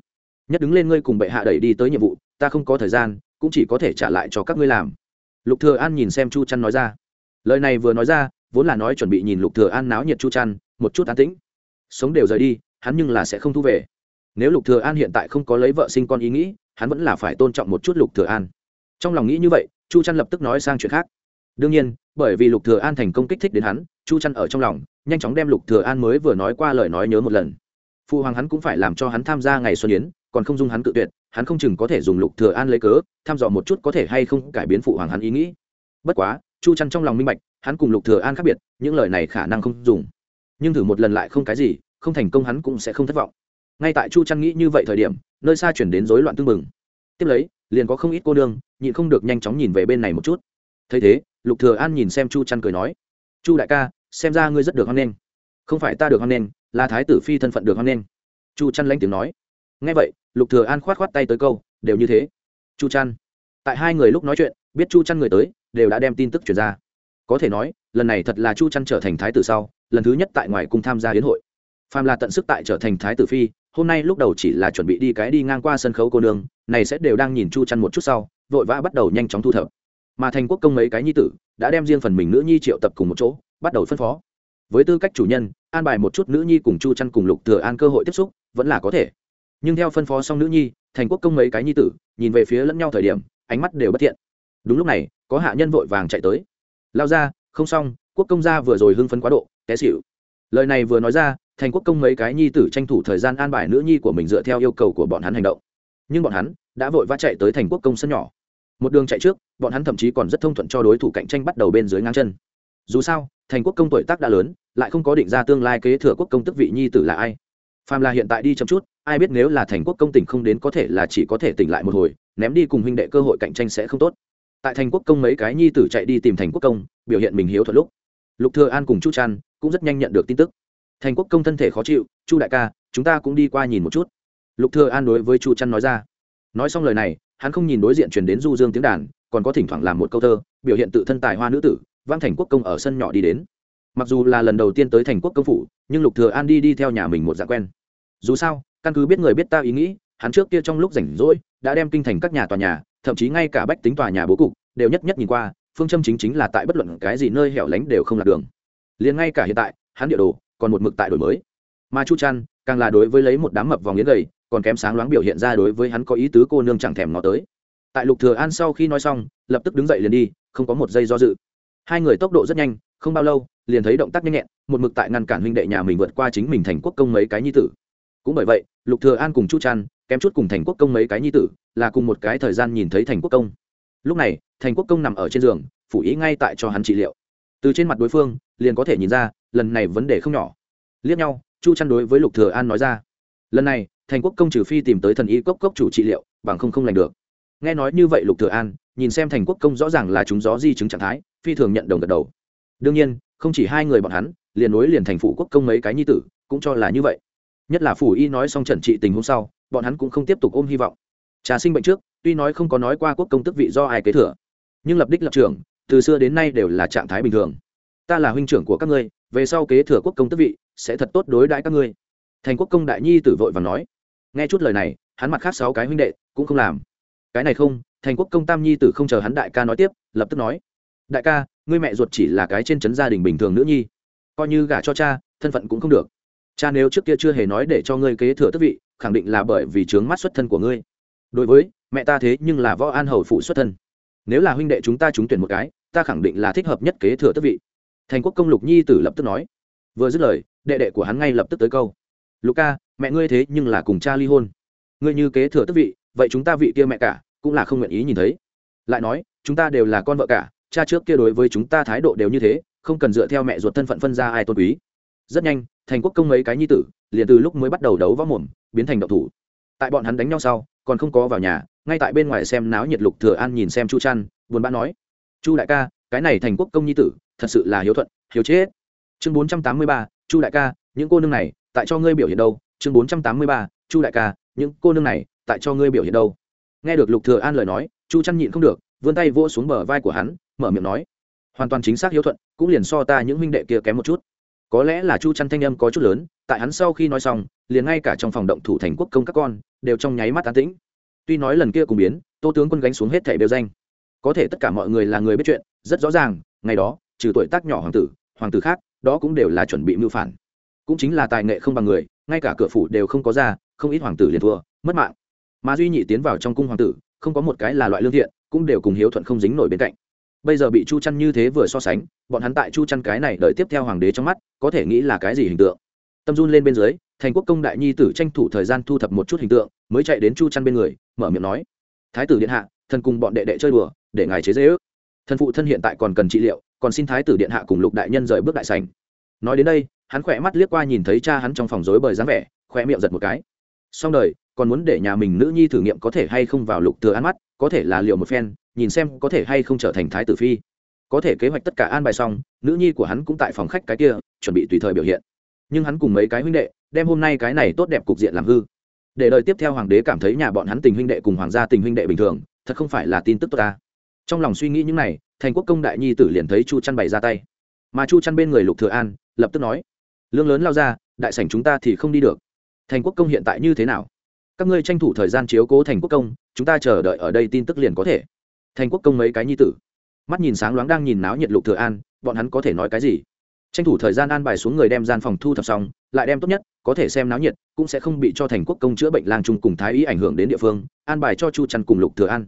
Nhất đứng lên ngươi cùng bệ hạ đẩy đi tới nhiệm vụ, ta không có thời gian, cũng chỉ có thể trả lại cho các ngươi làm. Lục thừa an nhìn xem chu trăn nói ra. Lời này vừa nói ra, vốn là nói chuẩn bị nhìn lục thừa an náo nhiệt chu trăn một chút an tĩnh. Sống đều rời đi hắn nhưng là sẽ không thu về. Nếu lục thừa an hiện tại không có lấy vợ sinh con ý nghĩ, hắn vẫn là phải tôn trọng một chút lục thừa an. Trong lòng nghĩ như vậy, chu trăn lập tức nói sang chuyện khác. Đương nhiên, bởi vì lục thừa an thành công kích thích đến hắn, chu trăn ở trong lòng, nhanh chóng đem lục thừa an mới vừa nói qua lời nói nhớ một lần. Phụ hoàng hắn cũng phải làm cho hắn tham gia ngày xuân yến, còn không dung hắn cự tuyệt, hắn không chừng có thể dùng lục thừa an lấy cớ thăm dò một chút có thể hay không cải biến phụ hoàng hắn ý nghĩ. Bất quá, chu trăn trong lòng minh bạch, hắn cùng lục thừa an khác biệt, những lời này khả năng không dùng. Nhưng thử một lần lại không cái gì không thành công hắn cũng sẽ không thất vọng. Ngay tại chu trăn nghĩ như vậy thời điểm, nơi xa chuyển đến rối loạn tương mừng tiếp lấy, liền có không ít cô đương nhịn không được nhanh chóng nhìn về bên này một chút. Thấy thế, lục thừa an nhìn xem chu trăn cười nói, chu đại ca, xem ra ngươi rất được hoan nghênh. Không phải ta được hoan nghênh, là thái tử phi thân phận được hoan nghênh. Chu trăn lãnh tiếng nói. Nghe vậy, lục thừa an khoát khoát tay tới câu, đều như thế. Chu trăn tại hai người lúc nói chuyện, biết chu trăn người tới, đều đã đem tin tức truyền ra. Có thể nói, lần này thật là chu trăn trở thành thái tử sau, lần thứ nhất tại ngoài cung tham gia hiến hội phàm là tận sức tại trở thành thái tử phi, hôm nay lúc đầu chỉ là chuẩn bị đi cái đi ngang qua sân khấu cô nương, này sẽ đều đang nhìn chu chăn một chút sau, vội vã bắt đầu nhanh chóng thu thập. Mà thành quốc công mấy cái nhi tử, đã đem riêng phần mình nữ nhi triệu tập cùng một chỗ, bắt đầu phân phó. Với tư cách chủ nhân, an bài một chút nữ nhi cùng chu chăn cùng lục thừa an cơ hội tiếp xúc, vẫn là có thể. Nhưng theo phân phó xong nữ nhi, thành quốc công mấy cái nhi tử, nhìn về phía lẫn nhau thời điểm, ánh mắt đều bất thiện. Đúng lúc này, có hạ nhân vội vàng chạy tới. Lao ra không xong, quốc công gia vừa rồi hưng phấn quá độ, té xỉu. Lời này vừa nói ra thành quốc công mấy cái nhi tử tranh thủ thời gian an bài nữ nhi của mình dựa theo yêu cầu của bọn hắn hành động. Nhưng bọn hắn đã vội vã chạy tới thành quốc công sân nhỏ. Một đường chạy trước, bọn hắn thậm chí còn rất thông thuận cho đối thủ cạnh tranh bắt đầu bên dưới ngang chân. Dù sao, thành quốc công tuổi tác đã lớn, lại không có định ra tương lai kế thừa quốc công tức vị nhi tử là ai. Phàm là hiện tại đi chậm chút, ai biết nếu là thành quốc công tỉnh không đến có thể là chỉ có thể tỉnh lại một hồi, ném đi cùng huynh đệ cơ hội cạnh tranh sẽ không tốt. Tại thành quốc công mấy cái nhi tử chạy đi tìm thành quốc công, biểu hiện mình hiếu thuật lúc. Lục thừa an cùng chu trăn cũng rất nhanh nhận được tin tức thành quốc công thân thể khó chịu, chu đại ca, chúng ta cũng đi qua nhìn một chút. Lục thừa an đối với chu trăn nói ra. Nói xong lời này, hắn không nhìn đối diện truyền đến du dương tiếng đàn, còn có thỉnh thoảng làm một câu thơ, biểu hiện tự thân tài hoa nữ tử, vang thành quốc công ở sân nhỏ đi đến. Mặc dù là lần đầu tiên tới thành quốc công phủ, nhưng lục thừa an đi đi theo nhà mình một dạng quen. Dù sao, căn cứ biết người biết ta ý nghĩ, hắn trước kia trong lúc rảnh rỗi, đã đem kinh thành các nhà tòa nhà, thậm chí ngay cả bách tính tòa nhà bố cục, đều nhất nhất nhìn qua, phương châm chính chính là tại bất luận cái gì nơi hẻo lánh đều không lạc đường. Liền ngay cả hiện tại, hắn địa đồ còn một mực tại đổi mới. Mà chu trăn càng là đối với lấy một đám mập vòng nghiến gầy, còn kém sáng loáng biểu hiện ra đối với hắn có ý tứ cô nương chẳng thèm nó tới. Tại lục thừa an sau khi nói xong, lập tức đứng dậy liền đi, không có một giây do dự. Hai người tốc độ rất nhanh, không bao lâu, liền thấy động tác nhanh nhẹn, một mực tại ngăn cản huynh đệ nhà mình vượt qua chính mình thành quốc công mấy cái nhi tử. Cũng bởi vậy, lục thừa an cùng chu trăn kém chút cùng thành quốc công mấy cái nhi tử, là cùng một cái thời gian nhìn thấy thành quốc công. Lúc này, thành quốc công nằm ở trên giường, phủ ý ngay tại cho hắn trị liệu. Từ trên mặt đối phương, liền có thể nhìn ra lần này vấn đề không nhỏ. Liếc nhau, chu chăn đối với lục thừa an nói ra. Lần này, thành quốc công trừ phi tìm tới thần y cốc cốc chủ trị liệu, bằng không không lành được. Nghe nói như vậy lục thừa an, nhìn xem thành quốc công rõ ràng là chúng gió di chứng trạng thái, phi thường nhận đồng gật đầu. Đương nhiên, không chỉ hai người bọn hắn, liền nối liền thành phủ quốc công mấy cái nhi tử, cũng cho là như vậy. Nhất là phủ y nói xong trần trị tình hôm sau, bọn hắn cũng không tiếp tục ôm hy vọng. Trà sinh bệnh trước, tuy nói không có nói qua quốc công tức vị do ai kế thừa, nhưng lập đích lập trường từ xưa đến nay đều là trạng thái bình thường. Ta là huynh trưởng của các ngươi về sau kế thừa quốc công tức vị, sẽ thật tốt đối đãi các ngươi. Thành quốc công đại nhi tử vội và nói. Nghe chút lời này, hắn mặt khác sáu cái huynh đệ cũng không làm. Cái này không, thành quốc công tam nhi tử không chờ hắn đại ca nói tiếp, lập tức nói. Đại ca, ngươi mẹ ruột chỉ là cái trên trấn gia đình bình thường nữ nhi, coi như gả cho cha, thân phận cũng không được. Cha nếu trước kia chưa hề nói để cho ngươi kế thừa tước vị, khẳng định là bởi vì trướng mắt xuất thân của ngươi. Đối với, mẹ ta thế nhưng là võ an hầu phụ xuất thân. Nếu là huynh đệ chúng ta trúng tuyển một cái, ta khẳng định là thích hợp nhất kế thừa tước vị thành quốc công lục nhi tử lập tức nói, vừa dứt lời, đệ đệ của hắn ngay lập tức tới câu, lục ca, mẹ ngươi thế nhưng là cùng cha ly hôn. Ngươi như kế thừa tước vị, vậy chúng ta vị kia mẹ cả cũng là không nguyện ý nhìn thấy. Lại nói, chúng ta đều là con vợ cả, cha trước kia đối với chúng ta thái độ đều như thế, không cần dựa theo mẹ ruột thân phận phân ra ai tôn quý. Rất nhanh, thành quốc công mấy cái nhi tử liền từ lúc mới bắt đầu đấu võ mồm, biến thành độc thủ. Tại bọn hắn đánh nhau sau, còn không có vào nhà, ngay tại bên ngoài xem náo nhiệt lục thừa an nhìn xem chu trăn buồn bã nói, chu đại ca, cái này thành quốc công nhi tử thật sự là hiếu thuận, hiếu chết. Chương bốn trăm tám mươi ba, chu đại ca, những cô nương này tại cho ngươi biểu hiện đâu? Chương bốn trăm tám mươi ba, chu đại ca, những cô nương này tại cho ngươi biểu hiện đâu? Nghe được lục thừa an lời nói, chu trăn nhịn không được, vươn tay vỗ xuống bờ vai của hắn, mở miệng nói, hoàn toàn chính xác hiếu thuận, cũng liền so ta những huynh đệ kia kém một chút. Có lẽ là chu chăn thanh âm có chút lớn, tại hắn sau khi nói xong, liền ngay cả trong phòng động thủ thành quốc công các con, đều trong nháy mắt tán tĩnh. Tuy nói lần kia cùng biến, tô tướng quân gánh xuống hết thẻ đều danh. Có thể tất cả mọi người là người biết chuyện, rất rõ ràng, ngày đó trừ tuổi tác nhỏ hoàng tử hoàng tử khác, đó cũng đều là chuẩn bị mưu phản. Cũng chính là tài nghệ không bằng người, ngay cả cửa phủ đều không có ra, không ít hoàng tử liền thua, mất mạng. Mà duy nhị tiến vào trong cung hoàng tử, không có một cái là loại lương thiện, cũng đều cùng hiếu thuận không dính nổi bên cạnh. Bây giờ bị chu chăn như thế vừa so sánh, bọn hắn tại chu chăn cái này đợi tiếp theo hoàng đế trong mắt, có thể nghĩ là cái gì hình tượng? Tâm run lên bên dưới, thành quốc công đại nhi tử tranh thủ thời gian thu thập một chút hình tượng, mới chạy đến chu chăn bên người, mở miệng nói, thái tử điện hạ, thần cùng bọn đệ đệ chơi đùa, để ngài chế dễ ước. Thần phụ thân hiện tại còn cần trị liệu còn xin thái tử điện hạ cùng lục đại nhân rời bước đại sảnh. nói đến đây, hắn khỏe mắt liếc qua nhìn thấy cha hắn trong phòng rối bời dáng vẻ, khỏe miệng giật một cái. Xong đời, còn muốn để nhà mình nữ nhi thử nghiệm có thể hay không vào lục thừa ăn mắt, có thể là liệu một phen, nhìn xem có thể hay không trở thành thái tử phi. Có thể kế hoạch tất cả an bài xong, nữ nhi của hắn cũng tại phòng khách cái kia, chuẩn bị tùy thời biểu hiện. Nhưng hắn cùng mấy cái huynh đệ, đem hôm nay cái này tốt đẹp cục diện làm hư. Để đời tiếp theo hoàng đế cảm thấy nhà bọn hắn tình huynh đệ cùng hoàng gia tình huynh đệ bình thường, thật không phải là tin tức tốt ta trong lòng suy nghĩ những này, thành quốc công đại nhi tử liền thấy chu chăn bày ra tay. Mà chu chăn bên người lục thừa an, lập tức nói, lương lớn lao ra, đại sảnh chúng ta thì không đi được. Thành quốc công hiện tại như thế nào? Các ngươi tranh thủ thời gian chiếu cố thành quốc công, chúng ta chờ đợi ở đây tin tức liền có thể. Thành quốc công mấy cái nhi tử, mắt nhìn sáng loáng đang nhìn náo nhiệt lục thừa an, bọn hắn có thể nói cái gì? Tranh thủ thời gian an bài xuống người đem gian phòng thu thập xong, lại đem tốt nhất, có thể xem náo nhiệt, cũng sẽ không bị cho thành quốc công chữa bệnh lang trung cùng thái y ảnh hưởng đến địa phương, an bài cho chu trăn cùng lục thừa an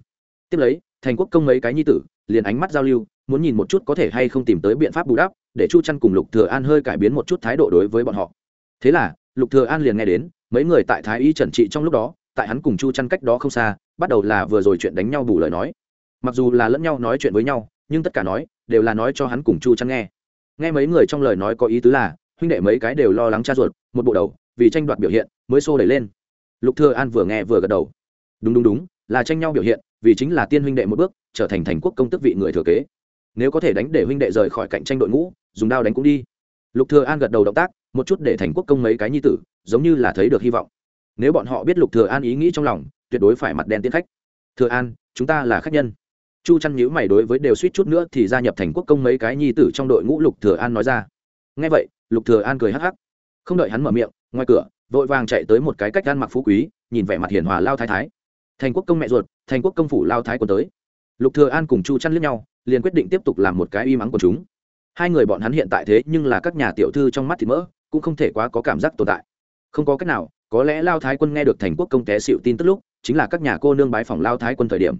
tiếp lấy, thành quốc công mấy cái nhi tử, liền ánh mắt giao lưu, muốn nhìn một chút có thể hay không tìm tới biện pháp bù đắp, để chu chăn cùng lục thừa an hơi cải biến một chút thái độ đối với bọn họ. Thế là, lục thừa an liền nghe đến, mấy người tại thái y trần trị trong lúc đó, tại hắn cùng chu chăn cách đó không xa, bắt đầu là vừa rồi chuyện đánh nhau bù lời nói. Mặc dù là lẫn nhau nói chuyện với nhau, nhưng tất cả nói, đều là nói cho hắn cùng chu chăn nghe. Nghe mấy người trong lời nói có ý tứ là, huynh đệ mấy cái đều lo lắng cha ruột, một bộ đầu, vì tranh đoạt biểu hiện, mới xô đẩy lên. Lục thừa an vừa nghe vừa gật đầu. Đúng đúng đúng là tranh nhau biểu hiện, vì chính là tiên huynh đệ một bước, trở thành thành quốc công tức vị người thừa kế. Nếu có thể đánh để huynh đệ rời khỏi cạnh tranh đội ngũ, dùng đao đánh cũng đi. Lục thừa an gật đầu động tác, một chút để thành quốc công mấy cái nhi tử, giống như là thấy được hy vọng. Nếu bọn họ biết lục thừa an ý nghĩ trong lòng, tuyệt đối phải mặt đen tiến khách. Thừa an, chúng ta là khách nhân. Chu chăn nhíu mày đối với đều suýt chút nữa thì gia nhập thành quốc công mấy cái nhi tử trong đội ngũ, lục thừa an nói ra. Nghe vậy, lục thừa an cười hắc hắc. Không đợi hắn mở miệng, ngoài cửa, vội vàng chạy tới một cái cách gan mặc phú quý, nhìn vẻ mặt hiền hòa lao thái thái thành quốc công mẹ ruột, thành quốc công phủ lao thái quân tới. Lục thừa an cùng chu chăn liếc nhau, liền quyết định tiếp tục làm một cái y mắng của chúng. Hai người bọn hắn hiện tại thế nhưng là các nhà tiểu thư trong mắt thì mỡ, cũng không thể quá có cảm giác tồn tại. Không có cách nào, có lẽ lao thái quân nghe được thành quốc công té xịu tin tức lúc, chính là các nhà cô nương bái phòng lao thái quân thời điểm.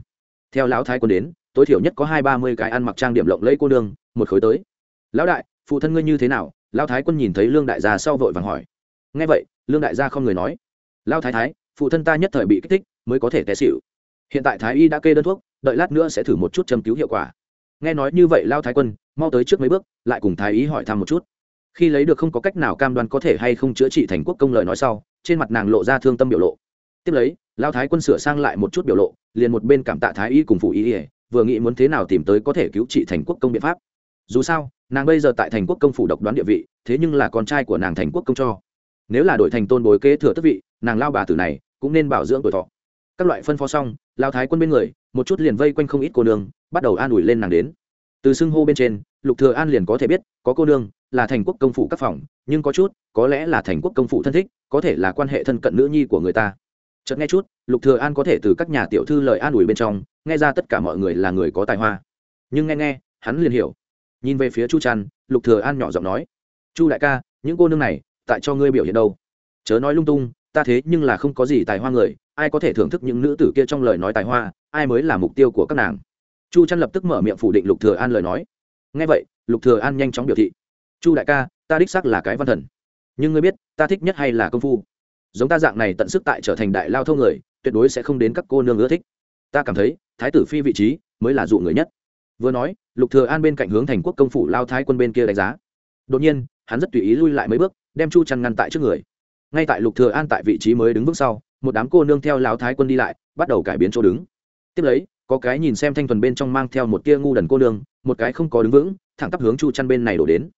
Theo lão thái quân đến, tối thiểu nhất có hai ba mươi cái ăn mặc trang điểm lộng lẫy cô nương, một khối tới. Lão đại, phụ thân ngươi như thế nào? Lao thái quân nhìn thấy lương đại gia sau vội vàng hỏi. Nghe vậy, lương đại gia không người nói. Lao thái thái, phụ thân ta nhất thời bị kích thích mới có thể té xịu hiện tại thái y đã kê đơn thuốc, đợi lát nữa sẽ thử một chút châm cứu hiệu quả. Nghe nói như vậy lao thái quân, mau tới trước mấy bước, lại cùng thái y hỏi thăm một chút. Khi lấy được không có cách nào cam đoan có thể hay không chữa trị thành quốc công lời nói sau, trên mặt nàng lộ ra thương tâm biểu lộ. Tiếp lấy, lao thái quân sửa sang lại một chút biểu lộ, liền một bên cảm tạ thái y cùng phụ y ỉa vừa nghĩ muốn thế nào tìm tới có thể cứu trị thành quốc công biện pháp. Dù sao, nàng bây giờ tại thành quốc công phủ độc đoán địa vị, thế nhưng là con trai của nàng thành quốc công cho. Nếu là đổi thành tôn bối kế thừa tức vị, nàng lao bà tử này cũng nên bảo dưỡng tuổi thọ các loại phân phó xong, lao thái quân bên người, một chút liền vây quanh không ít cô nương, bắt đầu an ủi lên nàng đến. Từ xưng hô bên trên, lục thừa an liền có thể biết, có cô nương là thành quốc công phủ các phòng, nhưng có chút, có lẽ là thành quốc công phủ thân thích, có thể là quan hệ thân cận nữ nhi của người ta. Chợt nghe chút, lục thừa an có thể từ các nhà tiểu thư lời an ủi bên trong, nghe ra tất cả mọi người là người có tài hoa. Nhưng nghe nghe, hắn liền hiểu. Nhìn về phía chu trăn lục thừa an nhỏ giọng nói, chu đại ca, những cô nương này, tại cho ngươi biểu hiện đâu? Chớ nói lung tung, ta thế nhưng là không có gì tài hoa người ai có thể thưởng thức những nữ tử kia trong lời nói tài hoa, ai mới là mục tiêu của các nàng? Chu trăn lập tức mở miệng phủ định lục thừa an lời nói. Nghe vậy, lục thừa an nhanh chóng biểu thị. Chu đại ca, ta đích xác là cái văn thần. Nhưng ngươi biết, ta thích nhất hay là công phu? Giống ta dạng này tận sức tại trở thành đại lao thâu người, tuyệt đối sẽ không đến các cô nương ưa thích. Ta cảm thấy, thái tử phi vị trí mới là dụ người nhất. Vừa nói, lục thừa an bên cạnh hướng thành quốc công phủ lao thái quân bên kia đánh giá. Đột nhiên, hắn rất tùy ý lui lại mấy bước, đem chu chăn ngăn tại trước người. Ngay tại lục thừa an tại vị trí mới đứng vững sau một đám cô nương theo lão thái quân đi lại, bắt đầu cải biến chỗ đứng. Tiếp lấy, có cái nhìn xem thanh thuần bên trong mang theo một tia ngu đần cô nương, một cái không có đứng vững, thẳng tắp hướng chu chăn bên này đổ đến.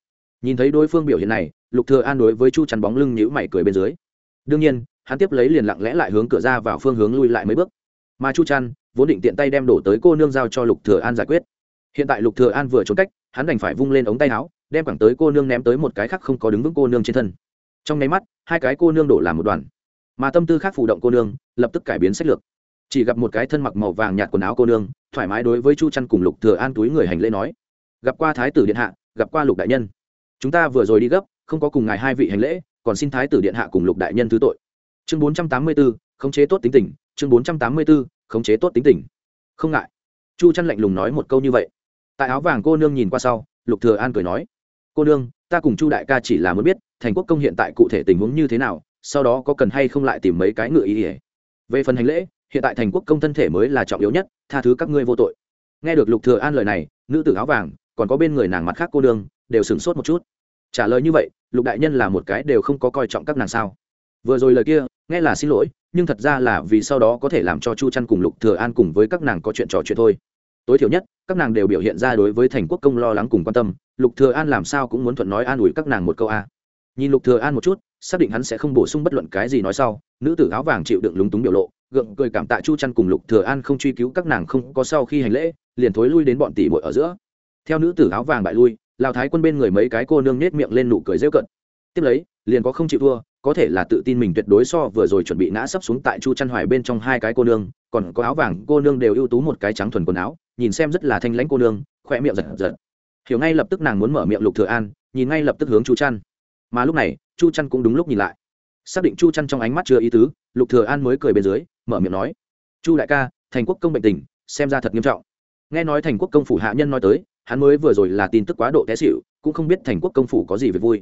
Nhìn thấy đối phương biểu hiện này, lục thừa an đối với chu chăn bóng lưng nhíu mày cười bên dưới. Đương nhiên, hắn tiếp lấy liền lặng lẽ lại hướng cửa ra vào phương hướng lui lại mấy bước. Mà chu chăn, vốn định tiện tay đem đổ tới cô nương giao cho lục thừa an giải quyết. Hiện tại lục thừa an vừa trốn cách, hắn đành phải vung lên ống tay áo, đem cẳng tới cô nương ném tới một cái khác không có đứng vững cô nương trên thân. Trong nháy mắt, hai cái cô nương đổ làm một đoàn mà tâm tư khác phụ động cô nương lập tức cải biến sách lược. Chỉ gặp một cái thân mặc màu vàng nhạt quần áo cô nương thoải mái đối với chu chăn cùng lục thừa an túi người hành lễ nói gặp qua thái tử điện hạ gặp qua lục đại nhân. Chúng ta vừa rồi đi gấp không có cùng ngài hai vị hành lễ còn xin thái tử điện hạ cùng lục đại nhân thứ tội. Chương bốn trăm tám mươi 484, khống chế tốt tính tình chương bốn trăm tám mươi 484, khống chế tốt tính tình. Không ngại. Chu chăn lạnh lùng nói một câu như vậy. Tại áo vàng cô nương nhìn qua sau lục thừa an cười nói cô nương ta cùng chu đại ca chỉ là muốn biết thành quốc công hiện tại cụ thể tình huống như thế nào sau đó có cần hay không lại tìm mấy cái ngựa ý ỉa? Về phần hành lễ, hiện tại thành quốc công thân thể mới là trọng yếu nhất, tha thứ các ngươi vô tội. Nghe được lục thừa an lời này, nữ tử áo vàng, còn có bên người nàng mặt khác cô đương đều sửng sốt một chút. Trả lời như vậy, lục đại nhân là một cái đều không có coi trọng các nàng sao? Vừa rồi lời kia, nghe là xin lỗi, nhưng thật ra là vì sau đó có thể làm cho chu chăn cùng lục thừa an cùng với các nàng có chuyện trò chuyện thôi. Tối thiểu nhất, các nàng đều biểu hiện ra đối với thành quốc công lo lắng cùng quan tâm. Lục thừa an làm sao cũng muốn thuận nói an ủi các nàng một câu a. Nhìn lục thừa an một chút xác định hắn sẽ không bổ sung bất luận cái gì nói sau, nữ tử áo vàng chịu đựng lúng túng biểu lộ, gượng cười cảm tạ chu chăn cùng lục thừa an không truy cứu các nàng không có sau khi hành lễ, liền thối lui đến bọn tỷ muội ở giữa. Theo nữ tử áo vàng bại lui lão thái quân bên người mấy cái cô nương nết miệng lên nụ cười rêu cận tiếp lấy, liền có không chịu thua, có thể là tự tin mình tuyệt đối so vừa rồi chuẩn bị ngã sấp xuống tại chu chăn hoài bên trong hai cái cô nương, còn có áo vàng, cô nương đều ưu tú một cái trắng thuần quần áo, nhìn xem rất là thanh lãnh cô nương khoe miệng giật giật. Hiểu ngay lập tức nàng muốn mở miệng lục thừa an, nhìn ngay lập tức hướng chu chăn mà lúc này, chu chăn cũng đúng lúc nhìn lại. Xác định chu chăn trong ánh mắt chưa ý tứ, lục thừa an mới cười bên dưới, mở miệng nói, chu đại ca, thành quốc công bệnh tình, xem ra thật nghiêm trọng. Nghe nói thành quốc công phủ hạ nhân nói tới, hắn mới vừa rồi là tin tức quá độ té xỉu, cũng không biết thành quốc công phủ có gì về vui.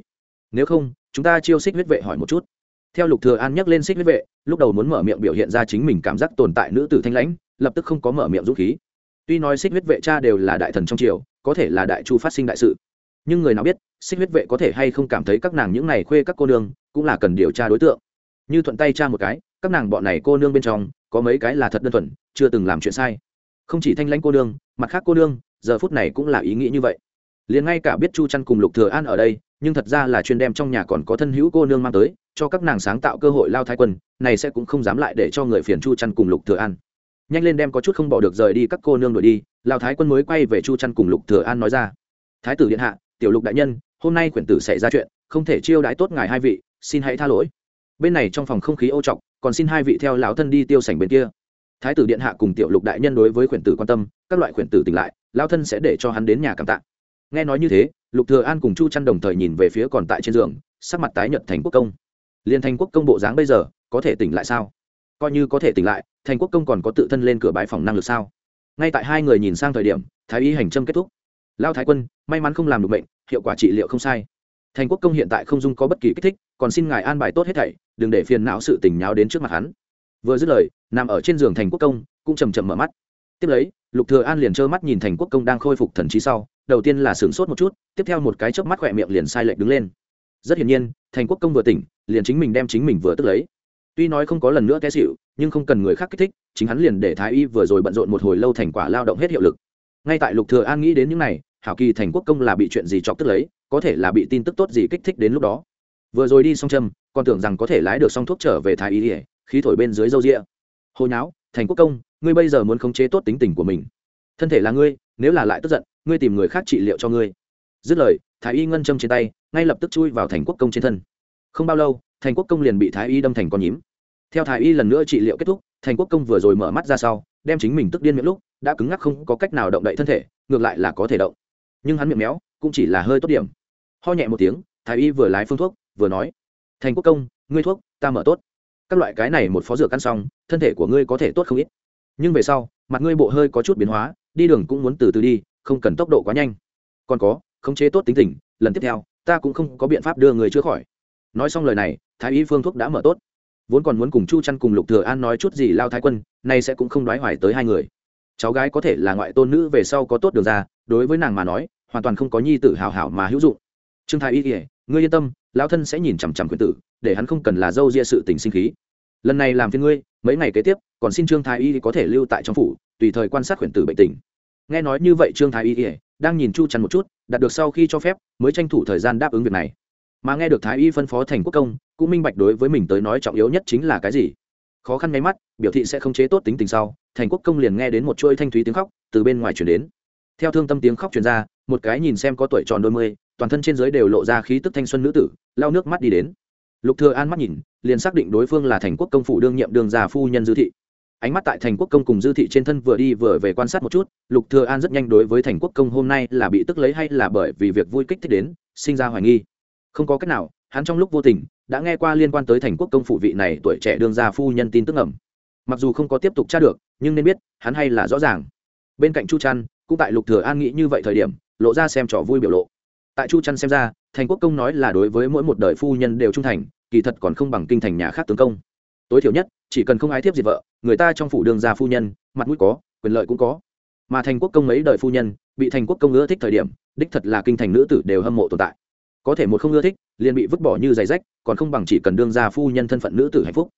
Nếu không, chúng ta chiêu xích huyết vệ hỏi một chút. Theo lục thừa an nhắc lên xích huyết vệ, lúc đầu muốn mở miệng biểu hiện ra chính mình cảm giác tồn tại nữ tử thanh lãnh, lập tức không có mở miệng dũng khí. Tuy nói xích huyết vệ cha đều là đại thần trong triều, có thể là đại chu phát sinh đại sự nhưng người nào biết, xích huyết vệ có thể hay không cảm thấy các nàng những này khuê các cô nương cũng là cần điều tra đối tượng. Như thuận tay cha một cái, các nàng bọn này cô nương bên trong, có mấy cái là thật đơn thuần, chưa từng làm chuyện sai. Không chỉ thanh lãnh cô nương, mặt khác cô nương, giờ phút này cũng là ý nghĩ như vậy. Liền ngay cả biết chu chăn cùng lục thừa an ở đây, nhưng thật ra là chuyên đem trong nhà còn có thân hữu cô nương mang tới, cho các nàng sáng tạo cơ hội lao thái quân, này sẽ cũng không dám lại để cho người phiền chu chăn cùng lục thừa an. Nhanh lên đem có chút không bỏ được rời đi các cô nương đuổi đi, lao thái quân mới quay về chu chăn cùng lục thừa an nói ra. Thái tử điện hạ tiểu lục đại nhân, hôm nay quyển tử xảy ra chuyện, không thể chiêu đãi tốt ngài hai vị, xin hãy tha lỗi. Bên này trong phòng không khí ô trọc, còn xin hai vị theo lão thân đi tiêu sảnh bên kia. Thái tử điện hạ cùng tiểu lục đại nhân đối với quyển tử quan tâm, các loại quyển tử tỉnh lại, lão thân sẽ để cho hắn đến nhà cảm tạ. Nghe nói như thế, lục thừa an cùng chu chăn đồng thời nhìn về phía còn tại trên giường, sắc mặt tái nhợt thành quốc công. Liên thành quốc công bộ dáng bây giờ, có thể tỉnh lại sao? Coi như có thể tỉnh lại, thành quốc công còn có tự thân lên cửa bãi phòng năng lực sao? Ngay tại hai người nhìn sang thời điểm, thái y hành trâm kết thúc lao thái quân, may mắn không làm được bệnh hiệu quả trị liệu không sai. Thành quốc công hiện tại không dung có bất kỳ kích thích, còn xin ngài an bài tốt hết thảy, đừng để phiền não sự tình nháo đến trước mặt hắn. Vừa dứt lời, nằm ở trên giường thành quốc công, cũng chầm chậm mở mắt. Tiếp lấy, lục thừa an liền trơ mắt nhìn thành quốc công đang khôi phục thần trí sau, đầu tiên là sướng sốt một chút, tiếp theo một cái chớp mắt khỏe miệng liền sai lệch đứng lên. Rất hiển nhiên, thành quốc công vừa tỉnh, liền chính mình đem chính mình vừa tức lấy. Tuy nói không có lần nữa té xỉu, nhưng không cần người khác kích thích, chính hắn liền để thái y vừa rồi bận rộn một hồi lâu thành quả lao động hết hiệu lực ngay tại lục thừa an nghĩ đến những này, hảo kỳ thành quốc công là bị chuyện gì chọc tức lấy, có thể là bị tin tức tốt gì kích thích đến lúc đó. Vừa rồi đi xong châm, còn tưởng rằng có thể lái được xong thuốc trở về thái y ỉa khí thổi bên dưới râu rịa. Hồi nháo, thành quốc công, ngươi bây giờ muốn khống chế tốt tính tình của mình. Thân thể là ngươi, nếu là lại tức giận, ngươi tìm người khác trị liệu cho ngươi. Dứt lời, thái y ngân châm trên tay, ngay lập tức chui vào thành quốc công trên thân. Không bao lâu, thành quốc công liền bị thái y đâm thành con nhím. Theo thái y lần nữa trị liệu kết thúc, thành quốc công vừa rồi mở mắt ra sau, đem chính mình tức điên miệng lúc đã cứng ngắc không có cách nào động đậy thân thể, ngược lại là có thể động. Nhưng hắn miệng méo, cũng chỉ là hơi tốt điểm. Ho nhẹ một tiếng, thái y vừa lái phương thuốc, vừa nói, thành quốc công, ngươi thuốc, ta mở tốt. Các loại cái này một phó dược ăn xong, thân thể của ngươi có thể tốt không ít. Nhưng về sau, mặt ngươi bộ hơi có chút biến hóa, đi đường cũng muốn từ từ đi, không cần tốc độ quá nhanh. Còn có, khống chế tốt tính tình, lần tiếp theo, ta cũng không có biện pháp đưa người chữa khỏi. Nói xong lời này, thái y phương thuốc đã mở tốt. Vốn còn muốn cùng chu chăn cùng lục thừa an nói chút gì lao thái quân, nay sẽ cũng không đoái hoài tới hai người cháu gái có thể là ngoại tôn nữ về sau có tốt đường ra, đối với nàng mà nói, hoàn toàn không có nhi tử hào hảo mà hữu dụng. Trương thái y kể ngươi yên tâm, lão thân sẽ nhìn chằm chằm quyền tử, để hắn không cần là dâu ria sự tình sinh khí. Lần này làm phiên ngươi, mấy ngày kế tiếp, còn xin trương thái y có thể lưu tại trong phủ, tùy thời quan sát quyền tử bệnh tình. Nghe nói như vậy trương thái y kể đang nhìn chu chăn một chút, đạt được sau khi cho phép, mới tranh thủ thời gian đáp ứng việc này. Mà nghe được thái y phân phó thành quốc công, cũng minh bạch đối với mình tới nói trọng yếu nhất chính là cái gì. Khó khăn nháy mắt, biểu thị sẽ không chế tốt tính tình sau thành quốc công liền nghe đến một chuỗi thanh thúy tiếng khóc từ bên ngoài chuyển đến. Theo thương tâm tiếng khóc truyền ra, một cái nhìn xem có tuổi tròn đôi mươi, toàn thân trên giới đều lộ ra khí tức thanh xuân nữ tử lao nước mắt đi đến. Lục thừa an mắt nhìn, liền xác định đối phương là thành quốc công phủ đương nhiệm đường già phu nhân dư thị. Ánh mắt tại thành quốc công cùng dư thị trên thân vừa đi vừa về quan sát một chút, lục thừa an rất nhanh đối với thành quốc công hôm nay là bị tức lấy hay là bởi vì việc vui kích thích đến, sinh ra hoài nghi. Không có cách nào, hắn trong lúc vô tình, đã nghe qua liên quan tới thành quốc công phủ vị này tuổi trẻ đương gia phu nhân tin tức ẩm mặc dù không có tiếp tục tra được, nhưng nên biết, hắn hay là rõ ràng. Bên cạnh chu trăn cũng tại lục thừa an nghĩ như vậy thời điểm, lộ ra xem trò vui biểu lộ. Tại chu trăn xem ra, thành quốc công nói là đối với mỗi một đời phu nhân đều trung thành, kỳ thật còn không bằng kinh thành nhà khác tướng công. Tối thiểu nhất, chỉ cần không ái thiếp diệt vợ, người ta trong phủ đường gia phu nhân, mặt mũi có, quyền lợi cũng có. Mà thành quốc công mấy đời phu nhân, bị thành quốc công ưa thích thời điểm, đích thật là kinh thành nữ tử đều hâm mộ tồn tại. Có thể một không ưa thích, liền bị vứt bỏ như giày rách, còn không bằng chỉ cần đương gia phu nhân thân phận nữ tử hạnh phúc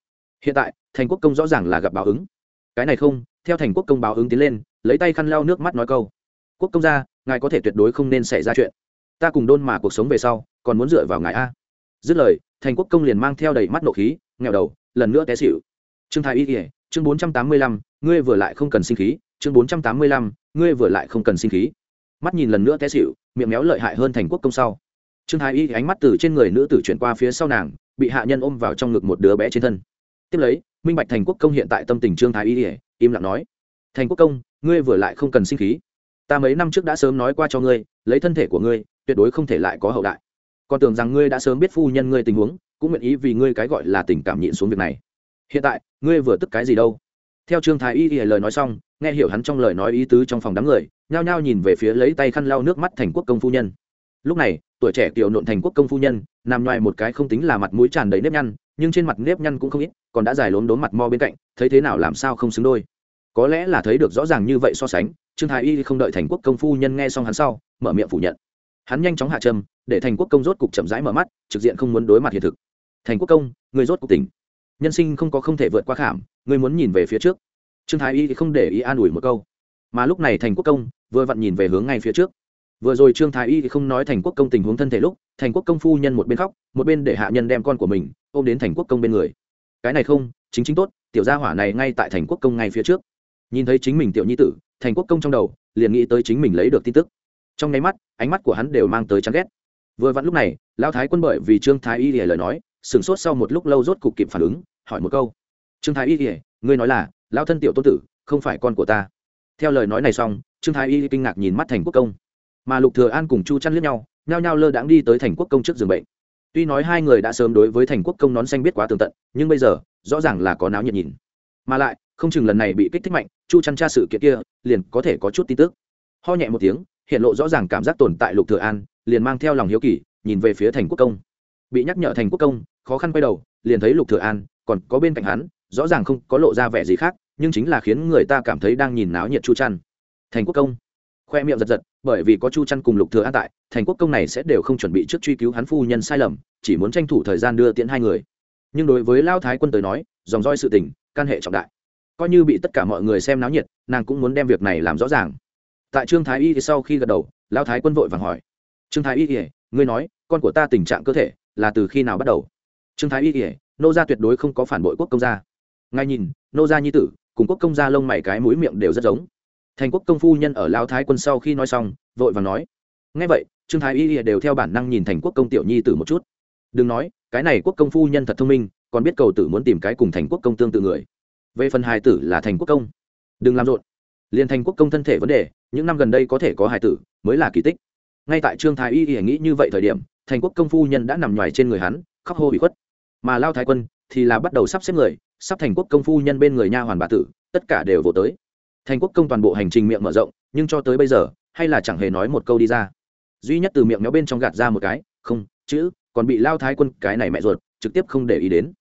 hiện tại, thành quốc công rõ ràng là gặp báo ứng. Cái này không, theo thành quốc công báo ứng tiến lên, lấy tay khăn lau nước mắt nói câu. Quốc công gia, ngài có thể tuyệt đối không nên xảy ra chuyện. Ta cùng đôn mà cuộc sống về sau, còn muốn dựa vào ngài a. Dứt lời, thành quốc công liền mang theo đầy mắt nộ khí nghèo đầu, lần nữa té xịu trương thái y kỉa chương bốn trăm tám mươi lăm, ngươi vừa lại không cần sinh khí, chương bốn trăm tám mươi lăm, ngươi vừa lại không cần sinh khí. Mắt nhìn lần nữa té xịu miệng méo lợi hại hơn thành quốc công sau. Trương thái y ánh mắt từ trên người nữ tử chuyển qua phía sau nàng, bị hạ nhân ôm vào trong ngực một đứa bé trên thân tiếp lấy, minh bạch thành quốc công hiện tại tâm tình trương thái y im lặng nói, thành quốc công, ngươi vừa lại không cần sinh khí. Ta mấy năm trước đã sớm nói qua cho ngươi, lấy thân thể của ngươi, tuyệt đối không thể lại có hậu đại. Còn tưởng rằng ngươi đã sớm biết phu nhân ngươi tình huống, cũng nguyện ý vì ngươi cái gọi là tình cảm nhịn xuống việc này. Hiện tại, ngươi vừa tức cái gì đâu? Theo trương thái y y lời nói xong, nghe hiểu hắn trong lời nói ý tứ trong phòng đám người, nhao nhao nhìn về phía lấy tay khăn lau nước mắt thành quốc công phu nhân. Lúc này, tuổi trẻ tiểu nộn thành quốc công phu nhân, nằm ngoài một cái không tính là mặt mũi tràn đầy nếp nhăn nhưng trên mặt nếp nhăn cũng không ít, còn đã dài lốm đốm mặt mo bên cạnh, thấy thế nào làm sao không xứng đôi. Có lẽ là thấy được rõ ràng như vậy so sánh, trương thái y không đợi thành quốc công phu nhân nghe xong hắn sau, mở miệng phủ nhận. Hắn nhanh chóng hạ trâm để thành quốc công rốt cục chậm rãi mở mắt, trực diện không muốn đối mặt hiện thực. Thành quốc công, người rốt cục tỉnh. Nhân sinh không có không thể vượt qua khảm, người muốn nhìn về phía trước. Trương thái y không để ý an ủi một câu. Mà lúc này thành quốc công vừa vặn nhìn về hướng ngay phía trước. Vừa rồi trương thái y không nói thành quốc công tình huống thân thể lúc, thành quốc công phu nhân một bên khóc, một bên để hạ nhân đem con của mình ôm đến thành quốc công bên người. Cái này không, chính chính tốt, tiểu gia hỏa này ngay tại thành quốc công ngay phía trước. Nhìn thấy chính mình tiểu nhi tử, thành quốc công trong đầu, liền nghĩ tới chính mình lấy được tin tức. Trong nháy mắt, ánh mắt của hắn đều mang tới chán ghét. Vừa vặn lúc này lao thái quân bởi vì trương thái y lìa lời nói, sửng sốt sau một lúc lâu rốt cục kịp phản ứng, hỏi một câu. Trương thái y lìa, ngươi nói là lao thân tiểu tôn tử, không phải con của ta. Theo lời nói này xong, trương thái y kinh ngạc nhìn mắt thành quốc công. Mà lục thừa an cùng chu chăn liếc nhau, nhao nhao lơ đãng đi tới thành quốc công trước giường bệnh tuy nói hai người đã sớm đối với thành quốc công nón xanh biết quá tường tận, nhưng bây giờ, rõ ràng là có náo nhiệt nhìn. Mà lại, không chừng lần này bị kích thích mạnh, chu chăn tra sự kiện kia, liền có thể có chút tin tức. Ho nhẹ một tiếng, hiện lộ rõ ràng cảm giác tồn tại lục thừa an, liền mang theo lòng hiếu kỳ, nhìn về phía thành quốc công. Bị nhắc nhở thành quốc công, khó khăn quay đầu, liền thấy lục thừa an, còn có bên cạnh hắn, rõ ràng không có lộ ra vẻ gì khác, nhưng chính là khiến người ta cảm thấy đang nhìn náo nhiệt chu chăn. Thành quốc công khoe miệng giật giật, bởi vì có chu chăn cùng lục thừa an tại, thành quốc công này sẽ đều không chuẩn bị trước truy cứu hắn phu nhân sai lầm, chỉ muốn tranh thủ thời gian đưa tiễn hai người. Nhưng đối với lao thái quân tới nói, dòng roi sự tình can hệ trọng đại. Coi như bị tất cả mọi người xem náo nhiệt, nàng cũng muốn đem việc này làm rõ ràng. Tại trương thái y thì sau khi gật đầu, lao thái quân vội vàng hỏi, trương thái y ỉa ngươi nói, con của ta tình trạng cơ thể là từ khi nào bắt đầu? Trương thái y ỉa nô gia tuyệt đối không có phản bội quốc công gia. Ngay nhìn, nô gia nhi tử, cùng quốc công gia lông mày cái mũi miệng đều rất giống thành quốc công phu nhân ở lao thái quân sau khi nói xong, vội vàng nói ngay vậy, trương thái y đều theo bản năng nhìn thành quốc công tiểu nhi tử một chút. Đừng nói, cái này quốc công phu nhân thật thông minh, còn biết cầu tử muốn tìm cái cùng thành quốc công tương tự người. Về phần hài tử là thành quốc công. Đừng làm rộn. Liền thành quốc công thân thể vấn đề, những năm gần đây có thể có hài tử, mới là kỳ tích. Ngay tại trương thái y y nghĩ như vậy thời điểm, thành quốc công phu nhân đã nằm ngoài trên người hắn, khóc hô bị khuất. Mà lao thái quân thì là bắt đầu sắp xếp người, sắp thành quốc công phu nhân bên người nha hoàn bà tử, tất cả đều vỗ tới thành quốc công toàn bộ hành trình miệng mở rộng, nhưng cho tới bây giờ, hay là chẳng hề nói một câu đi ra. Duy nhất từ miệng méo bên trong gạt ra một cái, không, chữ, còn bị lao thái quân, cái này mẹ ruột, trực tiếp không để ý đến.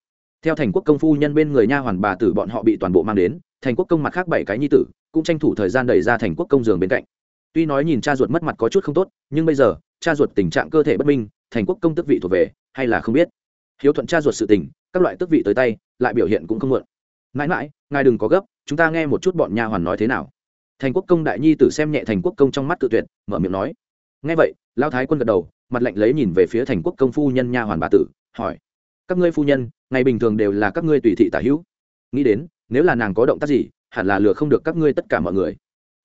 Theo thành quốc công phu nhân bên người nha hoàn bà tử bọn họ bị toàn bộ mang đến, thành quốc công mặt khác bảy cái nhi tử, cũng tranh thủ thời gian đẩy ra thành quốc công giường bên cạnh. Tuy nói nhìn cha ruột mất mặt có chút không tốt, nhưng bây giờ, cha ruột tình trạng cơ thể bất minh, thành quốc công tức vị thuộc về, hay là không biết. Hiếu thuận cha ruột sự tình, các loại tức vị tới tay, lại biểu hiện cũng không muộn. Mãi mãi, ngài đừng có gấp chúng ta nghe một chút bọn nha hoàn nói thế nào. Thành quốc công đại nhi tử xem nhẹ thành quốc công trong mắt tự tuyệt, mở miệng nói. Nghe vậy lao thái quân gật đầu, mặt lạnh lấy nhìn về phía thành quốc công phu nhân nha hoàn bà tử, hỏi. Các ngươi phu nhân, ngày bình thường đều là các ngươi tùy thị tả hữu. Nghĩ đến, nếu là nàng có động tác gì, hẳn là lừa không được các ngươi tất cả mọi người.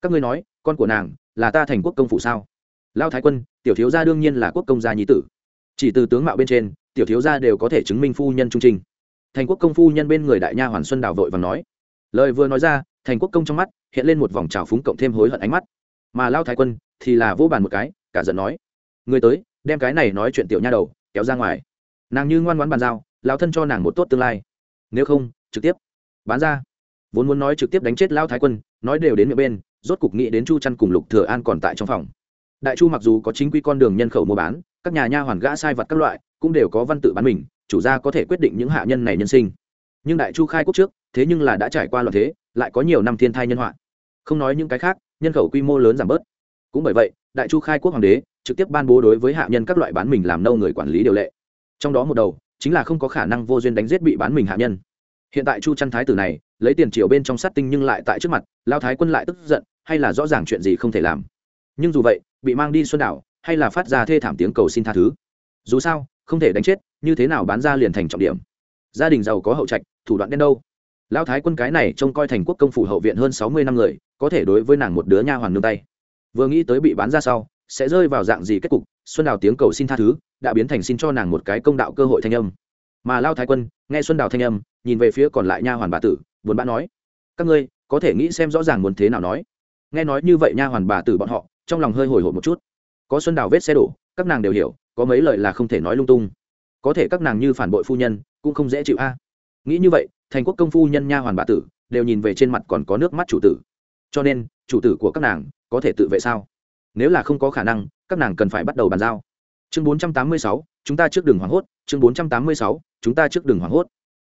Các ngươi nói, con của nàng, là ta thành quốc công phụ sao? Lao thái quân, tiểu thiếu gia đương nhiên là quốc công gia nhi tử. Chỉ từ tướng mạo bên trên, tiểu thiếu gia đều có thể chứng minh phu nhân trung trình. Thành quốc công phu nhân bên người đại nha hoàn xuân đào vội và nói lời vừa nói ra, thành quốc công trong mắt hiện lên một vòng trào phúng cộng thêm hối hận ánh mắt. Mà lao thái quân thì là vô bàn một cái, cả giận nói, người tới, đem cái này nói chuyện tiểu nha đầu, kéo ra ngoài. Nàng như ngoan ngoãn bàn giao lao thân cho nàng một tốt tương lai. Nếu không, trực tiếp bán ra. Vốn muốn nói trực tiếp đánh chết lao thái quân, nói đều đến miệng bên, rốt cục nghĩ đến chu chăn cùng lục thừa an còn tại trong phòng. Đại chu mặc dù có chính quy con đường nhân khẩu mua bán, các nhà nha hoàn gã sai vật các loại, cũng đều có văn tự bán mình, chủ gia có thể quyết định những hạ nhân này nhân sinh. Nhưng đại chu khai quốc trước thế nhưng là đã trải qua loạn thế, lại có nhiều năm thiên thai nhân họa. Không nói những cái khác, nhân khẩu quy mô lớn giảm bớt. Cũng bởi vậy, đại chu khai quốc hoàng đế trực tiếp ban bố đối với hạ nhân các loại bán mình làm nâu người quản lý điều lệ. Trong đó một đầu, chính là không có khả năng vô duyên đánh giết bị bán mình hạ nhân. Hiện tại chu trăn thái tử này, lấy tiền triều bên trong sát tinh nhưng lại tại trước mặt, lao thái quân lại tức giận, hay là rõ ràng chuyện gì không thể làm? Nhưng dù vậy, bị mang đi xuân đảo, hay là phát ra thê thảm tiếng cầu xin tha thứ. Dù sao, không thể đánh chết, như thế nào bán ra liền thành trọng điểm. Gia đình giàu có hậu trạch, thủ đoạn đen đâu? Lão thái quân cái này trông coi thành quốc công phủ hậu viện hơn sáu mươi năm người, có thể đối với nàng một đứa nha hoàn nương tay. Vừa nghĩ tới bị bán ra sau, sẽ rơi vào dạng gì kết cục, xuân đào tiếng cầu xin tha thứ, đã biến thành xin cho nàng một cái công đạo cơ hội thanh âm. Mà lao thái quân, nghe xuân đào thanh âm, nhìn về phía còn lại nha hoàn bà tử, buồn bã nói, các ngươi, có thể nghĩ xem rõ ràng muốn thế nào nói. Nghe nói như vậy nha hoàn bà tử bọn họ, trong lòng hơi hồi hộp một chút. Có xuân đào vết xe đổ, các nàng đều hiểu, có mấy lời là không thể nói lung tung. Có thể các nàng như phản bội phu nhân, cũng không dễ chịu a. Nghĩ như vậy thành quốc công phu nhân nha hoàn bà tử đều nhìn về trên mặt còn có nước mắt chủ tử. Cho nên chủ tử của các nàng có thể tự vệ sao? Nếu là không có khả năng các nàng cần phải bắt đầu bàn giao. Chương 486, chúng ta trước đường hoảng hốt. Chương 486, chúng ta trước đường hoảng hốt.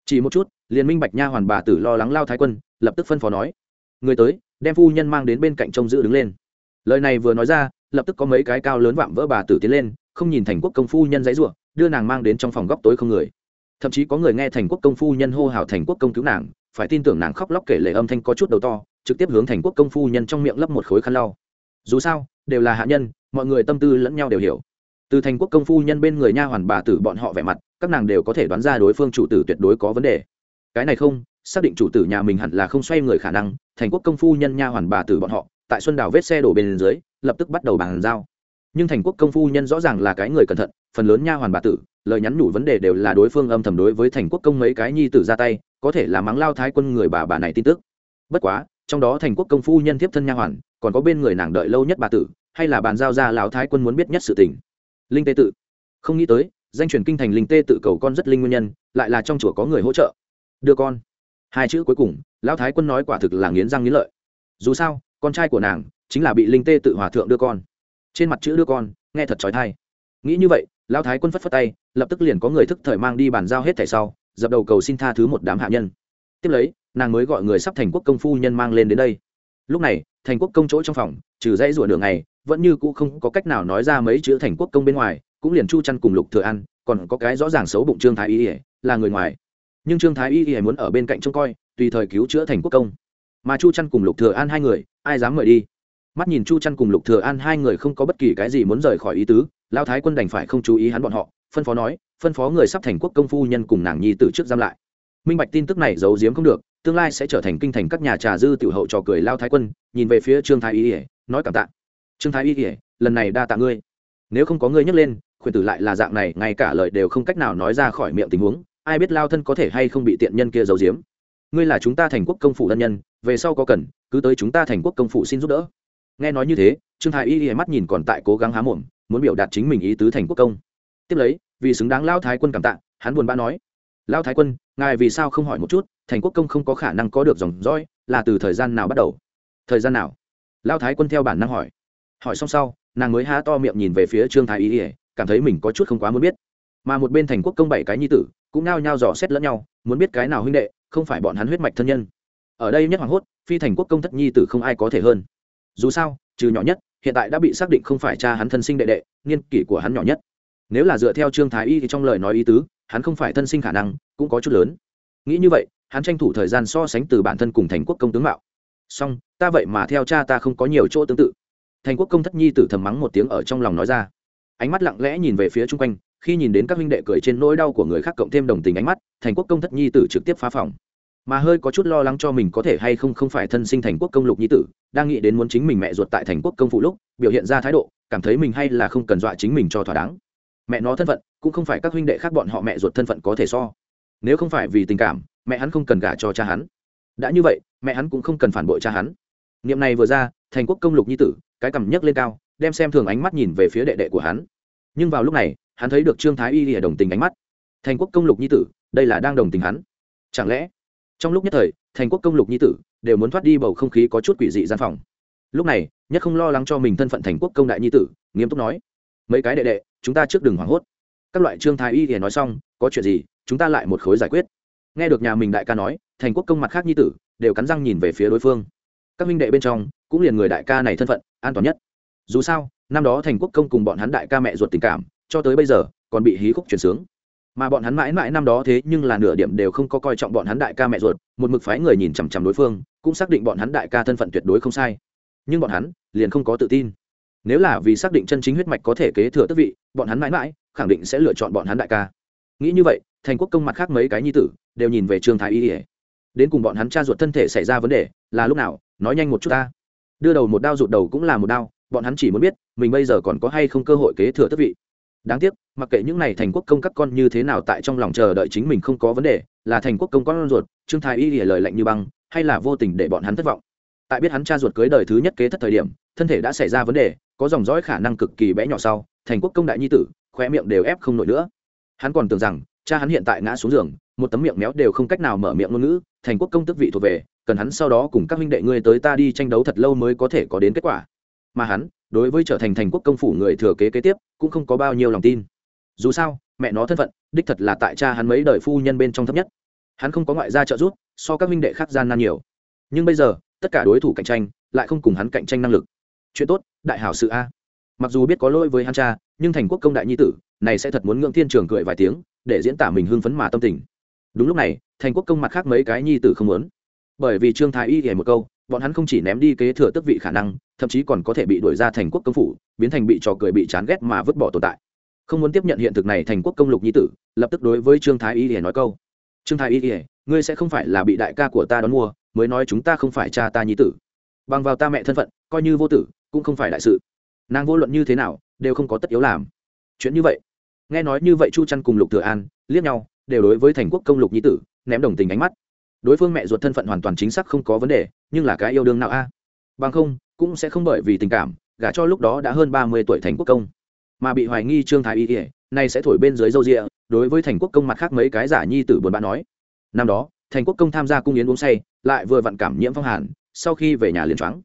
Chỉ một chút liền minh bạch nha hoàn bà tử lo lắng lao thái quân lập tức phân phó nói. Người tới đem phu nhân mang đến bên cạnh trông giữ đứng lên. Lời này vừa nói ra lập tức có mấy cái cao lớn vạm vỡ bà tử tiến lên không nhìn thành quốc công phu nhân giấy ruộng đưa nàng mang đến trong phòng góc tối không người thậm chí có người nghe thành quốc công phu nhân hô hào thành quốc công cứu nàng, phải tin tưởng nàng khóc lóc kể lệ âm thanh có chút đầu to, trực tiếp hướng thành quốc công phu nhân trong miệng lấp một khối khăn lau. Dù sao, đều là hạ nhân, mọi người tâm tư lẫn nhau đều hiểu. Từ thành quốc công phu nhân bên người nha hoàn bà tử bọn họ vẻ mặt, các nàng đều có thể đoán ra đối phương chủ tử tuyệt đối có vấn đề. Cái này không, xác định chủ tử nhà mình hẳn là không xoay người khả năng, thành quốc công phu nhân nha hoàn bà tử bọn họ, tại xuân đào vết xe đổ bên dưới, lập tức bắt đầu bàn giao. Nhưng thành quốc công phu nhân rõ ràng là cái người cẩn thận, phần lớn nha hoàn bà tử lời nhắn nhủ vấn đề đều là đối phương âm thầm đối với thành quốc công mấy cái nhi tử ra tay, có thể là mắng lao thái quân người bà bà này tin tức. Bất quá, trong đó thành quốc công phu nhân tiếp thân nha hoàn, còn có bên người nàng đợi lâu nhất bà tử, hay là bàn giao ra lão thái quân muốn biết nhất sự tình. Linh tê tự. Không nghĩ tới, danh truyền kinh thành linh tê tự cầu con rất linh nguyên nhân, lại là trong chùa có người hỗ trợ. Đưa con. Hai chữ cuối cùng, lão thái quân nói quả thực là nghiến răng nghiến lợi. Dù sao, con trai của nàng chính là bị linh tê tự hòa thượng đưa con. Trên mặt chữ đưa con, nghe thật trói thai nghĩ như vậy lão thái quân phất phất tay, lập tức liền có người thức thời mang đi bàn giao hết thẻ sau, dập đầu cầu xin tha thứ một đám hạ nhân. Tiếp lấy, nàng mới gọi người sắp thành quốc công phu nhân mang lên đến đây. Lúc này, thành quốc công chỗ trong phòng, trừ dãy rủa đường này vẫn như cũ không có cách nào nói ra mấy chữ thành quốc công bên ngoài, cũng liền chu chăn cùng lục thừa ăn còn có cái rõ ràng xấu bụng trương thái y ỉa là người ngoài. Nhưng trương thái y ỉa muốn ở bên cạnh trông coi, tùy thời cứu chữa thành quốc công. Mà chu chăn cùng lục thừa an hai người, ai dám mời đi? Mắt nhìn chu chăn cùng lục thừa an hai người không có bất kỳ cái gì muốn rời khỏi ý tứ, lao thái quân đành phải không chú ý hắn bọn họ, phân phó nói, phân phó người sắp thành quốc công phu nhân cùng nàng nhi tử trước giam lại. Minh bạch tin tức này giấu giếm không được, tương lai sẽ trở thành kinh thành các nhà trà dư tiểu hậu trò cười lao thái quân, nhìn về phía trương thái y ỉa nói cảm tạ. Trương thái y ỉa lần này đa tạ ngươi. Nếu không có ngươi nhắc lên, khuyển tử lại là dạng này, ngay cả lời đều không cách nào nói ra khỏi miệng tình huống, ai biết lao thân có thể hay không bị tiện nhân kia giấu giếm. Ngươi là chúng ta thành quốc công phủ thân nhân, về sau có cần, cứ tới chúng ta thành quốc công phủ xin giúp đỡ nghe nói như thế, trương thái y ỉa mắt nhìn còn tại cố gắng há mồm, muốn biểu đạt chính mình ý tứ thành quốc công. Tiếp lấy, vì xứng đáng lao thái quân cảm tạ, hắn buồn bã nói, lao thái quân, ngài vì sao không hỏi một chút, thành quốc công không có khả năng có được dòng dõi, là từ thời gian nào bắt đầu? Thời gian nào? Lao thái quân theo bản năng hỏi. Hỏi xong sau, nàng mới há to miệng nhìn về phía trương thái y ỉa cảm thấy mình có chút không quá muốn biết. Mà một bên thành quốc công bảy cái nhi tử, cũng nao nhao dò xét lẫn nhau, muốn biết cái nào huynh đệ, không phải bọn hắn huyết mạch thân nhân. Ở đây nhất hoàng hốt, phi thành quốc công thất nhi tử không ai có thể hơn dù sao, trừ nhỏ nhất, hiện tại đã bị xác định không phải cha hắn thân sinh đệ đệ, niên kỷ của hắn nhỏ nhất. Nếu là dựa theo trương thái y thì trong lời nói ý tứ, hắn không phải thân sinh khả năng, cũng có chút lớn. Nghĩ như vậy, hắn tranh thủ thời gian so sánh từ bản thân cùng thành quốc công tướng mạo. Song ta vậy mà theo cha ta không có nhiều chỗ tương tự. Thành quốc công thất nhi tử thầm mắng một tiếng ở trong lòng nói ra. Ánh mắt lặng lẽ nhìn về phía chung quanh, khi nhìn đến các huynh đệ cười trên nỗi đau của người khác cộng thêm đồng tình ánh mắt, thành quốc công thất nhi tử trực tiếp phá phòng mà hơi có chút lo lắng cho mình có thể hay không không phải thân sinh thành quốc công lục nhi tử, đang nghĩ đến muốn chính mình mẹ ruột tại thành quốc công phụ lúc, biểu hiện ra thái độ, cảm thấy mình hay là không cần dọa chính mình cho thỏa đáng. Mẹ nó thân phận, cũng không phải các huynh đệ khác bọn họ mẹ ruột thân phận có thể so. Nếu không phải vì tình cảm, mẹ hắn không cần gả cho cha hắn. Đã như vậy, mẹ hắn cũng không cần phản bội cha hắn. Niệm này vừa ra, thành quốc công lục nhi tử, cái cằm nhấc lên cao, đem xem thường ánh mắt nhìn về phía đệ đệ của hắn. Nhưng vào lúc này, hắn thấy được trương thái y lìa đồng tình ánh mắt. Thành quốc công lục nhi tử, đây là đang đồng tình hắn. Chẳng lẽ trong lúc nhất thời, thành quốc công lục nhi tử đều muốn thoát đi bầu không khí có chút quỷ dị gian phòng. Lúc này, nhất không lo lắng cho mình thân phận thành quốc công đại nhi tử, nghiêm túc nói, mấy cái đệ đệ, chúng ta trước đừng hoảng hốt. Các loại trương thái y thì nói xong, có chuyện gì, chúng ta lại một khối giải quyết. Nghe được nhà mình đại ca nói, thành quốc công mặt khác nhi tử đều cắn răng nhìn về phía đối phương. Các minh đệ bên trong, cũng liền người đại ca này thân phận, an toàn nhất. Dù sao, năm đó thành quốc công cùng bọn hắn đại ca mẹ ruột tình cảm, cho tới bây giờ, còn bị hí khúc chuyển sướng mà bọn hắn mãi mãi năm đó thế nhưng là nửa điểm đều không có coi trọng bọn hắn đại ca mẹ ruột, một mực phái người nhìn chằm chằm đối phương, cũng xác định bọn hắn đại ca thân phận tuyệt đối không sai. Nhưng bọn hắn liền không có tự tin. Nếu là vì xác định chân chính huyết mạch có thể kế thừa tước vị, bọn hắn mãi mãi khẳng định sẽ lựa chọn bọn hắn đại ca. Nghĩ như vậy, thành quốc công mặt khác mấy cái nhi tử đều nhìn về trương thái y ỉa đến cùng bọn hắn cha ruột thân thể xảy ra vấn đề là lúc nào, nói nhanh một chút ta. Đưa đầu một đao rụt đầu cũng là một đao, bọn hắn chỉ muốn biết mình bây giờ còn có hay không cơ hội kế thừa tước vị đáng tiếc, mặc kệ những n à y thành quốc công các con như thế nào tại trong lòng chờ đợi chính mình không có vấn đề, là thành quốc công con ruột, trương thái y lìa lời lạnh như băng, hay là vô tình để bọn hắn thất vọng? Tại biết hắn cha ruột cưới đời thứ nhất kế thất thời điểm, thân thể đã xảy ra vấn đề, có dòng dõi khả năng cực kỳ bé nhỏ sau, thành quốc công đại nhi tử khoe miệng đều ép không nổi nữa. Hắn còn tưởng rằng, cha hắn hiện tại ngã xuống giường, một tấm miệng méo đều không cách nào mở miệng ngôn ngữ, thành quốc công tức vị thuộc về, cần hắn sau đó cùng các huynh đệ ngươi tới ta đi tranh đấu thật lâu mới có thể có đến kết quả. Mà hắn đối với trở thành thành quốc công phủ người thừa kế kế tiếp, cũng không có bao nhiêu lòng tin. Dù sao, mẹ nó thân phận, đích thật là tại cha hắn mấy đời phu nhân bên trong thấp nhất. Hắn không có ngoại gia trợ giúp, so các minh đệ khác gian nan nhiều. Nhưng bây giờ, tất cả đối thủ cạnh tranh, lại không cùng hắn cạnh tranh năng lực. Chuyện tốt, đại hảo sự a. Mặc dù biết có lỗi với hắn cha, nhưng thành quốc công đại nhi tử, này sẽ thật muốn ngưỡng thiên trường cười vài tiếng, để diễn tả mình hưng phấn mà tâm tình. Đúng lúc này, thành quốc công mặt khác mấy cái nhi tử không muốn. Bởi vì trương thái y hề một câu bọn hắn không chỉ ném đi kế thừa tước vị khả năng, thậm chí còn có thể bị đuổi ra thành quốc công phủ, biến thành bị trò cười bị chán ghét mà vứt bỏ tồn tại. Không muốn tiếp nhận hiện thực này thành quốc công lục nhi tử, lập tức đối với trương thái y thì nói câu. Trương thái y thì ngươi sẽ không phải là bị đại ca của ta đón mua, mới nói chúng ta không phải cha ta nhi tử. Bằng vào ta mẹ thân phận, coi như vô tử, cũng không phải đại sự. Nàng vô luận như thế nào, đều không có tất yếu làm. Chuyện như vậy. Nghe nói như vậy chu trăn cùng lục thừa an liếc nhau, đều đối với thành quốc công lục nhi tử, ném đồng tình ánh mắt đối phương mẹ ruột thân phận hoàn toàn chính xác không có vấn đề, nhưng là cái yêu đương nào a? Bằng không, cũng sẽ không bởi vì tình cảm, gả cho lúc đó đã hơn ba mươi tuổi thành quốc công. Mà bị hoài nghi trương thái y ỉa nay sẽ thổi bên dưới râu rịa, đối với thành quốc công mặt khác mấy cái giả nhi tử buồn bã nói. Năm đó, thành quốc công tham gia cung yến uống say, lại vừa vặn cảm nhiễm phong hàn, sau khi về nhà liền choáng.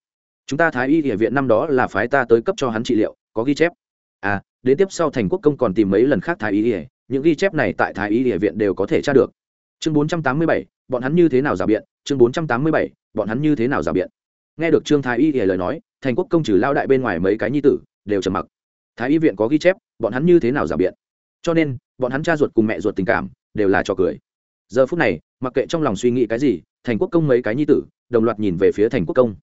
Chúng ta thái y địa viện năm đó là phái ta tới cấp cho hắn trị liệu, có ghi chép. À đến tiếp sau thành quốc công còn tìm mấy lần khác thái y địa những ghi chép này tại thái y địa viện đều có thể tra được. Chương bốn trăm tám mươi bảy bọn hắn như thế nào giả biện? Chương bốn trăm tám mươi bảy, bọn hắn như thế nào giả biện? Nghe được trương thái y thì lời nói, thành quốc công trừ lao đại bên ngoài mấy cái nhi tử, đều trầm mặc. Thái y viện có ghi chép, bọn hắn như thế nào giả biện? Cho nên, bọn hắn cha ruột cùng mẹ ruột tình cảm, đều là trò cười. Giờ phút này, mặc kệ trong lòng suy nghĩ cái gì, thành quốc công mấy cái nhi tử, đồng loạt nhìn về phía thành quốc công.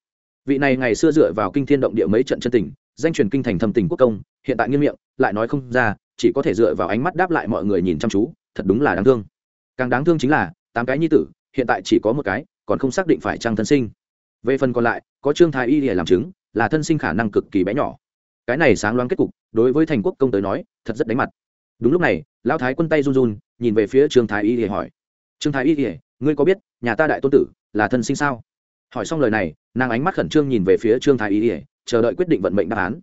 Vị này ngày xưa dựa vào kinh thiên động địa mấy trận chân tình, danh truyền kinh thành thâm tình quốc công, hiện tại nghiêm miệng, lại nói không ra, chỉ có thể dựa vào ánh mắt đáp lại mọi người nhìn chăm chú, thật đúng là đáng thương. Càng đáng thương chính là tám cái nhi tử, hiện tại chỉ có một cái, còn không xác định phải trăng thân sinh. Về phần còn lại, có trương thái y để làm chứng, là thân sinh khả năng cực kỳ bé nhỏ. Cái này sáng loáng kết cục, đối với thành quốc công tới nói, thật rất đánh mặt. Đúng lúc này, lão thái quân tay run run, nhìn về phía trương thái y để hỏi. Trương thái y để, ngươi có biết, nhà ta đại tôn tử, là thân sinh sao? Hỏi xong lời này, nàng ánh mắt khẩn trương nhìn về phía trương thái y để, chờ đợi quyết định vận mệnh đáp án.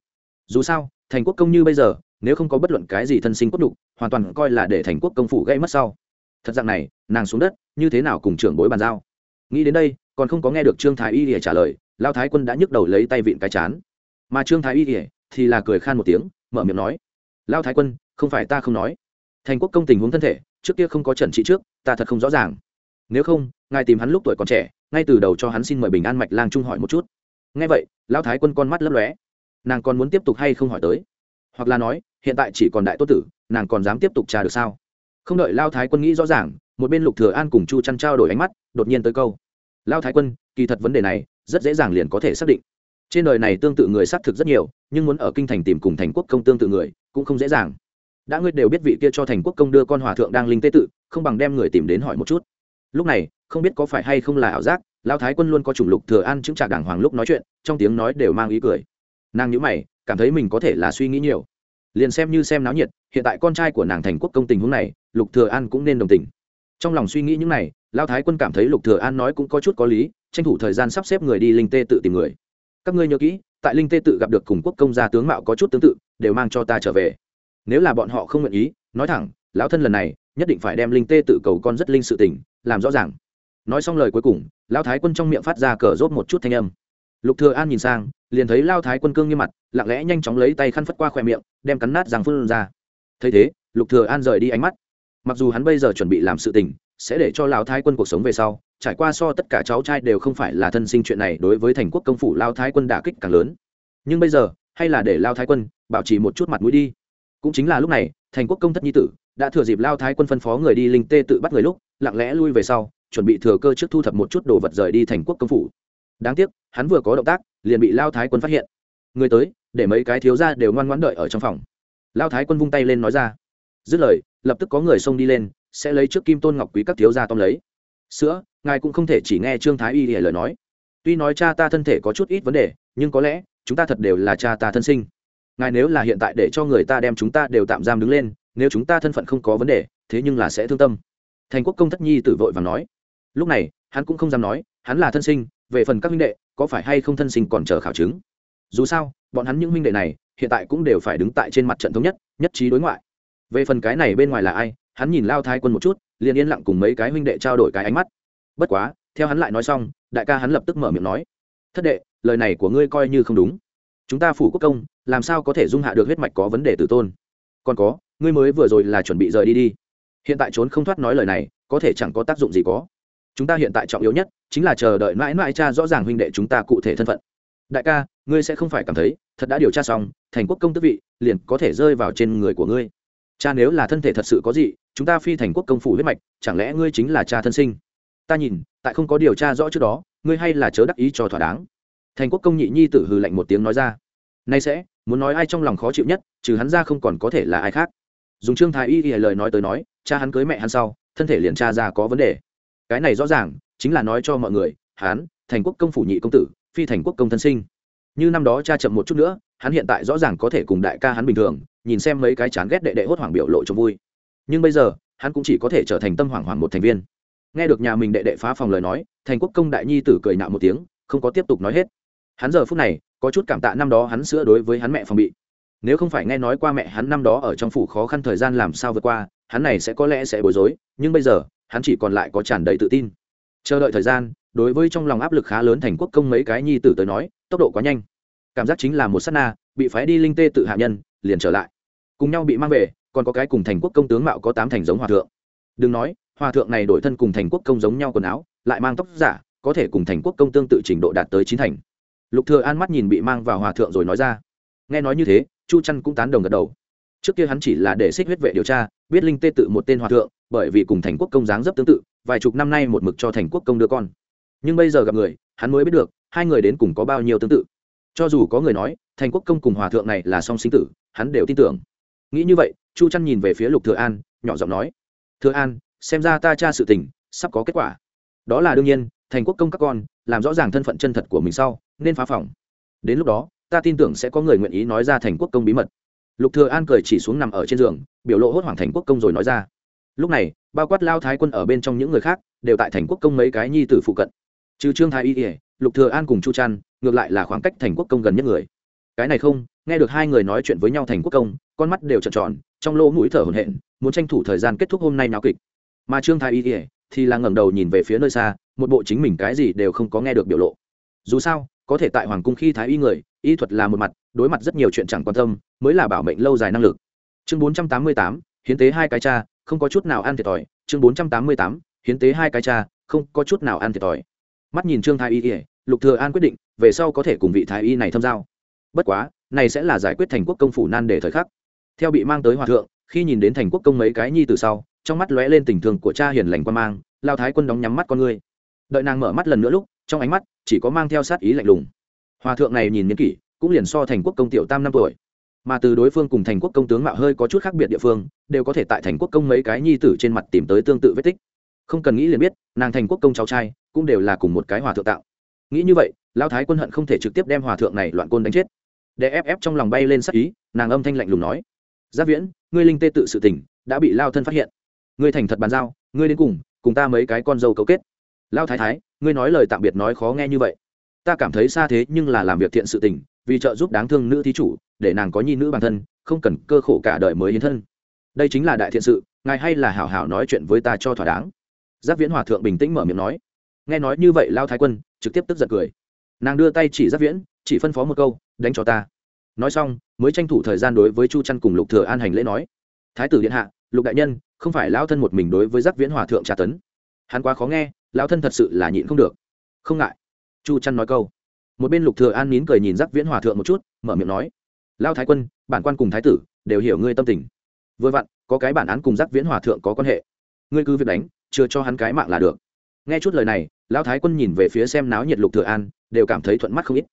Dù sao, thành quốc công như bây giờ, nếu không có bất luận cái gì thân sinh cốt đục hoàn toàn coi là để thành quốc công phủ gây mất sau thật dạng này, nàng xuống đất, như thế nào cùng trưởng bối bàn giao? Nghĩ đến đây, còn không có nghe được trương thái y ỉa trả lời lao thái quân đã nhức đầu lấy tay vịn cái chán. Mà trương thái y ỉa thì là cười khan một tiếng, mở miệng nói lao thái quân, không phải ta không nói. Thành quốc công tình huống thân thể, trước kia không có trần trị trước, ta thật không rõ ràng. Nếu không, ngài tìm hắn lúc tuổi còn trẻ, ngay từ đầu cho hắn xin mời bình an mạch lang trung hỏi một chút. Ngay vậy, lão thái quân con mắt lấp lóe. Nàng còn muốn tiếp tục hay không hỏi tới? Hoặc là nói, hiện tại chỉ còn đại tốt tử, nàng còn dám tiếp tục trà được sao? Không đợi lao thái quân nghĩ rõ ràng, một bên lục thừa an cùng chu chăn trao đổi ánh mắt, đột nhiên tới câu, lao thái quân, kỳ thật vấn đề này rất dễ dàng liền có thể xác định. Trên đời này tương tự người xác thực rất nhiều, nhưng muốn ở kinh thành tìm cùng thành quốc công tương tự người, cũng không dễ dàng. Đã ngươi đều biết vị kia cho thành quốc công đưa con hòa thượng đang linh tế tự, không bằng đem người tìm đến hỏi một chút. Lúc này, không biết có phải hay không là ảo giác, lao thái quân luôn có chủng lục thừa an chứng trả đàng hoàng lúc nói chuyện, trong tiếng nói đều mang ý cười. Nàng nhíu mày, cảm thấy mình có thể là suy nghĩ nhiều liền xem như xem náo nhiệt, hiện tại con trai của nàng thành quốc công tình huống này, lục thừa an cũng nên đồng tình. Trong lòng suy nghĩ những này, lao thái quân cảm thấy lục thừa an nói cũng có chút có lý, tranh thủ thời gian sắp xếp người đi linh tê tự tìm người. Các ngươi nhớ kỹ, tại linh tê tự gặp được cùng quốc công gia tướng mạo có chút tương tự, đều mang cho ta trở về. Nếu là bọn họ không nguyện ý, nói thẳng, lão thân lần này, nhất định phải đem linh tê tự cầu con rất linh sự tình, làm rõ ràng. Nói xong lời cuối cùng lão thái quân trong miệng phát ra cờ rốt một chút thanh âm lục thừa an nhìn sang, liền thấy lao thái quân cương như mặt, lặng lẽ nhanh chóng lấy tay khăn phất qua khỏe miệng, đem cắn nát răng phun ra. Thấy thế, lục thừa an rời đi ánh mắt. Mặc dù hắn bây giờ chuẩn bị làm sự tình, sẽ để cho lao thái quân cuộc sống về sau, trải qua so tất cả cháu trai đều không phải là thân sinh chuyện này đối với thành quốc công phủ lao thái quân đả kích càng lớn. Nhưng bây giờ, hay là để lao thái quân bảo trì một chút mặt mũi đi. Cũng chính là lúc này, thành quốc công thất nhi tử đã thừa dịp lao thái quân phân phó người đi linh tê tự bắt người lúc, lặng lẽ lui về sau, chuẩn bị thừa cơ trước thu thập một chút đồ vật rời đi thành quốc công phủ đáng tiếc, hắn vừa có động tác, liền bị lao thái quân phát hiện. Người tới, để mấy cái thiếu ra đều ngoan ngoãn đợi ở trong phòng. Lao thái quân vung tay lên nói ra. Dứt lời, lập tức có người xông đi lên, sẽ lấy trước kim tôn ngọc quý các thiếu gia tóm lấy. Sữa, ngài cũng không thể chỉ nghe trương thái y hề lời nói. Tuy nói cha ta thân thể có chút ít vấn đề, nhưng có lẽ, chúng ta thật đều là cha ta thân sinh. Ngài nếu là hiện tại để cho người ta đem chúng ta đều tạm giam đứng lên, nếu chúng ta thân phận không có vấn đề, thế nhưng là sẽ thương tâm. Thành quốc công thất nhi tử vội và nói. Lúc này, hắn cũng không dám nói, hắn là thân sinh về phần các huynh đệ, có phải hay không thân sinh còn chờ khảo chứng? Dù sao, bọn hắn những huynh đệ này, hiện tại cũng đều phải đứng tại trên mặt trận thống nhất nhất trí đối ngoại. Về phần cái này bên ngoài là ai, hắn nhìn lao thái quân một chút, liền yên lặng cùng mấy cái huynh đệ trao đổi cái ánh mắt. Bất quá, theo hắn lại nói xong, đại ca hắn lập tức mở miệng nói, thất đệ, lời này của ngươi coi như không đúng. Chúng ta phủ quốc công, làm sao có thể dung hạ được huyết mạch có vấn đề tử tôn? Còn có, ngươi mới vừa rồi là chuẩn bị rời đi đi. Hiện tại trốn không thoát nói lời này, có thể chẳng có tác dụng gì có chúng ta hiện tại trọng yếu nhất chính là chờ đợi mãi mãi cha rõ ràng huynh đệ chúng ta cụ thể thân phận. Đại ca, ngươi sẽ không phải cảm thấy thật đã điều tra xong, thành quốc công tước vị, liền có thể rơi vào trên người của ngươi. Cha nếu là thân thể thật sự có gì, chúng ta phi thành quốc công phủ huyết mạch, chẳng lẽ ngươi chính là cha thân sinh? Ta nhìn, tại không có điều tra rõ trước đó, ngươi hay là chớ đắc ý cho thỏa đáng. Thành quốc công nhị nhi tử hừ lạnh một tiếng nói ra. Nay sẽ, muốn nói ai trong lòng khó chịu nhất, trừ hắn ra không còn có thể là ai khác. Dùng trương thái y ghi lời nói tới nói, cha hắn cưới mẹ hắn sau, thân thể liền cha ra có vấn đề cái này rõ ràng chính là nói cho mọi người hắn thành quốc công phủ nhị công tử, phi thành quốc công thân sinh. Như năm đó cha chậm một chút nữa, hắn hiện tại rõ ràng có thể cùng đại ca hắn bình thường, nhìn xem mấy cái chán ghét đệ đệ hốt hoảng biểu lộ cho vui. Nhưng bây giờ, hắn cũng chỉ có thể trở thành tâm hoảng hoảng một thành viên. Nghe được nhà mình đệ đệ phá phòng lời nói, thành quốc công đại nhi tử cười nạo một tiếng, không có tiếp tục nói hết. Hắn giờ phút này, có chút cảm tạ năm đó hắn sữa đối với hắn mẹ phòng bị. Nếu không phải nghe nói qua mẹ hắn năm đó ở trong phủ khó khăn thời gian làm sao vượt qua, hắn này sẽ có lẽ sẽ bối rối, nhưng bây giờ hắn chỉ còn lại có tràn đầy tự tin. Chờ đợi thời gian, đối với trong lòng áp lực khá lớn thành quốc công mấy cái nhi tử tới nói, tốc độ quá nhanh. Cảm giác chính là một s á t na, bị phái đi linh tê tự hạ nhân, liền trở lại. Cùng nhau bị mang về, còn có cái cùng thành quốc công tướng mạo có tám thành giống hòa thượng. Đừng nói, hòa thượng này đổi thân cùng thành quốc công giống nhau quần áo, lại mang tóc giả, có thể cùng thành quốc công tương tự trình độ đạt tới chín thành. Lục thừa an mắt nhìn bị mang vào hòa thượng rồi nói ra. Nghe nói như thế, chu trăn cũng tán đồng gật đầu trước kia hắn chỉ là để xích huyết vệ điều tra, biết linh tê tự một tên hòa thượng, bởi vì cùng thành quốc công dáng dấp tương tự, vài chục năm nay một mực cho thành quốc công đưa con. Nhưng bây giờ gặp người, hắn mới biết được, hai người đến cùng có bao nhiêu tương tự. Cho dù có người nói, thành quốc công cùng hòa thượng này là song sinh tử, hắn đều tin tưởng. Nghĩ như vậy, chu trăn nhìn về phía lục thừa an, nhỏ giọng nói, thừa an, xem ra ta tra sự tình, sắp có kết quả. Đó là đương nhiên, thành quốc công các con, làm rõ ràng thân phận chân thật của mình sau, nên phá phòng. Đến lúc đó, ta tin tưởng sẽ có người nguyện ý nói ra thành quốc công bí mật lục thừa an cười chỉ xuống nằm ở trên giường, biểu lộ hốt hoảng thành quốc công rồi nói ra. Lúc này, bao quát lao thái quân ở bên trong những người khác, đều tại thành quốc công mấy cái nhi tử phụ cận. Trừ trương thái y ỉa lục thừa an cùng chu trăn, ngược lại là khoảng cách thành quốc công gần nhất người. Cái này không, nghe được hai người nói chuyện với nhau thành quốc công, con mắt đều trợn tròn, trong lỗ mũi thở hổn hển, muốn tranh thủ thời gian kết thúc hôm nay náo kịch. Mà trương thái y ỉa thì là ngẩng đầu nhìn về phía nơi xa, một bộ chính mình cái gì đều không có nghe được biểu lộ. Dù sao, có thể tại hoàng cung khi thái y người, y thuật là một mặt, đối mặt rất nhiều chuyện chẳng quan tâm mới là bảo mệnh lâu dài năng lực. Chương bốn trăm tám mươi tám, hiến tế hai cái cha, không có chút nào ăn thiệt thòi. Chương bốn trăm tám mươi tám, hiến tế hai cái cha, không có chút nào ăn thiệt thòi. Mắt nhìn trương thái y ỉa lục thừa an quyết định, về sau có thể cùng vị thái y này thâm giao. Bất quá, này sẽ là giải quyết thành quốc công phủ nan để thời khắc. Theo bị mang tới hòa thượng, khi nhìn đến thành quốc công mấy cái nhi từ sau, trong mắt lóe lên tình thương của cha hiền lành quan mang, lao thái quân đóng nhắm mắt con ngươi đợi nàng mở mắt lần nữa lúc, trong ánh mắt chỉ có mang theo sát ý lạnh lùng. Hòa thượng này nhìn nghiến kỷ, cũng liền so thành quốc công tiểu tam năm tuổi mà từ đối phương cùng thành quốc công tướng mạo hơi có chút khác biệt địa phương, đều có thể tại thành quốc công mấy cái nhi tử trên mặt tìm tới tương tự vết tích. Không cần nghĩ liền biết, nàng thành quốc công cháu trai, cũng đều là cùng một cái hòa thượng tạo. Nghĩ như vậy lao thái quân hận không thể trực tiếp đem hòa thượng này loạn côn đánh chết. Để ép ép trong lòng bay lên sắc ý, nàng âm thanh lạnh lùng nói, giáp viễn, ngươi linh tê tự sự tỉnh đã bị lao thân phát hiện. Ngươi thành thật bàn giao, ngươi đến cùng cùng ta mấy cái con dâu cấu kết. Lao thái thái, ngươi nói lời tạm biệt nói khó nghe như vậy. Ta cảm thấy xa thế nhưng là làm việc thiện sự tình vì trợ giúp đáng thương nữ thí chủ, để nàng có nhi nữ bản thân, không cần cơ khổ cả đời mới hiến thân. Đây chính là đại thiện sự, ngài hay là hảo hảo nói chuyện với ta cho thỏa đáng. Giáp viễn hòa thượng bình tĩnh mở miệng nói. Nghe nói như vậy, lao thái quân trực tiếp tức giận cười. Nàng đưa tay chỉ giáp viễn, chỉ phân phó một câu, đánh cho ta. Nói xong, mới tranh thủ thời gian đối với chu trăn cùng lục thừa an hành lễ nói. Thái tử điện hạ, lục đại nhân, không phải lao thân một mình đối với giáp viễn hòa thượng trà tấn. Hắn quá khó nghe, lao thân thật sự là nhịn không được. Không ngại. Chu trăn nói câu một bên lục thừa an nín cười nhìn giác viễn hòa thượng một chút, mở miệng nói lao thái quân, bản quan cùng thái tử đều hiểu ngươi tâm tình. Vừa vặn, có cái bản án cùng giác viễn hòa thượng có quan hệ. Ngươi cứ việc đánh, chưa cho hắn cái mạng là được. Nghe chút lời này, lão thái quân nhìn về phía xem náo nhiệt lục thừa an, đều cảm thấy thuận mắt không ít.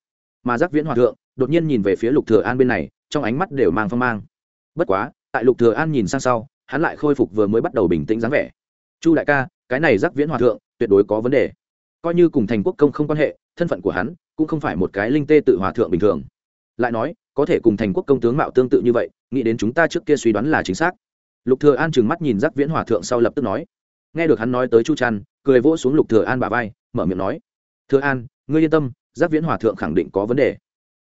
Mà giác viễn hòa thượng, đột nhiên nhìn về phía lục thừa an bên này, trong ánh mắt đều mang phong mang. Bất quá, tại lục thừa an nhìn sang sau, hắn lại khôi phục vừa mới bắt đầu bình tĩnh dáng vẻ. Chu đại ca, cái này giác viễn hòa thượng, tuyệt đối có vấn đề. Coi như cùng thành quốc công không quan hệ, thân phận của hắn cũng không phải một cái linh tê tự hòa thượng bình thường. Lại nói, có thể cùng thành quốc công tướng mạo tương tự như vậy, nghĩ đến chúng ta trước kia suy đoán là chính xác. Lục thừa an trừng mắt nhìn giác viễn hòa thượng sau lập tức nói. Nghe được hắn nói tới chu trăn, cười vỗ xuống lục thừa an bả vai, mở miệng nói. Thừa an, ngươi yên tâm, giác viễn hòa thượng khẳng định có vấn đề.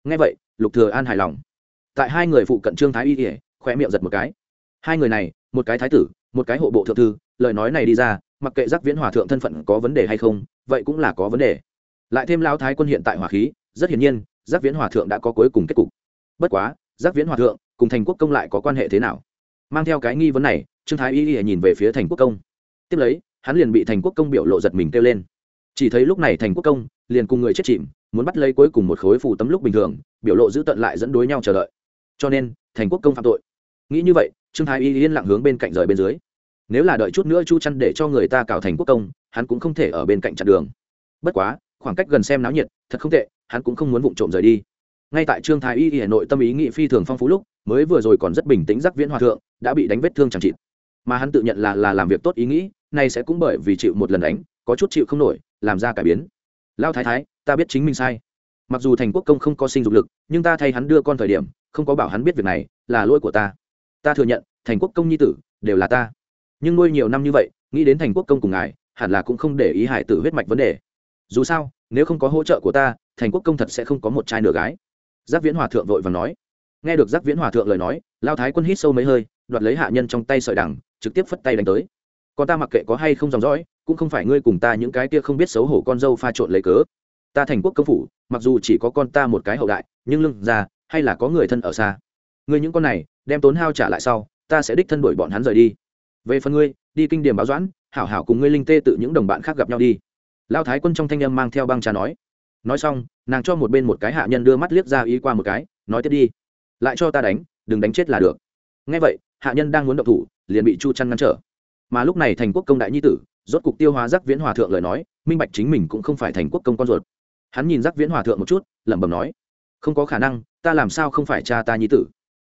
Nghe vậy, lục thừa an hài lòng. Tại hai người phụ cận trương thái y ỉa khoe miệng giật một cái. Hai người này, một cái thái tử, một cái hộ bộ thượng thư, lời nói này đi ra, mặc kệ giác viễn hòa thượng thân phận có vấn đề hay không, vậy cũng là có vấn đề lại thêm lao thái quân hiện tại hỏa khí, rất hiển nhiên, giác viễn hòa thượng đã có cuối cùng kết cục. Bất quá, giác viễn hòa thượng cùng thành quốc công lại có quan hệ thế nào? Mang theo cái nghi vấn này, trương thái y y nhìn về phía thành quốc công. Tiếp lấy, hắn liền bị thành quốc công biểu lộ giật mình kêu lên. Chỉ thấy lúc này thành quốc công liền cùng người chết chìm, muốn bắt lấy cuối cùng một khối phù tấm lúc bình thường, biểu lộ giữ tận lại dẫn đối nhau chờ đợi. Cho nên, thành quốc công phạm tội. Nghĩ như vậy, trương thái y yên lặng hướng bên cạnh rời bên dưới. Nếu là đợi chút nữa chu chăn để cho người ta cào thành quốc công, hắn cũng không thể ở bên cạnh chặn đường. Bất quá khoảng cách gần xem náo nhiệt, thật không tệ, hắn cũng không muốn vụng trộm rời đi. Ngay tại trương thái y hà nội tâm ý nghị phi thường phong phú lúc, mới vừa rồi còn rất bình tĩnh giác viễn hòa thượng, đã bị đánh vết thương chẳng chịt. Mà hắn tự nhận là là làm việc tốt ý nghĩ, nay sẽ cũng bởi vì chịu một lần đánh, có chút chịu không nổi, làm ra cải biến. Lao thái thái, ta biết chính mình sai. Mặc dù thành quốc công không có sinh dục lực, nhưng ta thay hắn đưa con thời điểm, không có bảo hắn biết việc này, là lỗi của ta. Ta thừa nhận, thành quốc công nhi tử, đều là ta. Nhưng nuôi nhiều năm như vậy, nghĩ đến thành quốc công cùng ngài, hẳn là cũng không để ý hải tử huyết mạch vấn đề dù sao, nếu không có hỗ trợ của ta, thành quốc công thật sẽ không có một trai nửa gái. Giác viễn hòa thượng vội và nói. Nghe được giác viễn hòa thượng lời nói, lao thái quân hít sâu mấy hơi, đoạt lấy hạ nhân trong tay sợi đằng, trực tiếp phất tay đánh tới. Còn ta mặc kệ có hay không dòng dõi, cũng không phải ngươi cùng ta những cái kia không biết xấu hổ con dâu pha trộn lấy cớ. Ta thành quốc công phủ, mặc dù chỉ có con ta một cái hậu đại, nhưng lưng ra hay là có người thân ở xa. Ngươi những con này, đem tốn hao trả lại sau, ta sẽ đích thân đuổi bọn hắn rời đi. Về phần ngươi, đi kinh điểm báo doãn, hảo hảo cùng ngươi linh tê tự những đồng bạn khác gặp nhau đi lao thái quân trong thanh âm mang theo băng trà nói. Nói xong, nàng cho một bên một cái hạ nhân đưa mắt liếc ra ý qua một cái, nói tiếp đi. Lại cho ta đánh, đừng đánh chết là được. Ngay vậy, hạ nhân đang muốn động thủ, liền bị chu chăn ngăn trở. Mà lúc này thành quốc công đại nhi tử, rốt cục tiêu hóa giác viễn hòa thượng lời nói, minh bạch chính mình cũng không phải thành quốc công con ruột. Hắn nhìn giác viễn hòa thượng một chút, lẩm bẩm nói, không có khả năng, ta làm sao không phải cha ta nhi tử?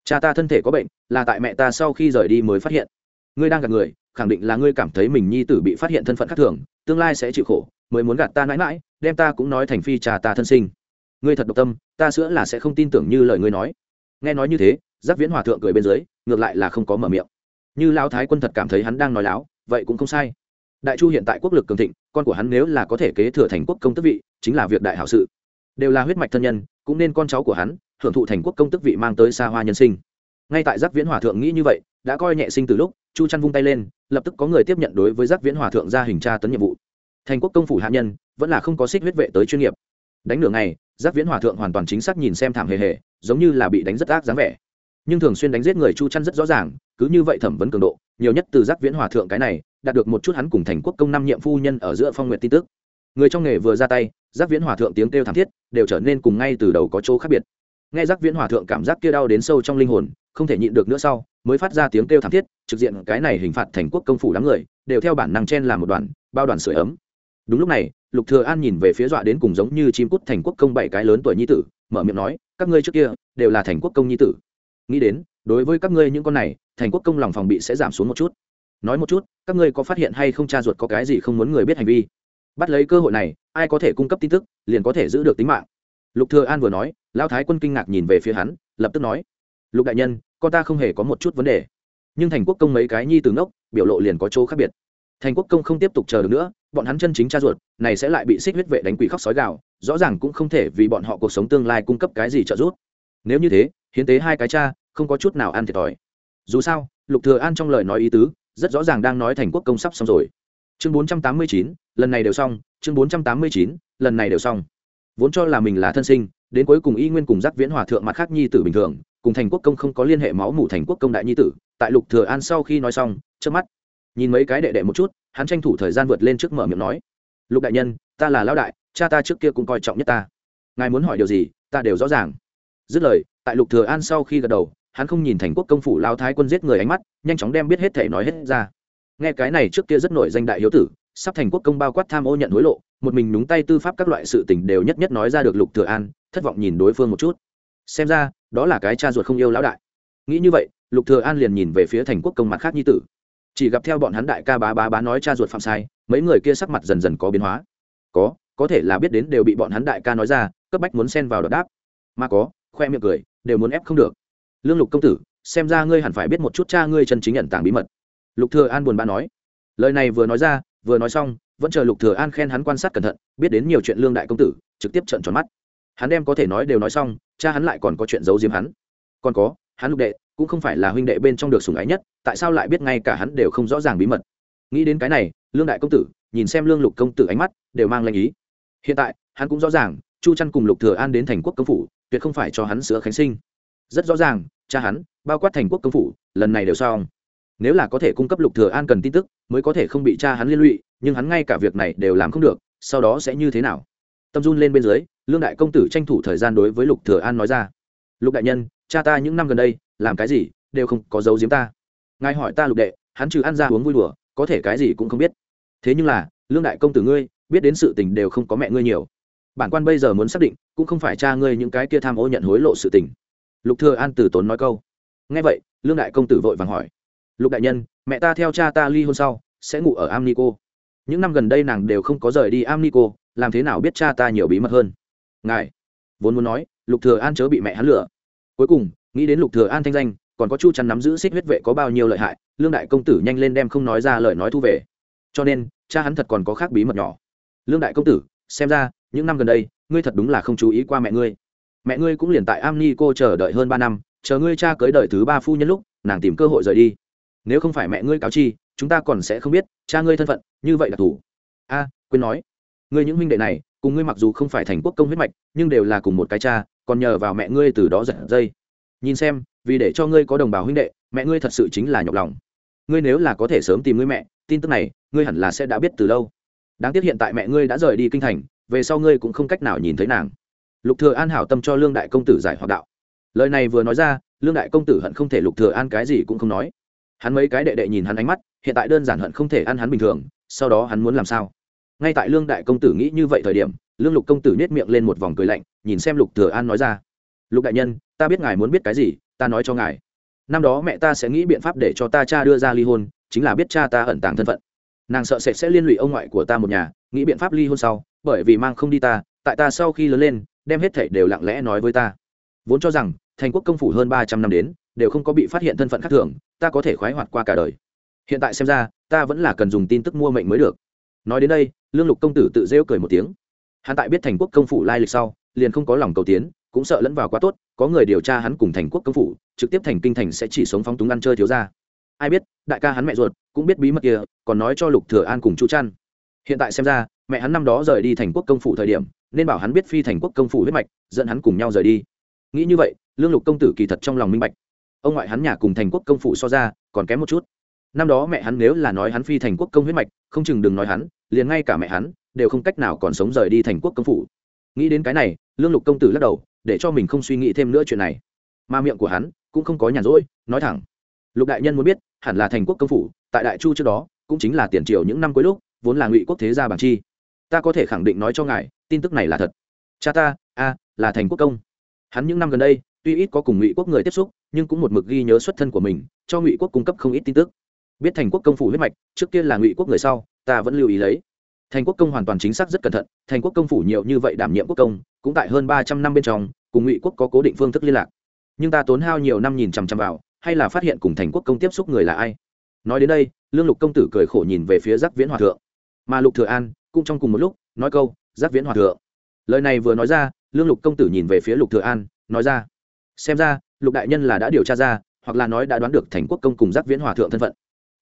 Cha ta thân thể có bệnh, là tại mẹ ta sau khi rời đi mới phát hiện. Ngươi đang gặp người, khẳng định là ngươi cảm thấy mình nhi tử bị phát hiện thân phận khác thường, tương lai sẽ chịu khổ mới muốn gạt ta mãi mãi, đem ta cũng nói thành phi trà ta thân sinh. Ngươi thật độc tâm, ta sữa là sẽ không tin tưởng như lời ngươi nói. Nghe nói như thế, giác viễn hòa thượng cười bên dưới, ngược lại là không có mở miệng. Như lão thái quân thật cảm thấy hắn đang nói láo, vậy cũng không sai. Đại chu hiện tại quốc lực cường thịnh, con của hắn nếu là có thể kế thừa thành quốc công tức vị, chính là việc đại hảo sự. Đều là huyết mạch thân nhân, cũng nên con cháu của hắn, hưởng thụ thành quốc công tức vị mang tới xa hoa nhân sinh. Ngay tại giác viễn hòa thượng nghĩ như vậy, đã coi nhẹ sinh từ lúc, chu chăn vung tay lên, lập tức có người tiếp nhận đối với giác viễn hòa thượng ra hình tra tấn nhiệm vụ thành quốc công phủ hạ nhân, vẫn là không có xích huyết vệ tới chuyên nghiệp. Đánh nửa ngày, giác viễn hòa thượng hoàn toàn chính xác nhìn xem thảm hề hề, giống như là bị đánh rất ác dáng vẻ. Nhưng thường xuyên đánh giết người chu chăn rất rõ ràng, cứ như vậy thẩm vấn cường độ, nhiều nhất từ giác viễn hòa thượng cái này, đạt được một chút hắn cùng thành quốc công năm nhiệm phu nhân ở giữa phong nguyện tin tức. Người trong nghề vừa ra tay, giác viễn hòa thượng tiếng kêu thảm thiết, đều trở nên cùng ngay từ đầu có chỗ khác biệt. Nghe giác viễn hòa thượng cảm giác kia đau đến sâu trong linh hồn, không thể nhịn được nữa sau, mới phát ra tiếng kêu thảm thiết, trực diện cái này hình phạt thành quốc công phủ đám người, đều theo bản năng chen làm một đoàn, bao đoàn sửa ấm đúng lúc này, lục thừa an nhìn về phía dọa đến cùng giống như chim cút thành quốc công bảy cái lớn tuổi nhi tử, mở miệng nói, các ngươi trước kia đều là thành quốc công nhi tử. Nghĩ đến, đối với các ngươi những con này, thành quốc công lòng phòng bị sẽ giảm xuống một chút. Nói một chút, các ngươi có phát hiện hay không cha ruột có cái gì không muốn người biết hành vi? Bắt lấy cơ hội này, ai có thể cung cấp tin tức, liền có thể giữ được tính mạng. Lục thừa an vừa nói, lão thái quân kinh ngạc nhìn về phía hắn, lập tức nói, lục đại nhân, con ta không hề có một chút vấn đề. Nhưng thành quốc công mấy cái nhi từ ngốc, biểu lộ liền có chỗ khác biệt. Thành quốc công không tiếp tục chờ được nữa bọn hắn chân chính cha ruột này sẽ lại bị xích huyết vệ đánh quỷ khóc sói gạo rõ ràng cũng không thể vì bọn họ cuộc sống tương lai cung cấp cái gì trợ giúp. Nếu như thế hiến tế hai cái cha không có chút nào ăn thiệt thòi. Dù sao lục thừa an trong lời nói ý tứ rất rõ ràng đang nói thành quốc công sắp xong rồi. Chương 489, lần này đều xong chương 489, lần này đều xong. Vốn cho là mình là thân sinh đến cuối cùng y nguyên cùng giác viễn hòa thượng mặt khác nhi tử bình thường cùng thành quốc công không có liên hệ máu mủ thành quốc công đại nhi tử tại lục thừa an sau khi nói xong chớp mắt nhìn mấy cái đệ đệ một chút, hắn tranh thủ thời gian vượt lên trước mở miệng nói, lục đại nhân, ta là lão đại, cha ta trước kia cũng coi trọng nhất ta. Ngài muốn hỏi điều gì, ta đều rõ ràng. Dứt lời, tại lục thừa an sau khi gật đầu, hắn không nhìn thành quốc công phủ lao thái quân giết người ánh mắt, nhanh chóng đem biết hết thể nói hết ra. Nghe cái này trước kia rất nổi danh đại hiếu tử, sắp thành quốc công bao quát tham ô nhận hối lộ, một mình đúng tay tư pháp các loại sự tình đều nhất nhất nói ra được lục thừa an, thất vọng nhìn đối phương một chút. Xem ra, đó là cái cha ruột không yêu lão đại. Nghĩ như vậy, lục thừa an liền nhìn về phía thành quốc công mặt khác nhi tử chỉ gặp theo bọn hắn đại ca bá bá bá nói cha ruột phạm sai, mấy người kia sắc mặt dần dần có biến hóa. Có có thể là biết đến đều bị bọn hắn đại ca nói ra, cấp bách muốn xen vào đợt đáp. Mà có, khoe miệng cười, đều muốn ép không được. Lương lục công tử, xem ra ngươi hẳn phải biết một chút cha ngươi chân chính nhận tàng bí mật. Lục thừa an buồn bã nói. Lời này vừa nói ra, vừa nói xong, vẫn chờ lục thừa an khen hắn quan sát cẩn thận, biết đến nhiều chuyện lương đại công tử, trực tiếp trợn tròn mắt. Hắn đem có thể nói đều nói xong, cha hắn lại còn có chuyện giấu giếm hắn. Còn có, hắn lục đệ cũng không phải là huynh đệ bên trong được sủng ái nhất, tại sao lại biết ngay cả hắn đều không rõ ràng bí mật? Nghĩ đến cái này, lương đại công tử, nhìn xem lương lục công tử ánh mắt, đều mang lanh ý. Hiện tại, hắn cũng rõ ràng, chu trăn cùng lục thừa an đến thành quốc công phủ, tuyệt không phải cho hắn sữa khánh sinh. Rất rõ ràng, cha hắn, bao quát thành quốc công phủ, lần này đều xong. Nếu là có thể cung cấp lục thừa an cần tin tức, mới có thể không bị cha hắn liên lụy, nhưng hắn ngay cả việc này đều làm không được, sau đó sẽ như thế nào? Tâm run lên bên dưới, lương đại công tử tranh thủ thời gian đối với lục thừa an nói ra. Lục đại nhân cha ta những năm gần đây, làm cái gì, đều không có dấu giếm ta. Ngài hỏi ta lục đệ, hắn trừ ăn ra uống vui đùa, có thể cái gì cũng không biết. Thế nhưng là, lương đại công tử ngươi, biết đến sự tình đều không có mẹ ngươi nhiều. Bản quan bây giờ muốn xác định, cũng không phải cha ngươi những cái kia tham ô nhận hối lộ sự tình. Lục thừa an tử tốn nói câu. Nghe vậy, lương đại công tử vội vàng hỏi. Lục đại nhân, mẹ ta theo cha ta ly hôn sau, sẽ ngủ ở amnico. Những năm gần đây nàng đều không có rời đi amnico, làm thế nào biết cha ta nhiều bí mật hơn? Ngài, vốn muốn nói, lục thừa an chớ bị mẹ hắn lừa cuối cùng, nghĩ đến lục thừa an thanh danh, còn có chu chăn nắm giữ xích huyết vệ có bao nhiêu lợi hại, lương đại công tử nhanh lên đem không nói ra lời nói thu về. Cho nên, cha hắn thật còn có khác bí mật nhỏ. Lương đại công tử, xem ra, những năm gần đây, ngươi thật đúng là không chú ý qua mẹ ngươi. Mẹ ngươi cũng liền tại am ni cô chờ đợi hơn ba năm, chờ ngươi cha cưới đời thứ ba phu nhân lúc, nàng tìm cơ hội rời đi. Nếu không phải mẹ ngươi cáo chi, chúng ta còn sẽ không biết cha ngươi thân phận, như vậy là thủ. A, quên nói. Ngươi những huynh đệ này, cùng ngươi mặc dù không phải thành quốc công huyết mạch, nhưng đều là cùng một cái cha còn nhờ vào mẹ ngươi từ đó giật dây. Nhìn xem, vì để cho ngươi có đồng bào huynh đệ, mẹ ngươi thật sự chính là nhọc lòng. Ngươi nếu là có thể sớm tìm ngươi mẹ, tin tức này, ngươi hẳn là sẽ đã biết từ lâu. Đáng tiếc hiện tại mẹ ngươi đã rời đi kinh thành, về sau ngươi cũng không cách nào nhìn thấy nàng. Lục thừa an hảo tâm cho lương đại công tử giải hoặc đạo. Lời này vừa nói ra, lương đại công tử hận không thể lục thừa an cái gì cũng không nói. Hắn mấy cái đệ đệ nhìn hắn ánh mắt, hiện tại đơn giản hận không thể ăn hắn bình thường, sau đó hắn muốn làm sao? Ngay tại lương đại công tử nghĩ như vậy thời điểm lương lục công tử nhét miệng lên một vòng cười lạnh, nhìn xem lục thừa an nói ra. Lục đại nhân, ta biết ngài muốn biết cái gì, ta nói cho ngài. Năm đó mẹ ta sẽ nghĩ biện pháp để cho ta cha đưa ra ly hôn, chính là biết cha ta ẩn tàng thân phận. Nàng sợ sệt sẽ liên lụy ông ngoại của ta một nhà, nghĩ biện pháp ly hôn sau, bởi vì mang không đi ta, tại ta sau khi lớn lên, đem hết thảy đều lặng lẽ nói với ta. Vốn cho rằng, thành quốc công phủ hơn ba trăm năm đến, đều không có bị phát hiện thân phận khác thường, ta có thể khoái hoạt qua cả đời. Hiện tại xem ra, ta vẫn là cần dùng tin tức mua mệnh mới được. Nói đến đây, lương lục công tử tự rêu cười một tiếng hắn tại biết thành quốc công phủ lai lịch sau, liền không có lòng cầu tiến, cũng sợ lẫn vào quá tốt, có người điều tra hắn cùng thành quốc công phủ, trực tiếp thành kinh thành sẽ chỉ sống phóng túng ăn chơi thiếu ra ai biết, đại ca hắn mẹ ruột cũng biết bí mật kia, còn nói cho lục thừa an cùng chu trăn. Hiện tại xem ra, mẹ hắn năm đó rời đi thành quốc công phủ thời điểm, nên bảo hắn biết phi thành quốc công phủ huyết mạch, dẫn hắn cùng nhau rời đi. Nghĩ như vậy, lương lục công tử kỳ thật trong lòng minh bạch. Ông ngoại hắn nhà cùng thành quốc công phủ so ra, còn kém một chút. Năm đó mẹ hắn nếu là nói hắn phi thành quốc công huyết mạch, không chừng đừng nói hắn, liền ngay cả mẹ hắn đều không cách nào còn sống rời đi thành quốc công phủ. Nghĩ đến cái này, lương lục công tử lắc đầu, để cho mình không suy nghĩ thêm nữa chuyện này. Mà miệng của hắn cũng không có nhàn rỗi, nói thẳng. Lục đại nhân muốn biết, hẳn là thành quốc công phủ, tại đại chu trước đó, cũng chính là tiền triều những năm cuối lúc, vốn là ngụy quốc thế gia bằng chi. Ta có thể khẳng định nói cho ngài, tin tức này là thật. Cha ta, a, là thành quốc công. Hắn những năm gần đây, tuy ít có cùng ngụy quốc người tiếp xúc, nhưng cũng một mực ghi nhớ xuất thân của mình, cho ngụy quốc cung cấp không ít tin tức. Biết thành quốc công phủ huyết mạch, trước kia là ngụy quốc người sau, ta vẫn lưu ý lấy thành quốc công hoàn toàn chính xác rất cẩn thận, thành quốc công phủ nhiều như vậy đảm nhiệm quốc công, cũng tại hơn ba trăm năm bên trong, cùng ngụy quốc có cố định phương thức liên lạc. Nhưng ta tốn hao nhiều năm nhìn chằm chằm vào, hay là phát hiện cùng thành quốc công tiếp xúc người là ai? Nói đến đây, lương lục công tử cười khổ nhìn về phía giác viễn hòa thượng. Mà lục thừa an, cũng trong cùng một lúc, nói câu, giác viễn hòa thượng. Lời này vừa nói ra, lương lục công tử nhìn về phía lục thừa an, nói ra, xem ra, lục đại nhân là đã điều tra ra, hoặc là nói đã đoán được thành quốc công cùng giác viễn hòa thượng thân phận.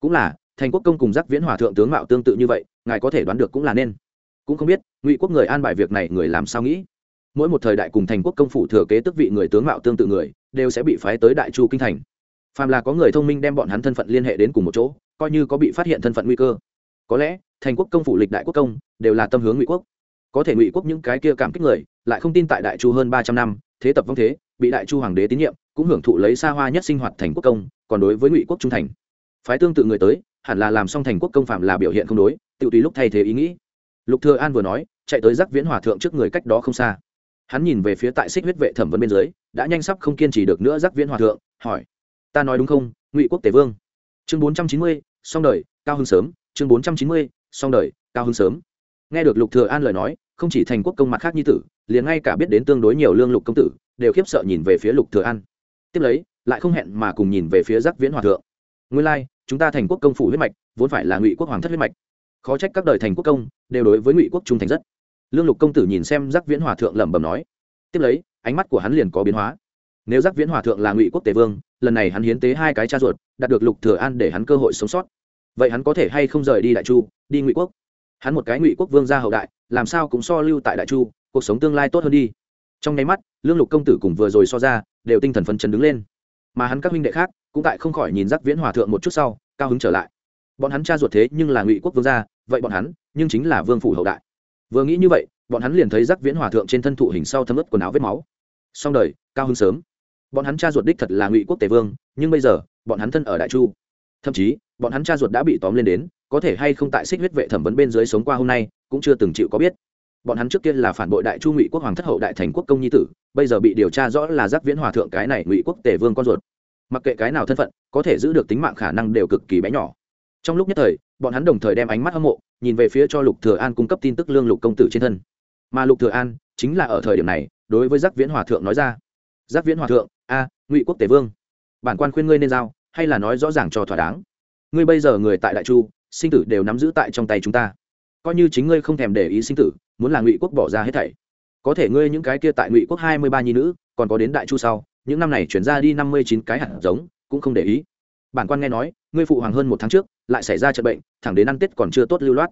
Cũng là thành quốc công cùng giác viễn hòa thượng tướng mạo tương tự như vậy, ngài có thể đoán được cũng là nên. Cũng không biết, ngụy quốc người an bài việc này người làm sao nghĩ. Mỗi một thời đại cùng thành quốc công phủ thừa kế tức vị người tướng mạo tương tự người, đều sẽ bị phái tới đại chu kinh thành. Phàm là có người thông minh đem bọn hắn thân phận liên hệ đến cùng một chỗ, coi như có bị phát hiện thân phận nguy cơ. Có lẽ, thành quốc công phủ lịch đại quốc công, đều là tâm hướng ngụy quốc. Có thể ngụy quốc những cái kia cảm kích người, lại không tin tại đại chu hơn ba trăm năm, thế tập vong thế, bị đại chu hoàng đế tín nhiệm, cũng hưởng thụ lấy xa hoa nhất sinh hoạt thành quốc công, còn đối với ngụy quốc trung thành. Phái tương tự người tới hẳn là làm xong thành quốc công phạm là biểu hiện không đối tự tùy lúc thay thế ý nghĩ. Lục thừa an vừa nói, chạy tới giác viễn hòa thượng trước người cách đó không xa. Hắn nhìn về phía tại xích huyết vệ thẩm vấn bên dưới, đã nhanh sắp không kiên trì được nữa giác viễn hòa thượng, hỏi, ta nói đúng không, ngụy quốc tề vương? Chương bốn trăm chín mươi, xong đời, cao hưng sớm. Chương bốn trăm chín mươi, xong đời, cao hưng sớm. Nghe được lục thừa an lời nói, không chỉ thành quốc công mặt khác như tử, liền ngay cả biết đến tương đối nhiều lương lục công tử, đều khiếp sợ nhìn về phía lục thừa an. Tiếp lấy, lại không hẹn mà cùng nhìn về phía giác viễn hòa thượng nguyên lai like, chúng ta thành quốc công phủ huyết mạch vốn phải là ngụy quốc hoàng thất huyết mạch. Khó trách các đời thành quốc công đều đối với ngụy quốc trung thành rất. Lương lục công tử nhìn xem giác viễn hòa thượng lẩm bẩm nói tiếp lấy ánh mắt của hắn liền có biến hóa. Nếu giác viễn hòa thượng là ngụy quốc tề vương lần này hắn hiến tế hai cái cha ruột đạt được lục thừa an để hắn cơ hội sống sót. Vậy hắn có thể hay không rời đi đại chu đi ngụy quốc? Hắn một cái ngụy quốc vương gia hậu đại làm sao cũng so lưu tại đại chu cuộc sống tương lai tốt hơn đi. Trong nháy mắt lương lục công tử cùng vừa rồi so ra đều tinh thần phấn chấn đứng lên mà hắn các huynh đệ khác cũng tại không khỏi nhìn giác viễn hòa thượng một chút sau, cao hứng trở lại. Bọn hắn cha ruột thế nhưng là ngụy quốc vương gia, vậy bọn hắn nhưng chính là vương phủ hậu đại. Vừa nghĩ như vậy, bọn hắn liền thấy giác viễn hòa thượng trên thân thụ hình sau thấm ướt quần áo vết máu. Xong đời, cao hứng sớm. Bọn hắn cha ruột đích thật là ngụy quốc tề vương, nhưng bây giờ, bọn hắn thân ở đại chu. Thậm chí, bọn hắn cha ruột đã bị tóm lên đến, có thể hay không tại xích huyết vệ thẩm vấn bên dưới sống qua hôm nay, cũng chưa từng chịu có biết. Bọn hắn trước kia là phản bội đại chu ngụy quốc hoàng thất hậu đại thành quốc công nhi tử bây giờ bị điều tra rõ là giác viễn hòa thượng cái này ngụy quốc tề vương con ruột. Mặc kệ cái nào thân phận, có thể giữ được tính mạng khả năng đều cực kỳ bé nhỏ. Trong lúc nhất thời, bọn hắn đồng thời đem ánh mắt hâm mộ, nhìn về phía cho lục thừa an cung cấp tin tức lương lục công tử trên thân. Mà lục thừa an chính là ở thời điểm này, đối với giác viễn hòa thượng nói ra, giác viễn hòa thượng, a, ngụy quốc tề vương, bản quan khuyên ngươi nên giao, hay là nói rõ ràng cho thỏa đáng. Ngươi bây giờ người tại đại chu, sinh tử đều nắm giữ tại trong tay chúng ta. Coi như chính ngươi không thèm để ý sinh tử, muốn là ngụy quốc bỏ ra hết thảy có thể ngươi những cái kia tại ngụy quốc hai mươi ba nhi nữ, còn có đến đại chu sau, những năm này chuyển ra đi năm mươi chín cái hạt giống, cũng không để ý. Bản quan nghe nói, ngươi phụ hoàng hơn một tháng trước, lại xảy ra trận bệnh, thẳng đến ăn tết còn chưa tốt lưu loát.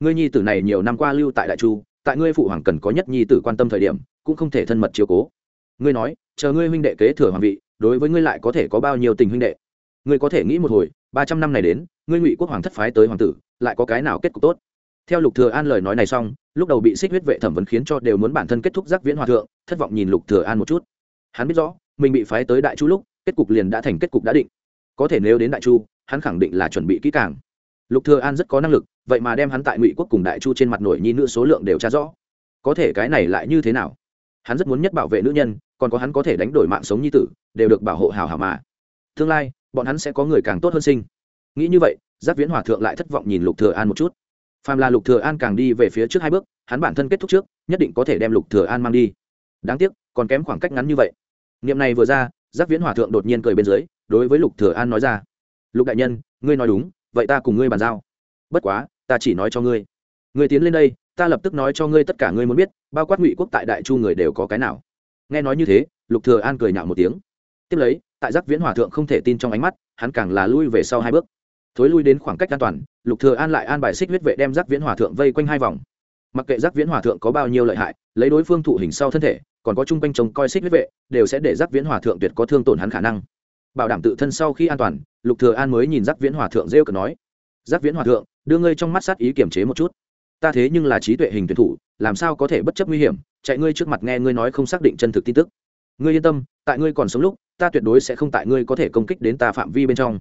Ngươi nhi tử này nhiều năm qua lưu tại đại chu, tại ngươi phụ hoàng cần có nhất nhi tử quan tâm thời điểm, cũng không thể thân mật chiếu cố. Ngươi nói, chờ ngươi huynh đệ kế thừa hoàng vị, đối với ngươi lại có thể có bao nhiêu tình huynh đệ? Ngươi có thể nghĩ một hồi, ba trăm năm này đến, ngươi ngụy quốc hoàng thất phái tới hoàng tử, lại có cái nào kết cục tốt? Theo lục thừa an lời nói này xong, lúc đầu bị xích huyết vệ thẩm vấn khiến cho đều muốn bản thân kết thúc giác viễn hòa thượng, thất vọng nhìn lục thừa an một chút. Hắn biết rõ, mình bị phái tới đại chu lúc, kết cục liền đã thành kết cục đã định. Có thể nếu đến đại chu, hắn khẳng định là chuẩn bị kỹ càng. Lục thừa an rất có năng lực, vậy mà đem hắn tại ngụy quốc cùng đại chu trên mặt nổi nhi nữ số lượng đều tra rõ. Có thể cái này lại như thế nào? Hắn rất muốn nhất bảo vệ nữ nhân, còn có hắn có thể đánh đổi mạng sống nhi tử, đều được bảo hộ hảo hảo mà. Tương lai, bọn hắn sẽ có người càng tốt hơn sinh. Nghĩ như vậy, giác viễn hòa thượng lại thất vọng nhìn lục thừa an một chút phàm là lục thừa an càng đi về phía trước hai bước, hắn bản thân kết thúc trước, nhất định có thể đem lục thừa an mang đi. Đáng tiếc, còn kém khoảng cách ngắn như vậy. Niệm này vừa ra, giác viễn hòa thượng đột nhiên cười bên dưới, đối với lục thừa an nói ra, lục đại nhân, ngươi nói đúng, vậy ta cùng ngươi bàn giao. Bất quá, ta chỉ nói cho ngươi. Ngươi tiến lên đây, ta lập tức nói cho ngươi tất cả ngươi muốn biết, bao quát ngụy quốc tại đại chu người đều có cái nào. Nghe nói như thế, lục thừa an cười nhạo một tiếng. Tiếp lấy, tại giác viễn hòa thượng không thể tin trong ánh mắt, hắn càng là lui về sau hai bước thối lui đến khoảng cách an toàn, lục thừa an lại an bài xích huyết vệ đem giác viễn hòa thượng vây quanh hai vòng. Mặc kệ giác viễn hòa thượng có bao nhiêu lợi hại, lấy đối phương thụ hình sau thân thể, còn có chung quanh trông coi xích huyết vệ, đều sẽ để giác viễn hòa thượng tuyệt có thương tổn hắn khả năng. Bảo đảm tự thân sau khi an toàn, lục thừa an mới nhìn giác viễn hòa thượng rêu cờ nói, giác viễn hòa thượng, đưa ngươi trong mắt sát ý kiểm chế một chút. Ta thế nhưng là trí tuệ hình tuyển thủ, làm sao có thể bất chấp nguy hiểm, chạy ngươi trước mặt nghe ngươi nói không xác định chân thực tin tức. Ngươi yên tâm, tại ngươi còn sống lúc, ta tuyệt đối sẽ không tại ngươi có thể công kích đến ta phạm vi bên trong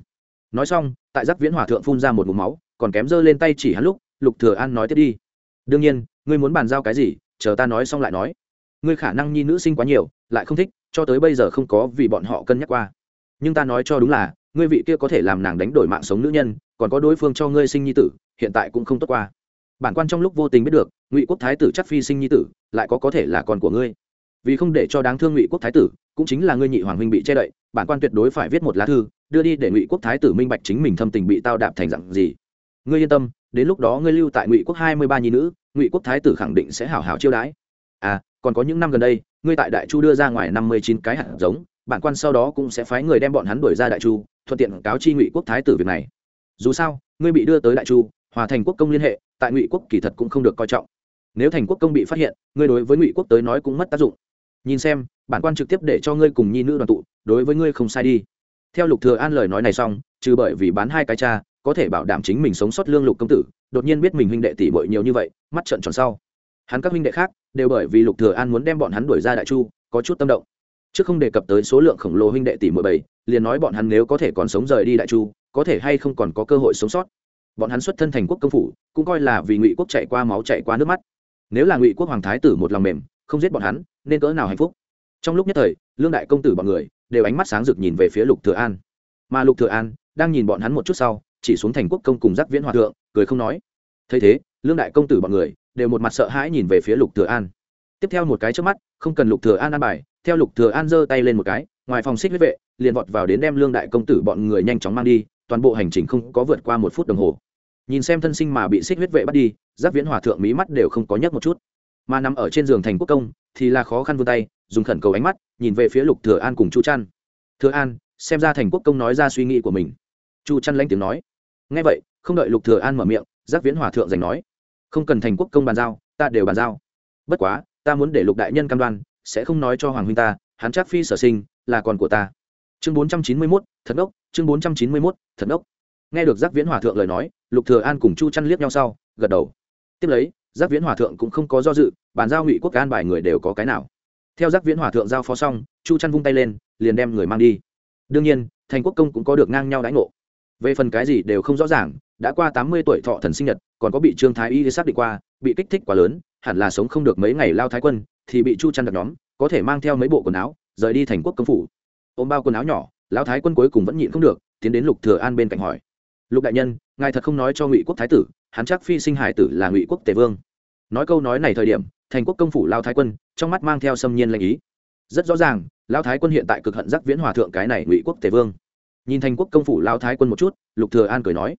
nói xong, tại giác viễn hòa thượng phun ra một mũ máu, còn kém giơ lên tay chỉ hắn lúc, lục thừa an nói tiếp đi. Đương nhiên, ngươi muốn bàn giao cái gì, chờ ta nói xong lại nói. Ngươi khả năng nhi nữ sinh quá nhiều, lại không thích, cho tới bây giờ không có vì bọn họ cân nhắc qua. Nhưng ta nói cho đúng là, ngươi vị kia có thể làm nàng đánh đổi mạng sống nữ nhân, còn có đối phương cho ngươi sinh nhi tử, hiện tại cũng không tốt qua. Bản quan trong lúc vô tình biết được, ngụy quốc thái tử chắc phi sinh nhi tử, lại có có thể là con của ngươi vì không để cho đáng thương ngụy quốc thái tử, cũng chính là ngươi nhị hoàng huynh bị che đậy, bản quan tuyệt đối phải viết một lá thư, đưa đi để ngụy quốc thái tử minh bạch chính mình thâm tình bị tao đạp thành dặn gì. Ngươi yên tâm, đến lúc đó ngươi lưu tại ngụy quốc hai mươi ba nhi nữ, ngụy quốc thái tử khẳng định sẽ hảo hảo chiêu đãi. À còn có những năm gần đây, ngươi tại đại chu đưa ra ngoài năm mươi chín cái hạt giống, bản quan sau đó cũng sẽ phái người đem bọn hắn đuổi ra đại chu, thuận tiện cáo chi ngụy quốc thái tử việc này. Dù sao, ngươi bị đưa tới đại chu, hòa thành quốc công liên hệ, tại ngụy quốc kỳ thật cũng không được coi trọng. Nếu thành quốc công bị phát hiện, ngươi đối với ngụy quốc tới nói cũng mất tác dụng nhìn xem, bản quan trực tiếp để cho ngươi cùng nhi nữ đoàn tụ, đối với ngươi không sai đi. Theo lục thừa an lời nói này xong, trừ bởi vì bán hai cái cha, có thể bảo đảm chính mình sống sót lương lục công tử, đột nhiên biết mình huynh đệ tỷ muội nhiều như vậy, mắt trợn tròn sau. Hắn các huynh đệ khác, đều bởi vì lục thừa an muốn đem bọn hắn đuổi ra đại chu, có chút tâm động. Trước không đề cập tới số lượng khổng lồ huynh đệ tỷ muội bảy, liền nói bọn hắn nếu có thể còn sống rời đi đại chu, có thể hay không còn có cơ hội sống sót. Bọn hắn xuất thân thành quốc công phủ, cũng coi là vì ngụy quốc chạy qua máu chạy qua nước mắt. Nếu là ngụy quốc hoàng thái tử một lòng mềm không giết bọn hắn, nên cỡ nào hạnh phúc. Trong lúc nhất thời, lương đại công tử bọn người đều ánh mắt sáng rực nhìn về phía lục thừa an. Mà lục thừa an đang nhìn bọn hắn một chút sau, chỉ xuống thành quốc công cùng giác viễn hòa thượng, cười không nói. Thấy thế, lương đại công tử bọn người đều một mặt sợ hãi nhìn về phía lục thừa an. Tiếp theo một cái trước mắt, không cần lục thừa an an bài, theo lục thừa an giơ tay lên một cái, ngoài phòng xích huyết vệ, liền vọt vào đến đem lương đại công tử bọn người nhanh chóng mang đi, toàn bộ hành trình không có vượt qua một phút đồng hồ. Nhìn xem thân sinh mà bị xích huyết vệ bắt đi, giáp viễn hòa thượng mí mắt đều không có nhấc một chút mà nằm ở trên giường thành quốc công thì là khó khăn vươn tay dùng khẩn cầu ánh mắt nhìn về phía lục thừa an cùng chu trăn. Thừa an xem ra thành quốc công nói ra suy nghĩ của mình. Chu trăn lãnh tiếng nói. Nghe vậy không đợi lục thừa an mở miệng giác viễn hòa thượng giành nói. Không cần thành quốc công bàn giao ta đều bàn giao. Bất quá ta muốn để lục đại nhân cam đoan sẽ không nói cho hoàng huynh ta hắn chắc phi sở sinh là con của ta. Chương 491, thật đốc chương 491, thật đốc. Nghe được giác viễn hòa thượng lời nói lục thừa an cùng chu trăn liếc nhau sau gật đầu. Tiếp lấy giác viễn hòa thượng cũng không có do dự, bàn giao ngụy quốc an bài người đều có cái nào. Theo giác viễn hòa thượng giao phó xong, chu chăn vung tay lên, liền đem người mang đi. Đương nhiên, thành quốc công cũng có được ngang nhau đãi ngộ. Về phần cái gì đều không rõ ràng, đã qua tám mươi tuổi thọ thần sinh nhật, còn có bị trương thái y xác định qua, bị kích thích quá lớn, hẳn là sống không được mấy ngày lao thái quân, thì bị chu chăn đặt nhóm, có thể mang theo mấy bộ quần áo, rời đi thành quốc công phủ. Ôm bao quần áo nhỏ lão thái quân cuối cùng vẫn nhịn không được, tiến đến lục thừa an bên cạnh hỏi. Lục đại nhân ngài thật không nói cho ngụy quốc thái tử, hắn chắc phi sinh hải tử là ngụy quốc tề vương. Nói câu nói này thời điểm, thành quốc công phủ lao thái quân, trong mắt mang theo xâm nhiên lệnh ý. Rất rõ ràng, lao thái quân hiện tại cực hận giác viễn hòa thượng cái này ngụy quốc tề vương. Nhìn thành quốc công phủ lao thái quân một chút, lục thừa an cười nói,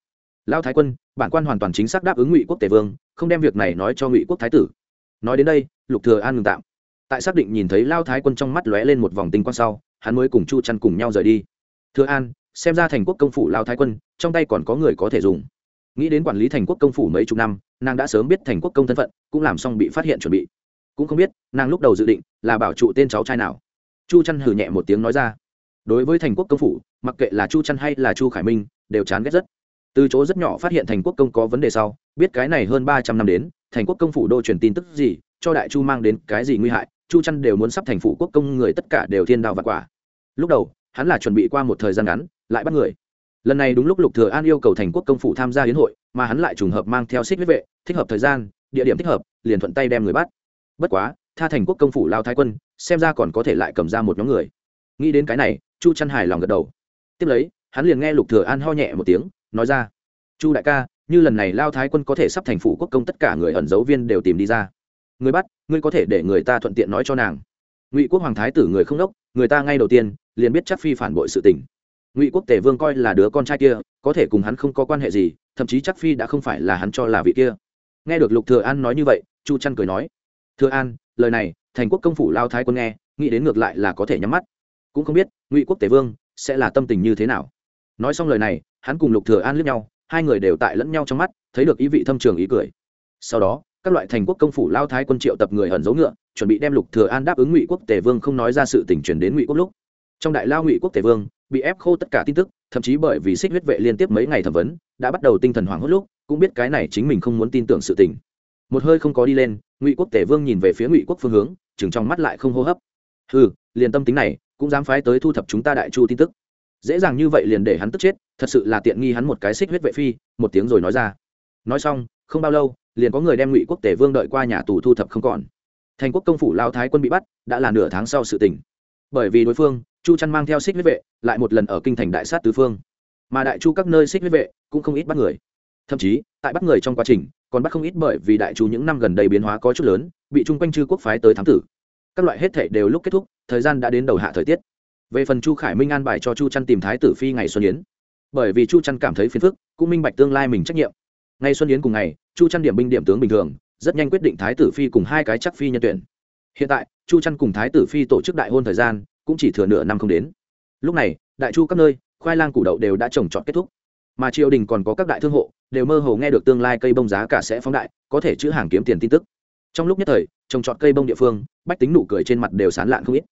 lao thái quân, bản quan hoàn toàn chính xác đáp ứng ngụy quốc tề vương, không đem việc này nói cho ngụy quốc thái tử. Nói đến đây, lục thừa an ngừng tạm. Tại xác định nhìn thấy lao thái quân trong mắt lóe lên một vòng tinh quang sau, hắn mới cùng chu chăn cùng nhau rời đi. Thừa an xem ra thành quốc công phủ lao thái quân, trong tay còn có người có thể dùng. Nghĩ đến quản lý thành quốc công phủ mấy chục năm, nàng đã sớm biết thành quốc công thân phận, cũng làm xong bị phát hiện chuẩn bị. Cũng không biết, nàng lúc đầu dự định là bảo trụ tên cháu trai nào. Chu chăn hử nhẹ một tiếng nói ra. Đối với thành quốc công phủ, mặc kệ là chu chăn hay là chu khải minh, đều chán ghét rất. Từ chỗ rất nhỏ phát hiện thành quốc công có vấn đề sau, biết cái này hơn ba trăm năm đến, thành quốc công phủ đô truyền tin tức gì, cho đại chu mang đến cái gì nguy hại, chu chăn đều muốn sắp thành phủ quốc công người tất cả đều thiên đao và quả. Lúc đầu, hắn là chuẩn bị qua một thời gian ngắn lại bắt người. Lần này đúng lúc lục thừa an yêu cầu thành quốc công phủ tham gia hiến hội, mà hắn lại trùng hợp mang theo xích huyết vệ, thích hợp thời gian, địa điểm thích hợp, liền thuận tay đem người bắt. Bất quá, tha thành quốc công phủ lao thái quân, xem ra còn có thể lại cầm ra một nhóm người. Nghĩ đến cái này, chu chăn hài lòng gật đầu. Tiếp lấy, hắn liền nghe lục thừa an ho nhẹ một tiếng, nói ra, chu đại ca, như lần này lao thái quân có thể sắp thành phủ quốc công tất cả người ẩn giấu viên đều tìm đi ra. Người bắt, ngươi có thể để người ta thuận tiện nói cho nàng. Ngụy quốc hoàng thái tử người không đốc, người ta ngay đầu tiên, liền biết chắc phi phản bội sự tình ngụy quốc tể vương coi là đứa con trai kia có thể cùng hắn không có quan hệ gì thậm chí chắc phi đã không phải là hắn cho là vị kia nghe được lục thừa an nói như vậy chu trăn cười nói thừa an lời này thành quốc công phủ lao thái quân nghe nghĩ đến ngược lại là có thể nhắm mắt cũng không biết ngụy quốc tể vương sẽ là tâm tình như thế nào nói xong lời này hắn cùng lục thừa an liếc nhau hai người đều tại lẫn nhau trong mắt thấy được ý vị thâm trường ý cười sau đó các loại thành quốc công phủ lao thái quân triệu tập người ẩn giấu ngựa chuẩn bị đem lục thừa an đáp ứng ngụy quốc tề vương không nói ra sự tình truyền đến ngụy quốc lúc trong đại lao ngụy quốc tề vương bị ép khô tất cả tin tức, thậm chí bởi vì xích huyết vệ liên tiếp mấy ngày thẩm vấn, đã bắt đầu tinh thần hoảng hốt lúc, cũng biết cái này chính mình không muốn tin tưởng sự tình. Một hơi không có đi lên, ngụy quốc tể vương nhìn về phía ngụy quốc phương hướng, chừng trong mắt lại không hô hấp. Ừ liền tâm tính này, cũng dám phái tới thu thập chúng ta đại chu tin tức. Dễ dàng như vậy liền để hắn tức chết, thật sự là tiện nghi hắn một cái xích huyết vệ phi, một tiếng rồi nói ra. Nói xong, không bao lâu, liền có người đem ngụy quốc tể vương đợi qua nhà tù thu thập không còn. Thành quốc công phủ lao thái quân bị bắt, đã là nửa tháng sau sự tình. Bởi vì đối phương chu chăn mang theo xích huyết vệ, lại một lần ở kinh thành đại sát tứ phương. Mà đại chu các nơi xích huyết vệ cũng không ít bắt người. Thậm chí, tại bắt người trong quá trình, còn bắt không ít bởi vì đại chu những năm gần đây biến hóa có chút lớn, bị chung quanh chư quốc phái tới thám tử. Các loại hết thể đều lúc kết thúc, thời gian đã đến đầu hạ thời tiết. Về phần chu khải minh an bài cho chu chăn tìm thái tử phi ngày xuân yến. Bởi vì chu chăn cảm thấy phiền phức, cũng minh bạch tương lai mình trách nhiệm. Ngày xuân yến cùng ngày, chu chăn điểm binh điểm tướng bình thường, rất nhanh quyết định thái tử phi cùng hai cái chắc phi nhân tuyển. Hiện tại, chu chăn cùng thái tử phi tổ chức đại hôn thời gian cũng chỉ thừa nửa năm không đến. Lúc này, đại chu các nơi, khoai lang củ đậu đều đã trồng trọt kết thúc. Mà triều đình còn có các đại thương hộ, đều mơ hồ nghe được tương lai cây bông giá cả sẽ phóng đại, có thể chữ hàng kiếm tiền tin tức. Trong lúc nhất thời, trồng trọt cây bông địa phương, bách tính nụ cười trên mặt đều sán lạn không ít.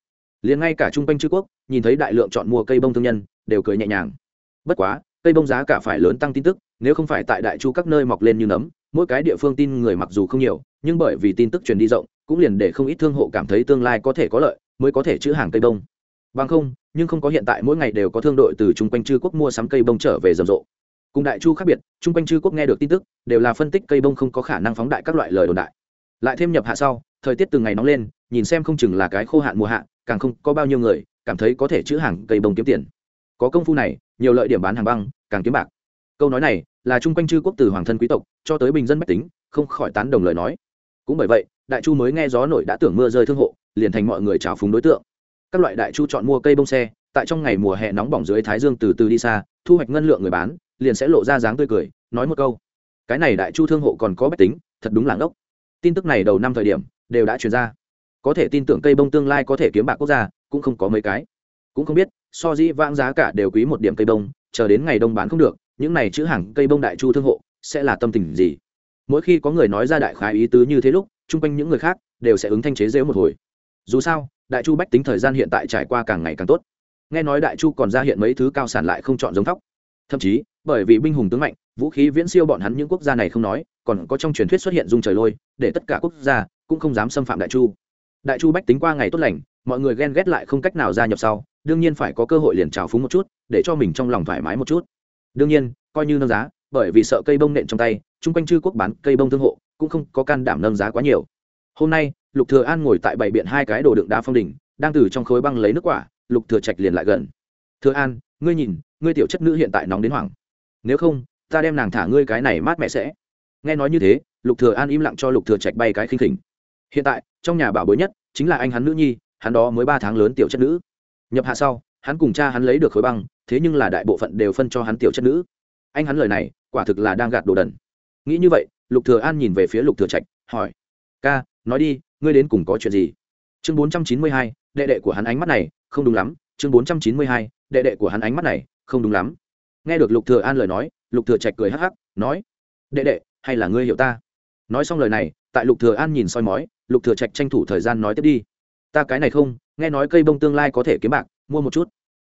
Liền ngay cả trung quanh chư quốc, nhìn thấy đại lượng chọn mua cây bông thương nhân, đều cười nhẹ nhàng. Bất quá, cây bông giá cả phải lớn tăng tin tức, nếu không phải tại đại chu các nơi mọc lên như nấm mỗi cái địa phương tin người mặc dù không nhiều, nhưng bởi vì tin tức truyền đi rộng, cũng liền để không ít thương hộ cảm thấy tương lai có thể có lợi, mới có thể chữ hàng cây bông. Bằng không, nhưng không có hiện tại mỗi ngày đều có thương đội từ chung quanh chư quốc mua sắm cây bông trở về rầm rộ. Cùng đại chu khác biệt, chung quanh chư quốc nghe được tin tức, đều là phân tích cây bông không có khả năng phóng đại các loại lời đồn đại. Lại thêm nhập hạ sau, thời tiết từng ngày nóng lên, nhìn xem không chừng là cái khô hạn mùa hạ, càng không có bao nhiêu người, cảm thấy có thể chữ hàng cây bông kiếm tiền. Có công phu này, nhiều lợi điểm bán hàng băng, càng kiếm bạc. Câu nói này là chung quanh chư quốc từ hoàng thân quý tộc, cho tới bình dân bách tính, không khỏi tán đồng lời nói. Cũng bởi vậy, đại chu mới nghe gió nổi đã tưởng mưa rơi thương hộ, liền thành mọi người trào phúng đối tượng. Các loại đại chu chọn mua cây bông xe, tại trong ngày mùa hè nóng bỏng dưới thái dương từ từ đi xa, thu hoạch ngân lượng người bán, liền sẽ lộ ra dáng tươi cười, nói một câu. Cái này đại chu thương hộ còn có bách tính, thật đúng là ngốc. Tin tức này đầu năm thời điểm, đều đã truyền ra. Có thể tin tưởng cây bông tương lai có thể kiếm bạc quốc gia, cũng không có mấy cái. Cũng không biết, so dĩ vãng giá cả đều quý một điểm cây bông, chờ đến ngày đông bán không được những này chữ hàng cây bông đại chu thương hộ sẽ là tâm tình gì? Mỗi khi có người nói ra đại khái ý tứ như thế lúc, chung quanh những người khác đều sẽ ứng thanh chế dễu một hồi. Dù sao, đại chu bách tính thời gian hiện tại trải qua càng ngày càng tốt. Nghe nói đại chu còn ra hiện mấy thứ cao sản lại không chọn giống thóc. Thậm chí, bởi vì binh hùng tướng mạnh, vũ khí viễn siêu bọn hắn những quốc gia này không nói, còn có trong truyền thuyết xuất hiện dung trời lôi, để tất cả quốc gia cũng không dám xâm phạm đại chu. Đại chu bách tính qua ngày tốt lành, mọi người ghen ghét lại không cách nào gia nhập sau, đương nhiên phải có cơ hội liền trào phúng một chút, để cho mình trong lòng thoải mái một chút đương nhiên, coi như nâng giá, bởi vì sợ cây bông nện trong tay, chung quanh chư quốc bán cây bông thương hộ, cũng không có can đảm nâng giá quá nhiều. Hôm nay, lục thừa an ngồi tại bảy biện hai cái đồ đựng đá phong đỉnh, đang từ trong khối băng lấy nước quả, lục thừa trạch liền lại gần. Thừa an, ngươi nhìn, ngươi tiểu chất nữ hiện tại nóng đến hoảng. Nếu không, ta đem nàng thả ngươi cái này mát mẹ sẽ. Nghe nói như thế, lục thừa an im lặng cho lục thừa trạch bay cái khinh khỉnh. Hiện tại, trong nhà bảo bối nhất chính là anh hắn nữ nhi, hắn đó mới ba tháng lớn tiểu chất nữ. Nhập hạ sau, hắn cùng cha hắn lấy được khối băng thế nhưng là đại bộ phận đều phân cho hắn tiểu chất nữ. Anh hắn lời này, quả thực là đang gạt đồ đần. Nghĩ như vậy, lục thừa an nhìn về phía lục thừa trạch, hỏi, ca, nói đi, ngươi đến cùng có chuyện gì? Chương bốn trăm chín mươi hai, đệ đệ của hắn ánh mắt này, không đúng lắm. Chương bốn trăm chín mươi hai, đệ đệ của hắn ánh mắt này, không đúng lắm. Nghe được lục thừa an lời nói, lục thừa trạch cười hắc hắc, nói, đệ đệ, hay là ngươi hiểu ta? Nói xong lời này, tại lục thừa an nhìn soi mói, lục thừa trạch tranh thủ thời gian nói tiếp đi, ta cái này không, nghe nói cây bông tương lai có thể kiếm bạc, mua một chút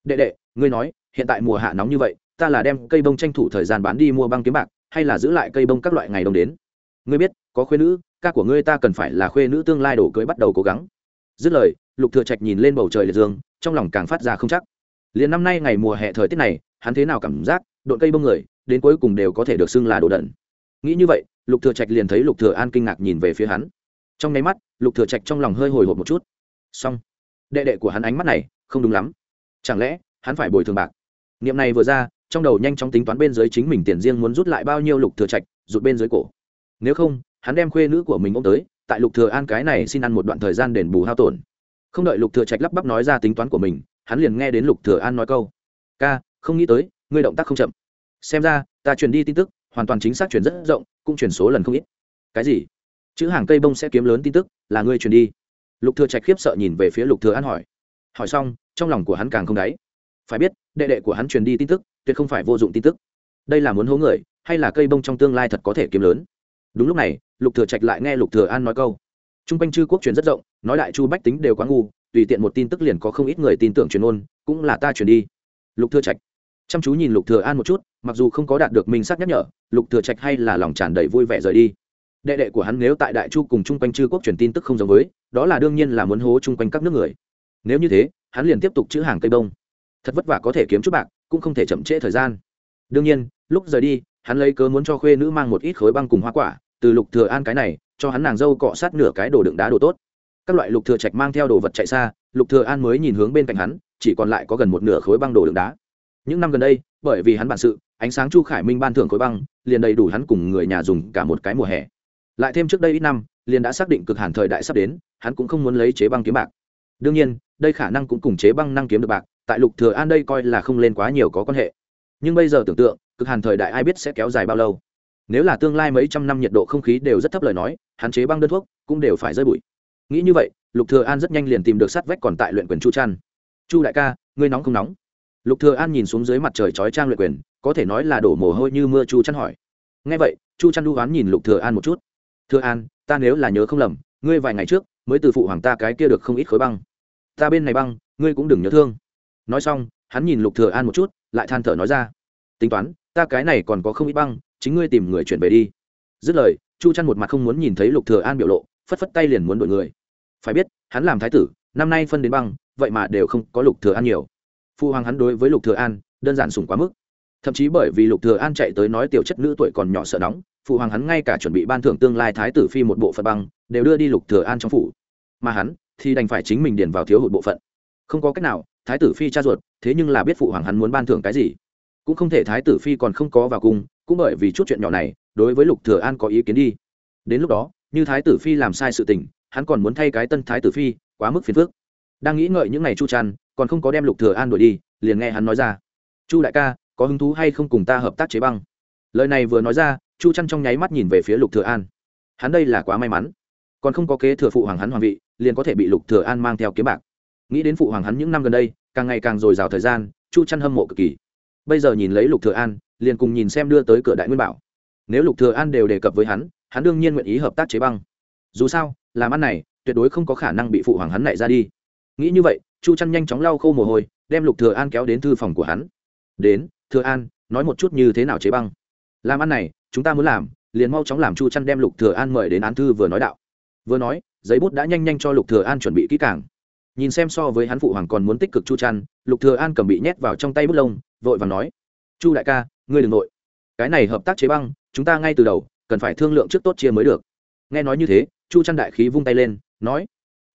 đệ đệ, ngươi nói, hiện tại mùa hạ nóng như vậy, ta là đem cây bông tranh thủ thời gian bán đi mua băng kiếm bạc, hay là giữ lại cây bông các loại ngày đông đến? Ngươi biết, có khuê nữ, ca của ngươi ta cần phải là khuê nữ tương lai đổ cưới bắt đầu cố gắng. Dứt lời, lục thừa trạch nhìn lên bầu trời liệt dương, trong lòng càng phát ra không chắc. Liền năm nay ngày mùa hè thời tiết này, hắn thế nào cảm giác độn cây bông người, đến cuối cùng đều có thể được xưng là đồ đẩn nghĩ như vậy, lục thừa trạch liền thấy lục thừa an kinh ngạc nhìn về phía hắn. Trong nháy mắt, lục thừa trạch trong lòng hơi hồi hộp một chút. Xong. Đệ đệ của hắn ánh mắt này, không đúng lắm chẳng lẽ, hắn phải bồi thường bạc? Niệm này vừa ra, trong đầu nhanh chóng tính toán bên dưới chính mình tiền riêng muốn rút lại bao nhiêu lục thừa trạch, rụt bên dưới cổ. Nếu không, hắn đem khuê nữ của mình ôm tới, tại lục thừa an cái này xin ăn một đoạn thời gian đền bù hao tổn. Không đợi lục thừa trạch lắp bắp nói ra tính toán của mình, hắn liền nghe đến lục thừa an nói câu. Ca, không nghĩ tới, ngươi động tác không chậm. Xem ra, ta truyền đi tin tức, hoàn toàn chính xác truyền rất rộng, cũng truyền số lần không ít. Cái gì? Chữ hàng cây bông sẽ kiếm lớn tin tức, là ngươi truyền đi. Lục thừa trạch khiếp sợ nhìn về phía lục thừa an hỏi. Hỏi xong trong lòng của hắn càng không đáy. Phải biết, đệ đệ của hắn truyền đi tin tức, tuyệt không phải vô dụng tin tức. Đây là muốn hố người, hay là cây bông trong tương lai thật có thể kiếm lớn? Đúng lúc này, lục thừa trạch lại nghe lục thừa an nói câu. Trung quanh chư quốc truyền rất rộng, nói đại chu bách tính đều quá ngu, tùy tiện một tin tức liền có không ít người tin tưởng truyền ôn cũng là ta truyền đi. Lục thừa trạch. Chăm chú nhìn lục thừa an một chút, mặc dù không có đạt được minh xác nhắc nhở, lục thừa trạch hay là lòng tràn đầy vui vẻ rời đi. Đệ đệ của hắn nếu tại đại chu cùng trung quanh chư quốc truyền tin tức không giống với, đó là đương nhiên là muốn hố trung quanh các nước người nếu như thế, hắn liền tiếp tục chữ hàng cây bông. Thật vất vả có thể kiếm chút bạc, cũng không thể chậm trễ thời gian. Đương nhiên, lúc rời đi, hắn lấy cớ muốn cho khuê nữ mang một ít khối băng cùng hoa quả, từ lục thừa an cái này, cho hắn nàng dâu cọ sát nửa cái đồ đựng đá đồ tốt. Các loại lục thừa trạch mang theo đồ vật chạy xa, lục thừa an mới nhìn hướng bên cạnh hắn, chỉ còn lại có gần một nửa khối băng đồ đựng đá. Những năm gần đây, bởi vì hắn bản sự, ánh sáng chu khải minh ban thưởng khối băng, liền đầy đủ hắn cùng người nhà dùng cả một cái mùa hè. Lại thêm trước đây ít năm, liền đã xác định cực hàn thời đại sắp đến, hắn cũng không muốn lấy chế băng kiếm bạc. Đương nhiên đây khả năng cũng cùng chế băng năng kiếm được bạc, tại lục thừa an đây coi là không lên quá nhiều có quan hệ. Nhưng bây giờ tưởng tượng, cực hàn thời đại ai biết sẽ kéo dài bao lâu. Nếu là tương lai mấy trăm năm nhiệt độ không khí đều rất thấp lời nói, hạn chế băng đơn thuốc cũng đều phải rơi bụi. Nghĩ như vậy, lục thừa an rất nhanh liền tìm được sát vách còn tại luyện quyền chu trăn. Chu đại ca, ngươi nóng không nóng? Lục thừa an nhìn xuống dưới mặt trời chói trang luyện quyền, có thể nói là đổ mồ hôi như mưa chu chăn hỏi. Nghe vậy, chu chăn đu hoán nhìn lục thừa an một chút. Thừa an, ta nếu là nhớ không lầm, ngươi vài ngày trước mới từ phụ hoàng ta cái kia được không ít khối băng ta bên này băng, ngươi cũng đừng nhớ thương. Nói xong, hắn nhìn lục thừa an một chút, lại than thở nói ra. Tính toán, ta cái này còn có không ít băng, chính ngươi tìm người chuyển về đi. Dứt lời, chu chăn một mặt không muốn nhìn thấy lục thừa an biểu lộ, phất phất tay liền muốn đuổi người. Phải biết, hắn làm thái tử, năm nay phân đến băng, vậy mà đều không có lục thừa an nhiều. Phu hoàng hắn đối với lục thừa an, đơn giản sủng quá mức. Thậm chí bởi vì lục thừa an chạy tới nói tiểu chất nữ tuổi còn nhỏ sợ nóng phụ hoàng hắn ngay cả chuẩn bị ban thưởng tương lai thái tử phi một bộ phận băng, đều đưa đi lục thừa an trong phủ. Mà hắn thì đành phải chính mình điền vào thiếu hụt bộ phận. Không có cách nào, thái tử phi cha ruột, thế nhưng là biết phụ hoàng hắn muốn ban thưởng cái gì. Cũng không thể thái tử phi còn không có vào cung, cũng bởi vì chút chuyện nhỏ này, đối với lục thừa an có ý kiến đi. Đến lúc đó, như thái tử phi làm sai sự tình, hắn còn muốn thay cái tân thái tử phi, quá mức phiền phức. Đang nghĩ ngợi những ngày chu trăn, còn không có đem lục thừa an đuổi đi, liền nghe hắn nói ra. Chu đại ca, có hứng thú hay không cùng ta hợp tác chế băng? Lời này vừa nói ra, chu Trăn trong nháy mắt nhìn về phía lục thừa an. Hắn đây là quá may mắn còn không có kế thừa phụ hoàng hắn hoàng vị, liền có thể bị lục thừa an mang theo kiếm bạc. Nghĩ đến phụ hoàng hắn những năm gần đây, càng ngày càng dồi dào thời gian, chu chăn hâm mộ cực kỳ. Bây giờ nhìn lấy lục thừa an, liền cùng nhìn xem đưa tới cửa đại nguyên bảo. Nếu lục thừa an đều đề cập với hắn hắn đương nhiên nguyện ý hợp tác chế băng. Dù sao, làm ăn này, tuyệt đối không có khả năng bị phụ hoàng hắn nảy ra đi. Nghĩ như vậy, chu chăn nhanh chóng lau khô mồ hôi, đem lục thừa an kéo đến thư phòng của hắn. Đến, thừa an, nói một chút như thế nào chế băng? Làm ăn này, chúng ta muốn làm, liền mau chóng làm chu chăn đem lục thừa an mời đến án thư vừa nói đạo vừa nói, giấy bút đã nhanh nhanh cho lục thừa an chuẩn bị kỹ càng. Nhìn xem so với hắn phụ hoàng còn muốn tích cực chu chăn lục thừa an cầm bị nhét vào trong tay bút lông, vội vàng nói, chu đại ca, ngươi đừng nội. Cái này hợp tác chế băng, chúng ta ngay từ đầu, cần phải thương lượng trước tốt chia mới được. Nghe nói như thế, chu chăn đại khí vung tay lên, nói,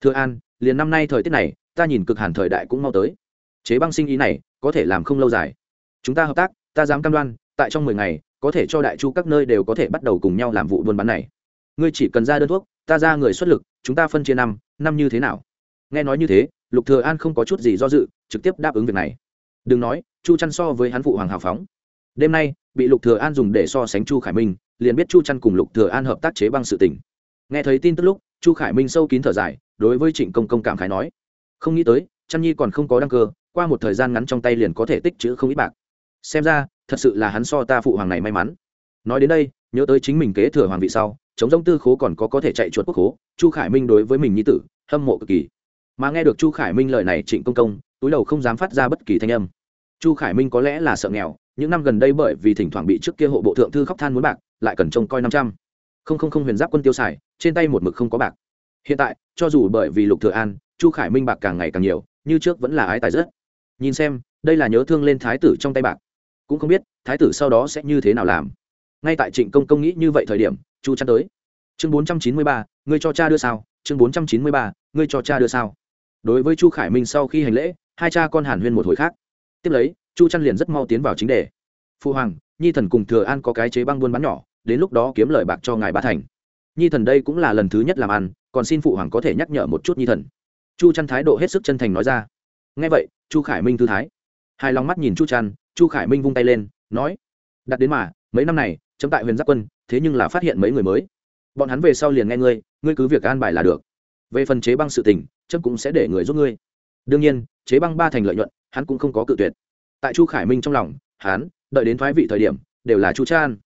thừa an, liền năm nay thời tiết này, ta nhìn cực hàn thời đại cũng mau tới. Chế băng sinh ý này, có thể làm không lâu dài. Chúng ta hợp tác, ta dám cam đoan, tại trong mười ngày, có thể cho đại chu các nơi đều có thể bắt đầu cùng nhau làm vụ buôn bán này ngươi chỉ cần ra đơn thuốc, ta ra người xuất lực, chúng ta phân chia năm năm như thế nào? Nghe nói như thế, lục thừa an không có chút gì do dự, trực tiếp đáp ứng việc này. Đừng nói, chu chăn so với hắn phụ hoàng hào phóng. Đêm nay, bị lục thừa an dùng để so sánh chu khải minh, liền biết chu chăn cùng lục thừa an hợp tác chế băng sự tình. Nghe thấy tin tức lúc, chu khải minh sâu kín thở dài, đối với trịnh công công cảm khái nói, không nghĩ tới, chăn nhi còn không có đăng cơ, qua một thời gian ngắn trong tay liền có thể tích chữ không ít bạc. Xem ra, thật sự là hắn so ta phụ hoàng này may mắn. Nói đến đây, nhớ tới chính mình kế thừa hoàng vị sau chống giống tư khố còn có có thể chạy chuột quốc khố, chu khải minh đối với mình như tử, hâm mộ cực kỳ. Mà nghe được chu khải minh lời này trịnh công công, túi đầu không dám phát ra bất kỳ thanh âm. Chu khải minh có lẽ là sợ nghèo, những năm gần đây bởi vì thỉnh thoảng bị trước kia hộ bộ thượng thư khóc than muốn bạc, lại cần trông coi năm trăm. Không không không huyền giáp quân tiêu xài, trên tay một mực không có bạc. Hiện tại, cho dù bởi vì lục thừa an, chu khải minh bạc càng ngày càng nhiều, như trước vẫn là ái tài rất. Nhìn xem, đây là nhớ thương lên thái tử trong tay bạc. Cũng không biết, thái tử sau đó sẽ như thế nào làm ngay tại trịnh công công nghĩ như vậy thời điểm, chu chăn tới. Chương bốn trăm chín mươi ba, ngươi cho cha đưa sao? Chương bốn trăm chín mươi ba, ngươi cho cha đưa sao? Đối với chu khải minh sau khi hành lễ, hai cha con hàn huyên một hồi khác. Tiếp lấy, chu chăn liền rất mau tiến vào chính đề. Phu hoàng, nhi thần cùng thừa an có cái chế băng buôn bán nhỏ, đến lúc đó kiếm lời bạc cho ngài ba thành. Nhi thần đây cũng là lần thứ nhất làm ăn, còn xin phụ hoàng có thể nhắc nhở một chút nhi thần. Chu chăn thái độ hết sức chân thành nói ra. Ngay vậy, chu khải minh thư thái. Hai lòng mắt nhìn chu chăn chu khải minh vung tay lên, nói, đặt đến mà, mấy năm này chấm tại huyền giáp quân, thế nhưng là phát hiện mấy người mới. Bọn hắn về sau liền nghe ngươi ngươi cứ việc an bài là được. Về phần chế băng sự tình, chấm cũng sẽ để người giúp ngươi. Đương nhiên, chế băng ba thành lợi nhuận, hắn cũng không có cự tuyệt. Tại chu khải minh trong lòng, hắn, đợi đến thoái vị thời điểm, đều là chu chan.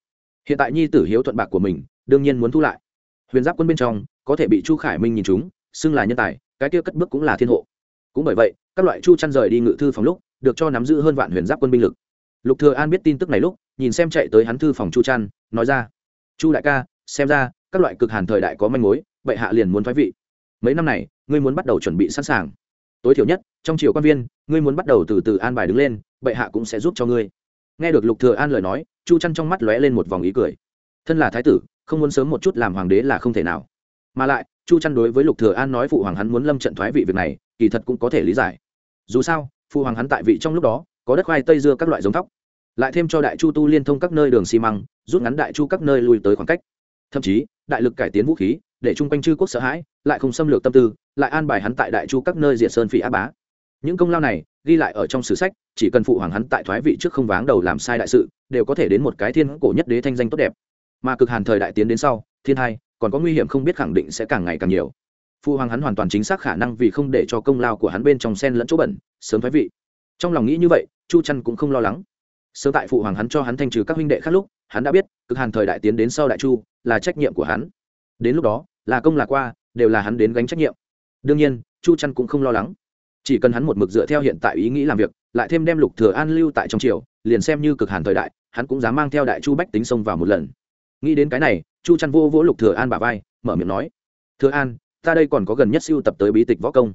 Hiện tại nhi tử hiếu thuận bạc của mình, đương nhiên muốn thu lại. Huyền giáp quân bên trong, có thể bị chu khải minh nhìn chúng xưng là nhân tài, cái kia cất bước cũng là thiên hộ. Cũng bởi vậy, các loại chu chăn rời đi ngự thư phòng lúc, được cho nắm giữ hơn vạn huyền giáp quân binh lực lục thừa an biết tin tức này lúc nhìn xem chạy tới hắn thư phòng chu Trăn, nói ra chu đại ca xem ra các loại cực hàn thời đại có manh mối bệ hạ liền muốn thoái vị. Mấy năm này ngươi muốn bắt đầu chuẩn bị sẵn sàng. Tối thiểu nhất trong triều quan viên ngươi muốn bắt đầu từ từ an bài đứng lên bệ hạ cũng sẽ giúp cho ngươi. Nghe được lục thừa an lời nói chu Trăn trong mắt lóe lên một vòng ý cười. Thân là thái tử không muốn sớm một chút làm hoàng đế là không thể nào. Mà lại chu Trăn đối với lục thừa an nói phụ hoàng hắn muốn lâm trận thoái vị việc này kỳ thật cũng có thể lý giải. Dù sao phụ hoàng hắn tại vị trong lúc đó có đất khoai tây dưa các loại giống thóc, lại thêm cho đại chu tu liên thông các nơi đường xi măng, rút ngắn đại chu các nơi lui tới khoảng cách. Thậm chí, đại lực cải tiến vũ khí, để chung quanh chư quốc sợ hãi, lại không xâm lược tâm tư, lại an bài hắn tại đại chu các nơi diệt sơn phỉ á bá. Những công lao này, ghi lại ở trong sử sách, chỉ cần phụ hoàng hắn tại thoái vị trước không váng đầu làm sai đại sự, đều có thể đến một cái thiên cổ nhất đế thanh danh tốt đẹp. Mà cực hàn thời đại tiến đến sau, thiên hai, còn có nguy hiểm không biết khẳng định sẽ càng ngày càng nhiều. Phụ hoàng hắn hoàn toàn chính xác khả năng vì không để cho công lao của hắn bên trong sen lẫn chỗ bẩn, sớm thoái vị. Trong lòng nghĩ như vậy chu trăn cũng không lo lắng. Sớm tại phụ hoàng hắn cho hắn thanh trừ các huynh đệ khác lúc, hắn đã biết, cực hàn thời đại tiến đến sau đại chu, là trách nhiệm của hắn. Đến lúc đó, là công là qua, đều là hắn đến gánh trách nhiệm. Đương nhiên, chu trăn cũng không lo lắng. Chỉ cần hắn một mực dựa theo hiện tại ý nghĩ làm việc, lại thêm đem lục thừa an lưu tại trong triều, liền xem như cực hàn thời đại, hắn cũng dám mang theo đại chu bách tính sông vào một lần. Nghĩ đến cái này, chu trăn vô vỗ lục thừa an bả vai, mở miệng nói, thừa an, ta đây còn có gần nhất siêu tập tới bí tịch võ công.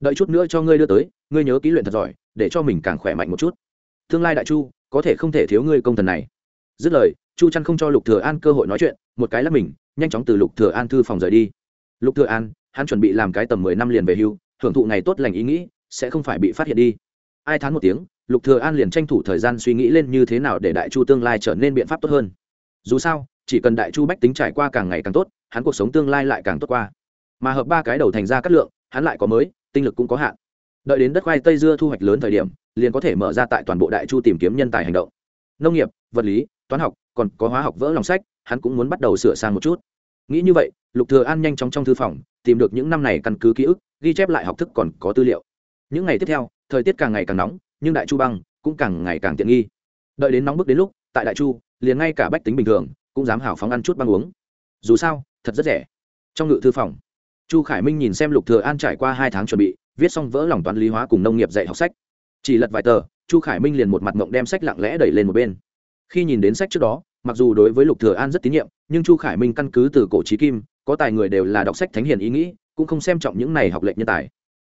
Đợi chút nữa cho ngươi đưa tới, ngươi nhớ kỹ luyện thật giỏi để cho mình càng khỏe mạnh một chút. Tương lai đại chu, có thể không thể thiếu ngươi công thần này. Dứt lời, chu trăn không cho lục thừa an cơ hội nói chuyện, một cái là mình, nhanh chóng từ lục thừa an thư phòng rời đi. Lục thừa an, hắn chuẩn bị làm cái tầm mười năm liền về hưu, hưởng thụ ngày tốt lành ý nghĩ, sẽ không phải bị phát hiện đi. Ai thán một tiếng, lục thừa an liền tranh thủ thời gian suy nghĩ lên như thế nào để đại chu tương lai trở nên biện pháp tốt hơn. Dù sao, chỉ cần đại chu bách tính trải qua càng ngày càng tốt, hắn cuộc sống tương lai lại càng tốt qua. Mà hợp ba cái đầu thành ra cát lượng, hắn lại có mới, tinh lực cũng có hạn đợi đến đất khoai tây dưa thu hoạch lớn thời điểm, liền có thể mở ra tại toàn bộ đại chu tìm kiếm nhân tài hành động. Nông nghiệp, vật lý, toán học, còn có hóa học vỡ lòng sách, hắn cũng muốn bắt đầu sửa sang một chút. Nghĩ như vậy, lục thừa an nhanh chóng trong thư phòng, tìm được những năm này căn cứ ký ức, ghi chép lại học thức còn có tư liệu. Những ngày tiếp theo, thời tiết càng ngày càng nóng, nhưng đại chu băng cũng càng ngày càng tiện nghi. Đợi đến nóng bức đến lúc, tại đại chu, liền ngay cả bách tính bình thường cũng dám hảo phóng ăn chút băng uống. Dù sao, thật rất rẻ. Trong ngự thư phòng, chu khải minh nhìn xem lục thừa an trải qua hai tháng chuẩn bị viết xong vỡ lòng toán lý hóa cùng nông nghiệp dạy học sách. Chỉ lật vài tờ, chu khải minh liền một mặt mộng đem sách lặng lẽ đẩy lên một bên. Khi nhìn đến sách trước đó, mặc dù đối với lục thừa an rất tín nhiệm, nhưng chu khải minh căn cứ từ cổ trí kim, có tài người đều là đọc sách thánh hiền ý nghĩ, cũng không xem trọng những này học lệnh nhân tài.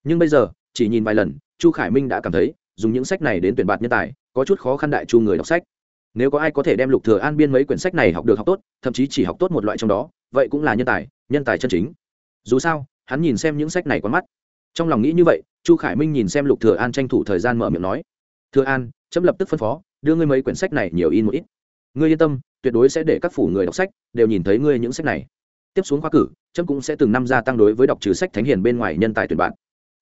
Nhưng bây giờ, chỉ nhìn vài lần, chu khải minh đã cảm thấy, dùng những sách này đến tuyển bạt nhân tài, có chút khó khăn đại chu người đọc sách. Nếu có ai có thể đem lục thừa an biên mấy quyển sách này học được học tốt, thậm chí chỉ học tốt một loại trong đó, vậy cũng là nhân tài nhân tài chân chính. Dù sao, hắn nhìn xem những sách này quá mắt trong lòng nghĩ như vậy, chu khải minh nhìn xem lục thừa an tranh thủ thời gian mở miệng nói, thừa an, chấm lập tức phân phó, đưa ngươi mấy quyển sách này nhiều in một ít. Ngươi yên tâm, tuyệt đối sẽ để các phủ người đọc sách đều nhìn thấy ngươi những sách này. Tiếp xuống khoa cử, chấm cũng sẽ từng năm gia tăng đối với đọc trừ sách thánh hiền bên ngoài nhân tài tuyển bạn.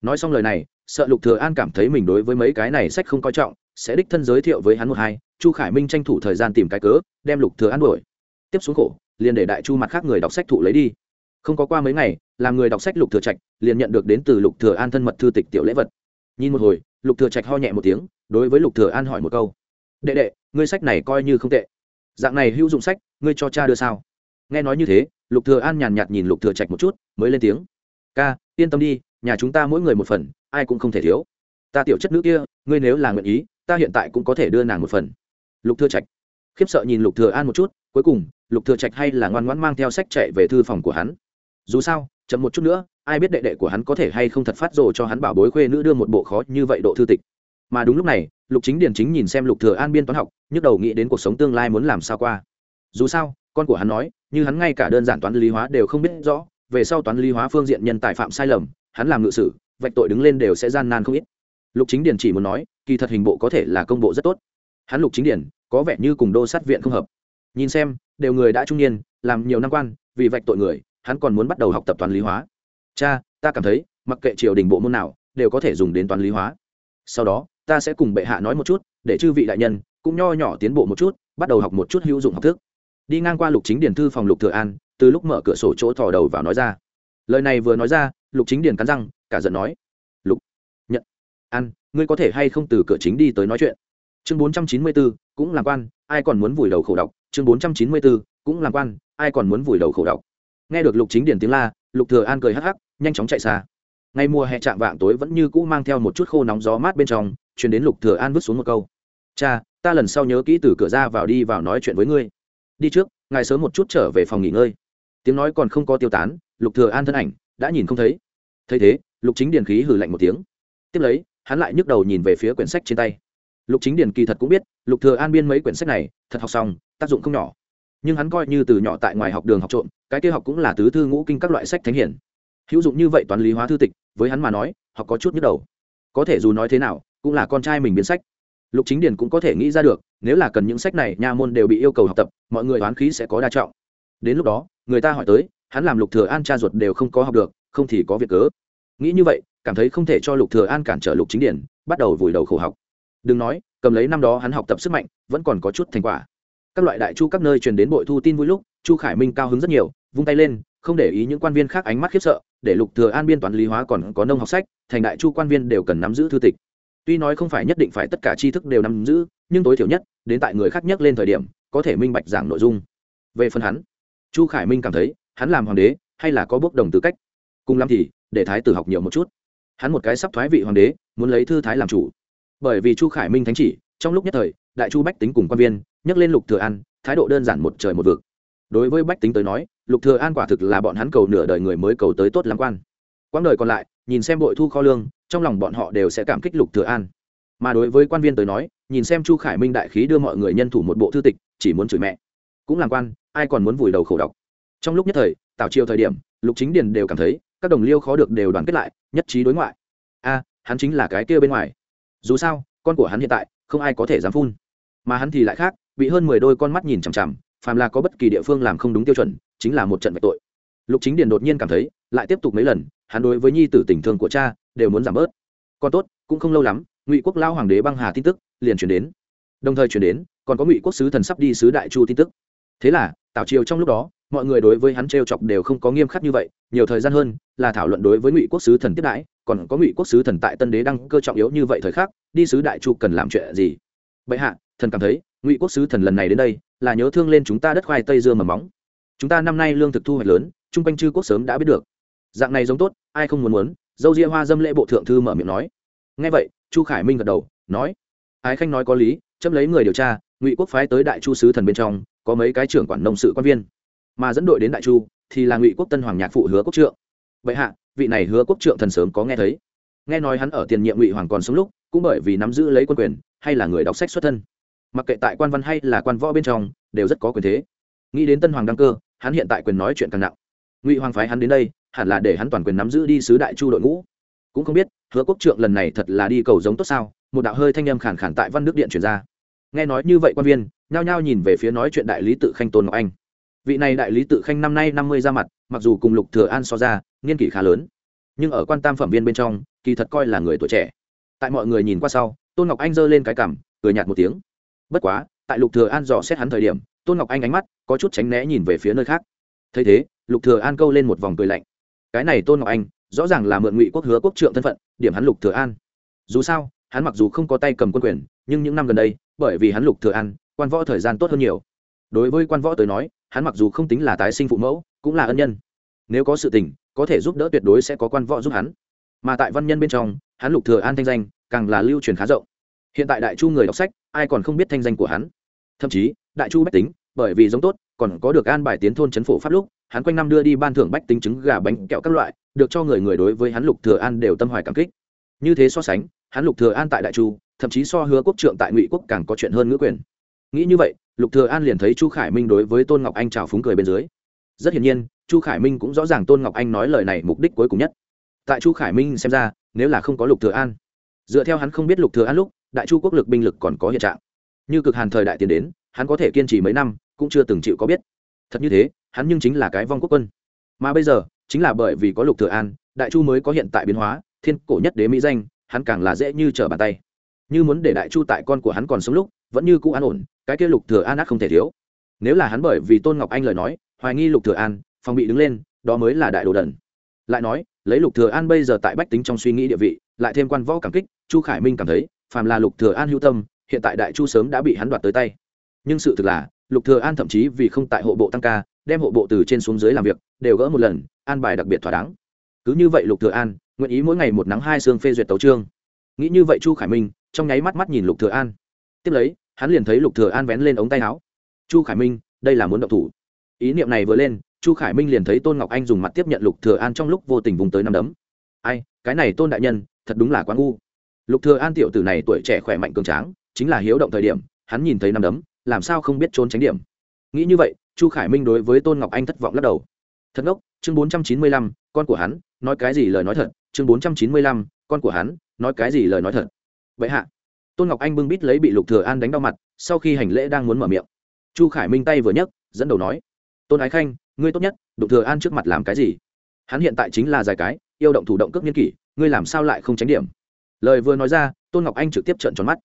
Nói xong lời này, sợ lục thừa an cảm thấy mình đối với mấy cái này sách không coi trọng, sẽ đích thân giới thiệu với hắn một hai, chu khải minh tranh thủ thời gian tìm cái cớ, đem lục thừa an đuổi. Tiếp xuống khổ, liền để đại chu mặt khác người đọc sách thụ lấy đi. Không có qua mấy ngày làm người đọc sách lục thừa trạch, liền nhận được đến từ lục thừa an thân mật thư tịch tiểu lễ vật. Nhìn một hồi, lục thừa trạch ho nhẹ một tiếng, đối với lục thừa an hỏi một câu. Đệ đệ, ngươi sách này coi như không tệ. Dạng này hữu dụng sách, ngươi cho cha đưa sao? Nghe nói như thế, lục thừa an nhàn nhạt nhìn lục thừa trạch một chút, mới lên tiếng. Ca, yên tâm đi, nhà chúng ta mỗi người một phần, ai cũng không thể thiếu. Ta tiểu chất nữ kia, ngươi nếu là nguyện ý, ta hiện tại cũng có thể đưa nàng một phần. Lục thừa trạch. Khiếp sợ nhìn lục thừa an một chút, cuối cùng, lục thừa trạch hay là ngoan ngoãn mang theo sách chạy về thư phòng của hắn. Dù sao chậm một chút nữa, ai biết đệ đệ của hắn có thể hay không thật phát rồ cho hắn bảo bối khuê nữ đưa một bộ khó như vậy độ thư tịch. Mà đúng lúc này, lục chính Điền chính nhìn xem lục thừa an biên toán học, nhức đầu nghĩ đến cuộc sống tương lai muốn làm sao qua. Dù sao, con của hắn nói, như hắn ngay cả đơn giản toán lý hóa đều không biết rõ, về sau toán lý hóa phương diện nhân tài phạm sai lầm, hắn làm ngự sử, vạch tội đứng lên đều sẽ gian nan không ít. Lục chính Điền chỉ muốn nói, kỳ thật hình bộ có thể là công bộ rất tốt. Hắn lục chính điển có vẻ như cùng đô sát viện không hợp. Nhìn xem, đều người đã trung niên, làm nhiều năm quan, vì vạch tội người hắn còn muốn bắt đầu học tập toán lý hóa. Cha ta cảm thấy mặc kệ triều đình bộ môn nào đều có thể dùng đến toán lý hóa. Sau đó ta sẽ cùng bệ hạ nói một chút để chư vị đại nhân cũng nho nhỏ tiến bộ một chút bắt đầu học một chút hữu dụng học thức. Đi ngang qua lục chính điển thư phòng lục thừa an từ lúc mở cửa sổ chỗ thò đầu vào nói ra. Lời này vừa nói ra lục chính điển cắn răng cả giận nói. Lục nhận. An ngươi có thể hay không từ cửa chính đi tới nói chuyện? Chương bốn trăm chín mươi 494, cũng làm quan ai còn muốn vùi đầu khổ độc chương bốn trăm chín mươi 494, cũng làm quan ai còn muốn vùi đầu khổ độc nghe được lục chính điển tiếng la, lục thừa an cười hắc hắc, nhanh chóng chạy xa. Ngay mùa hè chạm vạng tối vẫn như cũ mang theo một chút khô nóng gió mát bên trong, truyền đến lục thừa an vứt xuống một câu. Cha, ta lần sau nhớ kỹ từ cửa ra vào đi vào nói chuyện với ngươi. Đi trước, ngài sớm một chút trở về phòng nghỉ ngơi. Tiếng nói còn không có tiêu tán, lục thừa an thân ảnh đã nhìn không thấy. Thấy thế, lục chính điền khí hừ lạnh một tiếng. Tiếp lấy, hắn lại nhức đầu nhìn về phía quyển sách trên tay. Lục chính điền kỳ thật cũng biết, lục thừa an biên mấy quyển sách này, thật học xong, tác dụng không nhỏ nhưng hắn coi như từ nhỏ tại ngoài học đường học trộm, cái kia học cũng là tứ thư ngũ kinh các loại sách thánh hiển. Hữu dụng như vậy toán lý hóa thư tịch với hắn mà nói học có chút nhức đầu. Có thể dù nói thế nào cũng là con trai mình biến sách. Lục chính điền cũng có thể nghĩ ra được nếu là cần những sách này nha môn đều bị yêu cầu học tập mọi người toán khí sẽ có đa trọng. Đến lúc đó người ta hỏi tới hắn làm lục thừa an cha ruột đều không có học được không thì có việc cớ. Nghĩ như vậy cảm thấy không thể cho lục thừa an cản trở lục chính điển bắt đầu vùi đầu khổ học. Đừng nói cầm lấy năm đó hắn học tập sức mạnh vẫn còn có chút thành quả các loại đại chu các nơi truyền đến bội thu tin vui lúc, chu khải minh cao hứng rất nhiều, vung tay lên, không để ý những quan viên khác ánh mắt khiếp sợ, để lục thừa an biên toán lý hóa còn có nông học sách, thành đại chu quan viên đều cần nắm giữ thư tịch. Tuy nói không phải nhất định phải tất cả tri thức đều nắm giữ, nhưng tối thiểu nhất, đến tại người khác nhắc lên thời điểm, có thể minh bạch giảng nội dung. Về phần hắn, chu khải minh cảm thấy, hắn làm hoàng đế, hay là có bước đồng tư cách? Cùng lắm thì, để thái tử học nhiều một chút. Hắn một cái sắp thoái vị hoàng đế, muốn lấy thư thái làm chủ. Bởi vì chu khải minh thánh chỉ trong lúc nhất thời, đại chu bách tính cùng quan viên nhắc lên lục thừa an, thái độ đơn giản một trời một vực. Đối với bách tính tới nói, lục thừa an quả thực là bọn hắn cầu nửa đời người mới cầu tới tốt lắm quan. Quãng đời còn lại, nhìn xem bội thu kho lương, trong lòng bọn họ đều sẽ cảm kích lục thừa an. Mà đối với quan viên tới nói, nhìn xem chu khải minh đại khí đưa mọi người nhân thủ một bộ thư tịch, chỉ muốn chửi mẹ. Cũng làm quan, ai còn muốn vùi đầu khổ độc. Trong lúc nhất thời, tảo chiều thời điểm, lục chính điền đều cảm thấy, các đồng liêu khó được đều đoàn kết lại, nhất trí đối ngoại. A, hắn chính là cái kia bên ngoài. Dù sao, con của hắn hiện tại không ai có thể dám phun. Mà hắn thì lại khác, bị hơn mười đôi con mắt nhìn chằm chằm, phàm là có bất kỳ địa phương làm không đúng tiêu chuẩn, chính là một trận vạch tội. Lục chính điền đột nhiên cảm thấy, lại tiếp tục mấy lần, hắn đối với nhi tử tình thương của cha, đều muốn giảm bớt. Còn tốt, cũng không lâu lắm, ngụy quốc lao hoàng đế băng hà tin tức, liền chuyển đến. Đồng thời chuyển đến, còn có ngụy quốc sứ thần sắp đi sứ đại chu tin tức. Thế là, Tào triều trong lúc đó, mọi người đối với hắn t chọc đều không có nghiêm khắc như vậy, nhiều thời gian hơn, là thảo luận đối với ngụy quốc sứ thần tiếp đãi còn có ngụy quốc sứ thần tại tân đế đăng cơ trọng yếu như vậy thời khắc, đi sứ đại chu cần làm chuyện gì? Bệ hạ, thần cảm thấy, ngụy quốc sứ thần lần này đến đây, là nhớ thương lên chúng ta đất khoai tây dưa mầm móng. Chúng ta năm nay lương thực thu hoạch lớn, chung quanh chư quốc sớm đã biết được. Dạng này giống tốt, ai không muốn muốn, dâu ria hoa dâm lễ bộ thượng thư mở miệng nói. Ngay vậy, chu khải minh gật đầu, nói. Ái khanh nói có lý, chấm lấy người điều tra, ngụy quốc phái tới đại chu sứ thần bên trong, có mấy cái trưởng quản nông sự quan viên. Mà dẫn đội đến đại chu, thì là ngụy quốc tân hoàng nhạc phụ hứa quốc trượng. Vậy hạ vị này hứa quốc trượng thần sớm có nghe thấy. Nghe nói hắn ở tiền nhiệm ngụy hoàng còn sống lúc, cũng bởi vì nắm giữ lấy quân quyền, hay là người đọc sách xuất thân. Mặc kệ tại quan văn hay là quan võ bên trong, đều rất có quyền thế. Nghĩ đến tân hoàng đăng cơ, hắn hiện tại quyền nói chuyện càng nặng. Ngụy hoàng phái hắn đến đây, hẳn là để hắn toàn quyền nắm giữ đi sứ đại chu đội ngũ. Cũng không biết, hứa quốc trượng lần này thật là đi cầu giống tốt sao? Một đạo hơi thanh âm khản khản tại văn nước điện chuyển ra. Nghe nói như vậy quan viên, nhao nhao nhìn về phía nói chuyện đại lý tự khanh tôn ngọc anh vị này đại lý tự khanh năm nay năm mươi ra mặt, mặc dù cùng lục thừa an so ra, niên kỷ khá lớn, nhưng ở quan tam phẩm viên bên trong, kỳ thật coi là người tuổi trẻ. Tại mọi người nhìn qua sau, tôn ngọc anh giơ lên cái cằm, cười nhạt một tiếng. Bất quá, tại lục thừa an dò xét hắn thời điểm, tôn ngọc anh ánh mắt có chút tránh né nhìn về phía nơi khác. Thấy thế, lục thừa an câu lên một vòng cười lạnh. Cái này tôn ngọc anh, rõ ràng là mượn ngụy quốc hứa quốc trượng thân phận, điểm hắn lục thừa an. Dù sao, hắn mặc dù không có tay cầm quân quyền, nhưng những năm gần đây, bởi vì hắn lục thừa an, quan võ thời gian tốt hơn nhiều đối với quan võ tới nói, hắn mặc dù không tính là tái sinh phụ mẫu, cũng là ân nhân. Nếu có sự tình, có thể giúp đỡ tuyệt đối sẽ có quan võ giúp hắn. Mà tại văn nhân bên trong, hắn lục thừa an thanh danh, càng là lưu truyền khá rộng. Hiện tại đại chu người đọc sách, ai còn không biết thanh danh của hắn? Thậm chí, đại chu bách tính, bởi vì giống tốt, còn có được an bài tiến thôn chấn phổ pháp lúc, hắn quanh năm đưa đi ban thưởng bách tính trứng gà bánh kẹo các loại, được cho người người đối với hắn lục thừa an đều tâm hoài cảm kích. Như thế so sánh, hắn lục thừa an tại đại chu, thậm chí so hứa quốc trượng tại ngụy quốc càng có chuyện hơn ngữ quyền. Nghĩ như vậy lục thừa an liền thấy chu khải minh đối với tôn ngọc anh chào phúng cười bên dưới. Rất hiển nhiên, chu khải minh cũng rõ ràng tôn ngọc anh nói lời này mục đích cuối cùng nhất. Tại chu khải minh xem ra, nếu là không có lục thừa an, dựa theo hắn không biết lục thừa an lúc, đại chu quốc lực binh lực còn có hiện trạng. Như cực hàn thời đại tiền đến, hắn có thể kiên trì mấy năm, cũng chưa từng chịu có biết. Thật như thế, hắn nhưng chính là cái vong quốc quân. Mà bây giờ, chính là bởi vì có lục thừa an, đại chu mới có hiện tại biến hóa, thiên cổ nhất đế mỹ danh, hắn càng là dễ như trở bàn tay. Như muốn để đại chu tại con của hắn còn sống lúc vẫn như cũ an ổn, cái kia lục thừa an át không thể thiếu. Nếu là hắn bởi vì tôn ngọc anh lời nói, hoài nghi lục thừa an, phòng bị đứng lên, đó mới là đại đồ đần. Lại nói, lấy lục thừa an bây giờ tại bách tính trong suy nghĩ địa vị, lại thêm quan võ cảm kích, chu khải minh cảm thấy, phàm là lục thừa an hữu tâm, hiện tại đại chu sớm đã bị hắn đoạt tới tay. Nhưng sự thực là, lục thừa an thậm chí vì không tại hộ bộ tăng ca, đem hộ bộ từ trên xuống dưới làm việc, đều gỡ một lần, an bài đặc biệt thỏa đáng. Cứ như vậy lục thừa an, nguyện ý mỗi ngày một nắng hai sương phê duyệt tấu trương nghĩ như vậy chu khải minh, trong nháy mắt mắt nhìn lục thừa an tiếp lấy, hắn liền thấy lục thừa an vén lên ống tay áo. Chu khải minh, đây là muốn động thủ. Ý niệm này vừa lên, chu khải minh liền thấy tôn ngọc anh dùng mặt tiếp nhận lục thừa an trong lúc vô tình vùng tới năm đấm. Ai, cái này tôn đại nhân, thật đúng là quá ngu. Lục thừa an tiểu tử này tuổi trẻ khỏe mạnh cường tráng, chính là hiếu động thời điểm, hắn nhìn thấy năm đấm, làm sao không biết trốn tránh điểm. Nghĩ như vậy, chu khải minh đối với tôn ngọc anh thất vọng lắc đầu. Thật ngốc, chương bốn trăm chín mươi lăm, con của hắn, nói cái gì lời nói thật, chương bốn trăm chín mươi lăm, con của hắn, nói cái gì lời nói thật. Vậy hạ tôn ngọc anh bưng bít lấy bị lục thừa an đánh đau mặt, sau khi hành lễ đang muốn mở miệng. Chu khải minh tay vừa nhấc, dẫn đầu nói, tôn ái khanh, ngươi tốt nhất, đụng thừa an trước mặt làm cái gì? Hắn hiện tại chính là dài cái, yêu động thủ động cướp nghiên kỷ, ngươi làm sao lại không tránh điểm? Lời vừa nói ra, tôn ngọc anh trực tiếp trợn tròn mắt.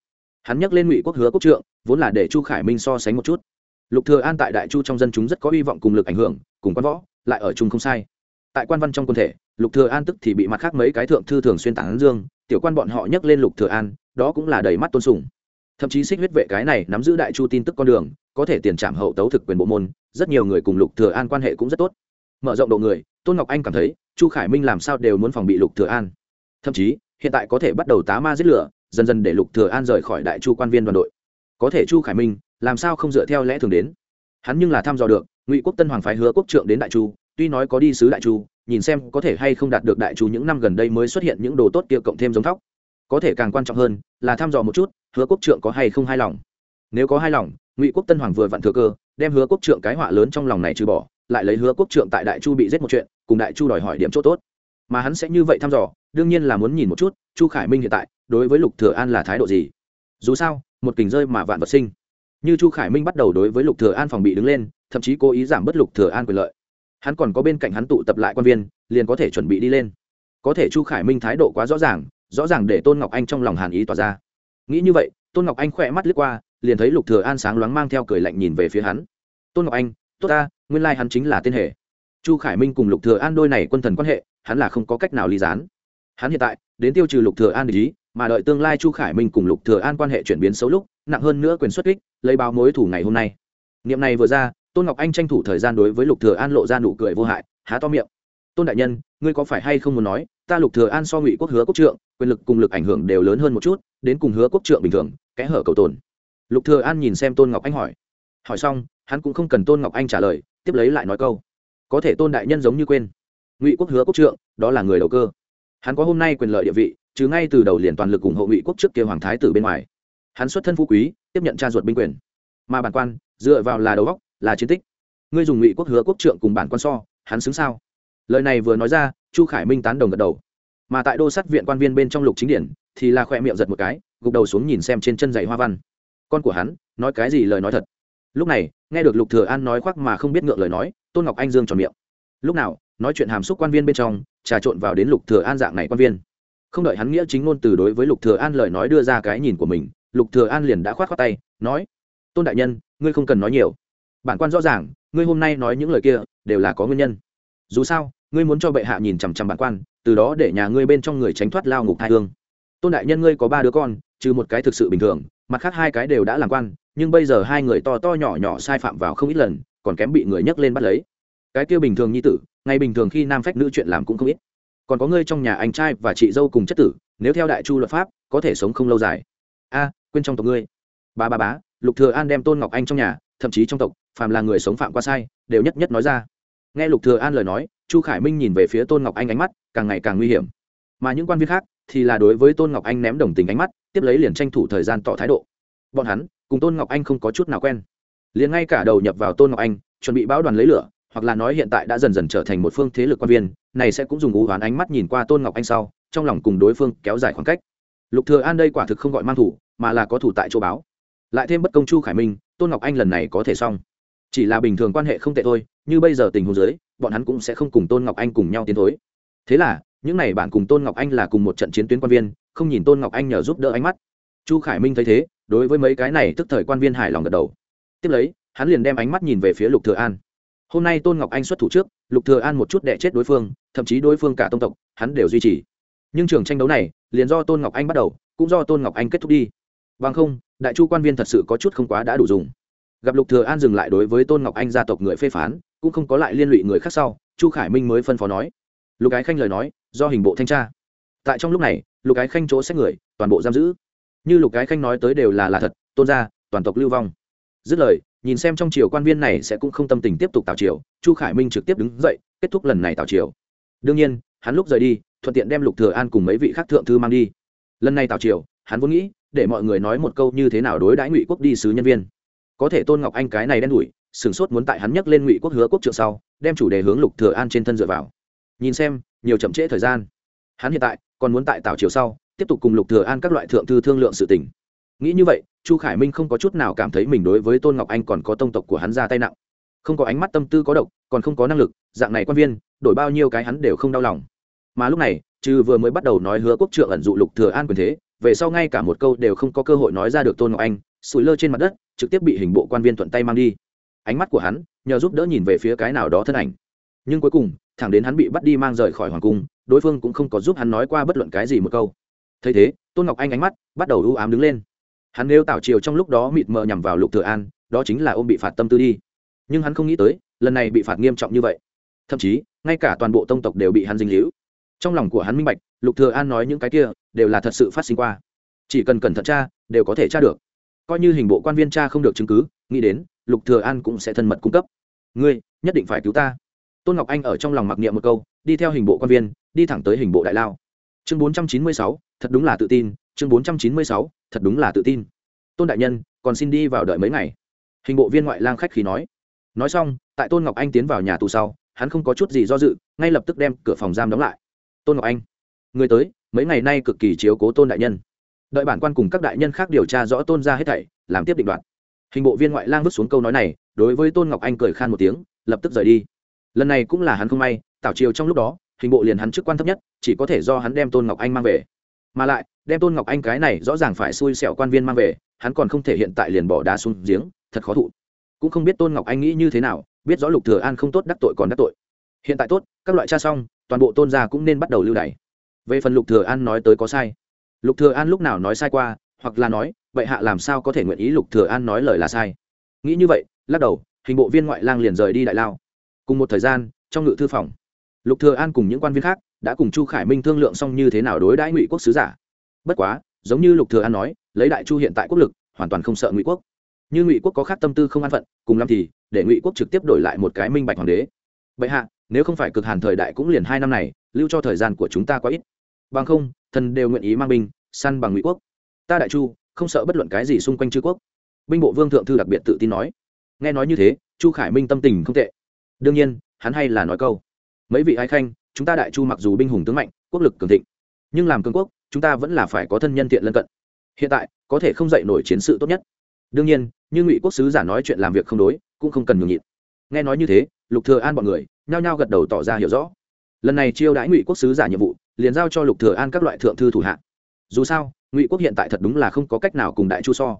Hắn nhắc lên ngụy quốc hứa quốc trượng, vốn là để chu khải minh so sánh một chút. Lục thừa an tại đại chu trong dân chúng rất có hy vọng cùng lực ảnh hưởng, cùng quan võ, lại ở chung không sai. Tại quan văn trong quân thể, lục thừa an tức thì bị mặt khác mấy cái thượng thư thường xuyên tán dương, tiểu quan bọn họ nhắc lên lục thừa an đó cũng là đầy mắt tôn sùng. Thậm chí xích huyết vệ cái này nắm giữ đại chu tin tức con đường, có thể tiền trảm hậu tấu thực quyền bộ môn, rất nhiều người cùng lục thừa an quan hệ cũng rất tốt. Mở rộng độ người, tôn ngọc anh cảm thấy, chu khải minh làm sao đều muốn phòng bị lục thừa an. Thậm chí, hiện tại có thể bắt đầu tá ma giết lửa, dần dần để lục thừa an rời khỏi đại chu quan viên đoàn đội. Có thể chu khải minh, làm sao không dựa theo lẽ thường đến? Hắn nhưng là thăm dò được, ngụy quốc tân hoàng phái hứa quốc trượng đến đại chu, tuy nói có đi sứ đại chu, nhìn xem có thể hay không đạt được đại chu những năm gần đây mới xuất hiện những đồ tốt kia cộng thêm giống thóc có thể càng quan trọng hơn là thăm dò một chút hứa quốc trượng có hay không hài lòng. Nếu có hài lòng, ngụy quốc tân hoàng vừa vặn thừa cơ, đem hứa quốc trượng cái họa lớn trong lòng này trừ bỏ, lại lấy hứa quốc trượng tại đại chu bị giết một chuyện, cùng đại chu đòi hỏi điểm chỗ tốt. Mà hắn sẽ như vậy thăm dò, đương nhiên là muốn nhìn một chút, chu khải minh hiện tại, đối với lục thừa an là thái độ gì? Dù sao, một kình rơi mà vạn vật sinh. Như chu khải minh bắt đầu đối với lục thừa an phòng bị đứng lên, thậm chí cố ý giảm bớt lục thừa an quyền lợi. Hắn còn có bên cạnh hắn tụ tập lại quan viên, liền có thể chuẩn bị đi lên. Có thể chu khải minh thái độ quá rõ ràng rõ ràng để tôn ngọc anh trong lòng hàn ý tỏa ra nghĩ như vậy tôn ngọc anh khỏe mắt lướt qua liền thấy lục thừa an sáng loáng mang theo cười lạnh nhìn về phía hắn tôn ngọc anh tốt ta nguyên lai hắn chính là tên hệ chu khải minh cùng lục thừa an đôi này quân thần quan hệ hắn là không có cách nào ly gián hắn hiện tại đến tiêu trừ lục thừa an ý mà đợi tương lai chu khải minh cùng lục thừa an quan hệ chuyển biến xấu lúc nặng hơn nữa quyền xuất kích lấy báo mối thủ ngày hôm nay niệm này vừa ra tôn ngọc anh tranh thủ thời gian đối với lục thừa an lộ ra nụ cười vô hại há to miệng tôn đại nhân ngươi có phải hay không muốn nói, ta lục thừa an so ngụy quốc hứa quốc trượng, quyền lực cùng lực ảnh hưởng đều lớn hơn một chút, đến cùng hứa quốc trượng bình thường, kẽ hở cầu tồn. Lục thừa an nhìn xem tôn ngọc anh hỏi. Hỏi xong, hắn cũng không cần tôn ngọc anh trả lời, tiếp lấy lại nói câu. Có thể tôn đại nhân giống như quên. Ngụy quốc hứa quốc trượng, đó là người đầu cơ. Hắn có hôm nay quyền lợi địa vị, chứ ngay từ đầu liền toàn lực ủng hộ ngụy quốc trước kia hoàng thái tử bên ngoài. Hắn xuất thân phú quý, tiếp nhận cha ruột binh quyền. Mà bản quan, dựa vào là đầu góc là chiến tích. Ngươi dùng ngụy quốc hứa quốc trượng cùng bản quan so, hắn xứng sao? Lời này vừa nói ra, chu khải minh tán đồng gật đầu. Mà tại đô sát viện quan viên bên trong lục chính điển, thì là khoe miệng giật một cái, gục đầu xuống nhìn xem trên chân giày hoa văn. Con của hắn, nói cái gì lời nói thật. Lúc này, nghe được lục thừa an nói khoác mà không biết ngượng lời nói, tôn ngọc anh dương tròn miệng. Lúc nào, nói chuyện hàm xúc quan viên bên trong, trà trộn vào đến lục thừa an dạng này quan viên. Không đợi hắn nghĩa chính ngôn từ đối với lục thừa an lời nói đưa ra cái nhìn của mình, lục thừa an liền đã khoát khoát tay, nói, tôn đại nhân, ngươi không cần nói nhiều. Bản quan rõ ràng, ngươi hôm nay nói những lời kia đều là có nguyên nhân dù sao, ngươi muốn cho bệ hạ nhìn chằm chằm bản quan, từ đó để nhà ngươi bên trong người tránh thoát lao ngục hai hương. Tôn đại nhân ngươi có ba đứa con, trừ một cái thực sự bình thường, mặt khác hai cái đều đã làm quan, nhưng bây giờ hai người to to nhỏ nhỏ sai phạm vào không ít lần, còn kém bị người nhấc lên bắt lấy. Cái kia bình thường như tử, ngay bình thường khi nam phách nữ chuyện làm cũng không ít. Còn có ngươi trong nhà anh trai và chị dâu cùng chất tử, nếu theo đại chu luật pháp, có thể sống không lâu dài. A, quên trong tộc ngươi. Ba ba bá, lục thừa an đem tôn ngọc anh trong nhà, thậm chí trong tộc, phàm là người sống phạm qua sai, đều nhất nhất nói ra nghe lục thừa an lời nói, chu khải minh nhìn về phía tôn ngọc anh ánh mắt càng ngày càng nguy hiểm. Mà những quan viên khác thì là đối với tôn ngọc anh ném đồng tình ánh mắt, tiếp lấy liền tranh thủ thời gian tỏ thái độ. Bọn hắn cùng tôn ngọc anh không có chút nào quen. Liền ngay cả đầu nhập vào tôn ngọc anh, chuẩn bị báo đoàn lấy lửa, hoặc là nói hiện tại đã dần dần trở thành một phương thế lực quan viên, này sẽ cũng dùng ú hoán ánh mắt nhìn qua tôn ngọc anh sau, trong lòng cùng đối phương kéo dài khoảng cách. Lục thừa an đây quả thực không gọi mang thủ, mà là có thủ tại chỗ báo. Lại thêm bất công chu khải minh, tôn ngọc anh lần này có thể xong chỉ là bình thường quan hệ không tệ thôi, như bây giờ tình huống dưới, bọn hắn cũng sẽ không cùng tôn ngọc anh cùng nhau tiến thối. Thế là, những n à y bạn cùng tôn ngọc anh là cùng một trận chiến tuyến quan viên, không nhìn tôn ngọc anh nhờ giúp đỡ ánh mắt. Chu khải minh thấy thế, đối với mấy cái này tức thời quan viên hài lòng gật đầu. Tiếp lấy, hắn liền đem ánh mắt nhìn về phía lục thừa an. Hôm nay tôn ngọc anh xuất thủ trước, lục thừa an một chút đẻ chết đối phương, thậm chí đối phương cả tông tộc, hắn đều duy trì. Nhưng trường tranh đấu này, liền do tôn ngọc anh bắt đầu, cũng do tôn ngọc anh kết thúc đi. Bằng không, đại chu quan viên thật sự có chút không quá đã đủ dùng gặp lục thừa an dừng lại đối với tôn ngọc anh gia tộc người phê phán, cũng không có lại liên lụy người khác sau, chu khải minh mới phân phó nói. Lục ái khanh lời nói, do hình bộ thanh tra. Tại trong lúc này, lục ái khanh chỗ xét người, toàn bộ giam giữ. Như lục ái khanh nói tới đều là là thật, tôn gia, toàn tộc lưu vong. Dứt lời, nhìn xem trong triều quan viên này sẽ cũng không tâm tình tiếp tục tạo triều, chu khải minh trực tiếp đứng dậy, kết thúc lần này tạo triều. Đương nhiên, hắn lúc rời đi, thuận tiện đem lục thừa an cùng mấy vị khác thượng thư mang đi. Lần này tạo triều, hắn vốn nghĩ, để mọi người nói một câu như thế nào đối đãi ngụy quốc đi sứ nhân viên có thể tôn ngọc anh cái này đen đủi, sửng sốt muốn tại hắn nhắc lên ngụy quốc hứa quốc trượng sau, đem chủ đề hướng lục thừa an trên thân dựa vào. Nhìn xem, nhiều chậm trễ thời gian. Hắn hiện tại còn muốn tại tảo chiều sau, tiếp tục cùng lục thừa an các loại thượng thư thương lượng sự tình. Nghĩ như vậy, chu khải minh không có chút nào cảm thấy mình đối với tôn ngọc anh còn có tông tộc của hắn ra tay nặng. Không có ánh mắt tâm tư có độc, còn không có năng lực, dạng này quan viên, đổi bao nhiêu cái hắn đều không đau lòng. Mà lúc này, trừ vừa mới bắt đầu nói hứa quốc trượng ẩn dụ lục thừa an quyền thế, về sau ngay cả một câu đều không có cơ hội nói ra được tôn ngọc anh sủi lơ trên mặt đất, trực tiếp bị hình bộ quan viên thuận tay mang đi. Ánh mắt của hắn nhờ giúp đỡ nhìn về phía cái nào đó thân ảnh. Nhưng cuối cùng, thẳng đến hắn bị bắt đi mang rời khỏi hoàng cung, đối phương cũng không có giúp hắn nói qua bất luận cái gì một câu. Thấy thế, tôn ngọc anh ánh mắt bắt đầu ưu ám đứng lên. Hắn nêu tảo chiều trong lúc đó mịt mờ nhằm vào lục thừa an, đó chính là ôm bị phạt tâm tư đi. Nhưng hắn không nghĩ tới, lần này bị phạt nghiêm trọng như vậy. Thậm chí, ngay cả toàn bộ tông tộc đều bị hắn dính liễu. trong lòng của hắn minh bạch, lục thừa an nói những cái kia đều là thật sự phát sinh qua. Chỉ cần cẩn thận tra, đều có thể tra được coi như hình bộ quan viên cha không được chứng cứ nghĩ đến lục thừa an cũng sẽ thân mật cung cấp. Ngươi nhất định phải cứu ta. Tôn ngọc anh ở trong lòng mặc niệm một câu đi theo hình bộ quan viên đi thẳng tới hình bộ đại lao. Chương 496, thật đúng là tự tin. Chương 496, thật đúng là tự tin. Tôn đại nhân còn xin đi vào đợi mấy ngày. Hình bộ viên ngoại lang khách khí nói. Nói xong tại tôn ngọc anh tiến vào nhà tù sau hắn không có chút gì do dự ngay lập tức đem cửa phòng giam đóng lại. Tôn ngọc anh người tới mấy ngày nay cực kỳ chiếu cố tôn đại nhân đợi bản quan cùng các đại nhân khác điều tra rõ tôn ra hết thảy, làm tiếp định đoạn hình bộ viên ngoại lang vứt xuống câu nói này, đối với tôn ngọc anh cười khan một tiếng, lập tức rời đi. Lần này cũng là hắn không may, tảo chiều trong lúc đó, hình bộ liền hắn chức quan thấp nhất, chỉ có thể do hắn đem tôn ngọc anh mang về. Mà lại, đem tôn ngọc anh cái này rõ ràng phải xui xẻo quan viên mang về, hắn còn không thể hiện tại liền bỏ đá xuống giếng, thật khó thụ. Cũng không biết tôn ngọc anh nghĩ như thế nào, biết rõ lục thừa an không tốt đắc tội còn đắc tội. Hiện tại tốt, các loại cha xong, toàn bộ tôn gia cũng nên bắt đầu lưu đày. Về phần lục thừa an nói tới có sai lục thừa an lúc nào nói sai qua, hoặc là nói vậy hạ làm sao có thể nguyện ý lục thừa an nói lời là sai? Nghĩ như vậy, lắc đầu, hình bộ viên ngoại lang liền rời đi đại lao. Cùng một thời gian, trong ngự thư phòng, lục thừa an cùng những quan viên khác đã cùng chu khải minh thương lượng xong như thế nào đối đãi ngụy quốc sứ giả. Bất quá, giống như lục thừa an nói, lấy đại chu hiện tại quốc lực, hoàn toàn không sợ ngụy quốc. Như ngụy quốc có khác tâm tư không an phận, cùng lắm thì, để ngụy quốc trực tiếp đổi lại một cái minh bạch hoàng đế. Bệ hạ, nếu không phải cực hàn thời đại cũng liền hai năm này, lưu cho thời gian của chúng ta quá ít. Bằng không thần đều nguyện ý mang binh, săn bằng ngụy quốc. Ta đại chu, không sợ bất luận cái gì xung quanh chư quốc. Binh bộ vương thượng thư đặc biệt tự tin nói. Nghe nói như thế, chu khải minh tâm tình không tệ. Đương nhiên, hắn hay là nói câu. Mấy vị ái khanh, chúng ta đại chu mặc dù binh hùng tướng mạnh, quốc lực cường thịnh, nhưng làm cường quốc, chúng ta vẫn là phải có thân nhân thiện lân cận. Hiện tại, có thể không dạy nổi chiến sự tốt nhất. Đương nhiên, như ngụy quốc sứ giả nói chuyện làm việc không đối, cũng không cần nhường nhịn. Nghe nói như thế, lục thừa an bọn người, nhao nhao gật đầu tỏ ra hiểu rõ. Lần này chiêu đãi ngụy quốc sứ giả nhiệm vụ liền giao cho lục thừa an các loại thượng thư thủ hạ. Dù sao, ngụy quốc hiện tại thật đúng là không có cách nào cùng đại chu so.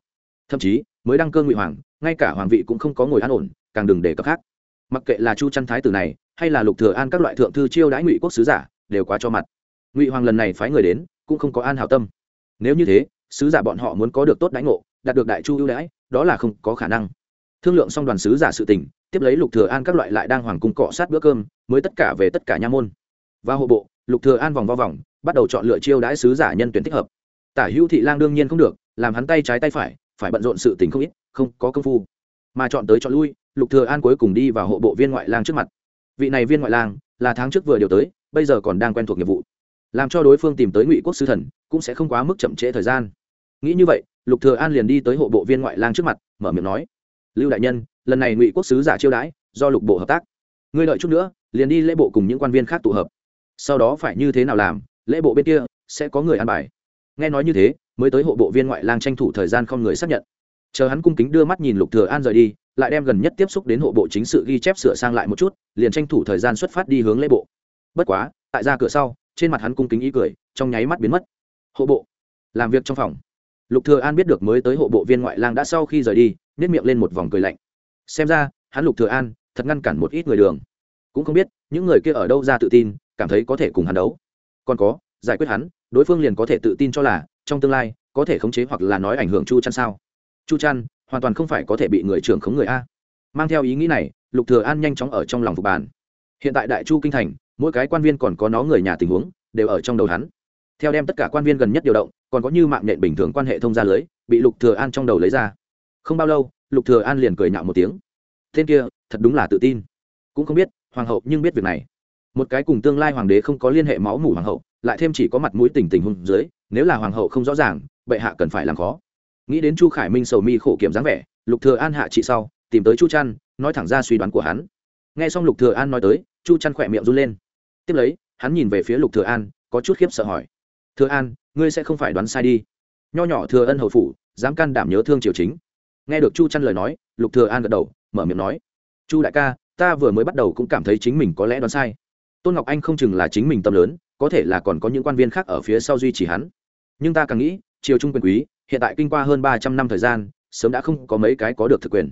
Thậm chí, mới đăng cơ ngụy hoàng, ngay cả hoàng vị cũng không có ngồi an ổn, càng đừng để cấp khác. Mặc kệ là chu trăn thái tử này, hay là lục thừa an các loại thượng thư chiêu đãi ngụy quốc sứ giả, đều quá cho mặt. Ngụy hoàng lần này phái người đến, cũng không có an hảo tâm. Nếu như thế, sứ giả bọn họ muốn có được tốt đãi ngộ, đạt được đại chu ưu đãi, đó là không có khả năng. Thương lượng xong đoàn sứ giả sự tình, tiếp lấy lục thừa an các loại lại đang hoàng cung cọ sát bữa cơm, mới tất cả về tất cả nha môn và hộ bộ, lục thừa an vòng vo vòng, bắt đầu chọn lựa chiêu đãi sứ giả nhân tuyển thích hợp. Tả hữu thị lang đương nhiên không được, làm hắn tay trái tay phải phải bận rộn sự tình không ít, không có công phu. Mà chọn tới chọn lui, lục thừa an cuối cùng đi vào hộ bộ viên ngoại lang trước mặt. Vị này viên ngoại lang, là tháng trước vừa điều tới, bây giờ còn đang quen thuộc nghiệp vụ. Làm cho đối phương tìm tới ngụy quốc sư thần, cũng sẽ không quá mức chậm trễ thời gian. Nghĩ như vậy, lục thừa an liền đi tới hộ bộ viên ngoại lang trước mặt, mở miệng nói, lưu đại nhân, lần này ngụy quốc sứ giả chiêu đãi, do lục bộ hợp tác. Ngươi đợi chút nữa, liền đi lễ bộ cùng những quan viên khác tụ hợp sau đó phải như thế nào làm, lễ bộ bên kia sẽ có người an bài. Nghe nói như thế, mới tới hộ bộ viên ngoại lang tranh thủ thời gian không người xác nhận. Chờ hắn cung kính đưa mắt nhìn lục thừa an rời đi, lại đem gần nhất tiếp xúc đến hộ bộ chính sự ghi chép sửa sang lại một chút, liền tranh thủ thời gian xuất phát đi hướng lễ bộ. Bất quá, tại ra cửa sau, trên mặt hắn cung kính ý cười, trong nháy mắt biến mất. Hộ bộ, làm việc trong phòng. Lục thừa an biết được mới tới hộ bộ viên ngoại lang đã sau khi rời đi nét miệng lên một vòng cười lạnh. Xem ra, hắn lục thừa an thật ngăn cản một ít người đường. Cũng không biết, những người kia ở đâu ra tự tin cảm thấy có thể cùng hắn đấu. Còn có, giải quyết hắn, đối phương liền có thể tự tin cho là, trong tương lai, có thể khống chế hoặc là nói ảnh hưởng chu chăn sao? Chu chăn hoàn toàn không phải có thể bị người trưởng khống người a. Mang theo ý nghĩ này, lục thừa an nhanh chóng ở trong lòng phục bàn. Hiện tại đại chu kinh thành, mỗi cái quan viên còn có nó người nhà tình huống, đều ở trong đầu hắn. Theo đem tất cả quan viên gần nhất điều động, còn có như mạng nhện bình thường quan hệ thông gia lưới, bị lục thừa an trong đầu lấy ra. Không bao lâu, lục thừa an liền cười nhạo một tiếng. Tên kia, thật đúng là tự tin. Cũng không biết, hoàng hậu nhưng biết việc này một cái cùng tương lai hoàng đế không có liên hệ máu mủ hoàng hậu, lại thêm chỉ có mặt mũi tình tình hôn dưới, nếu là hoàng hậu không rõ ràng, bệ hạ cần phải làm khó. Nghĩ đến chu khải minh sầu mi khổ kiểm dáng vẻ, lục thừa an hạ trị sau, tìm tới chu trăn, nói thẳng ra suy đoán của hắn. Nghe xong lục thừa an nói tới, chu trăn khỏe miệng run lên. Tiếp lấy, hắn nhìn về phía lục thừa an, có chút khiếp sợ hỏi. Thừa an, ngươi sẽ không phải đoán sai đi. Nho nhỏ thừa ân hầu phủ, dám can đảm nhớ thương triều chính. Nghe được chu trăn lời nói, lục thừa an gật đầu, mở miệng nói. Chu đại ca, ta vừa mới bắt đầu cũng cảm thấy chính mình có lẽ đoán sai tôn ngọc anh không chừng là chính mình tâm lớn, có thể là còn có những quan viên khác ở phía sau duy trì hắn. Nhưng ta càng nghĩ, triều trung quyền quý, hiện tại kinh qua hơn ba trăm năm thời gian, sớm đã không có mấy cái có được thực quyền.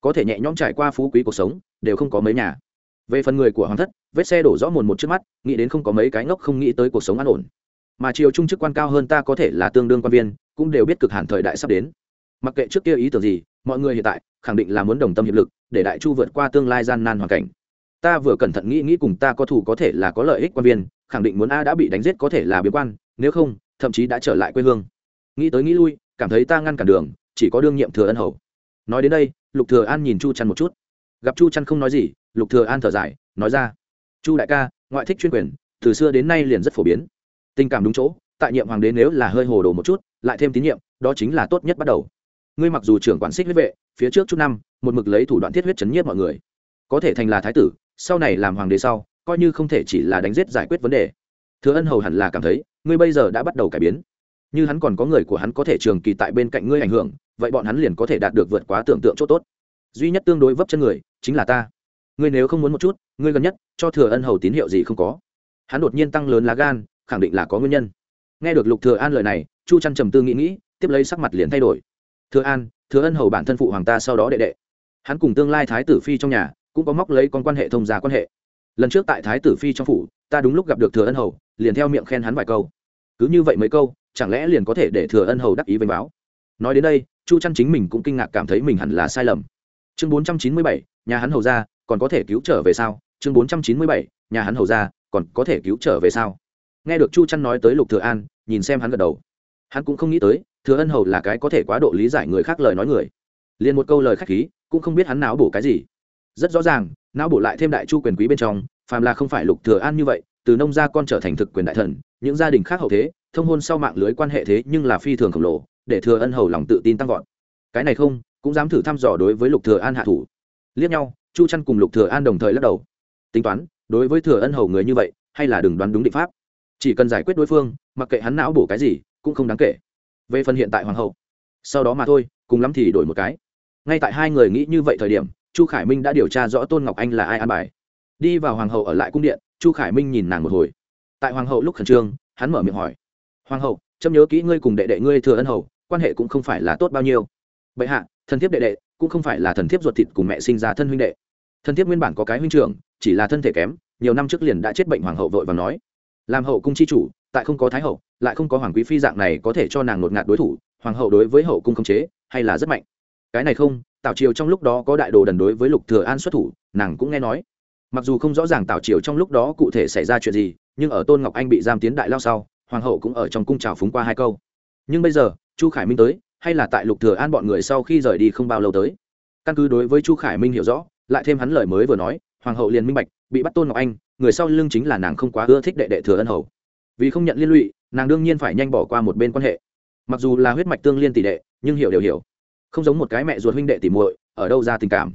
Có thể nhẹ nhõm trải qua phú quý cuộc sống, đều không có mấy nhà. Về phần người của hoàng thất, vết xe đổ rõ mồn một trước mắt, nghĩ đến không có mấy cái ngốc không nghĩ tới cuộc sống an ổn. Mà triều trung chức quan cao hơn ta có thể là tương đương quan viên, cũng đều biết cực hẳn thời đại sắp đến. Mặc kệ trước kia ý tưởng gì, mọi người hiện tại khẳng định là muốn đồng tâm hiệp lực, để đại chu vượt qua tương lai gian nan hoàn cảnh ta vừa cẩn thận nghĩ nghĩ cùng ta có thủ có thể là có lợi ích quan viên, khẳng định muốn a đã bị đánh giết có thể là biếm quan, nếu không, thậm chí đã trở lại quê hương. Nghĩ tới nghĩ lui, cảm thấy ta ngăn cản đường, chỉ có đương nhiệm thừa ân hầu. Nói đến đây, lục thừa an nhìn chu chăn một chút. Gặp chu chăn không nói gì, lục thừa an thở dài, nói ra. Chu đại ca, ngoại thích chuyên quyền, từ xưa đến nay liền rất phổ biến. Tình cảm đúng chỗ, tại nhiệm hoàng đế nếu là hơi hồ đồ một chút, lại thêm tín nhiệm, đó chính là tốt nhất bắt đầu. Ngươi mặc dù trưởng quản xích huyết vệ, phía trước chút năm, một mực lấy thủ đoạn thiết huyết chấn nhiếp mọi người. Có thể thành là thái tử sau này làm hoàng đế sau, coi như không thể chỉ là đánh giết giải quyết vấn đề. Thừa ân hầu hẳn là cảm thấy, ngươi bây giờ đã bắt đầu cải biến. Như hắn còn có người của hắn có thể trường kỳ tại bên cạnh ngươi ảnh hưởng, vậy bọn hắn liền có thể đạt được vượt quá tưởng tượng chỗ tốt. Duy nhất tương đối vấp chân người, chính là ta. Ngươi nếu không muốn một chút, ngươi gần nhất, cho thừa ân hầu tín hiệu gì không có. Hắn đột nhiên tăng lớn lá gan, khẳng định là có nguyên nhân. Nghe được lục thừa an lời này, chu trăn trầm tư nghĩ nghĩ, tiếp lấy sắc mặt liền thay đổi. Thừa an, thừa ân hầu bản thân phụ hoàng ta sau đó đệ đệ. Hắn cùng tương lai thái tử phi trong nhà cũng có móc lấy con quan hệ thông gia quan hệ. Lần trước tại thái tử phi trong phủ, ta đúng lúc gặp được thừa ân hầu, liền theo miệng khen hắn vài câu. Cứ như vậy mấy câu, chẳng lẽ liền có thể để thừa ân hầu đắc ý vênh báo? Nói đến đây, chu chăn chính mình cũng kinh ngạc cảm thấy mình hẳn là sai lầm. Chương bốn trăm chín mươi bảy, nhà hắn hầu ra còn có thể cứu trở về sao? Chương bốn trăm chín mươi bảy, nhà hắn hầu ra còn có thể cứu trở về sao? Nghe được chu chăn nói tới lục thừa an, nhìn xem hắn gật đầu. Hắn cũng không nghĩ tới, thừa ân hầu là cái có thể quá độ lý giải người khác lời nói người. Liền một câu lời khách khí, cũng không biết hắn não bổ cái gì rất rõ ràng, não bổ lại thêm đại chu quyền quý bên trong, phàm là không phải lục thừa an như vậy, từ nông gia con trở thành thực quyền đại thần, những gia đình khác hậu thế, thông hôn sau mạng lưới quan hệ thế nhưng là phi thường khổng lồ, để thừa ân hầu lòng tự tin tăng vọt. Cái này không, cũng dám thử thăm dò đối với lục thừa an hạ thủ. Liếc nhau, chu trăn cùng lục thừa an đồng thời lắc đầu. Tính toán, đối với thừa ân hầu người như vậy, hay là đừng đoán đúng định pháp. Chỉ cần giải quyết đối phương, mặc kệ hắn não bổ cái gì, cũng không đáng kể. Về phần hiện tại hoàng hậu, sau đó mà thôi, cùng lắm thì đổi một cái. Ngay tại hai người nghĩ như vậy thời điểm chu khải minh đã điều tra rõ tôn ngọc anh là ai an bài. Đi vào hoàng hậu ở lại cung điện, chu khải minh nhìn nàng một hồi. Tại hoàng hậu lúc khẩn trương, hắn mở miệng hỏi. Hoàng hậu, chấm nhớ kỹ ngươi cùng đệ đệ ngươi thừa ân hầu, quan hệ cũng không phải là tốt bao nhiêu. Bệ hạ, thần thiếp đệ đệ, cũng không phải là thần thiếp ruột thịt cùng mẹ sinh ra thân huynh đệ. Thần thiếp nguyên bản có cái huynh trưởng, chỉ là thân thể kém, nhiều năm trước liền đã chết bệnh hoàng hậu vội và nói. Làm hậu cung chi chủ, tại không có thái hậu, lại không có hoàng quý phi dạng này có thể cho nàng ngột ngạt đối thủ, hoàng hậu đối với hậu cung không chế, hay là rất mạnh. Cái này không tào triều trong lúc đó có đại đồ đần đối với lục thừa an xuất thủ, nàng cũng nghe nói. Mặc dù không rõ ràng tào triều trong lúc đó cụ thể xảy ra chuyện gì, nhưng ở tôn ngọc anh bị giam tiến đại lao sau, hoàng hậu cũng ở trong cung trào phúng qua hai câu. Nhưng bây giờ, chu khải minh tới, hay là tại lục thừa an bọn người sau khi rời đi không bao lâu tới. Căn cứ đối với chu khải minh hiểu rõ, lại thêm hắn lời mới vừa nói, hoàng hậu liền minh bạch, bị bắt tôn ngọc anh, người sau lưng chính là nàng không quá ưa thích đệ đệ thừa ân hầu. Vì không nhận liên lụy, nàng đương nhiên phải nhanh bỏ qua một bên quan hệ. Mặc dù là huyết mạch tương liên tỷ đệ nhưng hiểu đều hiểu không giống một cái mẹ ruột huynh đệ tỷ muội, ở đâu ra tình cảm.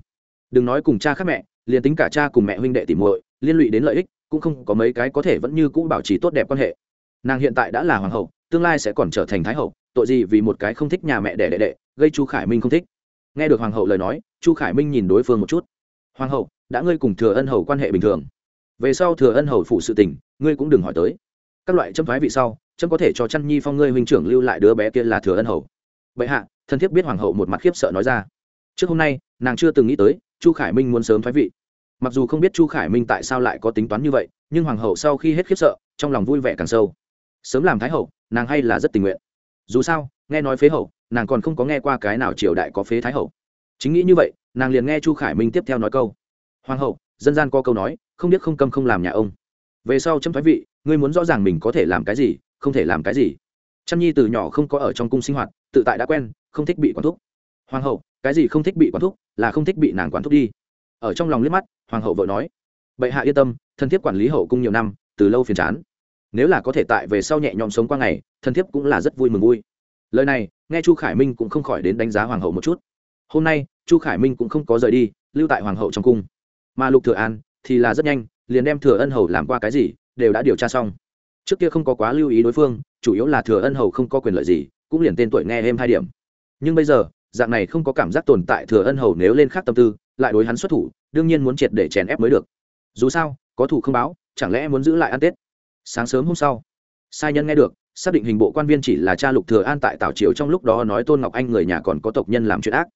Đừng nói cùng cha khác mẹ, liền tính cả cha cùng mẹ huynh đệ tỷ muội, liên lụy đến lợi ích, cũng không có mấy cái có thể vẫn như cũ bảo trì tốt đẹp quan hệ. Nàng hiện tại đã là hoàng hậu, tương lai sẽ còn trở thành thái hậu, tội gì vì một cái không thích nhà mẹ đẻ đệ đệ gây chu khải minh không thích. Nghe được hoàng hậu lời nói, chu khải minh nhìn đối phương một chút. Hoàng hậu, đã ngươi cùng thừa ân hầu quan hệ bình thường, về sau thừa ân hầu phụ sự tình, ngươi cũng đừng hỏi tới. Các loại châm phái vị sau châm có thể cho chăn nhi phong ngươi huynh trưởng lưu lại đứa bé kia là thừa ân hầu bệ hạ, thân thiết biết hoàng hậu một mặt khiếp sợ nói ra. Trước hôm nay, nàng chưa từng nghĩ tới, chu khải minh muốn sớm thoái vị. Mặc dù không biết chu khải minh tại sao lại có tính toán như vậy, nhưng hoàng hậu sau khi hết khiếp sợ, trong lòng vui vẻ càng sâu. Sớm làm thái hậu, nàng hay là rất tình nguyện. Dù sao, nghe nói phế hậu, nàng còn không có nghe qua cái nào triều đại có phế thái hậu. Chính nghĩ như vậy, nàng liền nghe chu khải minh tiếp theo nói câu. Hoàng hậu, dân gian có câu nói, không biết không câm không làm nhà ông. Về sau chấm thoái vị, ngươi muốn rõ ràng mình có thể làm cái gì, không thể làm cái gì. Chăm nhi từ nhỏ không có ở trong cung sinh hoạt tự tại đã quen, không thích bị quản thúc. Hoàng hậu, cái gì không thích bị quản thúc, là không thích bị nàng quản thúc đi. Ở trong lòng liếc mắt, hoàng hậu vợ nói, bệ hạ yên tâm, thân thiết quản lý hậu cung nhiều năm, từ lâu phiền chán. Nếu là có thể tại về sau nhẹ nhõm sống qua ngày, thân thiết cũng là rất vui mừng vui. Lời này, nghe chu khải minh cũng không khỏi đến đánh giá hoàng hậu một chút. Hôm nay, chu khải minh cũng không có rời đi, lưu tại hoàng hậu trong cung. Mà lục thừa an thì là rất nhanh, liền đem thừa ân hầu làm qua cái gì, đều đã điều tra xong. Trước kia không có quá lưu ý đối phương, chủ yếu là thừa ân hầu không có quyền lợi gì cũng liền tên tuổi nghe em hai điểm. Nhưng bây giờ, dạng này không có cảm giác tồn tại thừa ân hầu nếu lên khác tâm tư, lại đối hắn xuất thủ, đương nhiên muốn triệt để chèn ép mới được. Dù sao, có thủ không báo, chẳng lẽ muốn giữ lại ăn tết? Sáng sớm hôm sau, sai nhân nghe được, xác định hình bộ quan viên chỉ là cha lục thừa an tại tảo triều trong lúc đó nói tôn ngọc anh người nhà còn có tộc nhân làm chuyện ác.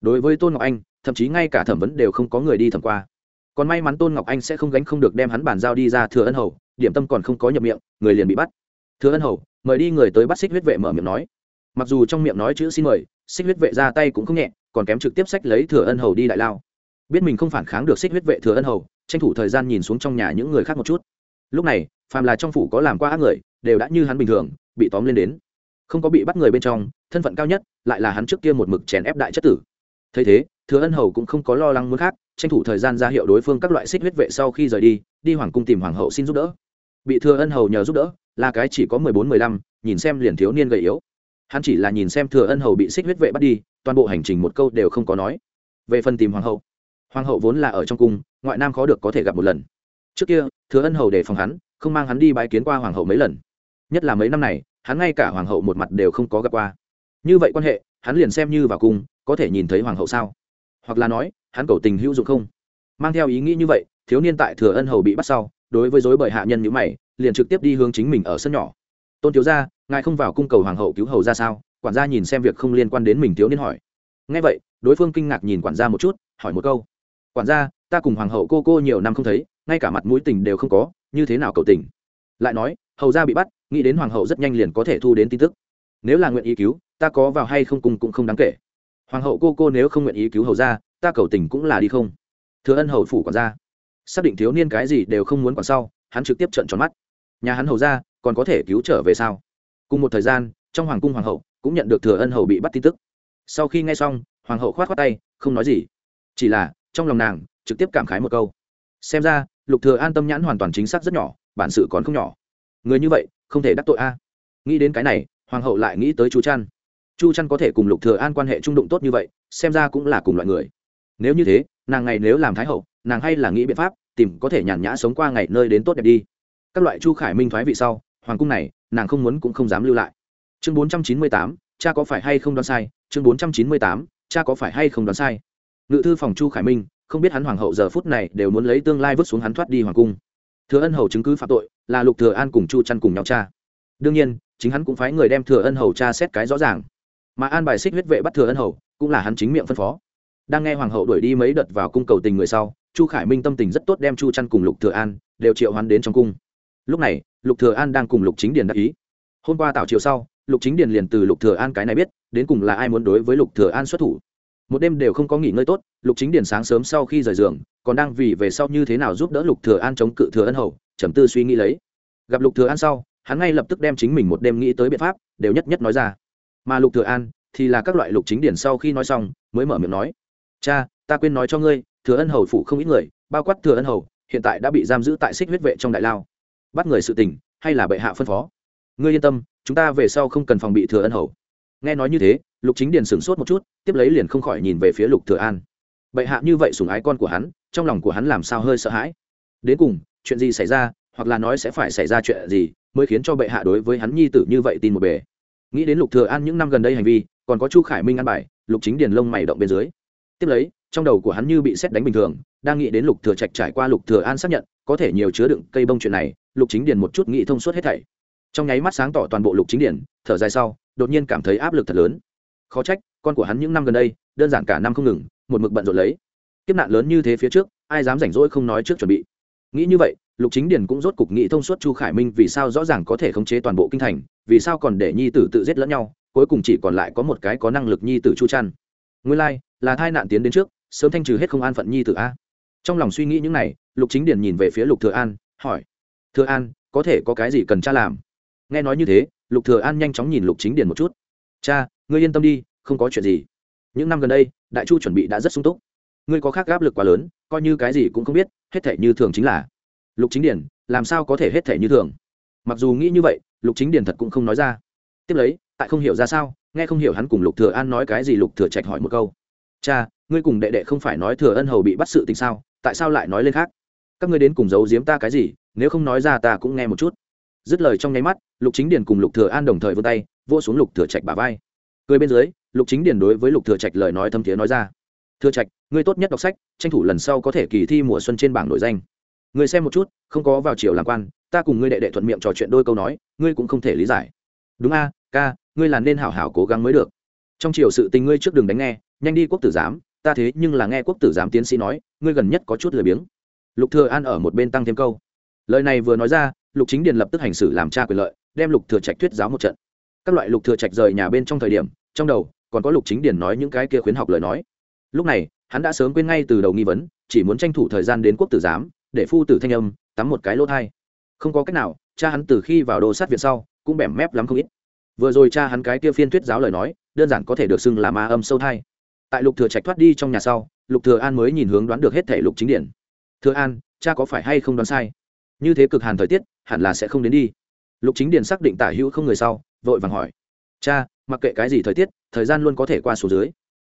Đối với tôn ngọc anh, thậm chí ngay cả thẩm vấn đều không có người đi thẩm qua. Còn may mắn tôn ngọc anh sẽ không gánh không được đem hắn bàn giao đi ra thừa ân hầu, điểm tâm còn không có nhập miệng, người liền bị bắt. Thừa ân hầu, mời đi người tới bắt xích huyết vệ mở miệng nói mặc dù trong miệng nói chữ xin mời, xích huyết vệ ra tay cũng không nhẹ, còn kém trực tiếp sách lấy thừa ân hầu đi đại lao. Biết mình không phản kháng được xích huyết vệ thừa ân hầu, tranh thủ thời gian nhìn xuống trong nhà những người khác một chút. Lúc này, phàm là trong phủ có làm qua ác người, đều đã như hắn bình thường, bị tóm lên đến. Không có bị bắt người bên trong, thân phận cao nhất, lại là hắn trước kia một mực chèn ép đại chất tử. Thấy thế, thừa ân hầu cũng không có lo lắng muốn khác, tranh thủ thời gian ra hiệu đối phương các loại xích huyết vệ sau khi rời đi đi hoàng cung tìm hoàng hậu xin giúp đỡ. Bị thừa ân hầu nhờ giúp đỡ, là cái chỉ có mười bốn, mười lăm, nhìn xem liền thiếu niên gầy yếu hắn chỉ là nhìn xem thừa ân hầu bị xích huyết vệ bắt đi, toàn bộ hành trình một câu đều không có nói. Về phần tìm hoàng hậu hoàng hậu vốn là ở trong cung, ngoại nam khó được có thể gặp một lần. Trước kia, thừa ân hầu để phòng hắn, không mang hắn đi bái kiến qua hoàng hậu mấy lần. Nhất là mấy năm này, hắn ngay cả hoàng hậu một mặt đều không có gặp qua. Như vậy quan hệ, hắn liền xem như vào cung, có thể nhìn thấy hoàng hậu sao? Hoặc là nói, hắn cầu tình hữu dụng không? Mang theo ý nghĩ như vậy, thiếu niên tại thừa ân hầu bị bắt sau, đối với dối bởi hạ nhân như mày, liền trực tiếp đi hướng chính mình ở sân nhỏ. Tôn thiếu gia ngài không vào cung cầu hoàng hậu cứu hầu ra sao? Quản gia nhìn xem việc không liên quan đến mình thiếu niên hỏi. Ngay vậy, đối phương kinh ngạc nhìn quản gia một chút, hỏi một câu. Quản gia, ta cùng hoàng hậu cô cô nhiều năm không thấy, ngay cả mặt mũi tình đều không có, như thế nào cầu tình? Lại nói, hầu gia bị bắt, nghĩ đến hoàng hậu rất nhanh liền có thể thu đến tin tức. Nếu là nguyện ý cứu, ta có vào hay không cùng cũng không đáng kể. Hoàng hậu cô cô nếu không nguyện ý cứu hầu gia ta cầu tình cũng là đi không. Thừa ân hầu phủ quản gia. Xác định thiếu niên cái gì đều không muốn còn sau, hắn trực tiếp trợn tròn mắt. Nhà hắn hầu gia còn có thể cứu trở về sao? Cùng một thời gian, trong hoàng cung hoàng hậu cũng nhận được thừa ân hầu bị bắt tin tức. Sau khi nghe xong, hoàng hậu khoát khoát tay, không nói gì. Chỉ là, trong lòng nàng, trực tiếp cảm khái một câu. Xem ra, lục thừa an tâm nhãn hoàn toàn chính xác rất nhỏ, bản sự còn không nhỏ. Người như vậy, không thể đắc tội a. Nghĩ đến cái này, hoàng hậu lại nghĩ tới chu trăn. Chu trăn có thể cùng lục thừa an quan hệ trung đụng tốt như vậy, xem ra cũng là cùng loại người. Nếu như thế, nàng ngày nếu làm thái hậu, nàng hay là nghĩ biện pháp tìm có thể nhàn nhã sống qua ngày nơi đến tốt đẹp đi. Các loại chu khải minh thoái vị sau hoàng cung này nàng không muốn cũng không dám lưu lại. Chương 498, cha có phải hay không đoán sai? Chương 498, cha có phải hay không đoán sai? Ngự thư phòng chu khải minh không biết hắn hoàng hậu giờ phút này đều muốn lấy tương lai vứt xuống hắn thoát đi hoàng cung. Thừa ân hầu chứng cứ phạm tội là lục thừa an cùng chu chăn cùng nhau cha đương nhiên chính hắn cũng phái người đem thừa ân hầu cha xét cái rõ ràng. Mà an bài xích huyết vệ bắt thừa ân hầu cũng là hắn chính miệng phân phó. Đang nghe hoàng hậu đuổi đi mấy đợt vào cung cầu tình người sau chu khải minh tâm tình rất tốt đem chu chăn cùng lục thừa an đều triệu hắn đến trong cung. Lúc này lục thừa an đang cùng lục chính điền đắc ý. Hôm qua tảo chiều sau, lục chính điền liền từ lục thừa an cái này biết, đến cùng là ai muốn đối với lục thừa an xuất thủ. Một đêm đều không có nghỉ ngơi tốt, lục chính điền sáng sớm sau khi rời giường, còn đang vì về sau như thế nào giúp đỡ lục thừa an chống cự thừa ân hầu, trầm tư suy nghĩ lấy. Gặp lục thừa an sau, hắn ngay lập tức đem chính mình một đêm nghĩ tới biện pháp, đều nhất nhất nói ra. Mà lục thừa an thì là các loại lục chính điển sau khi nói xong, mới mở miệng nói, cha, ta quên nói cho ngươi, thừa ân hầu phụ không ít người, bao quát thừa ân hầu, hiện tại đã bị giam giữ tại xích huyết vệ trong đại lao bắt người sự tình, hay là bệ hạ phân phó? Ngươi yên tâm, chúng ta về sau không cần phòng bị thừa ân hầu. Nghe nói như thế, lục chính điền sửng sốt một chút, tiếp lấy liền không khỏi nhìn về phía lục thừa an. Bệ hạ như vậy sủng ái con của hắn, trong lòng của hắn làm sao hơi sợ hãi? Đến cùng, chuyện gì xảy ra, hoặc là nói sẽ phải xảy ra chuyện gì, mới khiến cho bệ hạ đối với hắn nhi tử như vậy tin một bề? Nghĩ đến lục thừa an những năm gần đây hành vi, còn có chu khải minh ăn bài, lục chính điền lông mày động bên dưới. Tiếp lấy, trong đầu của hắn như bị xét đánh bình thường, đang nghĩ đến lục thừa trạch trải qua lục thừa an xác nhận, có thể nhiều chứa đựng cây bông chuyện này lục chính điền một chút nghĩ thông suốt hết thảy. Trong nháy mắt sáng tỏ toàn bộ lục chính điền, thở dài sau, đột nhiên cảm thấy áp lực thật lớn. Khó trách, con của hắn những năm gần đây, đơn giản cả năm không ngừng, một mực bận rộn lấy. Kiếp nạn lớn như thế phía trước, ai dám rảnh rỗi không nói trước chuẩn bị? Nghĩ như vậy, lục chính điền cũng rốt cục nghĩ thông suốt chu khải minh vì sao rõ ràng có thể khống chế toàn bộ kinh thành, vì sao còn để nhi tử tự giết lẫn nhau, cuối cùng chỉ còn lại có một cái có năng lực nhi tử chu chăn nguyên lai, là thai nạn tiến đến trước, sớm thanh trừ hết không an phận nhi tử a. Trong lòng suy nghĩ những này, lục chính điền nhìn về phía lục thừa an, hỏi thừa an có thể có cái gì cần cha làm? Nghe nói như thế lục thừa an nhanh chóng nhìn lục chính điền một chút. Cha ngươi yên tâm đi không có chuyện gì. Những năm gần đây đại chu chuẩn bị đã rất sung túc. Ngươi có khác áp lực quá lớn coi như cái gì cũng không biết hết thể như thường chính là. Lục chính Điền, làm sao có thể hết thể như thường? Mặc dù nghĩ như vậy lục chính Điền thật cũng không nói ra. Tiếp lấy tại không hiểu ra sao nghe không hiểu hắn cùng lục thừa an nói cái gì lục thừa trạch hỏi một câu. Cha ngươi cùng đệ đệ không phải nói thừa ân hầu bị bắt sự tình sao? Tại sao lại nói lên khác? Các ngươi đến cùng giấu giếm ta cái gì? Nếu không nói ra ta cũng nghe một chút. Dứt lời trong nháy mắt, lục chính điển cùng lục thừa an đồng thời vươn tay, vỗ xuống lục thừa trạch bả vai. Cười bên dưới, lục chính điển đối với lục thừa trạch lời nói thâm thiế nói ra. Thừa trạch, ngươi tốt nhất đọc sách, tranh thủ lần sau có thể kỳ thi mùa xuân trên bảng nội danh. Ngươi xem một chút, không có vào triều làm quan, ta cùng ngươi đệ đệ thuận miệng trò chuyện đôi câu nói, ngươi cũng không thể lý giải. Đúng a, ca, ngươi là nên hảo hảo cố gắng mới được. Trong triều sự tình ngươi trước đường đánh nghe, nhanh đi quốc tử giám, ta thế nhưng là nghe quốc tử giám tiến sĩ nói, ngươi gần nhất có chút lười biếng. Lục thừa an ở một bên tăng thêm câu lời này vừa nói ra, lục chính điền lập tức hành xử làm cha quyền lợi, đem lục thừa trạch thuyết giáo một trận. Các loại lục thừa trạch rời nhà bên trong thời điểm, trong đầu còn có lục chính điền nói những cái kia khuyến học lời nói. Lúc này, hắn đã sớm quên ngay từ đầu nghi vấn, chỉ muốn tranh thủ thời gian đến quốc tử giám, để phu tử thanh âm tắm một cái lỗ thai. Không có cách nào, cha hắn từ khi vào đồ sát viện sau, cũng bẻm mép lắm không ít. Vừa rồi cha hắn cái kia phiên thuyết giáo lời nói, đơn giản có thể được xưng là ma âm sâu thai. Tại lục thừa trạch thoát đi trong nhà sau, lục thừa an mới nhìn hướng đoán được hết thể lục chính điển thừa an, cha có phải hay không đoán sai? Như thế cực hàn thời tiết, hẳn là sẽ không đến đi. Lục chính điền xác định tả hữu không người sau, vội vàng hỏi. Cha, mặc kệ cái gì thời tiết, thời gian luôn có thể qua số dưới.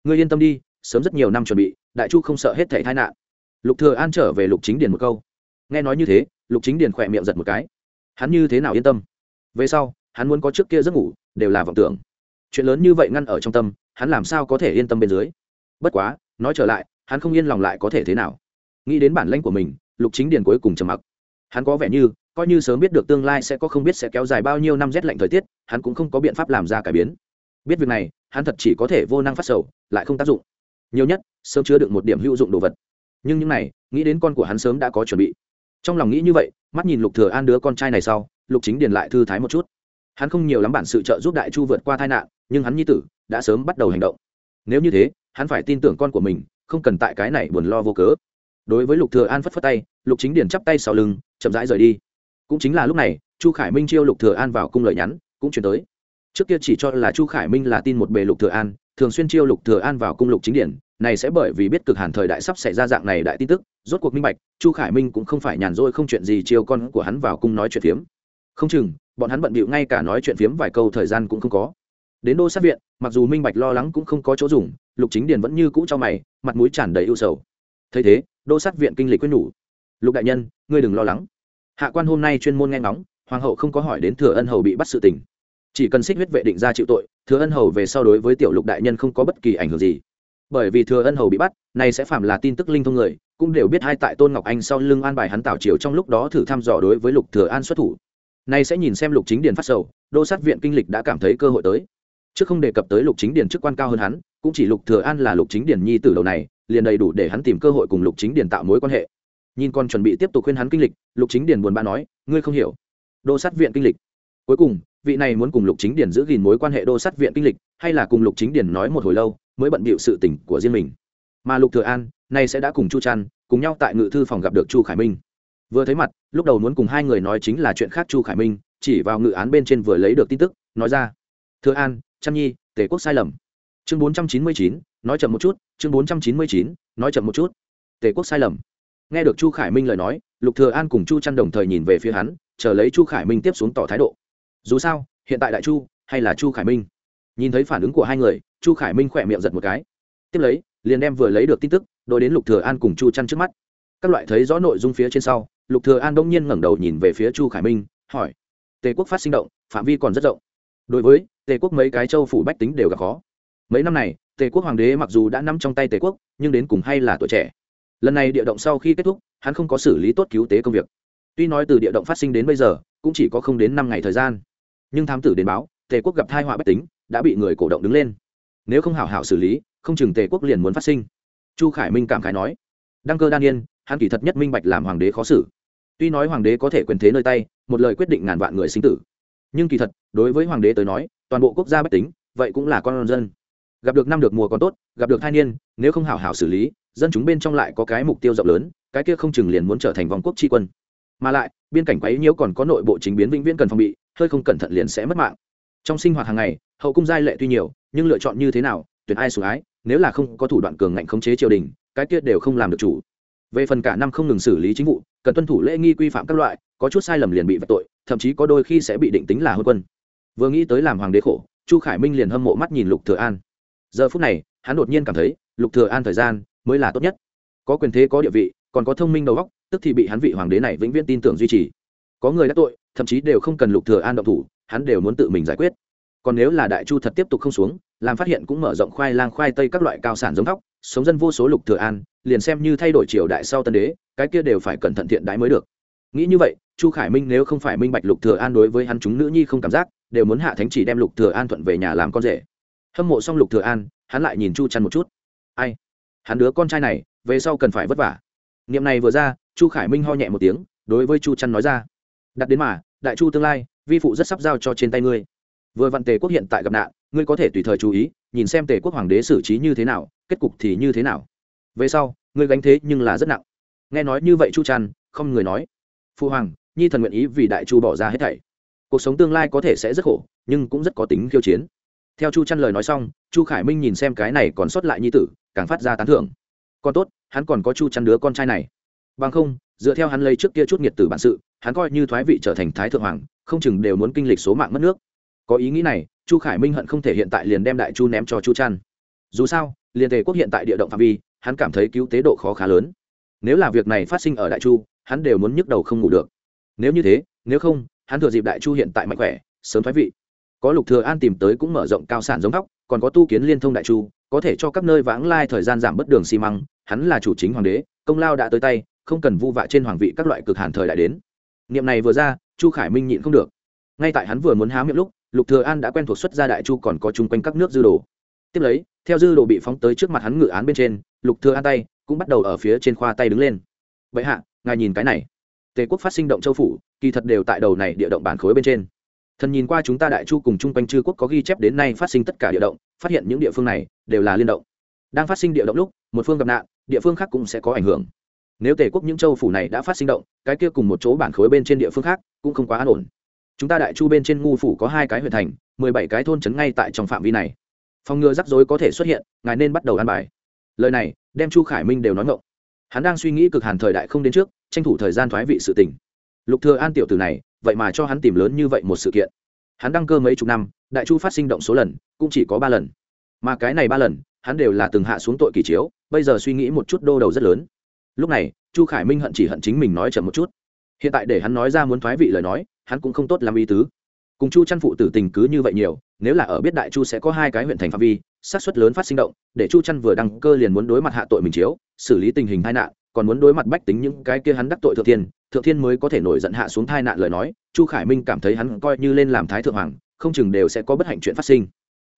Ngươi yên tâm đi, sớm rất nhiều năm chuẩn bị, đại chu không sợ hết thảy tai nạn. Lục thừa an trở về lục chính điền một câu. Nghe nói như thế, lục chính điền khỏe miệng giật một cái. Hắn như thế nào yên tâm? Về sau, hắn muốn có trước kia giấc ngủ, đều là vọng tưởng. Chuyện lớn như vậy ngăn ở trong tâm, hắn làm sao có thể yên tâm bên dưới? Bất quá, nói trở lại, hắn không yên lòng lại có thể thế nào? Nghĩ đến bản lĩnh của mình, lục chính điền cuối cùng trầm mặc hắn có vẻ như, coi như sớm biết được tương lai sẽ có không biết sẽ kéo dài bao nhiêu năm rét lạnh thời tiết, hắn cũng không có biện pháp làm ra cải biến. Biết việc này, hắn thật chỉ có thể vô năng phát sầu, lại không tác dụng. Nhiều nhất, sớm chứa được một điểm hữu dụng đồ vật. Nhưng những này, nghĩ đến con của hắn sớm đã có chuẩn bị. Trong lòng nghĩ như vậy, mắt nhìn lục thừa an đứa con trai này sau, lục chính điền lại thư thái một chút. Hắn không nhiều lắm bản sự trợ giúp đại chu vượt qua tai nạn, nhưng hắn nhi tử đã sớm bắt đầu hành động. Nếu như thế, hắn phải tin tưởng con của mình, không cần tại cái này buồn lo vô cớ đối với lục thừa an phất phất tay, lục chính điển chắp tay sau lưng, chậm rãi rời đi. Cũng chính là lúc này, chu khải minh chiêu lục thừa an vào cung lời nhắn, cũng chuyển tới. Trước kia chỉ cho là chu khải minh là tin một bề lục thừa an, thường xuyên chiêu lục thừa an vào cung lục chính điển này sẽ bởi vì biết cực hàn thời đại sắp xảy ra dạng này đại tin tức, rốt cuộc minh bạch, chu khải minh cũng không phải nhàn rỗi không chuyện gì chiêu con của hắn vào cung nói chuyện phiếm. Không chừng, bọn hắn bận bịu ngay cả nói chuyện phiếm vài câu thời gian cũng không có. Đến đô sát viện, mặc dù minh bạch lo lắng cũng không có chỗ dùng, lục chính điền vẫn như cũ cho mày, mặt mũi tràn đầy ưu sầu. Thấy thế đô sát viện kinh lịch quyết nhủ. Lục đại nhân, ngươi đừng lo lắng. Hạ quan hôm nay chuyên môn nghe ngóng, hoàng hậu không có hỏi đến thừa ân hầu bị bắt sự tình. Chỉ cần xích huyết vệ định ra chịu tội, thừa ân hầu về sau đối với tiểu lục đại nhân không có bất kỳ ảnh hưởng gì. Bởi vì thừa ân hầu bị bắt, này sẽ phạm là tin tức linh thông người, cũng đều biết hai tại tôn ngọc anh sau lưng an bài hắn tảo triều trong lúc đó thử thăm dò đối với lục thừa an xuất thủ. Này sẽ nhìn xem lục chính điền phát sầu, đô sát viện kinh lịch đã cảm thấy cơ hội tới. Trước không đề cập tới lục chính điền chức quan cao hơn hắn, cũng chỉ lục thừa an là lục chính điền nhi tử đầu này liền đầy đủ để hắn tìm cơ hội cùng lục chính điền tạo mối quan hệ. Nhìn con chuẩn bị tiếp tục khuyên hắn kinh lịch, lục chính điền buồn bã nói, ngươi không hiểu. Đô sát viện kinh lịch. Cuối cùng, vị này muốn cùng lục chính điền giữ gìn mối quan hệ đô sát viện kinh lịch, hay là cùng lục chính điền nói một hồi lâu, mới bận bịu sự tình của riêng mình. Mà lục thừa an, nay sẽ đã cùng chu trăn cùng nhau tại ngự thư phòng gặp được chu khải minh. Vừa thấy mặt, lúc đầu muốn cùng hai người nói chính là chuyện khác chu khải minh, chỉ vào ngự án bên trên vừa lấy được tin tức, nói ra, thừa an, trăn nhi, tề quốc sai lầm chương bốn trăm chín mươi chín, nói chậm một chút. Chương bốn trăm chín mươi chín, nói chậm một chút. Tề quốc sai lầm. Nghe được chu khải minh lời nói, lục thừa an cùng chu trăn đồng thời nhìn về phía hắn, chờ lấy chu khải minh tiếp xuống tỏ thái độ. Dù sao, hiện tại đại chu hay là chu khải minh? Nhìn thấy phản ứng của hai người, chu khải minh khỏe miệng giật một cái. Tiếp lấy, liền đem vừa lấy được tin tức, đôi đến lục thừa an cùng chu trăn trước mắt. Các loại thấy rõ nội dung phía trên sau, lục thừa an đông nhiên ngẩng đầu nhìn về phía chu khải minh, hỏi tề quốc phát sinh động, phạm vi còn rất rộng. Đối với tề quốc mấy cái châu phủ bách tính đều gặp khó mấy năm này, tề quốc hoàng đế mặc dù đã nắm trong tay tề quốc, nhưng đến cùng hay là tuổi trẻ. Lần này địa động sau khi kết thúc, hắn không có xử lý tốt cứu tế công việc. Tuy nói từ địa động phát sinh đến bây giờ, cũng chỉ có không đến năm ngày thời gian. Nhưng thám tử đến báo, tề quốc gặp thai họa bất tính, đã bị người cổ động đứng lên. Nếu không hảo hảo xử lý, không chừng tề quốc liền muốn phát sinh. Chu khải minh cảm khái nói. Đăng cơ đan yên, hắn kỳ thật nhất minh bạch làm hoàng đế khó xử. Tuy nói hoàng đế có thể quyền thế nơi tay, một lời quyết định ngàn vạn người sinh tử. Nhưng kỳ thật, đối với hoàng đế tới nói, toàn bộ quốc gia bất tính, vậy cũng là con dân gặp được năm được mùa còn tốt, gặp được thai niên, nếu không hảo hảo xử lý, dân chúng bên trong lại có cái mục tiêu rộng lớn, cái kia không chừng liền muốn trở thành vòng quốc tri quân. Mà lại, biên cảnh quấy nhiễu còn có nội bộ chính biến vĩnh viễn cần phòng bị, hơi không cẩn thận liền sẽ mất mạng. Trong sinh hoạt hàng ngày, hậu cung giai lệ tuy nhiều, nhưng lựa chọn như thế nào tuyển ai sủng ái, nếu là không có thủ đoạn cường ngạnh khống chế triều đình, cái kia đều không làm được chủ. Về phần cả năm không ngừng xử lý chính vụ, cần tuân thủ lễ nghi quy phạm các loại, có chút sai lầm liền bị vạch tội, thậm chí có đôi khi sẽ bị định tính là hôn quân. Vừa nghĩ tới làm hoàng đế khổ, chu khải minh liền hâm mộ mắt nhìn lục thừa an giờ phút này, hắn đột nhiên cảm thấy, lục thừa an thời gian mới là tốt nhất. Có quyền thế, có địa vị, còn có thông minh đầu óc, tức thì bị hắn vị hoàng đế này vĩnh viễn tin tưởng duy trì. Có người đã tội, thậm chí đều không cần lục thừa an động thủ, hắn đều muốn tự mình giải quyết. Còn nếu là đại chu thật tiếp tục không xuống, làm phát hiện cũng mở rộng khoai lang khoai tây các loại cao sản giống thóc, sống dân vô số lục thừa an, liền xem như thay đổi triều đại sau tân đế, cái kia đều phải cẩn thận thiện đái mới được. Nghĩ như vậy, chu khải minh nếu không phải minh bạch lục thừa an đối với hắn chúng nữ nhi không cảm giác, đều muốn hạ thánh chỉ đem lục thừa an thuận về nhà làm con rể hâm mộ xong lục thừa an, hắn lại nhìn chu chăn một chút. Ai? Hắn đứa con trai này, về sau cần phải vất vả. Niệm này vừa ra, chu khải minh ho nhẹ một tiếng, đối với chu chăn nói ra. Đặt đến mà, đại chu tương lai, vi phụ rất sắp giao cho trên tay ngươi. Vừa vặn tề quốc hiện tại gặp nạn, ngươi có thể tùy thời chú ý, nhìn xem tề quốc hoàng đế xử trí như thế nào, kết cục thì như thế nào. Về sau, ngươi gánh thế nhưng là rất nặng. Nghe nói như vậy chu trăn, không người nói. Phu hoàng, nhi thần nguyện ý vì đại chu bỏ ra hết thảy. Cuộc sống tương lai có thể sẽ rất khổ, nhưng cũng rất có tính khiêu chiến theo chu chăn lời nói xong, chu khải minh nhìn xem cái này còn sót lại nhi tử, càng phát ra tán thưởng. Còn tốt, hắn còn có chu chăn đứa con trai này. Bằng không, dựa theo hắn lấy trước kia chút nghiệt tử bản sự, hắn coi như thoái vị trở thành thái thượng hoàng, không chừng đều muốn kinh lịch số mạng mất nước. Có ý nghĩ này, chu khải minh hận không thể hiện tại liền đem đại chu ném cho chu trăn dù sao, liền tề quốc hiện tại địa động phạm vi, hắn cảm thấy cứu tế độ khó khá lớn. Nếu là việc này phát sinh ở đại chu, hắn đều muốn nhức đầu không ngủ được. Nếu như thế, nếu không, hắn thừa dịp đại chu hiện tại mạnh khỏe, sớm thoái vị có lục thừa an tìm tới cũng mở rộng cao sản giống thóc, còn có tu kiến liên thông đại chu, có thể cho các nơi vãng lai thời gian giảm bất đường xi măng, hắn là chủ chính hoàng đế, công lao đã tới tay, không cần vu vạ trên hoàng vị các loại cực hàn thời đại đến. Niệm này vừa ra, chu khải minh nhịn không được. Ngay tại hắn vừa muốn há miệng lúc, lục thừa an đã quen thuộc xuất ra đại chu còn có chung quanh các nước dư đồ. Tiếp lấy, theo dư đồ bị phóng tới trước mặt hắn ngự án bên trên, lục thừa an tay cũng bắt đầu ở phía trên khoa tay đứng lên. Vậy hạ, ngài nhìn cái này. Tề quốc phát sinh động châu phủ, kỳ thật đều tại đầu này địa động bản khối bên trên thần nhìn qua chúng ta đại chu cùng chung quanh chư quốc có ghi chép đến nay phát sinh tất cả địa động, phát hiện những địa phương này đều là liên động. Đang phát sinh địa động lúc, một phương gặp nạn, địa phương khác cũng sẽ có ảnh hưởng. Nếu tề quốc những châu phủ này đã phát sinh động, cái kia cùng một chỗ bản khối bên trên địa phương khác cũng không quá an ổn. Chúng ta đại chu bên trên ngu phủ có hai cái huyện thành, mười bảy cái thôn trấn ngay tại trong phạm vi này. Phòng ngừa rắc rối có thể xuất hiện, ngài nên bắt đầu ăn bài. Lời này, đem chu khải minh đều nói ngộng. Hắn đang suy nghĩ cực hàn thời đại không đến trước, tranh thủ thời gian thoái vị sự tình. Lục thừa an tiểu tử này vậy mà cho hắn tìm lớn như vậy một sự kiện. Hắn đăng cơ mấy chục năm, đại chu phát sinh động số lần, cũng chỉ có ba lần. Mà cái này ba lần, hắn đều là từng hạ xuống tội kỳ chiếu, bây giờ suy nghĩ một chút đô đầu rất lớn. Lúc này, chu khải minh hận chỉ hận chính mình nói chậm một chút. Hiện tại để hắn nói ra muốn thoái vị lời nói, hắn cũng không tốt làm ý tứ. Cùng chu chăn phụ tử tình cứ như vậy nhiều, nếu là ở biết đại chu sẽ có hai cái huyện thành phạm vi, xác suất lớn phát sinh động, để chu chăn vừa đăng cơ liền muốn đối mặt hạ tội mình chiếu, xử lý tình hình tai nạn, còn muốn đối mặt bách tính những cái kia hắn đắc tội thượng thiên thượng thiên mới có thể nổi giận hạ xuống tai nạn lời nói, chu khải minh cảm thấy hắn coi như lên làm thái thượng hoàng, không chừng đều sẽ có bất hạnh chuyện phát sinh.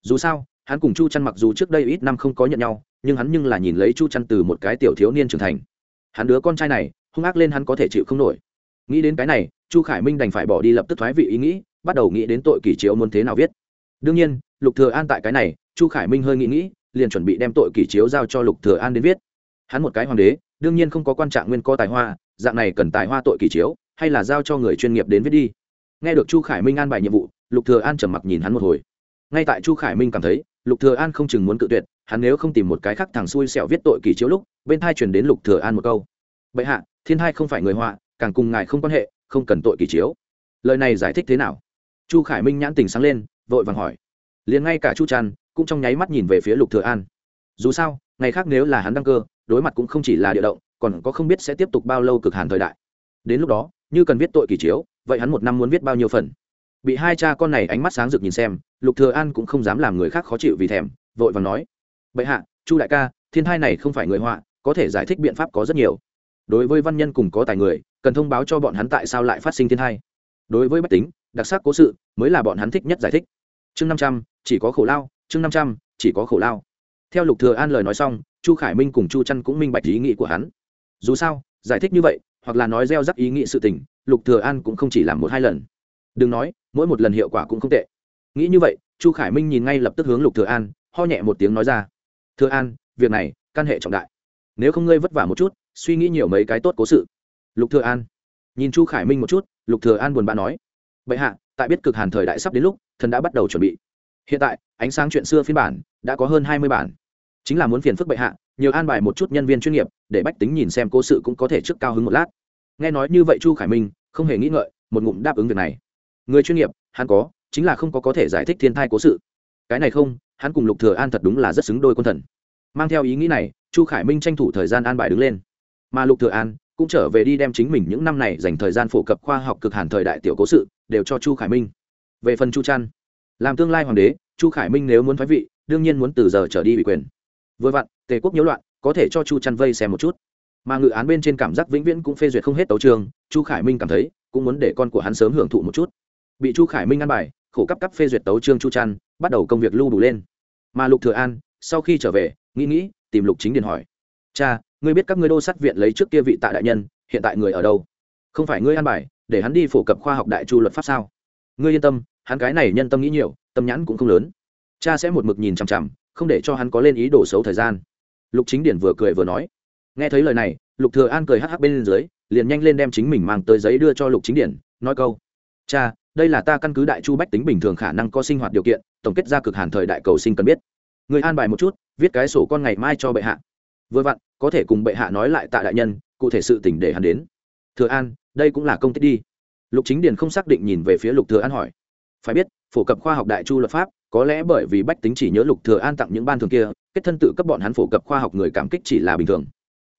Dù sao, hắn cùng chu chăn mặc dù trước đây ít năm không có nhận nhau, nhưng hắn nhưng là nhìn lấy chu chăn từ một cái tiểu thiếu niên trưởng thành. Hắn đứa con trai này, hung ác lên hắn có thể chịu không nổi. Nghĩ đến cái này, chu khải minh đành phải bỏ đi lập tức thoái vị ý nghĩ, bắt đầu nghĩ đến tội kỷ chiếu muốn thế nào viết. Đương nhiên, lục thừa an tại cái này, chu khải minh hơi nghĩ nghĩ, liền chuẩn bị đem tội kỷ chiếu giao cho lục thừa an đến viết. Hắn một cái hoàng đế đương nhiên không có quan trạng nguyên có tài hoa, dạng này cần tài hoa tội kỷ chiếu, hay là giao cho người chuyên nghiệp đến viết đi. Nghe được chu khải minh an bài nhiệm vụ, lục thừa an trầm mặc nhìn hắn một hồi. Ngay tại chu khải minh cảm thấy, lục thừa an không chừng muốn cự tuyệt, hắn nếu không tìm một cái khác thằng xui xẻo viết tội kỷ chiếu lúc, bên thai truyền đến lục thừa an một câu. Bệ hạ, thiên thai không phải người họa, càng cùng ngài không quan hệ, không cần tội kỷ chiếu. Lời này giải thích thế nào? Chu khải minh nhãn tình sáng lên, vội vàng hỏi. Liền ngay cả chu trăn, cũng trong nháy mắt nhìn về phía lục thừa an. Dù sao, ngày khác nếu là hắn đăng cơ đối mặt cũng không chỉ là địa động, còn có không biết sẽ tiếp tục bao lâu cực hàn thời đại. Đến lúc đó, như cần viết tội kỳ chiếu, vậy hắn một năm muốn viết bao nhiêu phần? Bị hai cha con này ánh mắt sáng rực nhìn xem, lục thừa an cũng không dám làm người khác khó chịu vì thèm, vội vàng nói, bệ hạ, chu đại ca, thiên thai này không phải người họa, có thể giải thích biện pháp có rất nhiều. Đối với văn nhân cùng có tài người, cần thông báo cho bọn hắn tại sao lại phát sinh thiên thai. Đối với bách tính, đặc sắc cố sự, mới là bọn hắn thích nhất giải thích. Chương năm trăm, chỉ có khổ lao, chương năm trăm, chỉ có khổ lao theo lục thừa an lời nói xong, chu khải minh cùng chu trăn cũng minh bạch ý nghĩ của hắn. Dù sao, giải thích như vậy, hoặc là nói gieo rắc ý nghĩ sự tình, lục thừa an cũng không chỉ làm một hai lần. Đừng nói, mỗi một lần hiệu quả cũng không tệ. Nghĩ như vậy, chu khải minh nhìn ngay lập tức hướng lục thừa an, ho nhẹ một tiếng nói ra. Thừa an, việc này căn hệ trọng đại. Nếu không ngươi vất vả một chút, suy nghĩ nhiều mấy cái tốt cố sự. Lục thừa an nhìn chu khải minh một chút, lục thừa an buồn bã nói, bệ hạ, tại biết cực hàn thời đại sắp đến lúc, thần đã bắt đầu chuẩn bị. Hiện tại, ánh sáng chuyện xưa phiên bản đã có hơn hai mươi bản chính là muốn phiền phức bệ hạ, nhiều an bài một chút nhân viên chuyên nghiệp, để bách tính nhìn xem cố sự cũng có thể trước cao hứng một lát. Nghe nói như vậy chu khải minh, không hề nghĩ ngợi, một ngụm đáp ứng việc này. Người chuyên nghiệp, hắn có, chính là không có có thể giải thích thiên thai cố sự. Cái này không, hắn cùng lục thừa an thật đúng là rất xứng đôi quân thần. Mang theo ý nghĩ này, chu khải minh tranh thủ thời gian an bài đứng lên. Mà lục thừa an cũng trở về đi đem chính mình những năm này dành thời gian phổ cập khoa học cực hàn thời đại tiểu cố sự, đều cho chu khải minh. Về phần chu trăn làm tương lai hoàng đế, chu khải minh nếu muốn thoái vị, đương nhiên muốn từ giờ trở đi ủy quyền vừa vặn, tề quốc nhiễu loạn, có thể cho chu trăn vây xem một chút. Mà ngự án bên trên cảm giác vĩnh viễn cũng phê duyệt không hết tấu trường chu khải minh cảm thấy, cũng muốn để con của hắn sớm hưởng thụ một chút. Bị chu khải minh ăn bài, khổ cấp cấp phê duyệt tấu trương chu trăn bắt đầu công việc lưu đủ lên. Mà lục thừa an, sau khi trở về, nghĩ nghĩ, tìm lục chính điền hỏi. Cha, ngươi biết các ngươi đô sát viện lấy trước kia vị tạ đại nhân, hiện tại người ở đâu? Không phải ngươi ăn bài, để hắn đi phổ cập khoa học đại chu luật pháp sao? Ngươi yên tâm, hắn cái này nhân tâm nghĩ nhiều, tâm nhãn cũng không lớn. Cha sẽ một mực nhìn chằm chằm không để cho hắn có lên ý đồ xấu thời gian. Lục chính điển vừa cười vừa nói. Nghe thấy lời này, lục thừa an cười hắc hắc bên dưới, liền nhanh lên đem chính mình mang tới giấy đưa cho lục chính điển, nói câu. Cha, đây là ta căn cứ đại chu bách tính bình thường khả năng có sinh hoạt điều kiện, tổng kết ra cực hàn thời đại cầu sinh cần biết. Người an bài một chút, viết cái sổ con ngày mai cho bệ hạ. Vừa vặn, có thể cùng bệ hạ nói lại tạ đại nhân, cụ thể sự tình để hắn đến. Thừa an, đây cũng là công tích đi. Lục chính điền không xác định nhìn về phía lục thừa an hỏi. Phải biết, phổ cập khoa học đại chu luật pháp có lẽ bởi vì bách tính chỉ nhớ lục thừa an tặng những ban thường kia, kết thân tự cấp bọn hắn phổ cập khoa học người cảm kích chỉ là bình thường.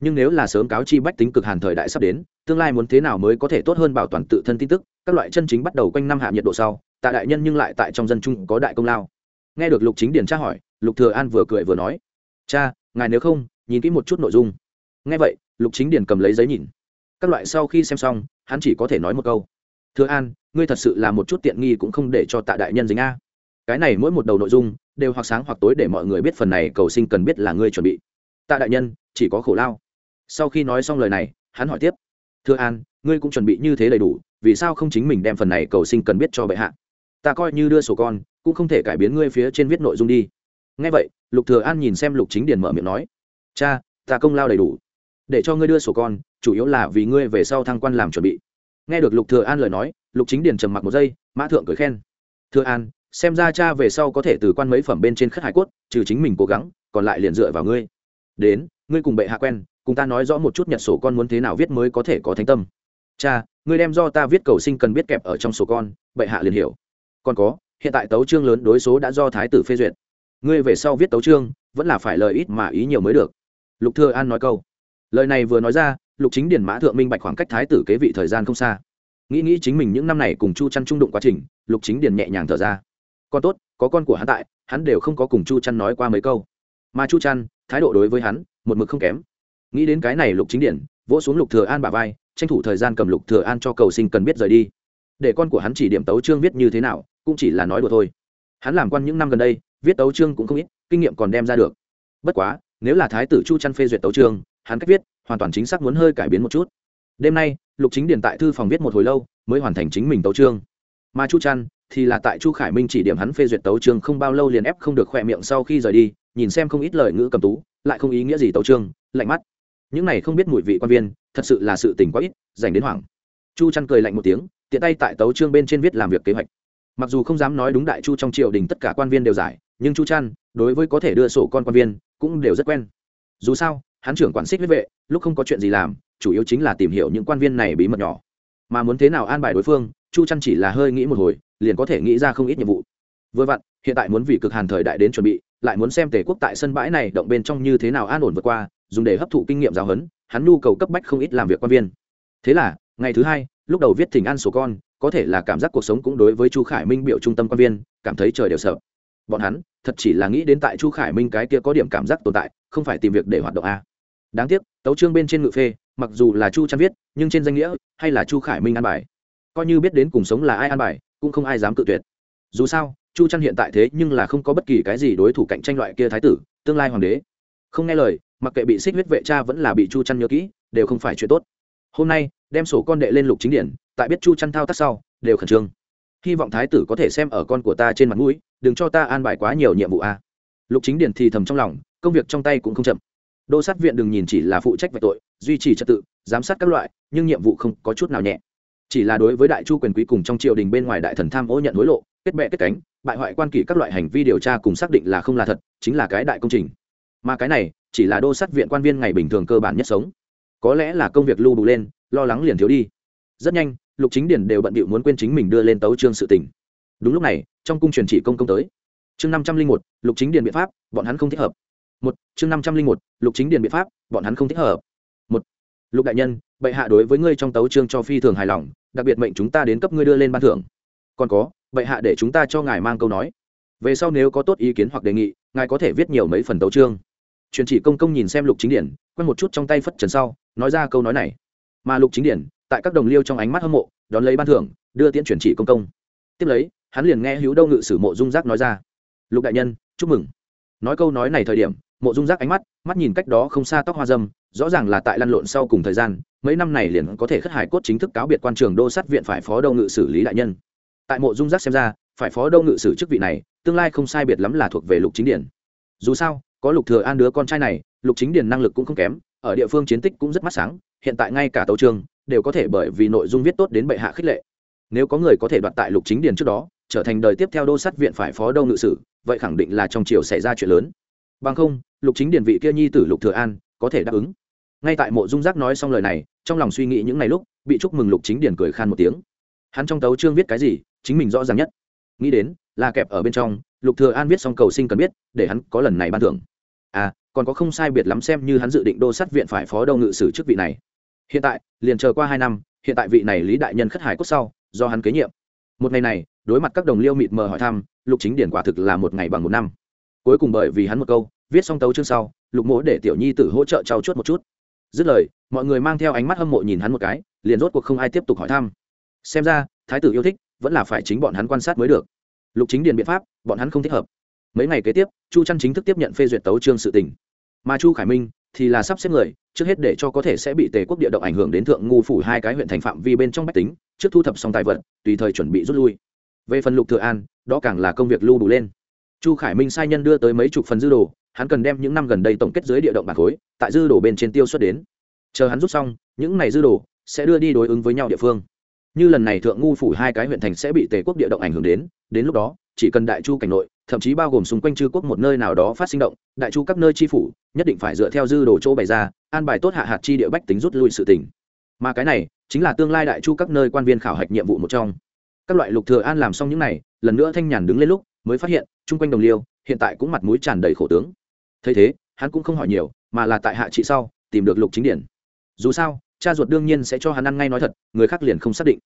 Nhưng nếu là sớm cáo chi bách tính cực hàn thời đại sắp đến, tương lai muốn thế nào mới có thể tốt hơn bảo toàn tự thân tin tức, các loại chân chính bắt đầu quanh năm hạ nhiệt độ sau, tạ đại nhân nhưng lại tại trong dân chung có đại công lao. Nghe được lục chính điền tra hỏi, lục thừa an vừa cười vừa nói, cha, ngài nếu không, nhìn kỹ một chút nội dung. Nghe vậy, lục chính điền cầm lấy giấy nhìn. Các loại sau khi xem xong, hắn chỉ có thể nói một câu. Thừa an, ngươi thật sự là một chút tiện nghi cũng không để cho tạ đại nhân dính a cái này mỗi một đầu nội dung đều hoặc sáng hoặc tối để mọi người biết phần này cầu sinh cần biết là ngươi chuẩn bị. Tạ đại nhân, chỉ có khổ lao. Sau khi nói xong lời này, hắn hỏi tiếp. Thưa an, ngươi cũng chuẩn bị như thế đầy đủ, vì sao không chính mình đem phần này cầu sinh cần biết cho bệ hạ? Ta coi như đưa sổ con, cũng không thể cải biến ngươi phía trên viết nội dung đi. Ngay vậy, lục thừa an nhìn xem lục chính điền mở miệng nói. Cha, ta công lao đầy đủ. Để cho ngươi đưa sổ con, chủ yếu là vì ngươi về sau thăng quan làm chuẩn bị. Nghe được lục thừa an lời nói, lục chính điền trầm mặc một giây, mã thượng cười khen. Thừa an xem ra cha về sau có thể từ quan mấy phẩm bên trên khất hải cốt, trừ chính mình cố gắng, còn lại liền dựa vào ngươi. Đến, ngươi cùng bệ hạ quen, cùng ta nói rõ một chút nhật sổ con muốn thế nào viết mới có thể có thánh tâm. Cha, ngươi đem do ta viết cầu sinh cần biết kẹp ở trong sổ con, bệ hạ liền hiểu. Còn có, hiện tại tấu chương lớn đối số đã do thái tử phê duyệt. Ngươi về sau viết tấu chương, vẫn là phải lời ít mà ý nhiều mới được. Lục thừa an nói câu. Lời này vừa nói ra, lục chính điển mã thượng minh bạch khoảng cách thái tử kế vị thời gian không xa. Nghĩ nghĩ chính mình những năm này cùng chu chăn trung đụng quá trình, lục chính điển nhẹ nhàng thở ra con tốt, có con của hắn tại, hắn đều không có cùng chu chăn nói qua mấy câu. Mà chu chăn, thái độ đối với hắn, một mực không kém. Nghĩ đến cái này lục chính điển, vỗ xuống lục thừa an bả vai, tranh thủ thời gian cầm lục thừa an cho cầu sinh cần biết rời đi. Để con của hắn chỉ điểm tấu chương viết như thế nào, cũng chỉ là nói đùa thôi. Hắn làm quan những năm gần đây, viết tấu chương cũng không ít, kinh nghiệm còn đem ra được. Bất quá, nếu là thái tử chu chăn phê duyệt tấu chương, hắn cách viết, hoàn toàn chính xác muốn hơi cải biến một chút. Đêm nay, lục chính điền tại thư phòng viết một hồi lâu, mới hoàn thành chính mình tấu chương. Mà chu chăn thì là tại chu khải minh chỉ điểm hắn phê duyệt tấu chương không bao lâu liền ép không được khỏe miệng sau khi rời đi, nhìn xem không ít lời ngữ cầm tú, lại không ý nghĩa gì tấu chương, lạnh mắt. Những này không biết mùi vị quan viên, thật sự là sự tình quá ít dành đến hoảng. Chu chăn cười lạnh một tiếng, tiện tay tại tấu chương bên trên viết làm việc kế hoạch. Mặc dù không dám nói đúng đại chu trong triều đình tất cả quan viên đều giải, nhưng chu chăn đối với có thể đưa sổ con quan viên, cũng đều rất quen. Dù sao, hắn trưởng quản xích huyết vệ, lúc không có chuyện gì làm, chủ yếu chính là tìm hiểu những quan viên này bí mật nhỏ. Mà muốn thế nào an bài đối phương, chu chăn chỉ là hơi nghĩ một hồi liền có thể nghĩ ra không ít nhiệm vụ. Vừa vặn, hiện tại muốn vì cực hàn thời đại đến chuẩn bị, lại muốn xem tề quốc tại sân bãi này động bên trong như thế nào an ổn vượt qua, dùng để hấp thụ kinh nghiệm giáo huấn, hắn nhu cầu cấp bách không ít làm việc quan viên. Thế là, ngày thứ hai, lúc đầu viết thỉnh an sổ con, có thể là cảm giác cuộc sống cũng đối với chu khải minh biểu trung tâm quan viên, cảm thấy trời đều sợ. Bọn hắn, thật chỉ là nghĩ đến tại chu khải minh cái kia có điểm cảm giác tồn tại, không phải tìm việc để hoạt động a đáng tiếc, tấu trương bên trên ngự phê, mặc dù là chu chăn viết, nhưng trên danh nghĩa, hay là chu khải minh an bài. Coi như biết đến cùng sống là ai an bài cũng không ai dám cự tuyệt. Dù sao, chu trăn hiện tại thế nhưng là không có bất kỳ cái gì đối thủ cạnh tranh loại kia thái tử, tương lai hoàng đế. Không nghe lời, mặc kệ bị xích huyết vệ cha vẫn là bị chu trăn nhớ kỹ, đều không phải chuyện tốt. Hôm nay, đem sổ con đệ lên lục chính điển, tại biết chu trăn thao tác sau, đều khẩn trương. Hy vọng thái tử có thể xem ở con của ta trên mặt mũi, đừng cho ta an bài quá nhiều nhiệm vụ a. Lục chính điển thì thầm trong lòng, công việc trong tay cũng không chậm. Đô sát viện đừng nhìn chỉ là phụ trách về tội, duy trì trật tự, giám sát các loại, nhưng nhiệm vụ không có chút nào nhẹ chỉ là đối với đại chu quyền quý cùng trong triều đình bên ngoài đại thần tham ô nhận hối lộ, kết bệ kết cánh, bại hoại quan kỷ các loại hành vi điều tra cùng xác định là không là thật, chính là cái đại công trình. Mà cái này, chỉ là đô sát viện quan viên ngày bình thường cơ bản nhất sống. Có lẽ là công việc lưu bù lên, lo lắng liền thiếu đi. Rất nhanh, lục chính điển đều bận bịu muốn quên chính mình đưa lên tấu trương sự tình. Đúng lúc này, trong cung truyền chỉ công công tới. Chương năm trăm linh một, lục chính điển biện pháp, bọn hắn không thích hợp. Một, chương năm trăm linh một, lục chính điển biện pháp, bọn hắn không thích hợp. Một, lục đại nhân, bệ hạ đối với ngươi trong tấu trương cho phi thường hài lòng đặc biệt mệnh chúng ta đến cấp ngươi đưa lên ban thưởng. Còn có, bệ hạ để chúng ta cho ngài mang câu nói. Về sau nếu có tốt ý kiến hoặc đề nghị, ngài có thể viết nhiều mấy phần tấu trương truyền chỉ công công nhìn xem lục chính điển quen một chút trong tay phất trần sau, nói ra câu nói này. Mà lục chính điển, tại các đồng liêu trong ánh mắt hâm mộ, đón lấy ban thưởng, đưa tiễn truyền chỉ công công. Tiếp lấy, hắn liền nghe hữu đâu ngự sử mộ dung giác nói ra. Lục đại nhân, chúc mừng. Nói câu nói này thời điểm, mộ dung giác ánh mắt mắt nhìn cách đó không xa tóc hoa dâm, rõ ràng là tại lăn lộn sau cùng thời gian mấy năm này liền có thể khất hải cốt chính thức cáo biệt quan trường đô sát viện phải phó đâu ngự xử lý đại nhân. Tại mộ dung giác xem ra, phải phó đâu ngự sử chức vị này, tương lai không sai biệt lắm là thuộc về lục chính điển. Dù sao, có lục thừa an đứa con trai này, lục chính điển năng lực cũng không kém, ở địa phương chiến tích cũng rất mắt sáng, hiện tại ngay cả tấu trường đều có thể bởi vì nội dung viết tốt đến bệ hạ khích lệ. Nếu có người có thể đoạt tại lục chính điển trước đó, trở thành đời tiếp theo đô sát viện phải phó đâu ngự sử, vậy khẳng định là trong triều xảy ra chuyện lớn. Bằng không, lục chính điển vị kia nhi tử lục thừa an có thể đáp ứng ngay tại mộ dung giác nói xong lời này, trong lòng suy nghĩ những ngày lúc, bị chúc mừng lục chính điển cười khan một tiếng. Hắn trong tấu chương viết cái gì, chính mình rõ ràng nhất. Nghĩ đến, là kẹp ở bên trong, lục thừa an viết xong cầu sinh cần biết, để hắn có lần này ban thưởng. À còn có không sai biệt lắm xem như hắn dự định đô sát viện phải phó đâu ngự sử chức vị này. Hiện tại, liền chờ qua hai năm, hiện tại vị này lý đại nhân khất hải cốt sau, do hắn kế nhiệm. Một ngày này, đối mặt các đồng liêu mịt mờ hỏi thăm, lục chính điển quả thực là một ngày bằng một năm. Cuối cùng bởi vì hắn một câu, viết xong tấu chương sau, lục mỗ để tiểu nhi tử hỗ trợ trao chuốt một chút dứt lời, mọi người mang theo ánh mắt hâm mộ nhìn hắn một cái, liền rốt cuộc không ai tiếp tục hỏi thăm. Xem ra, thái tử yêu thích, vẫn là phải chính bọn hắn quan sát mới được. Lục chính điền biện pháp, bọn hắn không thích hợp. Mấy ngày kế tiếp, chu trăn chính thức tiếp nhận phê duyệt tấu trương sự tình. Mà chu khải minh thì là sắp xếp người, trước hết để cho có thể sẽ bị tề quốc địa động ảnh hưởng đến thượng ngu phủ hai cái huyện thành phạm vi bên trong bách tính, trước thu thập xong tài vật, tùy thời chuẩn bị rút lui. Về phần lục thừa an, đó càng là công việc lưu đủ lên. Chu khải minh sai nhân đưa tới mấy chục phần dư đồ hắn cần đem những năm gần đây tổng kết dưới địa động bản khối, tại dư đồ bên trên tiêu xuất đến. Chờ hắn rút xong, những này dư đồ sẽ đưa đi đối ứng với nhau địa phương. Như lần này thượng ngu phủ hai cái huyện thành sẽ bị tề quốc địa động ảnh hưởng đến đến lúc đó, chỉ cần đại chu cảnh nội, thậm chí bao gồm xung quanh chư quốc một nơi nào đó phát sinh động, đại chu các nơi chi phủ nhất định phải dựa theo dư đồ chỗ bày ra, an bài tốt hạ hạt chi địa bách tính rút lui sự tỉnh mà cái này chính là tương lai đại chu các nơi quan viên khảo hạch nhiệm vụ một trong. Các loại lục thừa an làm xong những này, lần nữa thanh nhàn đứng lên lúc, mới phát hiện, chung quanh đồng liêu, hiện tại cũng mặt mũi tràn đầy khổ tướng thấy thế, hắn cũng không hỏi nhiều, mà là tại hạ trị sau, tìm được lục chính điển. Dù sao, cha ruột đương nhiên sẽ cho hắn ăn ngay nói thật, người khác liền không xác định.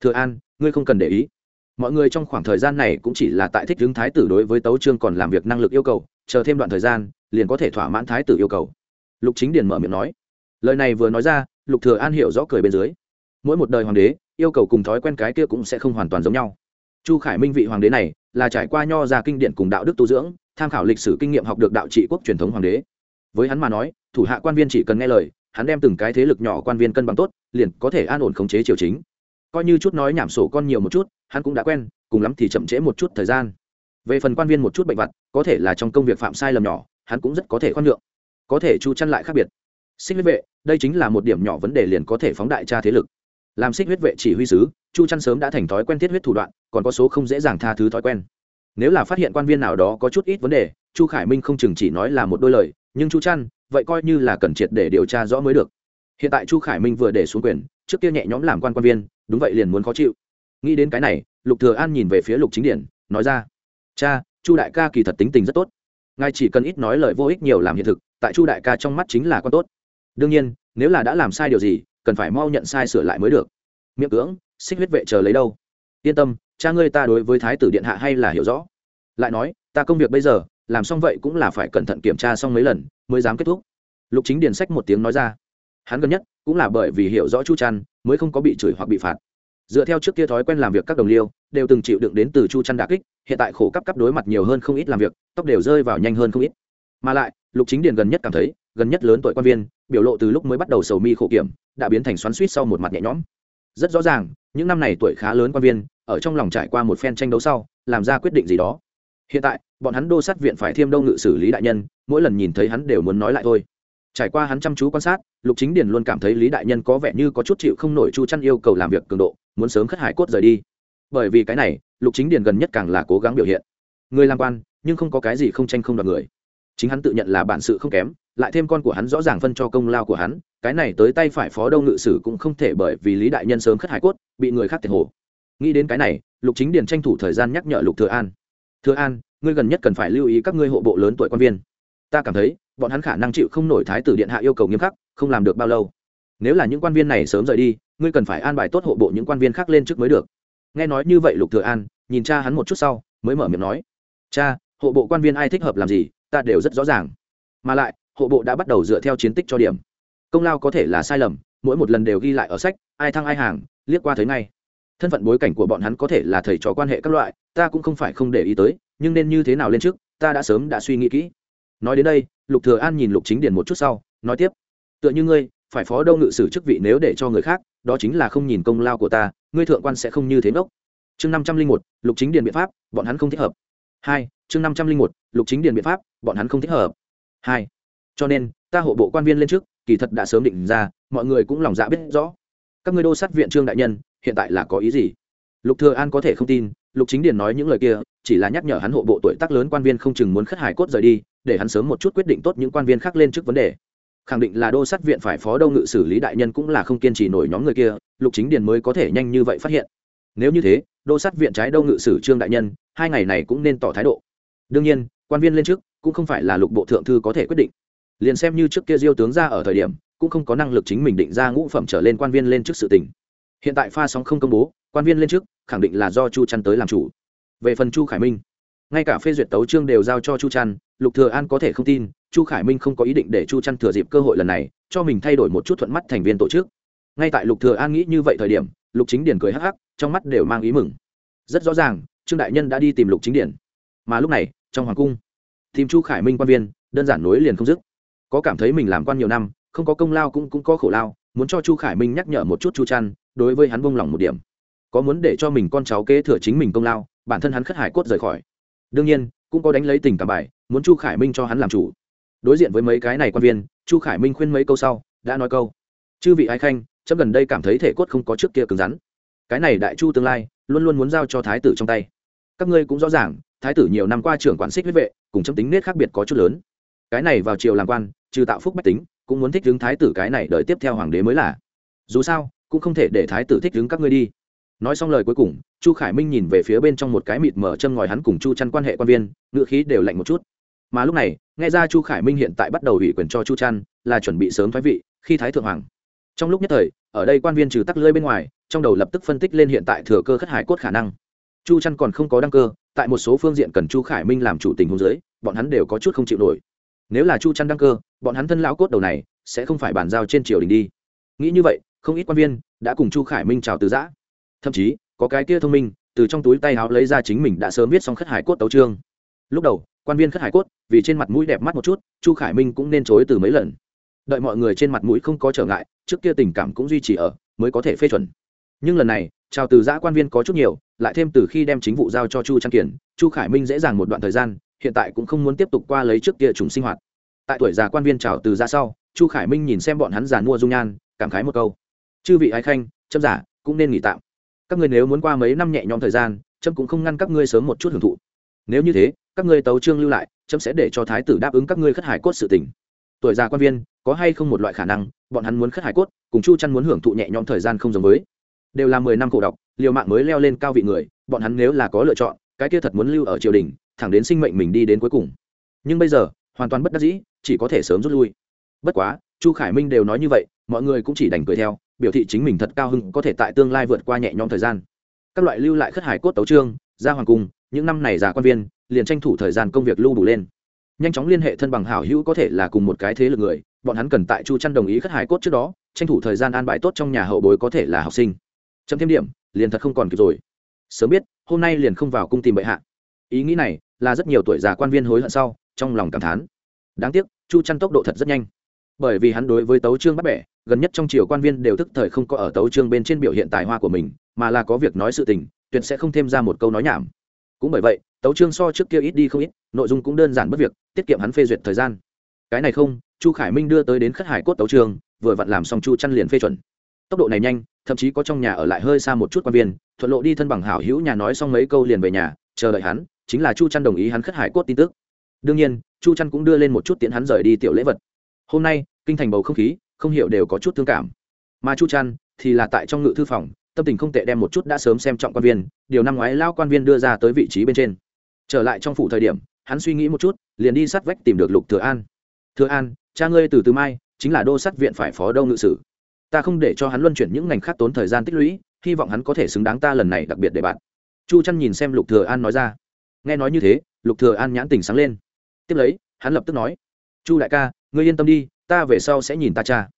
Thừa an, ngươi không cần để ý. Mọi người trong khoảng thời gian này cũng chỉ là tại thích hướng thái tử đối với tấu trương còn làm việc năng lực yêu cầu, chờ thêm đoạn thời gian, liền có thể thỏa mãn thái tử yêu cầu. Lục chính điền mở miệng nói. Lời này vừa nói ra, lục thừa an hiểu rõ cười bên dưới. Mỗi một đời hoàng đế, yêu cầu cùng thói quen cái kia cũng sẽ không hoàn toàn giống nhau. Chu khải minh vị hoàng đế này là trải qua nho ra kinh điển cùng đạo đức tu dưỡng tham khảo lịch sử kinh nghiệm học được đạo trị quốc truyền thống hoàng đế. Với hắn mà nói, thủ hạ quan viên chỉ cần nghe lời, hắn đem từng cái thế lực nhỏ quan viên cân bằng tốt, liền có thể an ổn khống chế triều chính. Coi như chút nói nhảm sổ con nhiều một chút, hắn cũng đã quen, cùng lắm thì chậm trễ một chút thời gian. Về phần quan viên một chút bệnh vặt, có thể là trong công việc phạm sai lầm nhỏ, hắn cũng rất có thể khoan nhượng. Có thể chu chăn lại khác biệt. Xích huyết vệ, đây chính là một điểm nhỏ vấn đề liền có thể phóng đại tra thế lực. Làm xích huyết vệ chỉ huy sứ, chu chăn sớm đã thành thói quen thiết huyết thủ đoạn, còn có số không dễ dàng tha thứ thói quen nếu là phát hiện quan viên nào đó có chút ít vấn đề, chu khải minh không chừng chỉ nói là một đôi lời, nhưng chu chăn vậy coi như là cần triệt để điều tra rõ mới được. Hiện tại chu khải minh vừa để xuống quyền, trước kia nhẹ nhõm làm quan quan viên, đúng vậy liền muốn khó chịu. Nghĩ đến cái này, lục thừa an nhìn về phía lục chính điển, nói ra, cha, chu đại ca kỳ thật tính tình rất tốt. Ngài chỉ cần ít nói lời vô ích nhiều làm hiện thực, tại chu đại ca trong mắt chính là con tốt. Đương nhiên, nếu là đã làm sai điều gì, cần phải mau nhận sai sửa lại mới được. Miệng cưỡng, xích huyết vệ chờ lấy đâu? Yên tâm cha ngươi ta đối với thái tử điện hạ hay là hiểu rõ? Lại nói, ta công việc bây giờ, làm xong vậy cũng là phải cẩn thận kiểm tra xong mấy lần, mới dám kết thúc. Lục chính điền sách một tiếng nói ra. Hắn gần nhất, cũng là bởi vì hiểu rõ chu trăn, mới không có bị chửi hoặc bị phạt. Dựa theo trước kia thói quen làm việc các đồng liêu, đều từng chịu đựng đến từ chu trăn đà kích, hiện tại khổ cấp cấp đối mặt nhiều hơn không ít làm việc, tóc đều rơi vào nhanh hơn không ít. Mà lại, lục chính điền gần nhất cảm thấy, gần nhất lớn tuổi quan viên, biểu lộ từ lúc mới bắt đầu sầu mi khổ kiểm, đã biến thành xoắn suýt sau một mặt nhẹ nhõm. Rất rõ ràng, những năm này tuổi khá lớn quan viên ở trong lòng trải qua một phen tranh đấu sau, làm ra quyết định gì đó. Hiện tại, bọn hắn đô sát viện phải thiêm đâu ngự xử lý đại nhân, mỗi lần nhìn thấy hắn đều muốn nói lại thôi. Trải qua hắn chăm chú quan sát, lục chính điền luôn cảm thấy lý đại nhân có vẻ như có chút chịu không nổi chu chăn yêu cầu làm việc cường độ, muốn sớm khất hải cốt rời đi. Bởi vì cái này, lục chính điền gần nhất càng là cố gắng biểu hiện. Người làm quan, nhưng không có cái gì không tranh không đoạt người. Chính hắn tự nhận là bản sự không kém, lại thêm con của hắn rõ ràng phân cho công lao của hắn, cái này tới tay phải phó đâu ngự sử cũng không thể bởi vì lý đại nhân sớm khất hải cốt, bị người khác thiệt hồ nghĩ đến cái này, lục chính điền tranh thủ thời gian nhắc nhở lục thừa an. Thừa an, ngươi gần nhất cần phải lưu ý các ngươi hộ bộ lớn tuổi quan viên. Ta cảm thấy, bọn hắn khả năng chịu không nổi thái tử điện hạ yêu cầu nghiêm khắc, không làm được bao lâu. Nếu là những quan viên này sớm rời đi, ngươi cần phải an bài tốt hộ bộ những quan viên khác lên trước mới được. Nghe nói như vậy lục thừa an, nhìn cha hắn một chút sau, mới mở miệng nói, cha, hộ bộ quan viên ai thích hợp làm gì, ta đều rất rõ ràng. Mà lại, hộ bộ đã bắt đầu dựa theo chiến tích cho điểm. Công lao có thể là sai lầm, mỗi một lần đều ghi lại ở sách, ai thăng ai hàng, liếc qua thấy ngay thân phận bối cảnh của bọn hắn có thể là thầy trò quan hệ các loại, ta cũng không phải không để ý tới, nhưng nên như thế nào lên trước, ta đã sớm đã suy nghĩ kỹ. Nói đến đây, lục thừa an nhìn lục chính điền một chút sau, nói tiếp. Tựa như ngươi, phải phó đâu ngự sử chức vị nếu để cho người khác, đó chính là không nhìn công lao của ta, ngươi thượng quan sẽ không như thế ngốc. Chương năm trăm linh một, lục chính điền biện pháp, bọn hắn không thích hợp. Hai, chương năm trăm linh một, lục chính điền biện pháp, bọn hắn không thích hợp. Hai, cho nên, ta hộ bộ quan viên lên trước, kỳ thật đã sớm định ra, mọi người cũng lòng dạ biết rõ. Các ngươi đô sát viện trương đại nhân hiện tại là có ý gì? Lục thừa an có thể không tin, lục chính điền nói những lời kia, chỉ là nhắc nhở hắn hộ bộ tuổi tác lớn quan viên không chừng muốn khất hải cốt rời đi, để hắn sớm một chút quyết định tốt những quan viên khác lên trước vấn đề. Khẳng định là đô sát viện phải phó đô ngự xử lý đại nhân cũng là không kiên trì nổi nhóm người kia, lục chính điền mới có thể nhanh như vậy phát hiện. Nếu như thế, đô sát viện trái đô ngự sử trương đại nhân, hai ngày này cũng nên tỏ thái độ. Đương nhiên, quan viên lên trước cũng không phải là lục bộ thượng thư có thể quyết định. Liền xem như trước kia diêu tướng ra ở thời điểm, cũng không có năng lực chính mình định ra ngũ phẩm trở lên quan viên lên trước sự tình hiện tại pha sóng không công bố, quan viên lên trước, khẳng định là do chu chăn tới làm chủ. Về phần chu khải minh, ngay cả phê duyệt tấu trương đều giao cho chu trăn lục thừa an có thể không tin, chu khải minh không có ý định để chu trăn thừa dịp cơ hội lần này, cho mình thay đổi một chút thuận mắt thành viên tổ chức. Ngay tại lục thừa an nghĩ như vậy thời điểm, lục chính điển cười hắc hắc, trong mắt đều mang ý mừng. Rất rõ ràng, trương đại nhân đã đi tìm lục chính điển mà lúc này, trong hoàng cung, tìm chu khải minh quan viên, đơn giản nối liền không dứt. Có cảm thấy mình làm quan nhiều năm, không có công lao cũng cũng có khổ lao, muốn cho chu khải minh nhắc nhở một chút chu trăn đối với hắn buông lòng một điểm. Có muốn để cho mình con cháu kế thừa chính mình công lao, bản thân hắn khất hải cốt rời khỏi. Đương nhiên, cũng có đánh lấy tình cảm bài, muốn chu khải minh cho hắn làm chủ. Đối diện với mấy cái này quan viên, chu khải minh khuyên mấy câu sau, đã nói câu. Chư vị ái khanh, chấm gần đây cảm thấy thể cốt không có trước kia cứng rắn. Cái này đại chu tương lai, luôn luôn muốn giao cho thái tử trong tay. Các ngươi cũng rõ ràng, thái tử nhiều năm qua trưởng quản xích huyết vệ, cùng chấm tính nết khác biệt có chút lớn. Cái này vào triều làm quan, trừ tạo phúc bách tính, cũng muốn thích ứng thái tử cái này đợi tiếp theo hoàng đế mới là. Dù sao cũng không thể để thái tử thích ứng các ngươi đi. Nói xong lời cuối cùng, chu khải minh nhìn về phía bên trong một cái mịt mở châm ngòi hắn cùng chu chăn quan hệ quan viên ngựa khí đều lạnh một chút. Mà lúc này, nghe ra chu khải minh hiện tại bắt đầu ủy quyền cho chu chăn, là chuẩn bị sớm thoái vị, khi thái thượng hoàng. Trong lúc nhất thời, ở đây quan viên trừ tắc lưỡi bên ngoài, trong đầu lập tức phân tích lên hiện tại thừa cơ khất hải cốt khả năng. Chu chăn còn không có đăng cơ, tại một số phương diện cần chu khải minh làm chủ tình hôn giới bọn hắn đều có chút không chịu nổi. Nếu là chu chăn đăng cơ, bọn hắn thân lão cốt đầu này, sẽ không phải bàn giao trên triều đình đi. Nghĩ như vậy không ít quan viên đã cùng chu khải minh chào từ giã. Thậm chí, có cái kia thông minh, từ trong túi tay áo lấy ra chính mình đã sớm viết xong khất hải cốt tấu trương lúc đầu, quan viên khất hải cốt, vì trên mặt mũi đẹp mắt một chút, chu khải minh cũng nên chối từ mấy lần. Đợi mọi người trên mặt mũi không có trở ngại, trước kia tình cảm cũng duy trì ở, mới có thể phê chuẩn. Nhưng lần này, chào từ giã quan viên có chút nhiều, lại thêm từ khi đem chính vụ giao cho chu trang kiển, chu khải minh dễ dàng một đoạn thời gian, hiện tại cũng không muốn tiếp tục qua lấy trước kia chúng sinh hoạt. Tại tuổi già quan viên chào từ ra sau, chu khải minh nhìn xem bọn hắn giàn mua dung nhan, cảm khái một câu chư vị ái khanh, chấm giả, cũng nên nghỉ tạm. Các ngươi nếu muốn qua mấy năm nhẹ nhõm thời gian trâm cũng không ngăn các ngươi sớm một chút hưởng thụ. Nếu như thế, các ngươi tấu trương lưu lại trâm sẽ để cho thái tử đáp ứng các ngươi khất hải cốt sự tình. Tuổi già quan viên, có hay không một loại khả năng, bọn hắn muốn khất hải cốt, cùng chu chăn muốn hưởng thụ nhẹ nhõm thời gian không giống với. Đều là mười năm cổ độc liều mạng mới leo lên cao vị người, bọn hắn nếu là có lựa chọn, cái kia thật muốn lưu ở triều đình, thẳng đến sinh mệnh mình đi đến cuối cùng. Nhưng bây giờ, hoàn toàn bất đắc dĩ, chỉ có thể sớm rút lui. Bất quá, chu khải minh đều nói như vậy, mọi người cũng chỉ đành cười theo biểu thị chính mình thật cao hưng có thể tại tương lai vượt qua nhẹ nhõm thời gian. Các loại lưu lại khất hải cốt tấu trương ra hoàng cung, những năm này già quan viên, liền tranh thủ thời gian công việc lưu đủ lên. Nhanh chóng liên hệ thân bằng hảo hữu có thể là cùng một cái thế lực người, bọn hắn cần tại chu chăn đồng ý khất hải cốt trước đó, tranh thủ thời gian an bài tốt trong nhà hậu bối có thể là học sinh. Chấm thêm điểm, liền thật không còn kịp rồi. Sớm biết, hôm nay liền không vào cung tìm bệ hạ. Ý nghĩ này là rất nhiều tuổi già quan viên hối hận sau, trong lòng cảm thán. Đáng tiếc, chu chăn tốc độ thật rất nhanh. Bởi vì hắn đối với tấu trương bắt bẻ gần nhất trong triều quan viên đều thức thời không có ở tấu chương bên trên biểu hiện tài hoa của mình mà là có việc nói sự tình tuyệt sẽ không thêm ra một câu nói nhảm. Cũng bởi vậy tấu chương so trước kia ít đi không ít nội dung cũng đơn giản bất việc tiết kiệm hắn phê duyệt thời gian. Cái này không chu khải minh đưa tới đến khất hải cốt tấu chương, vừa vặn làm xong chu chăn liền phê chuẩn. Tốc độ này nhanh thậm chí có trong nhà ở lại hơi xa một chút quan viên thuận lộ đi thân bằng hảo hữu nhà nói xong mấy câu liền về nhà chờ đợi hắn chính là chu chăn đồng ý hắn khất hải cốt tin tức. Đương nhiên chu chăn cũng đưa lên một chút tiện hắn rời đi tiểu lễ vật. Hôm nay kinh thành bầu không khí không hiểu đều có chút thương cảm. Mà chu trăn thì là tại trong ngự thư phòng, tâm tình không tệ đem một chút đã sớm xem trọng quan viên, điều năm ngoái lao quan viên đưa ra tới vị trí bên trên. Trở lại trong phủ thời điểm, hắn suy nghĩ một chút, liền đi sát vách tìm được lục thừa an. Thừa an, cha ngươi từ từ mai, chính là đô sát viện phải phó đâu ngự sử. Ta không để cho hắn luân chuyển những ngành khác tốn thời gian tích lũy, hy vọng hắn có thể xứng đáng ta lần này đặc biệt để bạn. Chu trăn nhìn xem lục thừa an nói ra. Nghe nói như thế, lục thừa an nhãn tình sáng lên. Tiếp lấy, hắn lập tức nói, chu đại ca, ngươi yên tâm đi ta về sau sẽ nhìn ta cha.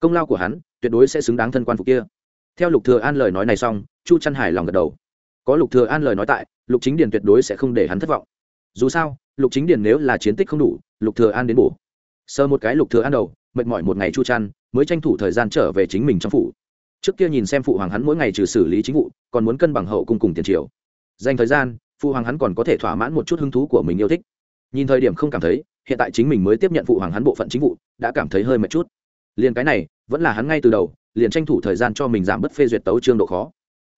Công lao của hắn, tuyệt đối sẽ xứng đáng thân quan phục kia. Theo lục thừa an lời nói này xong, chu chăn Hải lòng gật đầu. Có lục thừa an lời nói tại, lục chính điền tuyệt đối sẽ không để hắn thất vọng. Dù sao, lục chính điền nếu là chiến tích không đủ, lục thừa an đến bổ. Sơ một cái lục thừa an đầu, mệt mỏi một ngày chu chăn mới tranh thủ thời gian trở về chính mình trong phủ. Trước kia nhìn xem phụ hoàng hắn mỗi ngày trừ xử lý chính vụ, còn muốn cân bằng hậu cung cùng tiền triều. Dành thời gian, phụ hoàng hắn còn có thể thỏa mãn một chút hứng thú của mình yêu thích. Nhìn thời điểm không cảm thấy hiện tại chính mình mới tiếp nhận phụ hoàng hắn bộ phận chính vụ, đã cảm thấy hơi mệt chút. Liền cái này, vẫn là hắn ngay từ đầu, liền tranh thủ thời gian cho mình giảm bớt phê duyệt tấu trương độ khó.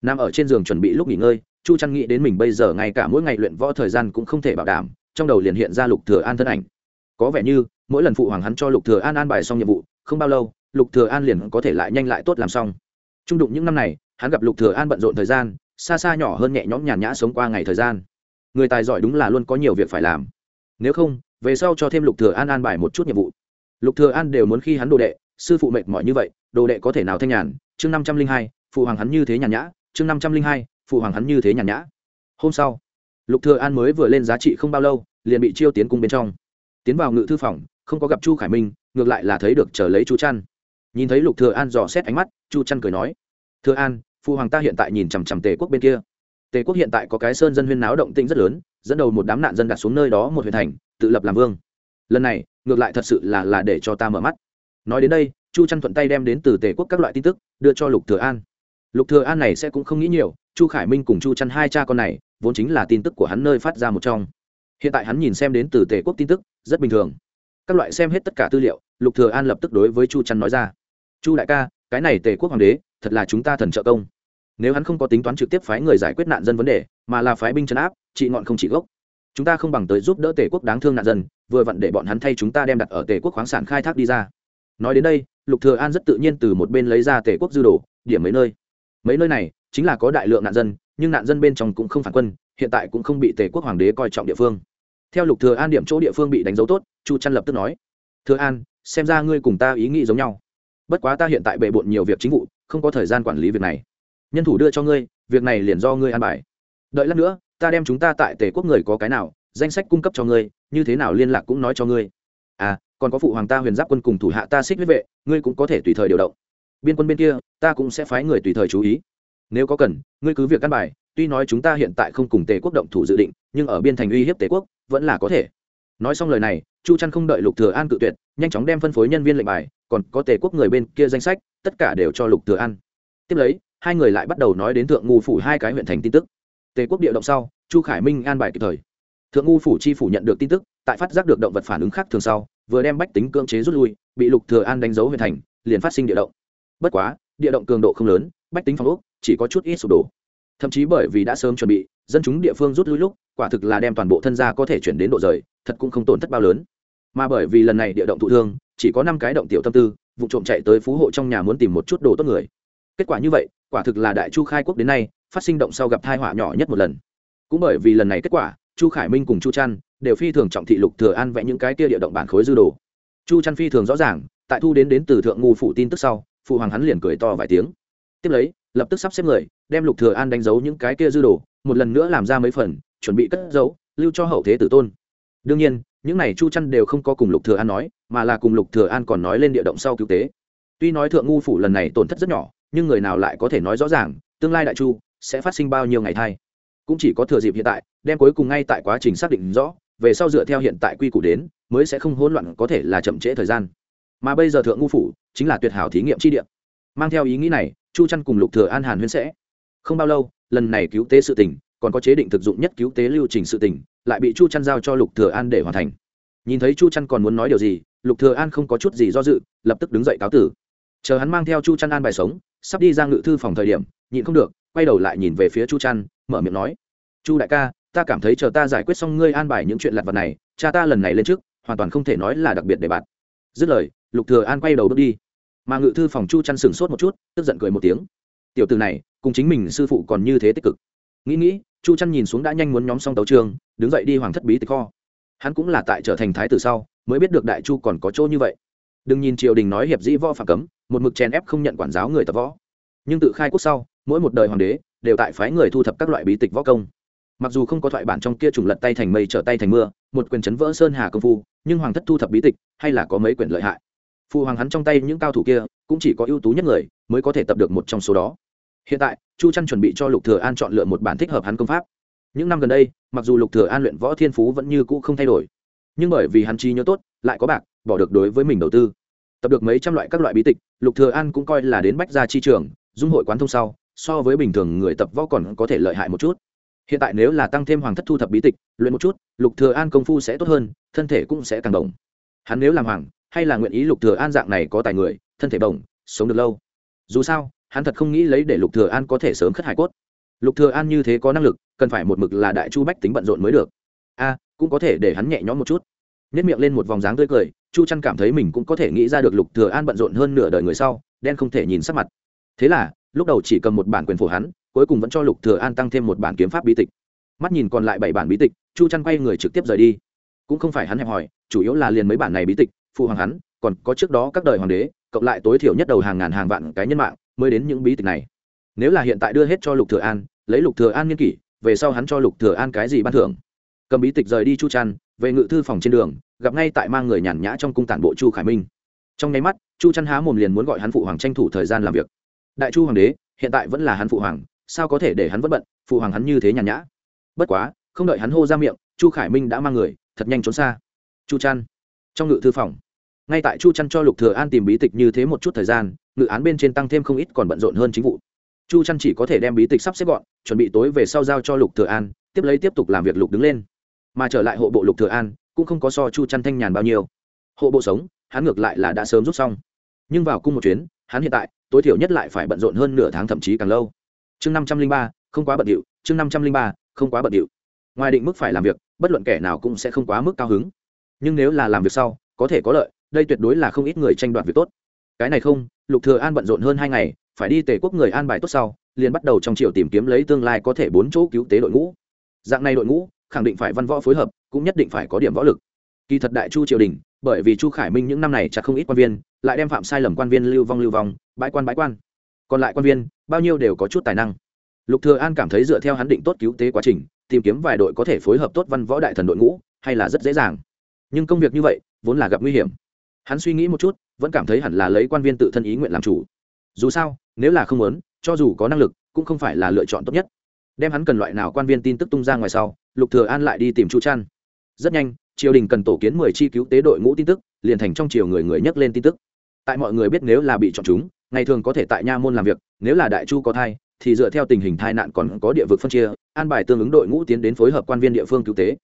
Nằm ở trên giường chuẩn bị lúc nghỉ ngơi, chu trăn nghĩ đến mình bây giờ ngay cả mỗi ngày luyện võ thời gian cũng không thể bảo đảm, trong đầu liền hiện ra lục thừa an thân ảnh. Có vẻ như, mỗi lần phụ hoàng hắn cho lục thừa an an bài xong nhiệm vụ, không bao lâu, lục thừa an liền có thể lại nhanh lại tốt làm xong. Trung đụng những năm này, hắn gặp lục thừa an bận rộn thời gian, xa xa nhỏ hơn nhẹ nhõm nhàn nhã sống qua ngày thời gian. Người tài giỏi đúng là luôn có nhiều việc phải làm. Nếu không về sau cho thêm lục thừa an an bài một chút nhiệm vụ. Lục thừa an đều muốn khi hắn đồ đệ, sư phụ mệt mỏi như vậy, đồ đệ có thể nào thanh nhàn? Chương năm trăm linh hai, phụ hoàng hắn như thế nhàn nhã. Chương năm trăm linh hai, phụ hoàng hắn như thế nhàn nhã. Hôm sau, lục thừa an mới vừa lên giá trị không bao lâu, liền bị chiêu tiến cung bên trong. Tiến vào ngự thư phòng, không có gặp chu khải minh, ngược lại là thấy được chờ lấy chu trăn. Nhìn thấy lục thừa an dò xét ánh mắt, chu trăn cười nói, thừa an, phụ hoàng ta hiện tại nhìn chằm chằm tề quốc bên kia. Tề quốc hiện tại có cái sơn dân huyên náo động tĩnh rất lớn dẫn đầu một đám nạn dân đặt xuống nơi đó một huyện thành, tự lập làm vương. Lần này, ngược lại thật sự là là để cho ta mở mắt. Nói đến đây, chu trăn thuận tay đem đến từ tề quốc các loại tin tức, đưa cho lục thừa an. Lục thừa an này sẽ cũng không nghĩ nhiều, chu khải minh cùng chu trăn hai cha con này, vốn chính là tin tức của hắn nơi phát ra một trong. Hiện tại hắn nhìn xem đến từ tề quốc tin tức, rất bình thường. Các loại xem hết tất cả tư liệu, lục thừa an lập tức đối với chu trăn nói ra. Chu đại ca, cái này tề quốc hoàng đế, thật là chúng ta thần trợ công nếu hắn không có tính toán trực tiếp phái người giải quyết nạn dân vấn đề, mà là phái binh chấn áp trị ngọn không chỉ gốc. Chúng ta không bằng tới giúp đỡ tề quốc đáng thương nạn dân, vừa vặn để bọn hắn thay chúng ta đem đặt ở tề quốc khoáng sản khai thác đi ra. Nói đến đây, lục thừa an rất tự nhiên từ một bên lấy ra tề quốc dư đồ, điểm mấy nơi. Mấy nơi này, chính là có đại lượng nạn dân, nhưng nạn dân bên trong cũng không phản quân, hiện tại cũng không bị tề quốc hoàng đế coi trọng địa phương. Theo lục thừa an điểm chỗ địa phương bị đánh dấu tốt, chu trăn lập tức nói, thừa an, xem ra ngươi cùng ta ý nghĩ giống nhau. Bất quá ta hiện tại bệ bộn nhiều việc chính vụ, không có thời gian quản lý việc này nhân thủ đưa cho ngươi, việc này liền do ngươi an bài. Đợi lát nữa, ta đem chúng ta tại tề quốc người có cái nào, danh sách cung cấp cho ngươi, như thế nào liên lạc cũng nói cho ngươi. À còn có phụ hoàng ta huyền giáp quân cùng thủ hạ ta xích huyết vệ, ngươi cũng có thể tùy thời điều động. Biên quân bên kia, ta cũng sẽ phái người tùy thời chú ý. Nếu có cần, ngươi cứ việc căn bài, tuy nói chúng ta hiện tại không cùng tề quốc động thủ dự định, nhưng ở biên thành uy hiếp tề quốc, vẫn là có thể. Nói xong lời này, chu trăn không đợi lục thừa an cự tuyệt, nhanh chóng đem phân phối nhân viên lệnh bài, còn có tề quốc người bên kia danh sách, tất cả đều cho lục thừa an. Tiếp lấy hai người lại bắt đầu nói đến thượng ngu phủ hai cái huyện thành tin tức. Tề quốc địa động sau, chu khải minh an bài kịp thời. Thượng ngu phủ chi phủ nhận được tin tức, tại phát giác được động vật phản ứng khác thường sau, vừa đem bách tính cưỡng chế rút lui, bị lục thừa an đánh dấu huyện thành, liền phát sinh địa động. Bất quá, địa động cường độ không lớn, bách tính phòng ốc, chỉ có chút ít sụp đổ. Thậm chí bởi vì đã sớm chuẩn bị, dân chúng địa phương rút lui lúc, quả thực là đem toàn bộ thân gia có thể chuyển đến độ rời, thật cũng không tổn thất bao lớn. Mà bởi vì lần này địa động thụ thương, chỉ có năm cái động tiểu tâm tư, vụ trộm chạy tới phú hộ trong nhà muốn tìm một chút đồ tốt người. Kết quả như vậy quả thực là đại chu khai quốc đến nay, phát sinh động sau gặp thai họa nhỏ nhất một lần. Cũng bởi vì lần này kết quả, chu khải minh cùng chu trăn đều phi thường trọng thị lục thừa an vẽ những cái kia địa động bản khối dư đồ. Chu trăn phi thường rõ ràng, tại thu đến đến từ thượng ngu phụ tin tức sau, phụ hoàng hắn liền cười to vài tiếng. Tiếp lấy, lập tức sắp xếp người, đem lục thừa an đánh dấu những cái kia dư đồ, một lần nữa làm ra mấy phần, chuẩn bị cất giấu, lưu cho hậu thế tử tôn. Đương nhiên, những này chu trăn đều không có cùng lục thừa an nói, mà là cùng lục thừa an còn nói lên địa động sau cứu tế. Tuy nói thượng ngu phủ lần này tổn thất rất nhỏ nhưng người nào lại có thể nói rõ ràng, tương lai đại chu sẽ phát sinh bao nhiêu ngày thay cũng chỉ có thừa dịp hiện tại, đem cuối cùng ngay tại quá trình xác định rõ, về sau dựa theo hiện tại quy củ đến, mới sẽ không hỗn loạn, có thể là chậm trễ thời gian. Mà bây giờ thượng ngu phủ chính là tuyệt hảo thí nghiệm chi địa. Mang theo ý nghĩ này, chu trăn cùng lục thừa an hàn huyên sẽ. Không bao lâu, lần này cứu tế sự tình, còn có chế định thực dụng nhất cứu tế lưu trình sự tình, lại bị chu trăn giao cho lục thừa an để hoàn thành. Nhìn thấy chu trăn còn muốn nói điều gì, lục thừa an không có chút gì do dự, lập tức đứng dậy cáo tử chờ hắn mang theo chu trăn an bài sống, sắp đi ra ngự thư phòng thời điểm, nhịn không được, quay đầu lại nhìn về phía chu trăn mở miệng nói, chu đại ca, ta cảm thấy chờ ta giải quyết xong ngươi an bài những chuyện lặt vặt này, cha ta lần này lên trước, hoàn toàn không thể nói là đặc biệt để bạn. Dứt lời, lục thừa an quay đầu bước đi. Mà ngự thư phòng chu chăn sừng sốt một chút, tức giận cười một tiếng. Tiểu tử này, cùng chính mình sư phụ còn như thế tích cực. Nghĩ nghĩ, chu chăn nhìn xuống đã nhanh muốn nhóm xong tấu trường, đứng dậy đi hoàng thất bí tịch kho. Hắn cũng là tại trở thành thái tử sau, mới biết được đại chu còn có chỗ như vậy đừng nhìn triều đình nói hiệp dĩ võ phạm cấm, một mực chèn ép không nhận quản giáo người tập võ. Nhưng tự khai quốc sau, mỗi một đời hoàng đế đều tại phái người thu thập các loại bí tịch võ công. Mặc dù không có thoại bản trong kia trùng lật tay thành mây trở tay thành mưa, một quyền chấn vỡ sơn hà công phu, nhưng hoàng thất thu thập bí tịch hay là có mấy quyển lợi hại. Phụ hoàng hắn trong tay những cao thủ kia cũng chỉ có ưu tú nhất người mới có thể tập được một trong số đó. Hiện tại, chu trăn chuẩn bị cho lục thừa an chọn lựa một bản thích hợp hắn công pháp. Những năm gần đây, mặc dù lục thừa an luyện võ thiên phú vẫn như cũ không thay đổi, nhưng bởi vì hắn trí nhớ tốt, lại có bạc, bỏ được đối với mình đầu tư tập được mấy trăm loại các loại bí tịch, lục thừa an cũng coi là đến bách gia chi trường, dung hội quán thông sau, so với bình thường người tập võ còn có thể lợi hại một chút. Hiện tại nếu là tăng thêm hoàng thất thu thập bí tịch, luyện một chút, lục thừa an công phu sẽ tốt hơn, thân thể cũng sẽ càng động. hắn nếu làm hoàng, hay là nguyện ý lục thừa an dạng này có tài người, thân thể bổng, sống được lâu. Dù sao, hắn thật không nghĩ lấy để lục thừa an có thể sớm khất hải cốt. Lục thừa an như thế có năng lực, cần phải một mực là đại chu bách tính bận rộn mới được. A, cũng có thể để hắn nhẹ nhõm một chút nhất miệng lên một vòng dáng tươi cười, chu trăn cảm thấy mình cũng có thể nghĩ ra được lục thừa an bận rộn hơn nửa đời người sau, đen không thể nhìn sắc mặt. Thế là, lúc đầu chỉ cầm một bản quyền phổ hắn, cuối cùng vẫn cho lục thừa an tăng thêm một bản kiếm pháp bí tịch. Mắt nhìn còn lại bảy bản bí tịch, chu trăn quay người trực tiếp rời đi. Cũng không phải hắn hẹp hỏi chủ yếu là liền mấy bản này bí tịch, phụ hoàng hắn, còn có trước đó các đời hoàng đế, cộng lại tối thiểu nhất đầu hàng ngàn hàng vạn cái nhân mạng, mới đến những bí tịch này. Nếu là hiện tại đưa hết cho lục thừa an, lấy lục thừa an nghiên kỷ, về sau hắn cho lục thừa an cái gì ban thưởng? Cầm bí tịch rời đi chu trăn về ngự thư phòng trên đường, gặp ngay tại mang người nhàn nhã trong cung tản bộ chu khải minh. Trong nháy mắt, chu trăn há mồm liền muốn gọi hắn phụ hoàng tranh thủ thời gian làm việc. Đại chu hoàng đế, hiện tại vẫn là hắn phụ hoàng, sao có thể để hắn vất bận, phụ hoàng hắn như thế nhàn nhã? Bất quá, không đợi hắn hô ra miệng, chu khải minh đã mang người, thật nhanh trốn xa. Chu trăn trong ngự thư phòng, ngay tại chu trăn cho lục thừa an tìm bí tịch như thế một chút thời gian, ngự án bên trên tăng thêm không ít còn bận rộn hơn chính vụ. Chu trăn chỉ có thể đem bí tịch sắp xếp gọn, chuẩn bị tối về sau giao cho lục thừa an, tiếp lấy tiếp tục làm việc lục đứng lên mà trở lại hộ bộ lục thừa an, cũng không có so chu chăn thanh nhàn bao nhiêu. Hộ bộ sống, hắn ngược lại là đã sớm rút xong. Nhưng vào cung một chuyến, hắn hiện tại, tối thiểu nhất lại phải bận rộn hơn nửa tháng thậm chí càng lâu. Chương năm trăm linh ba, không quá bận điệu, chương năm trăm linh ba, không quá bận điệu. Ngoài định mức phải làm việc, bất luận kẻ nào cũng sẽ không quá mức cao hứng. Nhưng nếu là làm việc sau, có thể có lợi, đây tuyệt đối là không ít người tranh đoạt việc tốt. Cái này không, lục thừa an bận rộn hơn hai ngày, phải đi tề quốc người an bài tốt sau, liền bắt đầu trong triều tìm kiếm lấy tương lai có thể bốn chỗ cứu tế đội ngũ. Dạng này đội ngũ khẳng định phải văn võ phối hợp, cũng nhất định phải có điểm võ lực. Kỳ thật đại chu triều đình, bởi vì chu khải minh những năm này chặt không ít quan viên, lại đem phạm sai lầm quan viên lưu vong lưu vong, bãi quan bãi quan. Còn lại quan viên, bao nhiêu đều có chút tài năng. Lục thừa an cảm thấy dựa theo hắn định tốt cứu tế quá trình, tìm kiếm vài đội có thể phối hợp tốt văn võ đại thần đội ngũ, hay là rất dễ dàng. Nhưng công việc như vậy, vốn là gặp nguy hiểm. Hắn suy nghĩ một chút, vẫn cảm thấy hẳn là lấy quan viên tự thân ý nguyện làm chủ. Dù sao, nếu là không muốn, cho dù có năng lực, cũng không phải là lựa chọn tốt nhất đem hắn cần loại nào quan viên tin tức tung ra ngoài sau, lục thừa an lại đi tìm chu trăn. Rất nhanh, triều đình cần tổ kiến mười chi cứu tế đội ngũ tin tức, liền thành trong triều người người nhắc lên tin tức. Tại mọi người biết nếu là bị chọn chúng, ngày thường có thể tại nha môn làm việc, nếu là đại chu có thai, thì dựa theo tình hình thai nạn còn có địa vực phân chia, an bài tương ứng đội ngũ tiến đến phối hợp quan viên địa phương cứu tế.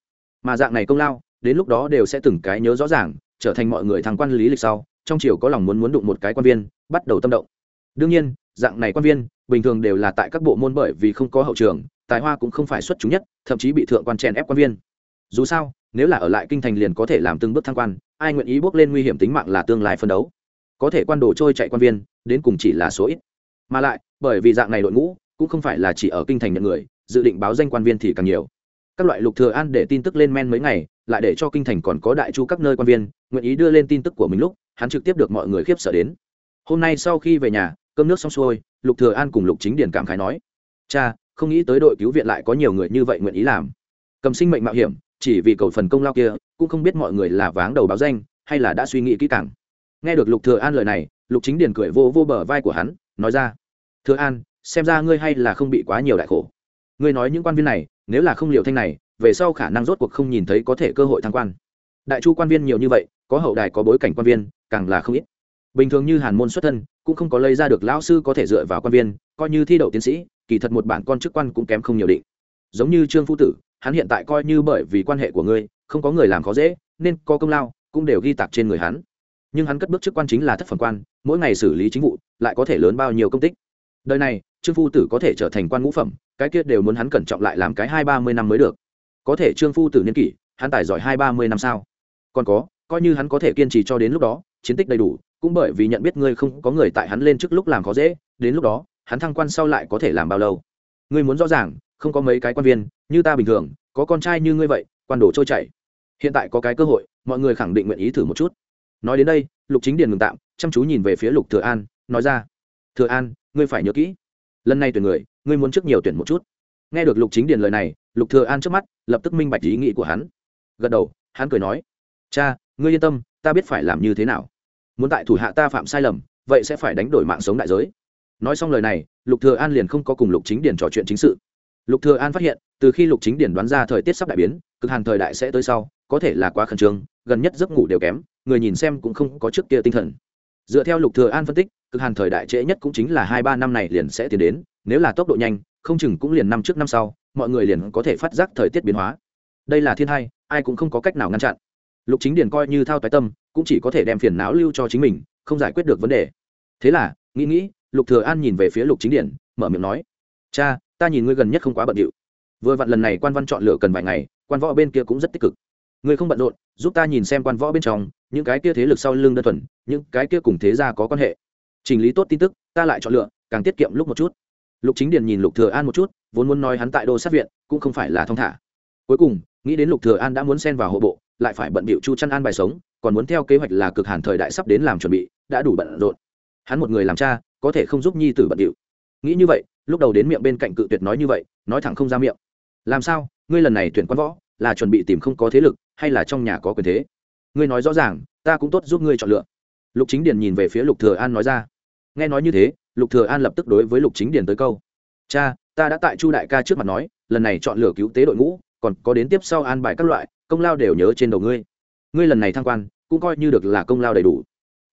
Mà dạng này công lao, đến lúc đó đều sẽ từng cái nhớ rõ ràng, trở thành mọi người thăng quan lý lịch sau, trong triều có lòng muốn muốn đụng một cái quan viên, bắt đầu tâm động. Đương nhiên, dạng này quan viên bình thường đều là tại các bộ môn bởi vì không có hậu trường, tài hoa cũng không phải xuất chúng nhất, thậm chí bị thượng quan chèn ép quan viên. Dù sao, nếu là ở lại kinh thành liền có thể làm từng bước thăng quan, ai nguyện ý bước lên nguy hiểm tính mạng là tương lai phân đấu. Có thể quan đồ trôi chạy quan viên, đến cùng chỉ là số ít. Mà lại, bởi vì dạng này đội ngũ, cũng không phải là chỉ ở kinh thành nhận người, dự định báo danh quan viên thì càng nhiều. Các loại lục thừa an để tin tức lên men mấy ngày, lại để cho kinh thành còn có đại chu các nơi quan viên, nguyện ý đưa lên tin tức của mình lúc, hắn trực tiếp được mọi người khiếp sợ đến. Hôm nay sau khi về nhà, cơm nước xong xuôi lục thừa an cùng lục chính điển cảm khái nói, cha, không nghĩ tới đội cứu viện lại có nhiều người như vậy nguyện ý làm. Cầm sinh mệnh mạo hiểm, chỉ vì cầu phần công lao kia, cũng không biết mọi người là váng đầu báo danh, hay là đã suy nghĩ kỹ càng. Nghe được lục thừa an lời này, lục chính điển cười vô vô bờ vai của hắn, nói ra, thừa an, xem ra ngươi hay là không bị quá nhiều đại khổ. Ngươi nói những quan viên này, nếu là không liều thanh này, về sau khả năng rốt cuộc không nhìn thấy có thể cơ hội thăng quan. Đại chu quan viên nhiều như vậy, có hậu đài có bối cảnh quan viên, càng là không ít bình thường như hàn môn xuất thân, cũng không có lấy ra được lão sư có thể dựa vào quan viên, coi như thi đậu tiến sĩ, kỳ thật một bản con chức quan cũng kém không nhiều định. Giống như trương phu tử, hắn hiện tại coi như bởi vì quan hệ của ngươi, không có người làm khó dễ, nên có công lao, cũng đều ghi tạc trên người hắn. Nhưng hắn cất bước chức quan chính là thất phẩm quan, mỗi ngày xử lý chính vụ, lại có thể lớn bao nhiêu công tích. Đời này, trương phu tử có thể trở thành quan ngũ phẩm, cái kia đều muốn hắn cẩn trọng lại làm cái hai ba mươi năm mới được. Có thể trương phu tử niên kỷ, hắn tài giỏi hai ba mươi năm sao? Còn có, coi như hắn có thể kiên trì cho đến lúc đó chiến tích đầy đủ, cũng bởi vì nhận biết ngươi không có người tại hắn lên trước lúc làm khó dễ, đến lúc đó, hắn thăng quan sau lại có thể làm bao lâu? Ngươi muốn rõ ràng, không có mấy cái quan viên, như ta bình thường, có con trai như ngươi vậy, quan đồ trôi chảy. Hiện tại có cái cơ hội, mọi người khẳng định nguyện ý thử một chút. Nói đến đây, lục chính điền ngừng tạm, chăm chú nhìn về phía lục thừa an, nói ra, thừa an, ngươi phải nhớ kỹ, lần này tuyển người, ngươi muốn trước nhiều tuyển một chút. Nghe được lục chính điền lời này, lục thừa an trước mắt, lập tức minh bạch ý nghĩ của hắn. Gật đầu, hắn cười nói, cha, ngươi yên tâm, ta biết phải làm như thế nào muốn tại thủ hạ ta phạm sai lầm, vậy sẽ phải đánh đổi mạng sống đại giới. Nói xong lời này, lục thừa an liền không có cùng lục chính điển trò chuyện chính sự. Lục thừa an phát hiện, từ khi lục chính điển đoán ra thời tiết sắp đại biến, cực hàn thời đại sẽ tới sau, có thể là quá khẩn trương, gần nhất giấc ngủ đều kém, người nhìn xem cũng không có trước kia tinh thần. Dựa theo lục thừa an phân tích, cực hàn thời đại trễ nhất cũng chính là hai ba năm này liền sẽ tiến đến, nếu là tốc độ nhanh, không chừng cũng liền năm trước năm sau, mọi người liền có thể phát giác thời tiết biến hóa. Đây là thiên hai, ai cũng không có cách nào ngăn chặn. Lục chính điển coi như thao tái tâm cũng chỉ có thể đem phiền não lưu cho chính mình không giải quyết được vấn đề. Thế là nghĩ nghĩ lục thừa an nhìn về phía lục chính điển, mở miệng nói cha ta nhìn ngươi gần nhất không quá bận rộn vừa vặn lần này quan văn chọn lựa cần vài ngày quan võ bên kia cũng rất tích cực. Ngươi không bận rộn giúp ta nhìn xem quan võ bên trong những cái kia thế lực sau lưng đơn thuần những cái kia cùng thế gia có quan hệ. Chỉnh lý tốt tin tức ta lại chọn lựa càng tiết kiệm lúc một chút. Lục chính điền nhìn lục thừa an một chút vốn muốn nói hắn tại đô sát viện cũng không phải là thông thả. Cuối cùng nghĩ đến lục thừa an đã muốn xen vào hộ bộ lại phải bận bịu chu chăn an bài sống còn muốn theo kế hoạch là cực hàn thời đại sắp đến làm chuẩn bị, đã đủ bận rộn. Hắn một người làm cha, có thể không giúp nhi tử bận điệu. Nghĩ như vậy, lúc đầu đến miệng bên cạnh cự tuyệt nói như vậy, nói thẳng không ra miệng. Làm sao, ngươi lần này tuyển quan võ, là chuẩn bị tìm không có thế lực, hay là trong nhà có quyền thế? Ngươi nói rõ ràng, ta cũng tốt giúp ngươi chọn lựa. Lục chính điền nhìn về phía lục thừa an nói ra. Nghe nói như thế, lục thừa an lập tức đối với lục chính điền tới câu. Cha, ta đã tại chu đại ca trước mặt nói, lần này chọn lựa cứu tế đội ngũ, còn có đến tiếp sau an bài các loại, công lao đều nhớ trên đầu ngươi. Ngươi lần này thăng quan cũng coi như được là công lao đầy đủ.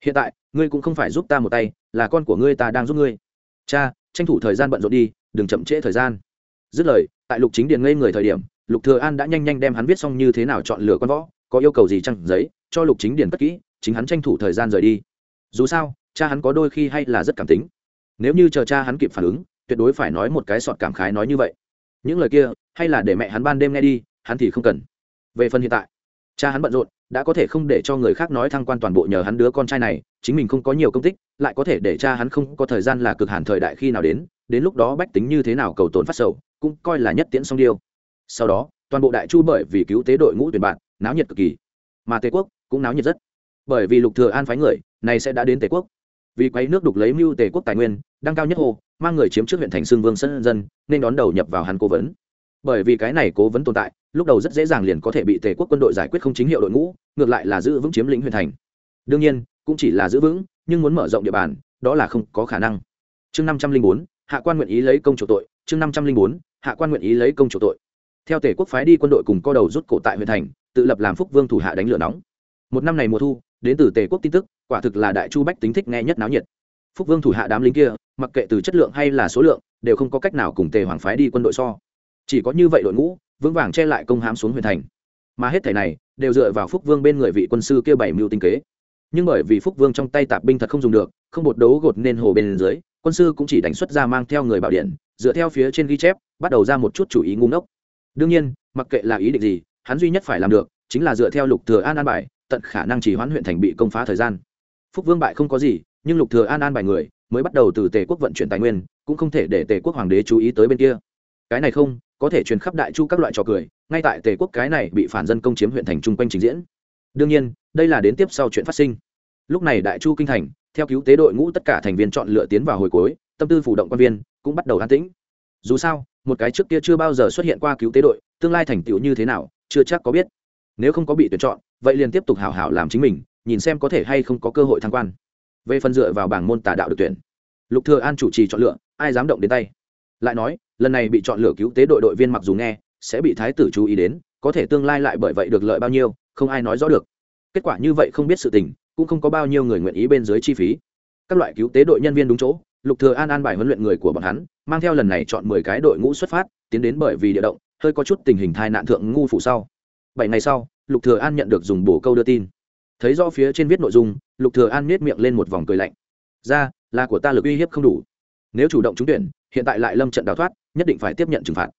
Hiện tại, ngươi cũng không phải giúp ta một tay, là con của ngươi ta đang giúp ngươi. Cha, tranh thủ thời gian bận rộn đi, đừng chậm trễ thời gian. Dứt lời, tại lục chính điền ngây người thời điểm, lục thừa an đã nhanh nhanh đem hắn viết xong như thế nào chọn lựa con võ, có yêu cầu gì chăng giấy, cho lục chính điền cất kỹ, chính hắn tranh thủ thời gian rời đi. Dù sao, cha hắn có đôi khi hay là rất cảm tính. Nếu như chờ cha hắn kịp phản ứng, tuyệt đối phải nói một cái sọt cảm khái nói như vậy. Những lời kia, hay là để mẹ hắn ban đêm nghe đi, hắn thì không cần. Về phần hiện tại, cha hắn bận rộn đã có thể không để cho người khác nói thăng quan toàn bộ nhờ hắn đứa con trai này, chính mình không có nhiều công tích, lại có thể để cha hắn không có thời gian là cực hàn thời đại khi nào đến đến lúc đó bách tính như thế nào cầu tồn phát sầu, cũng coi là nhất tiễn song điêu. Sau đó, toàn bộ đại chu bởi vì cứu tế đội ngũ tuyển bạn, náo nhiệt cực kỳ. Mà tề quốc cũng náo nhiệt rất. Bởi vì lục thừa an phái người, này sẽ đã đến tề quốc. Vì quấy nước đục lấy mưu tề quốc tài nguyên, đăng cao nhất hồ, mang người chiếm trước huyện thành xương vương sân dân, nên đón đầu nhập vào hắn cố vấn. Bởi vì cái này cố vấn tồn tại lúc đầu rất dễ dàng liền có thể bị tề quốc quân đội giải quyết không chính hiệu đội ngũ, ngược lại là giữ vững chiếm lĩnh huyện thành. Đương nhiên, cũng chỉ là giữ vững, nhưng muốn mở rộng địa bàn, đó là không có khả năng. Chương năm trăm linh bốn, hạ quan nguyện ý lấy công chủ tội. Chương năm trăm linh bốn, hạ quan nguyện ý lấy công chủ tội. Theo tề quốc phái đi quân đội cùng co đầu rút cổ tại huyện thành, tự lập làm phúc vương thủ hạ đánh lửa nóng. Một năm này mùa thu, đến từ tề quốc tin tức, quả thực là đại chu bách tính thích nghe nhất náo nhiệt. Phúc vương thủ hạ đám lính kia, mặc kệ từ chất lượng hay là số lượng, đều không có cách nào cùng tề hoàng phái đi quân đội so. Chỉ có như vậy đội ngũ vững vàng che lại công hám xuống huyện thành. Mà hết thảy này đều dựa vào phúc vương bên người vị quân sư kia bảy mưu tinh kế. Nhưng bởi vì phúc vương trong tay tạp binh thật không dùng được, không bột đấu gột nên hồ bên dưới, quân sư cũng chỉ đánh xuất ra mang theo người bảo điện, dựa theo phía trên ghi chép, bắt đầu ra một chút chủ ý ngu ngốc. Đương nhiên, mặc kệ là ý định gì, hắn duy nhất phải làm được chính là dựa theo lục thừa an an bài, tận khả năng chỉ hoãn huyện thành bị công phá thời gian. Phúc vương bại không có gì, nhưng lục thừa an an bài người mới bắt đầu từ tề quốc vận chuyển tài nguyên, cũng không thể để tề quốc hoàng đế chú ý tới bên kia. Cái này không có thể truyền khắp đại chu các loại trò cười, ngay tại tề quốc cái này bị phản dân công chiếm huyện thành trung quanh trình diễn. Đương nhiên, đây là đến tiếp sau chuyện phát sinh. Lúc này đại chu kinh thành, theo cứu tế đội ngũ tất cả thành viên chọn lựa tiến vào hồi cuối, tâm tư phủ động quan viên cũng bắt đầu an tĩnh. Dù sao, một cái trước kia chưa bao giờ xuất hiện qua cứu tế đội, tương lai thành tựu như thế nào, chưa chắc có biết. Nếu không có bị tuyển chọn, vậy liền tiếp tục hảo hảo làm chính mình, nhìn xem có thể hay không có cơ hội thăng quan. Về phần dựa vào bảng môn tà đạo được tuyển, lục thừa an chủ trì chọn lựa, ai dám động đến tay? Lại nói lần này bị chọn lựa cứu tế đội đội viên mặc dù nghe, sẽ bị thái tử chú ý đến, có thể tương lai lại bởi vậy được lợi bao nhiêu, không ai nói rõ được. Kết quả như vậy không biết sự tình, cũng không có bao nhiêu người nguyện ý bên dưới chi phí. Các loại cứu tế đội nhân viên đúng chỗ, lục thừa an an bài huấn luyện người của bọn hắn, mang theo lần này chọn mười cái đội ngũ xuất phát, tiến đến bởi vì địa động, hơi có chút tình hình tai nạn thượng ngu phụ sau. Bảy ngày sau, lục thừa an nhận được dùng bổ câu đưa tin. Thấy rõ phía trên viết nội dung, lục thừa an nét miệng lên một vòng cười lạnh. Ra, là của ta lực uy hiếp không đủ. Nếu chủ động trúng tuyển, hiện tại lại lâm trận đào thoát nhất định phải tiếp nhận trừng phạt.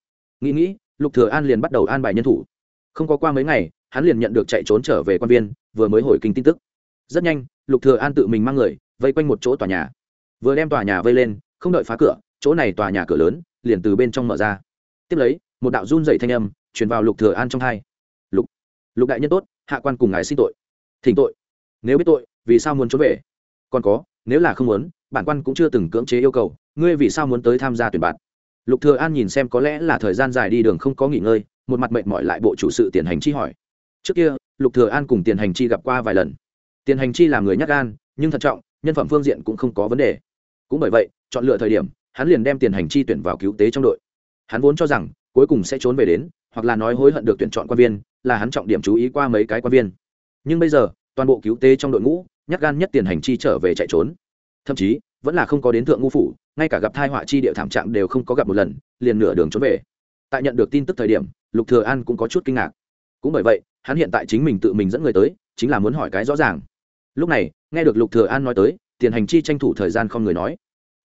Nghĩ nghĩ, lục thừa an liền bắt đầu an bài nhân thủ. Không có qua mấy ngày, hắn liền nhận được chạy trốn trở về quan viên, vừa mới hồi kinh tin tức. Rất nhanh, lục thừa an tự mình mang người, vây quanh một chỗ tòa nhà. Vừa đem tòa nhà vây lên, không đợi phá cửa, chỗ này tòa nhà cửa lớn, liền từ bên trong mở ra. Tiếp lấy, một đạo run rẩy thanh âm truyền vào lục thừa an trong hai. Lục lục đại nhân tốt, hạ quan cùng ngài xin tội. Thỉnh tội. Nếu biết tội, vì sao muốn trốn về? Còn có, nếu là không muốn, bản quan cũng chưa từng cưỡng chế yêu cầu, ngươi vì sao muốn tới tham gia tuyển bạn? Lục thừa an nhìn xem có lẽ là thời gian dài đi đường không có nghỉ ngơi, một mặt mệt mỏi lại bộ chủ sự tiền hành chi hỏi. Trước kia, lục thừa an cùng tiền hành chi gặp qua vài lần. Tiền hành chi là người nhát gan, nhưng thận trọng, nhân phẩm phương diện cũng không có vấn đề. Cũng bởi vậy, chọn lựa thời điểm, hắn liền đem tiền hành chi tuyển vào cứu tế trong đội. Hắn vốn cho rằng, cuối cùng sẽ trốn về đến, hoặc là nói hối hận được tuyển chọn quan viên, là hắn trọng điểm chú ý qua mấy cái quan viên. Nhưng bây giờ, toàn bộ cứu tế trong đội ngũ, nhát gan nhất tiền hành chi trở về chạy trốn. Thậm chí vẫn là không có đến thượng ngu phủ, ngay cả gặp thai họa chi địa thảm trạng đều không có gặp một lần, liền nửa đường trốn về. Tại nhận được tin tức thời điểm, lục thừa an cũng có chút kinh ngạc. Cũng bởi vậy, hắn hiện tại chính mình tự mình dẫn người tới, chính là muốn hỏi cái rõ ràng. Lúc này, nghe được lục thừa an nói tới, tiền hành chi tranh thủ thời gian không người nói.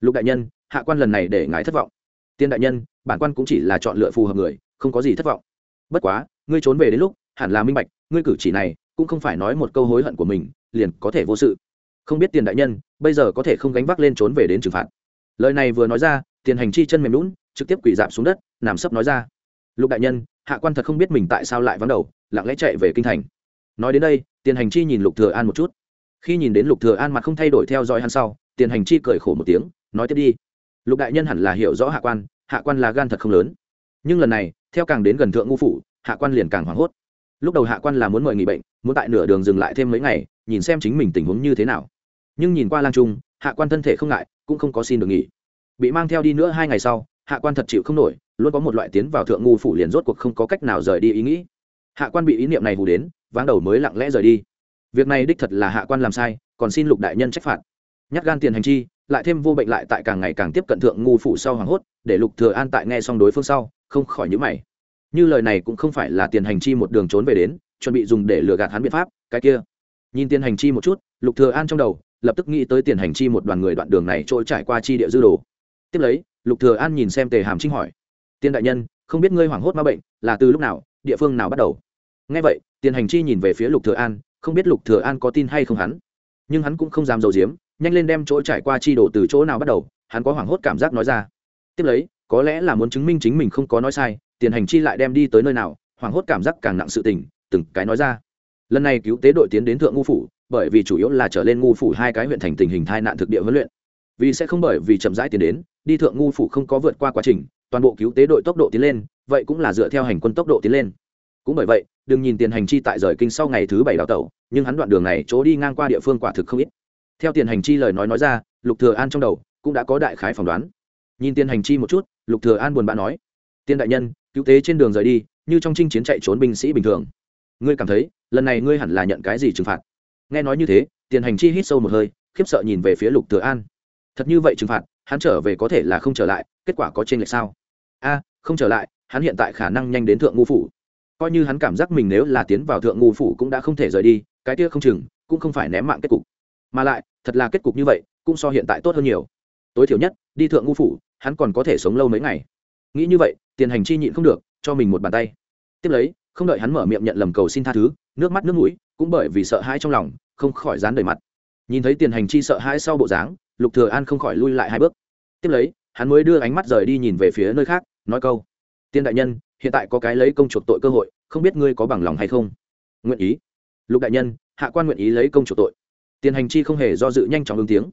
Lục đại nhân, hạ quan lần này để ngài thất vọng. Tiên đại nhân, bản quan cũng chỉ là chọn lựa phù hợp người, không có gì thất vọng. Bất quá, ngươi trốn về đến lúc, hẳn là minh bạch, ngươi cử chỉ này cũng không phải nói một câu hối hận của mình, liền có thể vô sự không biết tiền đại nhân, bây giờ có thể không gánh vác lên trốn về đến trừng phạt. Lời này vừa nói ra, tiền hành chi chân mềm lún trực tiếp quỳ dạp xuống đất, nằm sấp nói ra. Lục đại nhân, hạ quan thật không biết mình tại sao lại vắng đầu, lặng lẽ chạy về kinh thành. Nói đến đây, tiền hành chi nhìn lục thừa an một chút. Khi nhìn đến lục thừa an mặt không thay đổi theo dõi hắn sau, tiền hành chi cười khổ một tiếng, nói tiếp đi. Lục đại nhân hẳn là hiểu rõ hạ quan hạ quan là gan thật không lớn. Nhưng lần này, theo càng đến gần thượng ngu phủ, hạ quan liền càng hoảng hốt. Lúc đầu hạ quan là muốn mời nghỉ bệnh, muốn tại nửa đường dừng lại thêm mấy ngày, nhìn xem chính mình tình huống như thế nào nhưng nhìn qua lang trung, hạ quan thân thể không ngại, cũng không có xin được nghỉ. Bị mang theo đi nữa hai ngày sau, hạ quan thật chịu không nổi, luôn có một loại tiến vào thượng ngu phủ liền rốt cuộc không có cách nào rời đi ý nghĩ. Hạ quan bị ý niệm này hù đến, váng đầu mới lặng lẽ rời đi. Việc này đích thật là hạ quan làm sai, còn xin lục đại nhân trách phạt. Nhắc gan tiền hành chi, lại thêm vô bệnh lại tại càng ngày càng tiếp cận thượng ngu phụ sau hoàng hốt, để lục thừa an tại nghe xong đối phương sau, không khỏi nhíu mày. Như lời này cũng không phải là tiền hành chi một đường trốn về đến, chuẩn bị dùng để lừa gạt hắn biện pháp, cái kia. Nhìn tiền hành chi một chút, lục thừa an trong đầu lập tức nghĩ tới tiền hành chi một đoàn người đoạn đường này trôi trải qua chi địa dư đồ. Tiếp lấy, lục thừa an nhìn xem tề hàm trinh hỏi, tiên đại nhân, không biết ngươi hoảng hốt ma bệnh là từ lúc nào, địa phương nào bắt đầu? Nghe vậy, tiền hành chi nhìn về phía lục thừa an, không biết lục thừa an có tin hay không hắn. Nhưng hắn cũng không dám dầu diếm nhanh lên đem chỗ trải qua chi đồ từ chỗ nào bắt đầu, hắn có hoảng hốt cảm giác nói ra. Tiếp lấy, có lẽ là muốn chứng minh chính mình không có nói sai, tiền hành chi lại đem đi tới nơi nào, hoảng hốt cảm giác càng nặng sự tình, từng cái nói ra. Lần này cứu tế đội tiến đến thượng ngu phủ bởi vì chủ yếu là trở lên ngu phủ hai cái huyện thành tình hình tai nạn thực địa huấn luyện. Vì sẽ không bởi vì chậm rãi tiến đến, đi thượng ngu phủ không có vượt qua quá trình, toàn bộ cứu tế đội tốc độ tiến lên, vậy cũng là dựa theo hành quân tốc độ tiến lên. Cũng bởi vậy, đừng nhìn tiền hành chi tại rời kinh sau ngày thứ bảy đào tẩu, nhưng hắn đoạn đường này chỗ đi ngang qua địa phương quả thực không ít. Theo tiền hành chi lời nói nói ra, lục thừa an trong đầu cũng đã có đại khái phỏng đoán. Nhìn tiền hành chi một chút, lục thừa an buồn bã nói, tiên đại nhân, cứu tế trên đường rời đi, như trong chinh chiến chạy trốn binh sĩ bình thường. Ngươi cảm thấy, lần này ngươi hẳn là nhận cái gì trừng phạt? Nghe nói như thế, tiền hành chi hít sâu một hơi, khiếp sợ nhìn về phía lục thừa an. Thật như vậy trừng phạt, hắn trở về có thể là không trở lại, kết quả có trên lệch sao? A, không trở lại, hắn hiện tại khả năng nhanh đến thượng ngu phủ. Coi như hắn cảm giác mình nếu là tiến vào thượng ngu phủ cũng đã không thể rời đi, cái kia không chừng, cũng không phải ném mạng kết cục. Mà lại, thật là kết cục như vậy, cũng so hiện tại tốt hơn nhiều. Tối thiểu nhất, đi thượng ngu phủ, hắn còn có thể sống lâu mấy ngày. Nghĩ như vậy, tiền hành chi nhịn không được, cho mình một bàn tay. Tiếp lấy, không đợi hắn mở miệng nhận lầm cầu xin tha thứ, nước mắt nước mũi cũng bởi vì sợ hãi trong lòng, không khỏi dán đời mặt. Nhìn thấy tiền hành chi sợ hãi sau bộ dáng, lục thừa an không khỏi lui lại hai bước. Tiếp lấy, hắn mới đưa ánh mắt rời đi nhìn về phía nơi khác, nói câu, tiên đại nhân, hiện tại có cái lấy công chuộc tội cơ hội, không biết ngươi có bằng lòng hay không? Nguyện ý. Lục đại nhân, hạ quan nguyện ý lấy công chuộc tội. Tiền hành chi không hề do dự nhanh chóng ứng tiếng.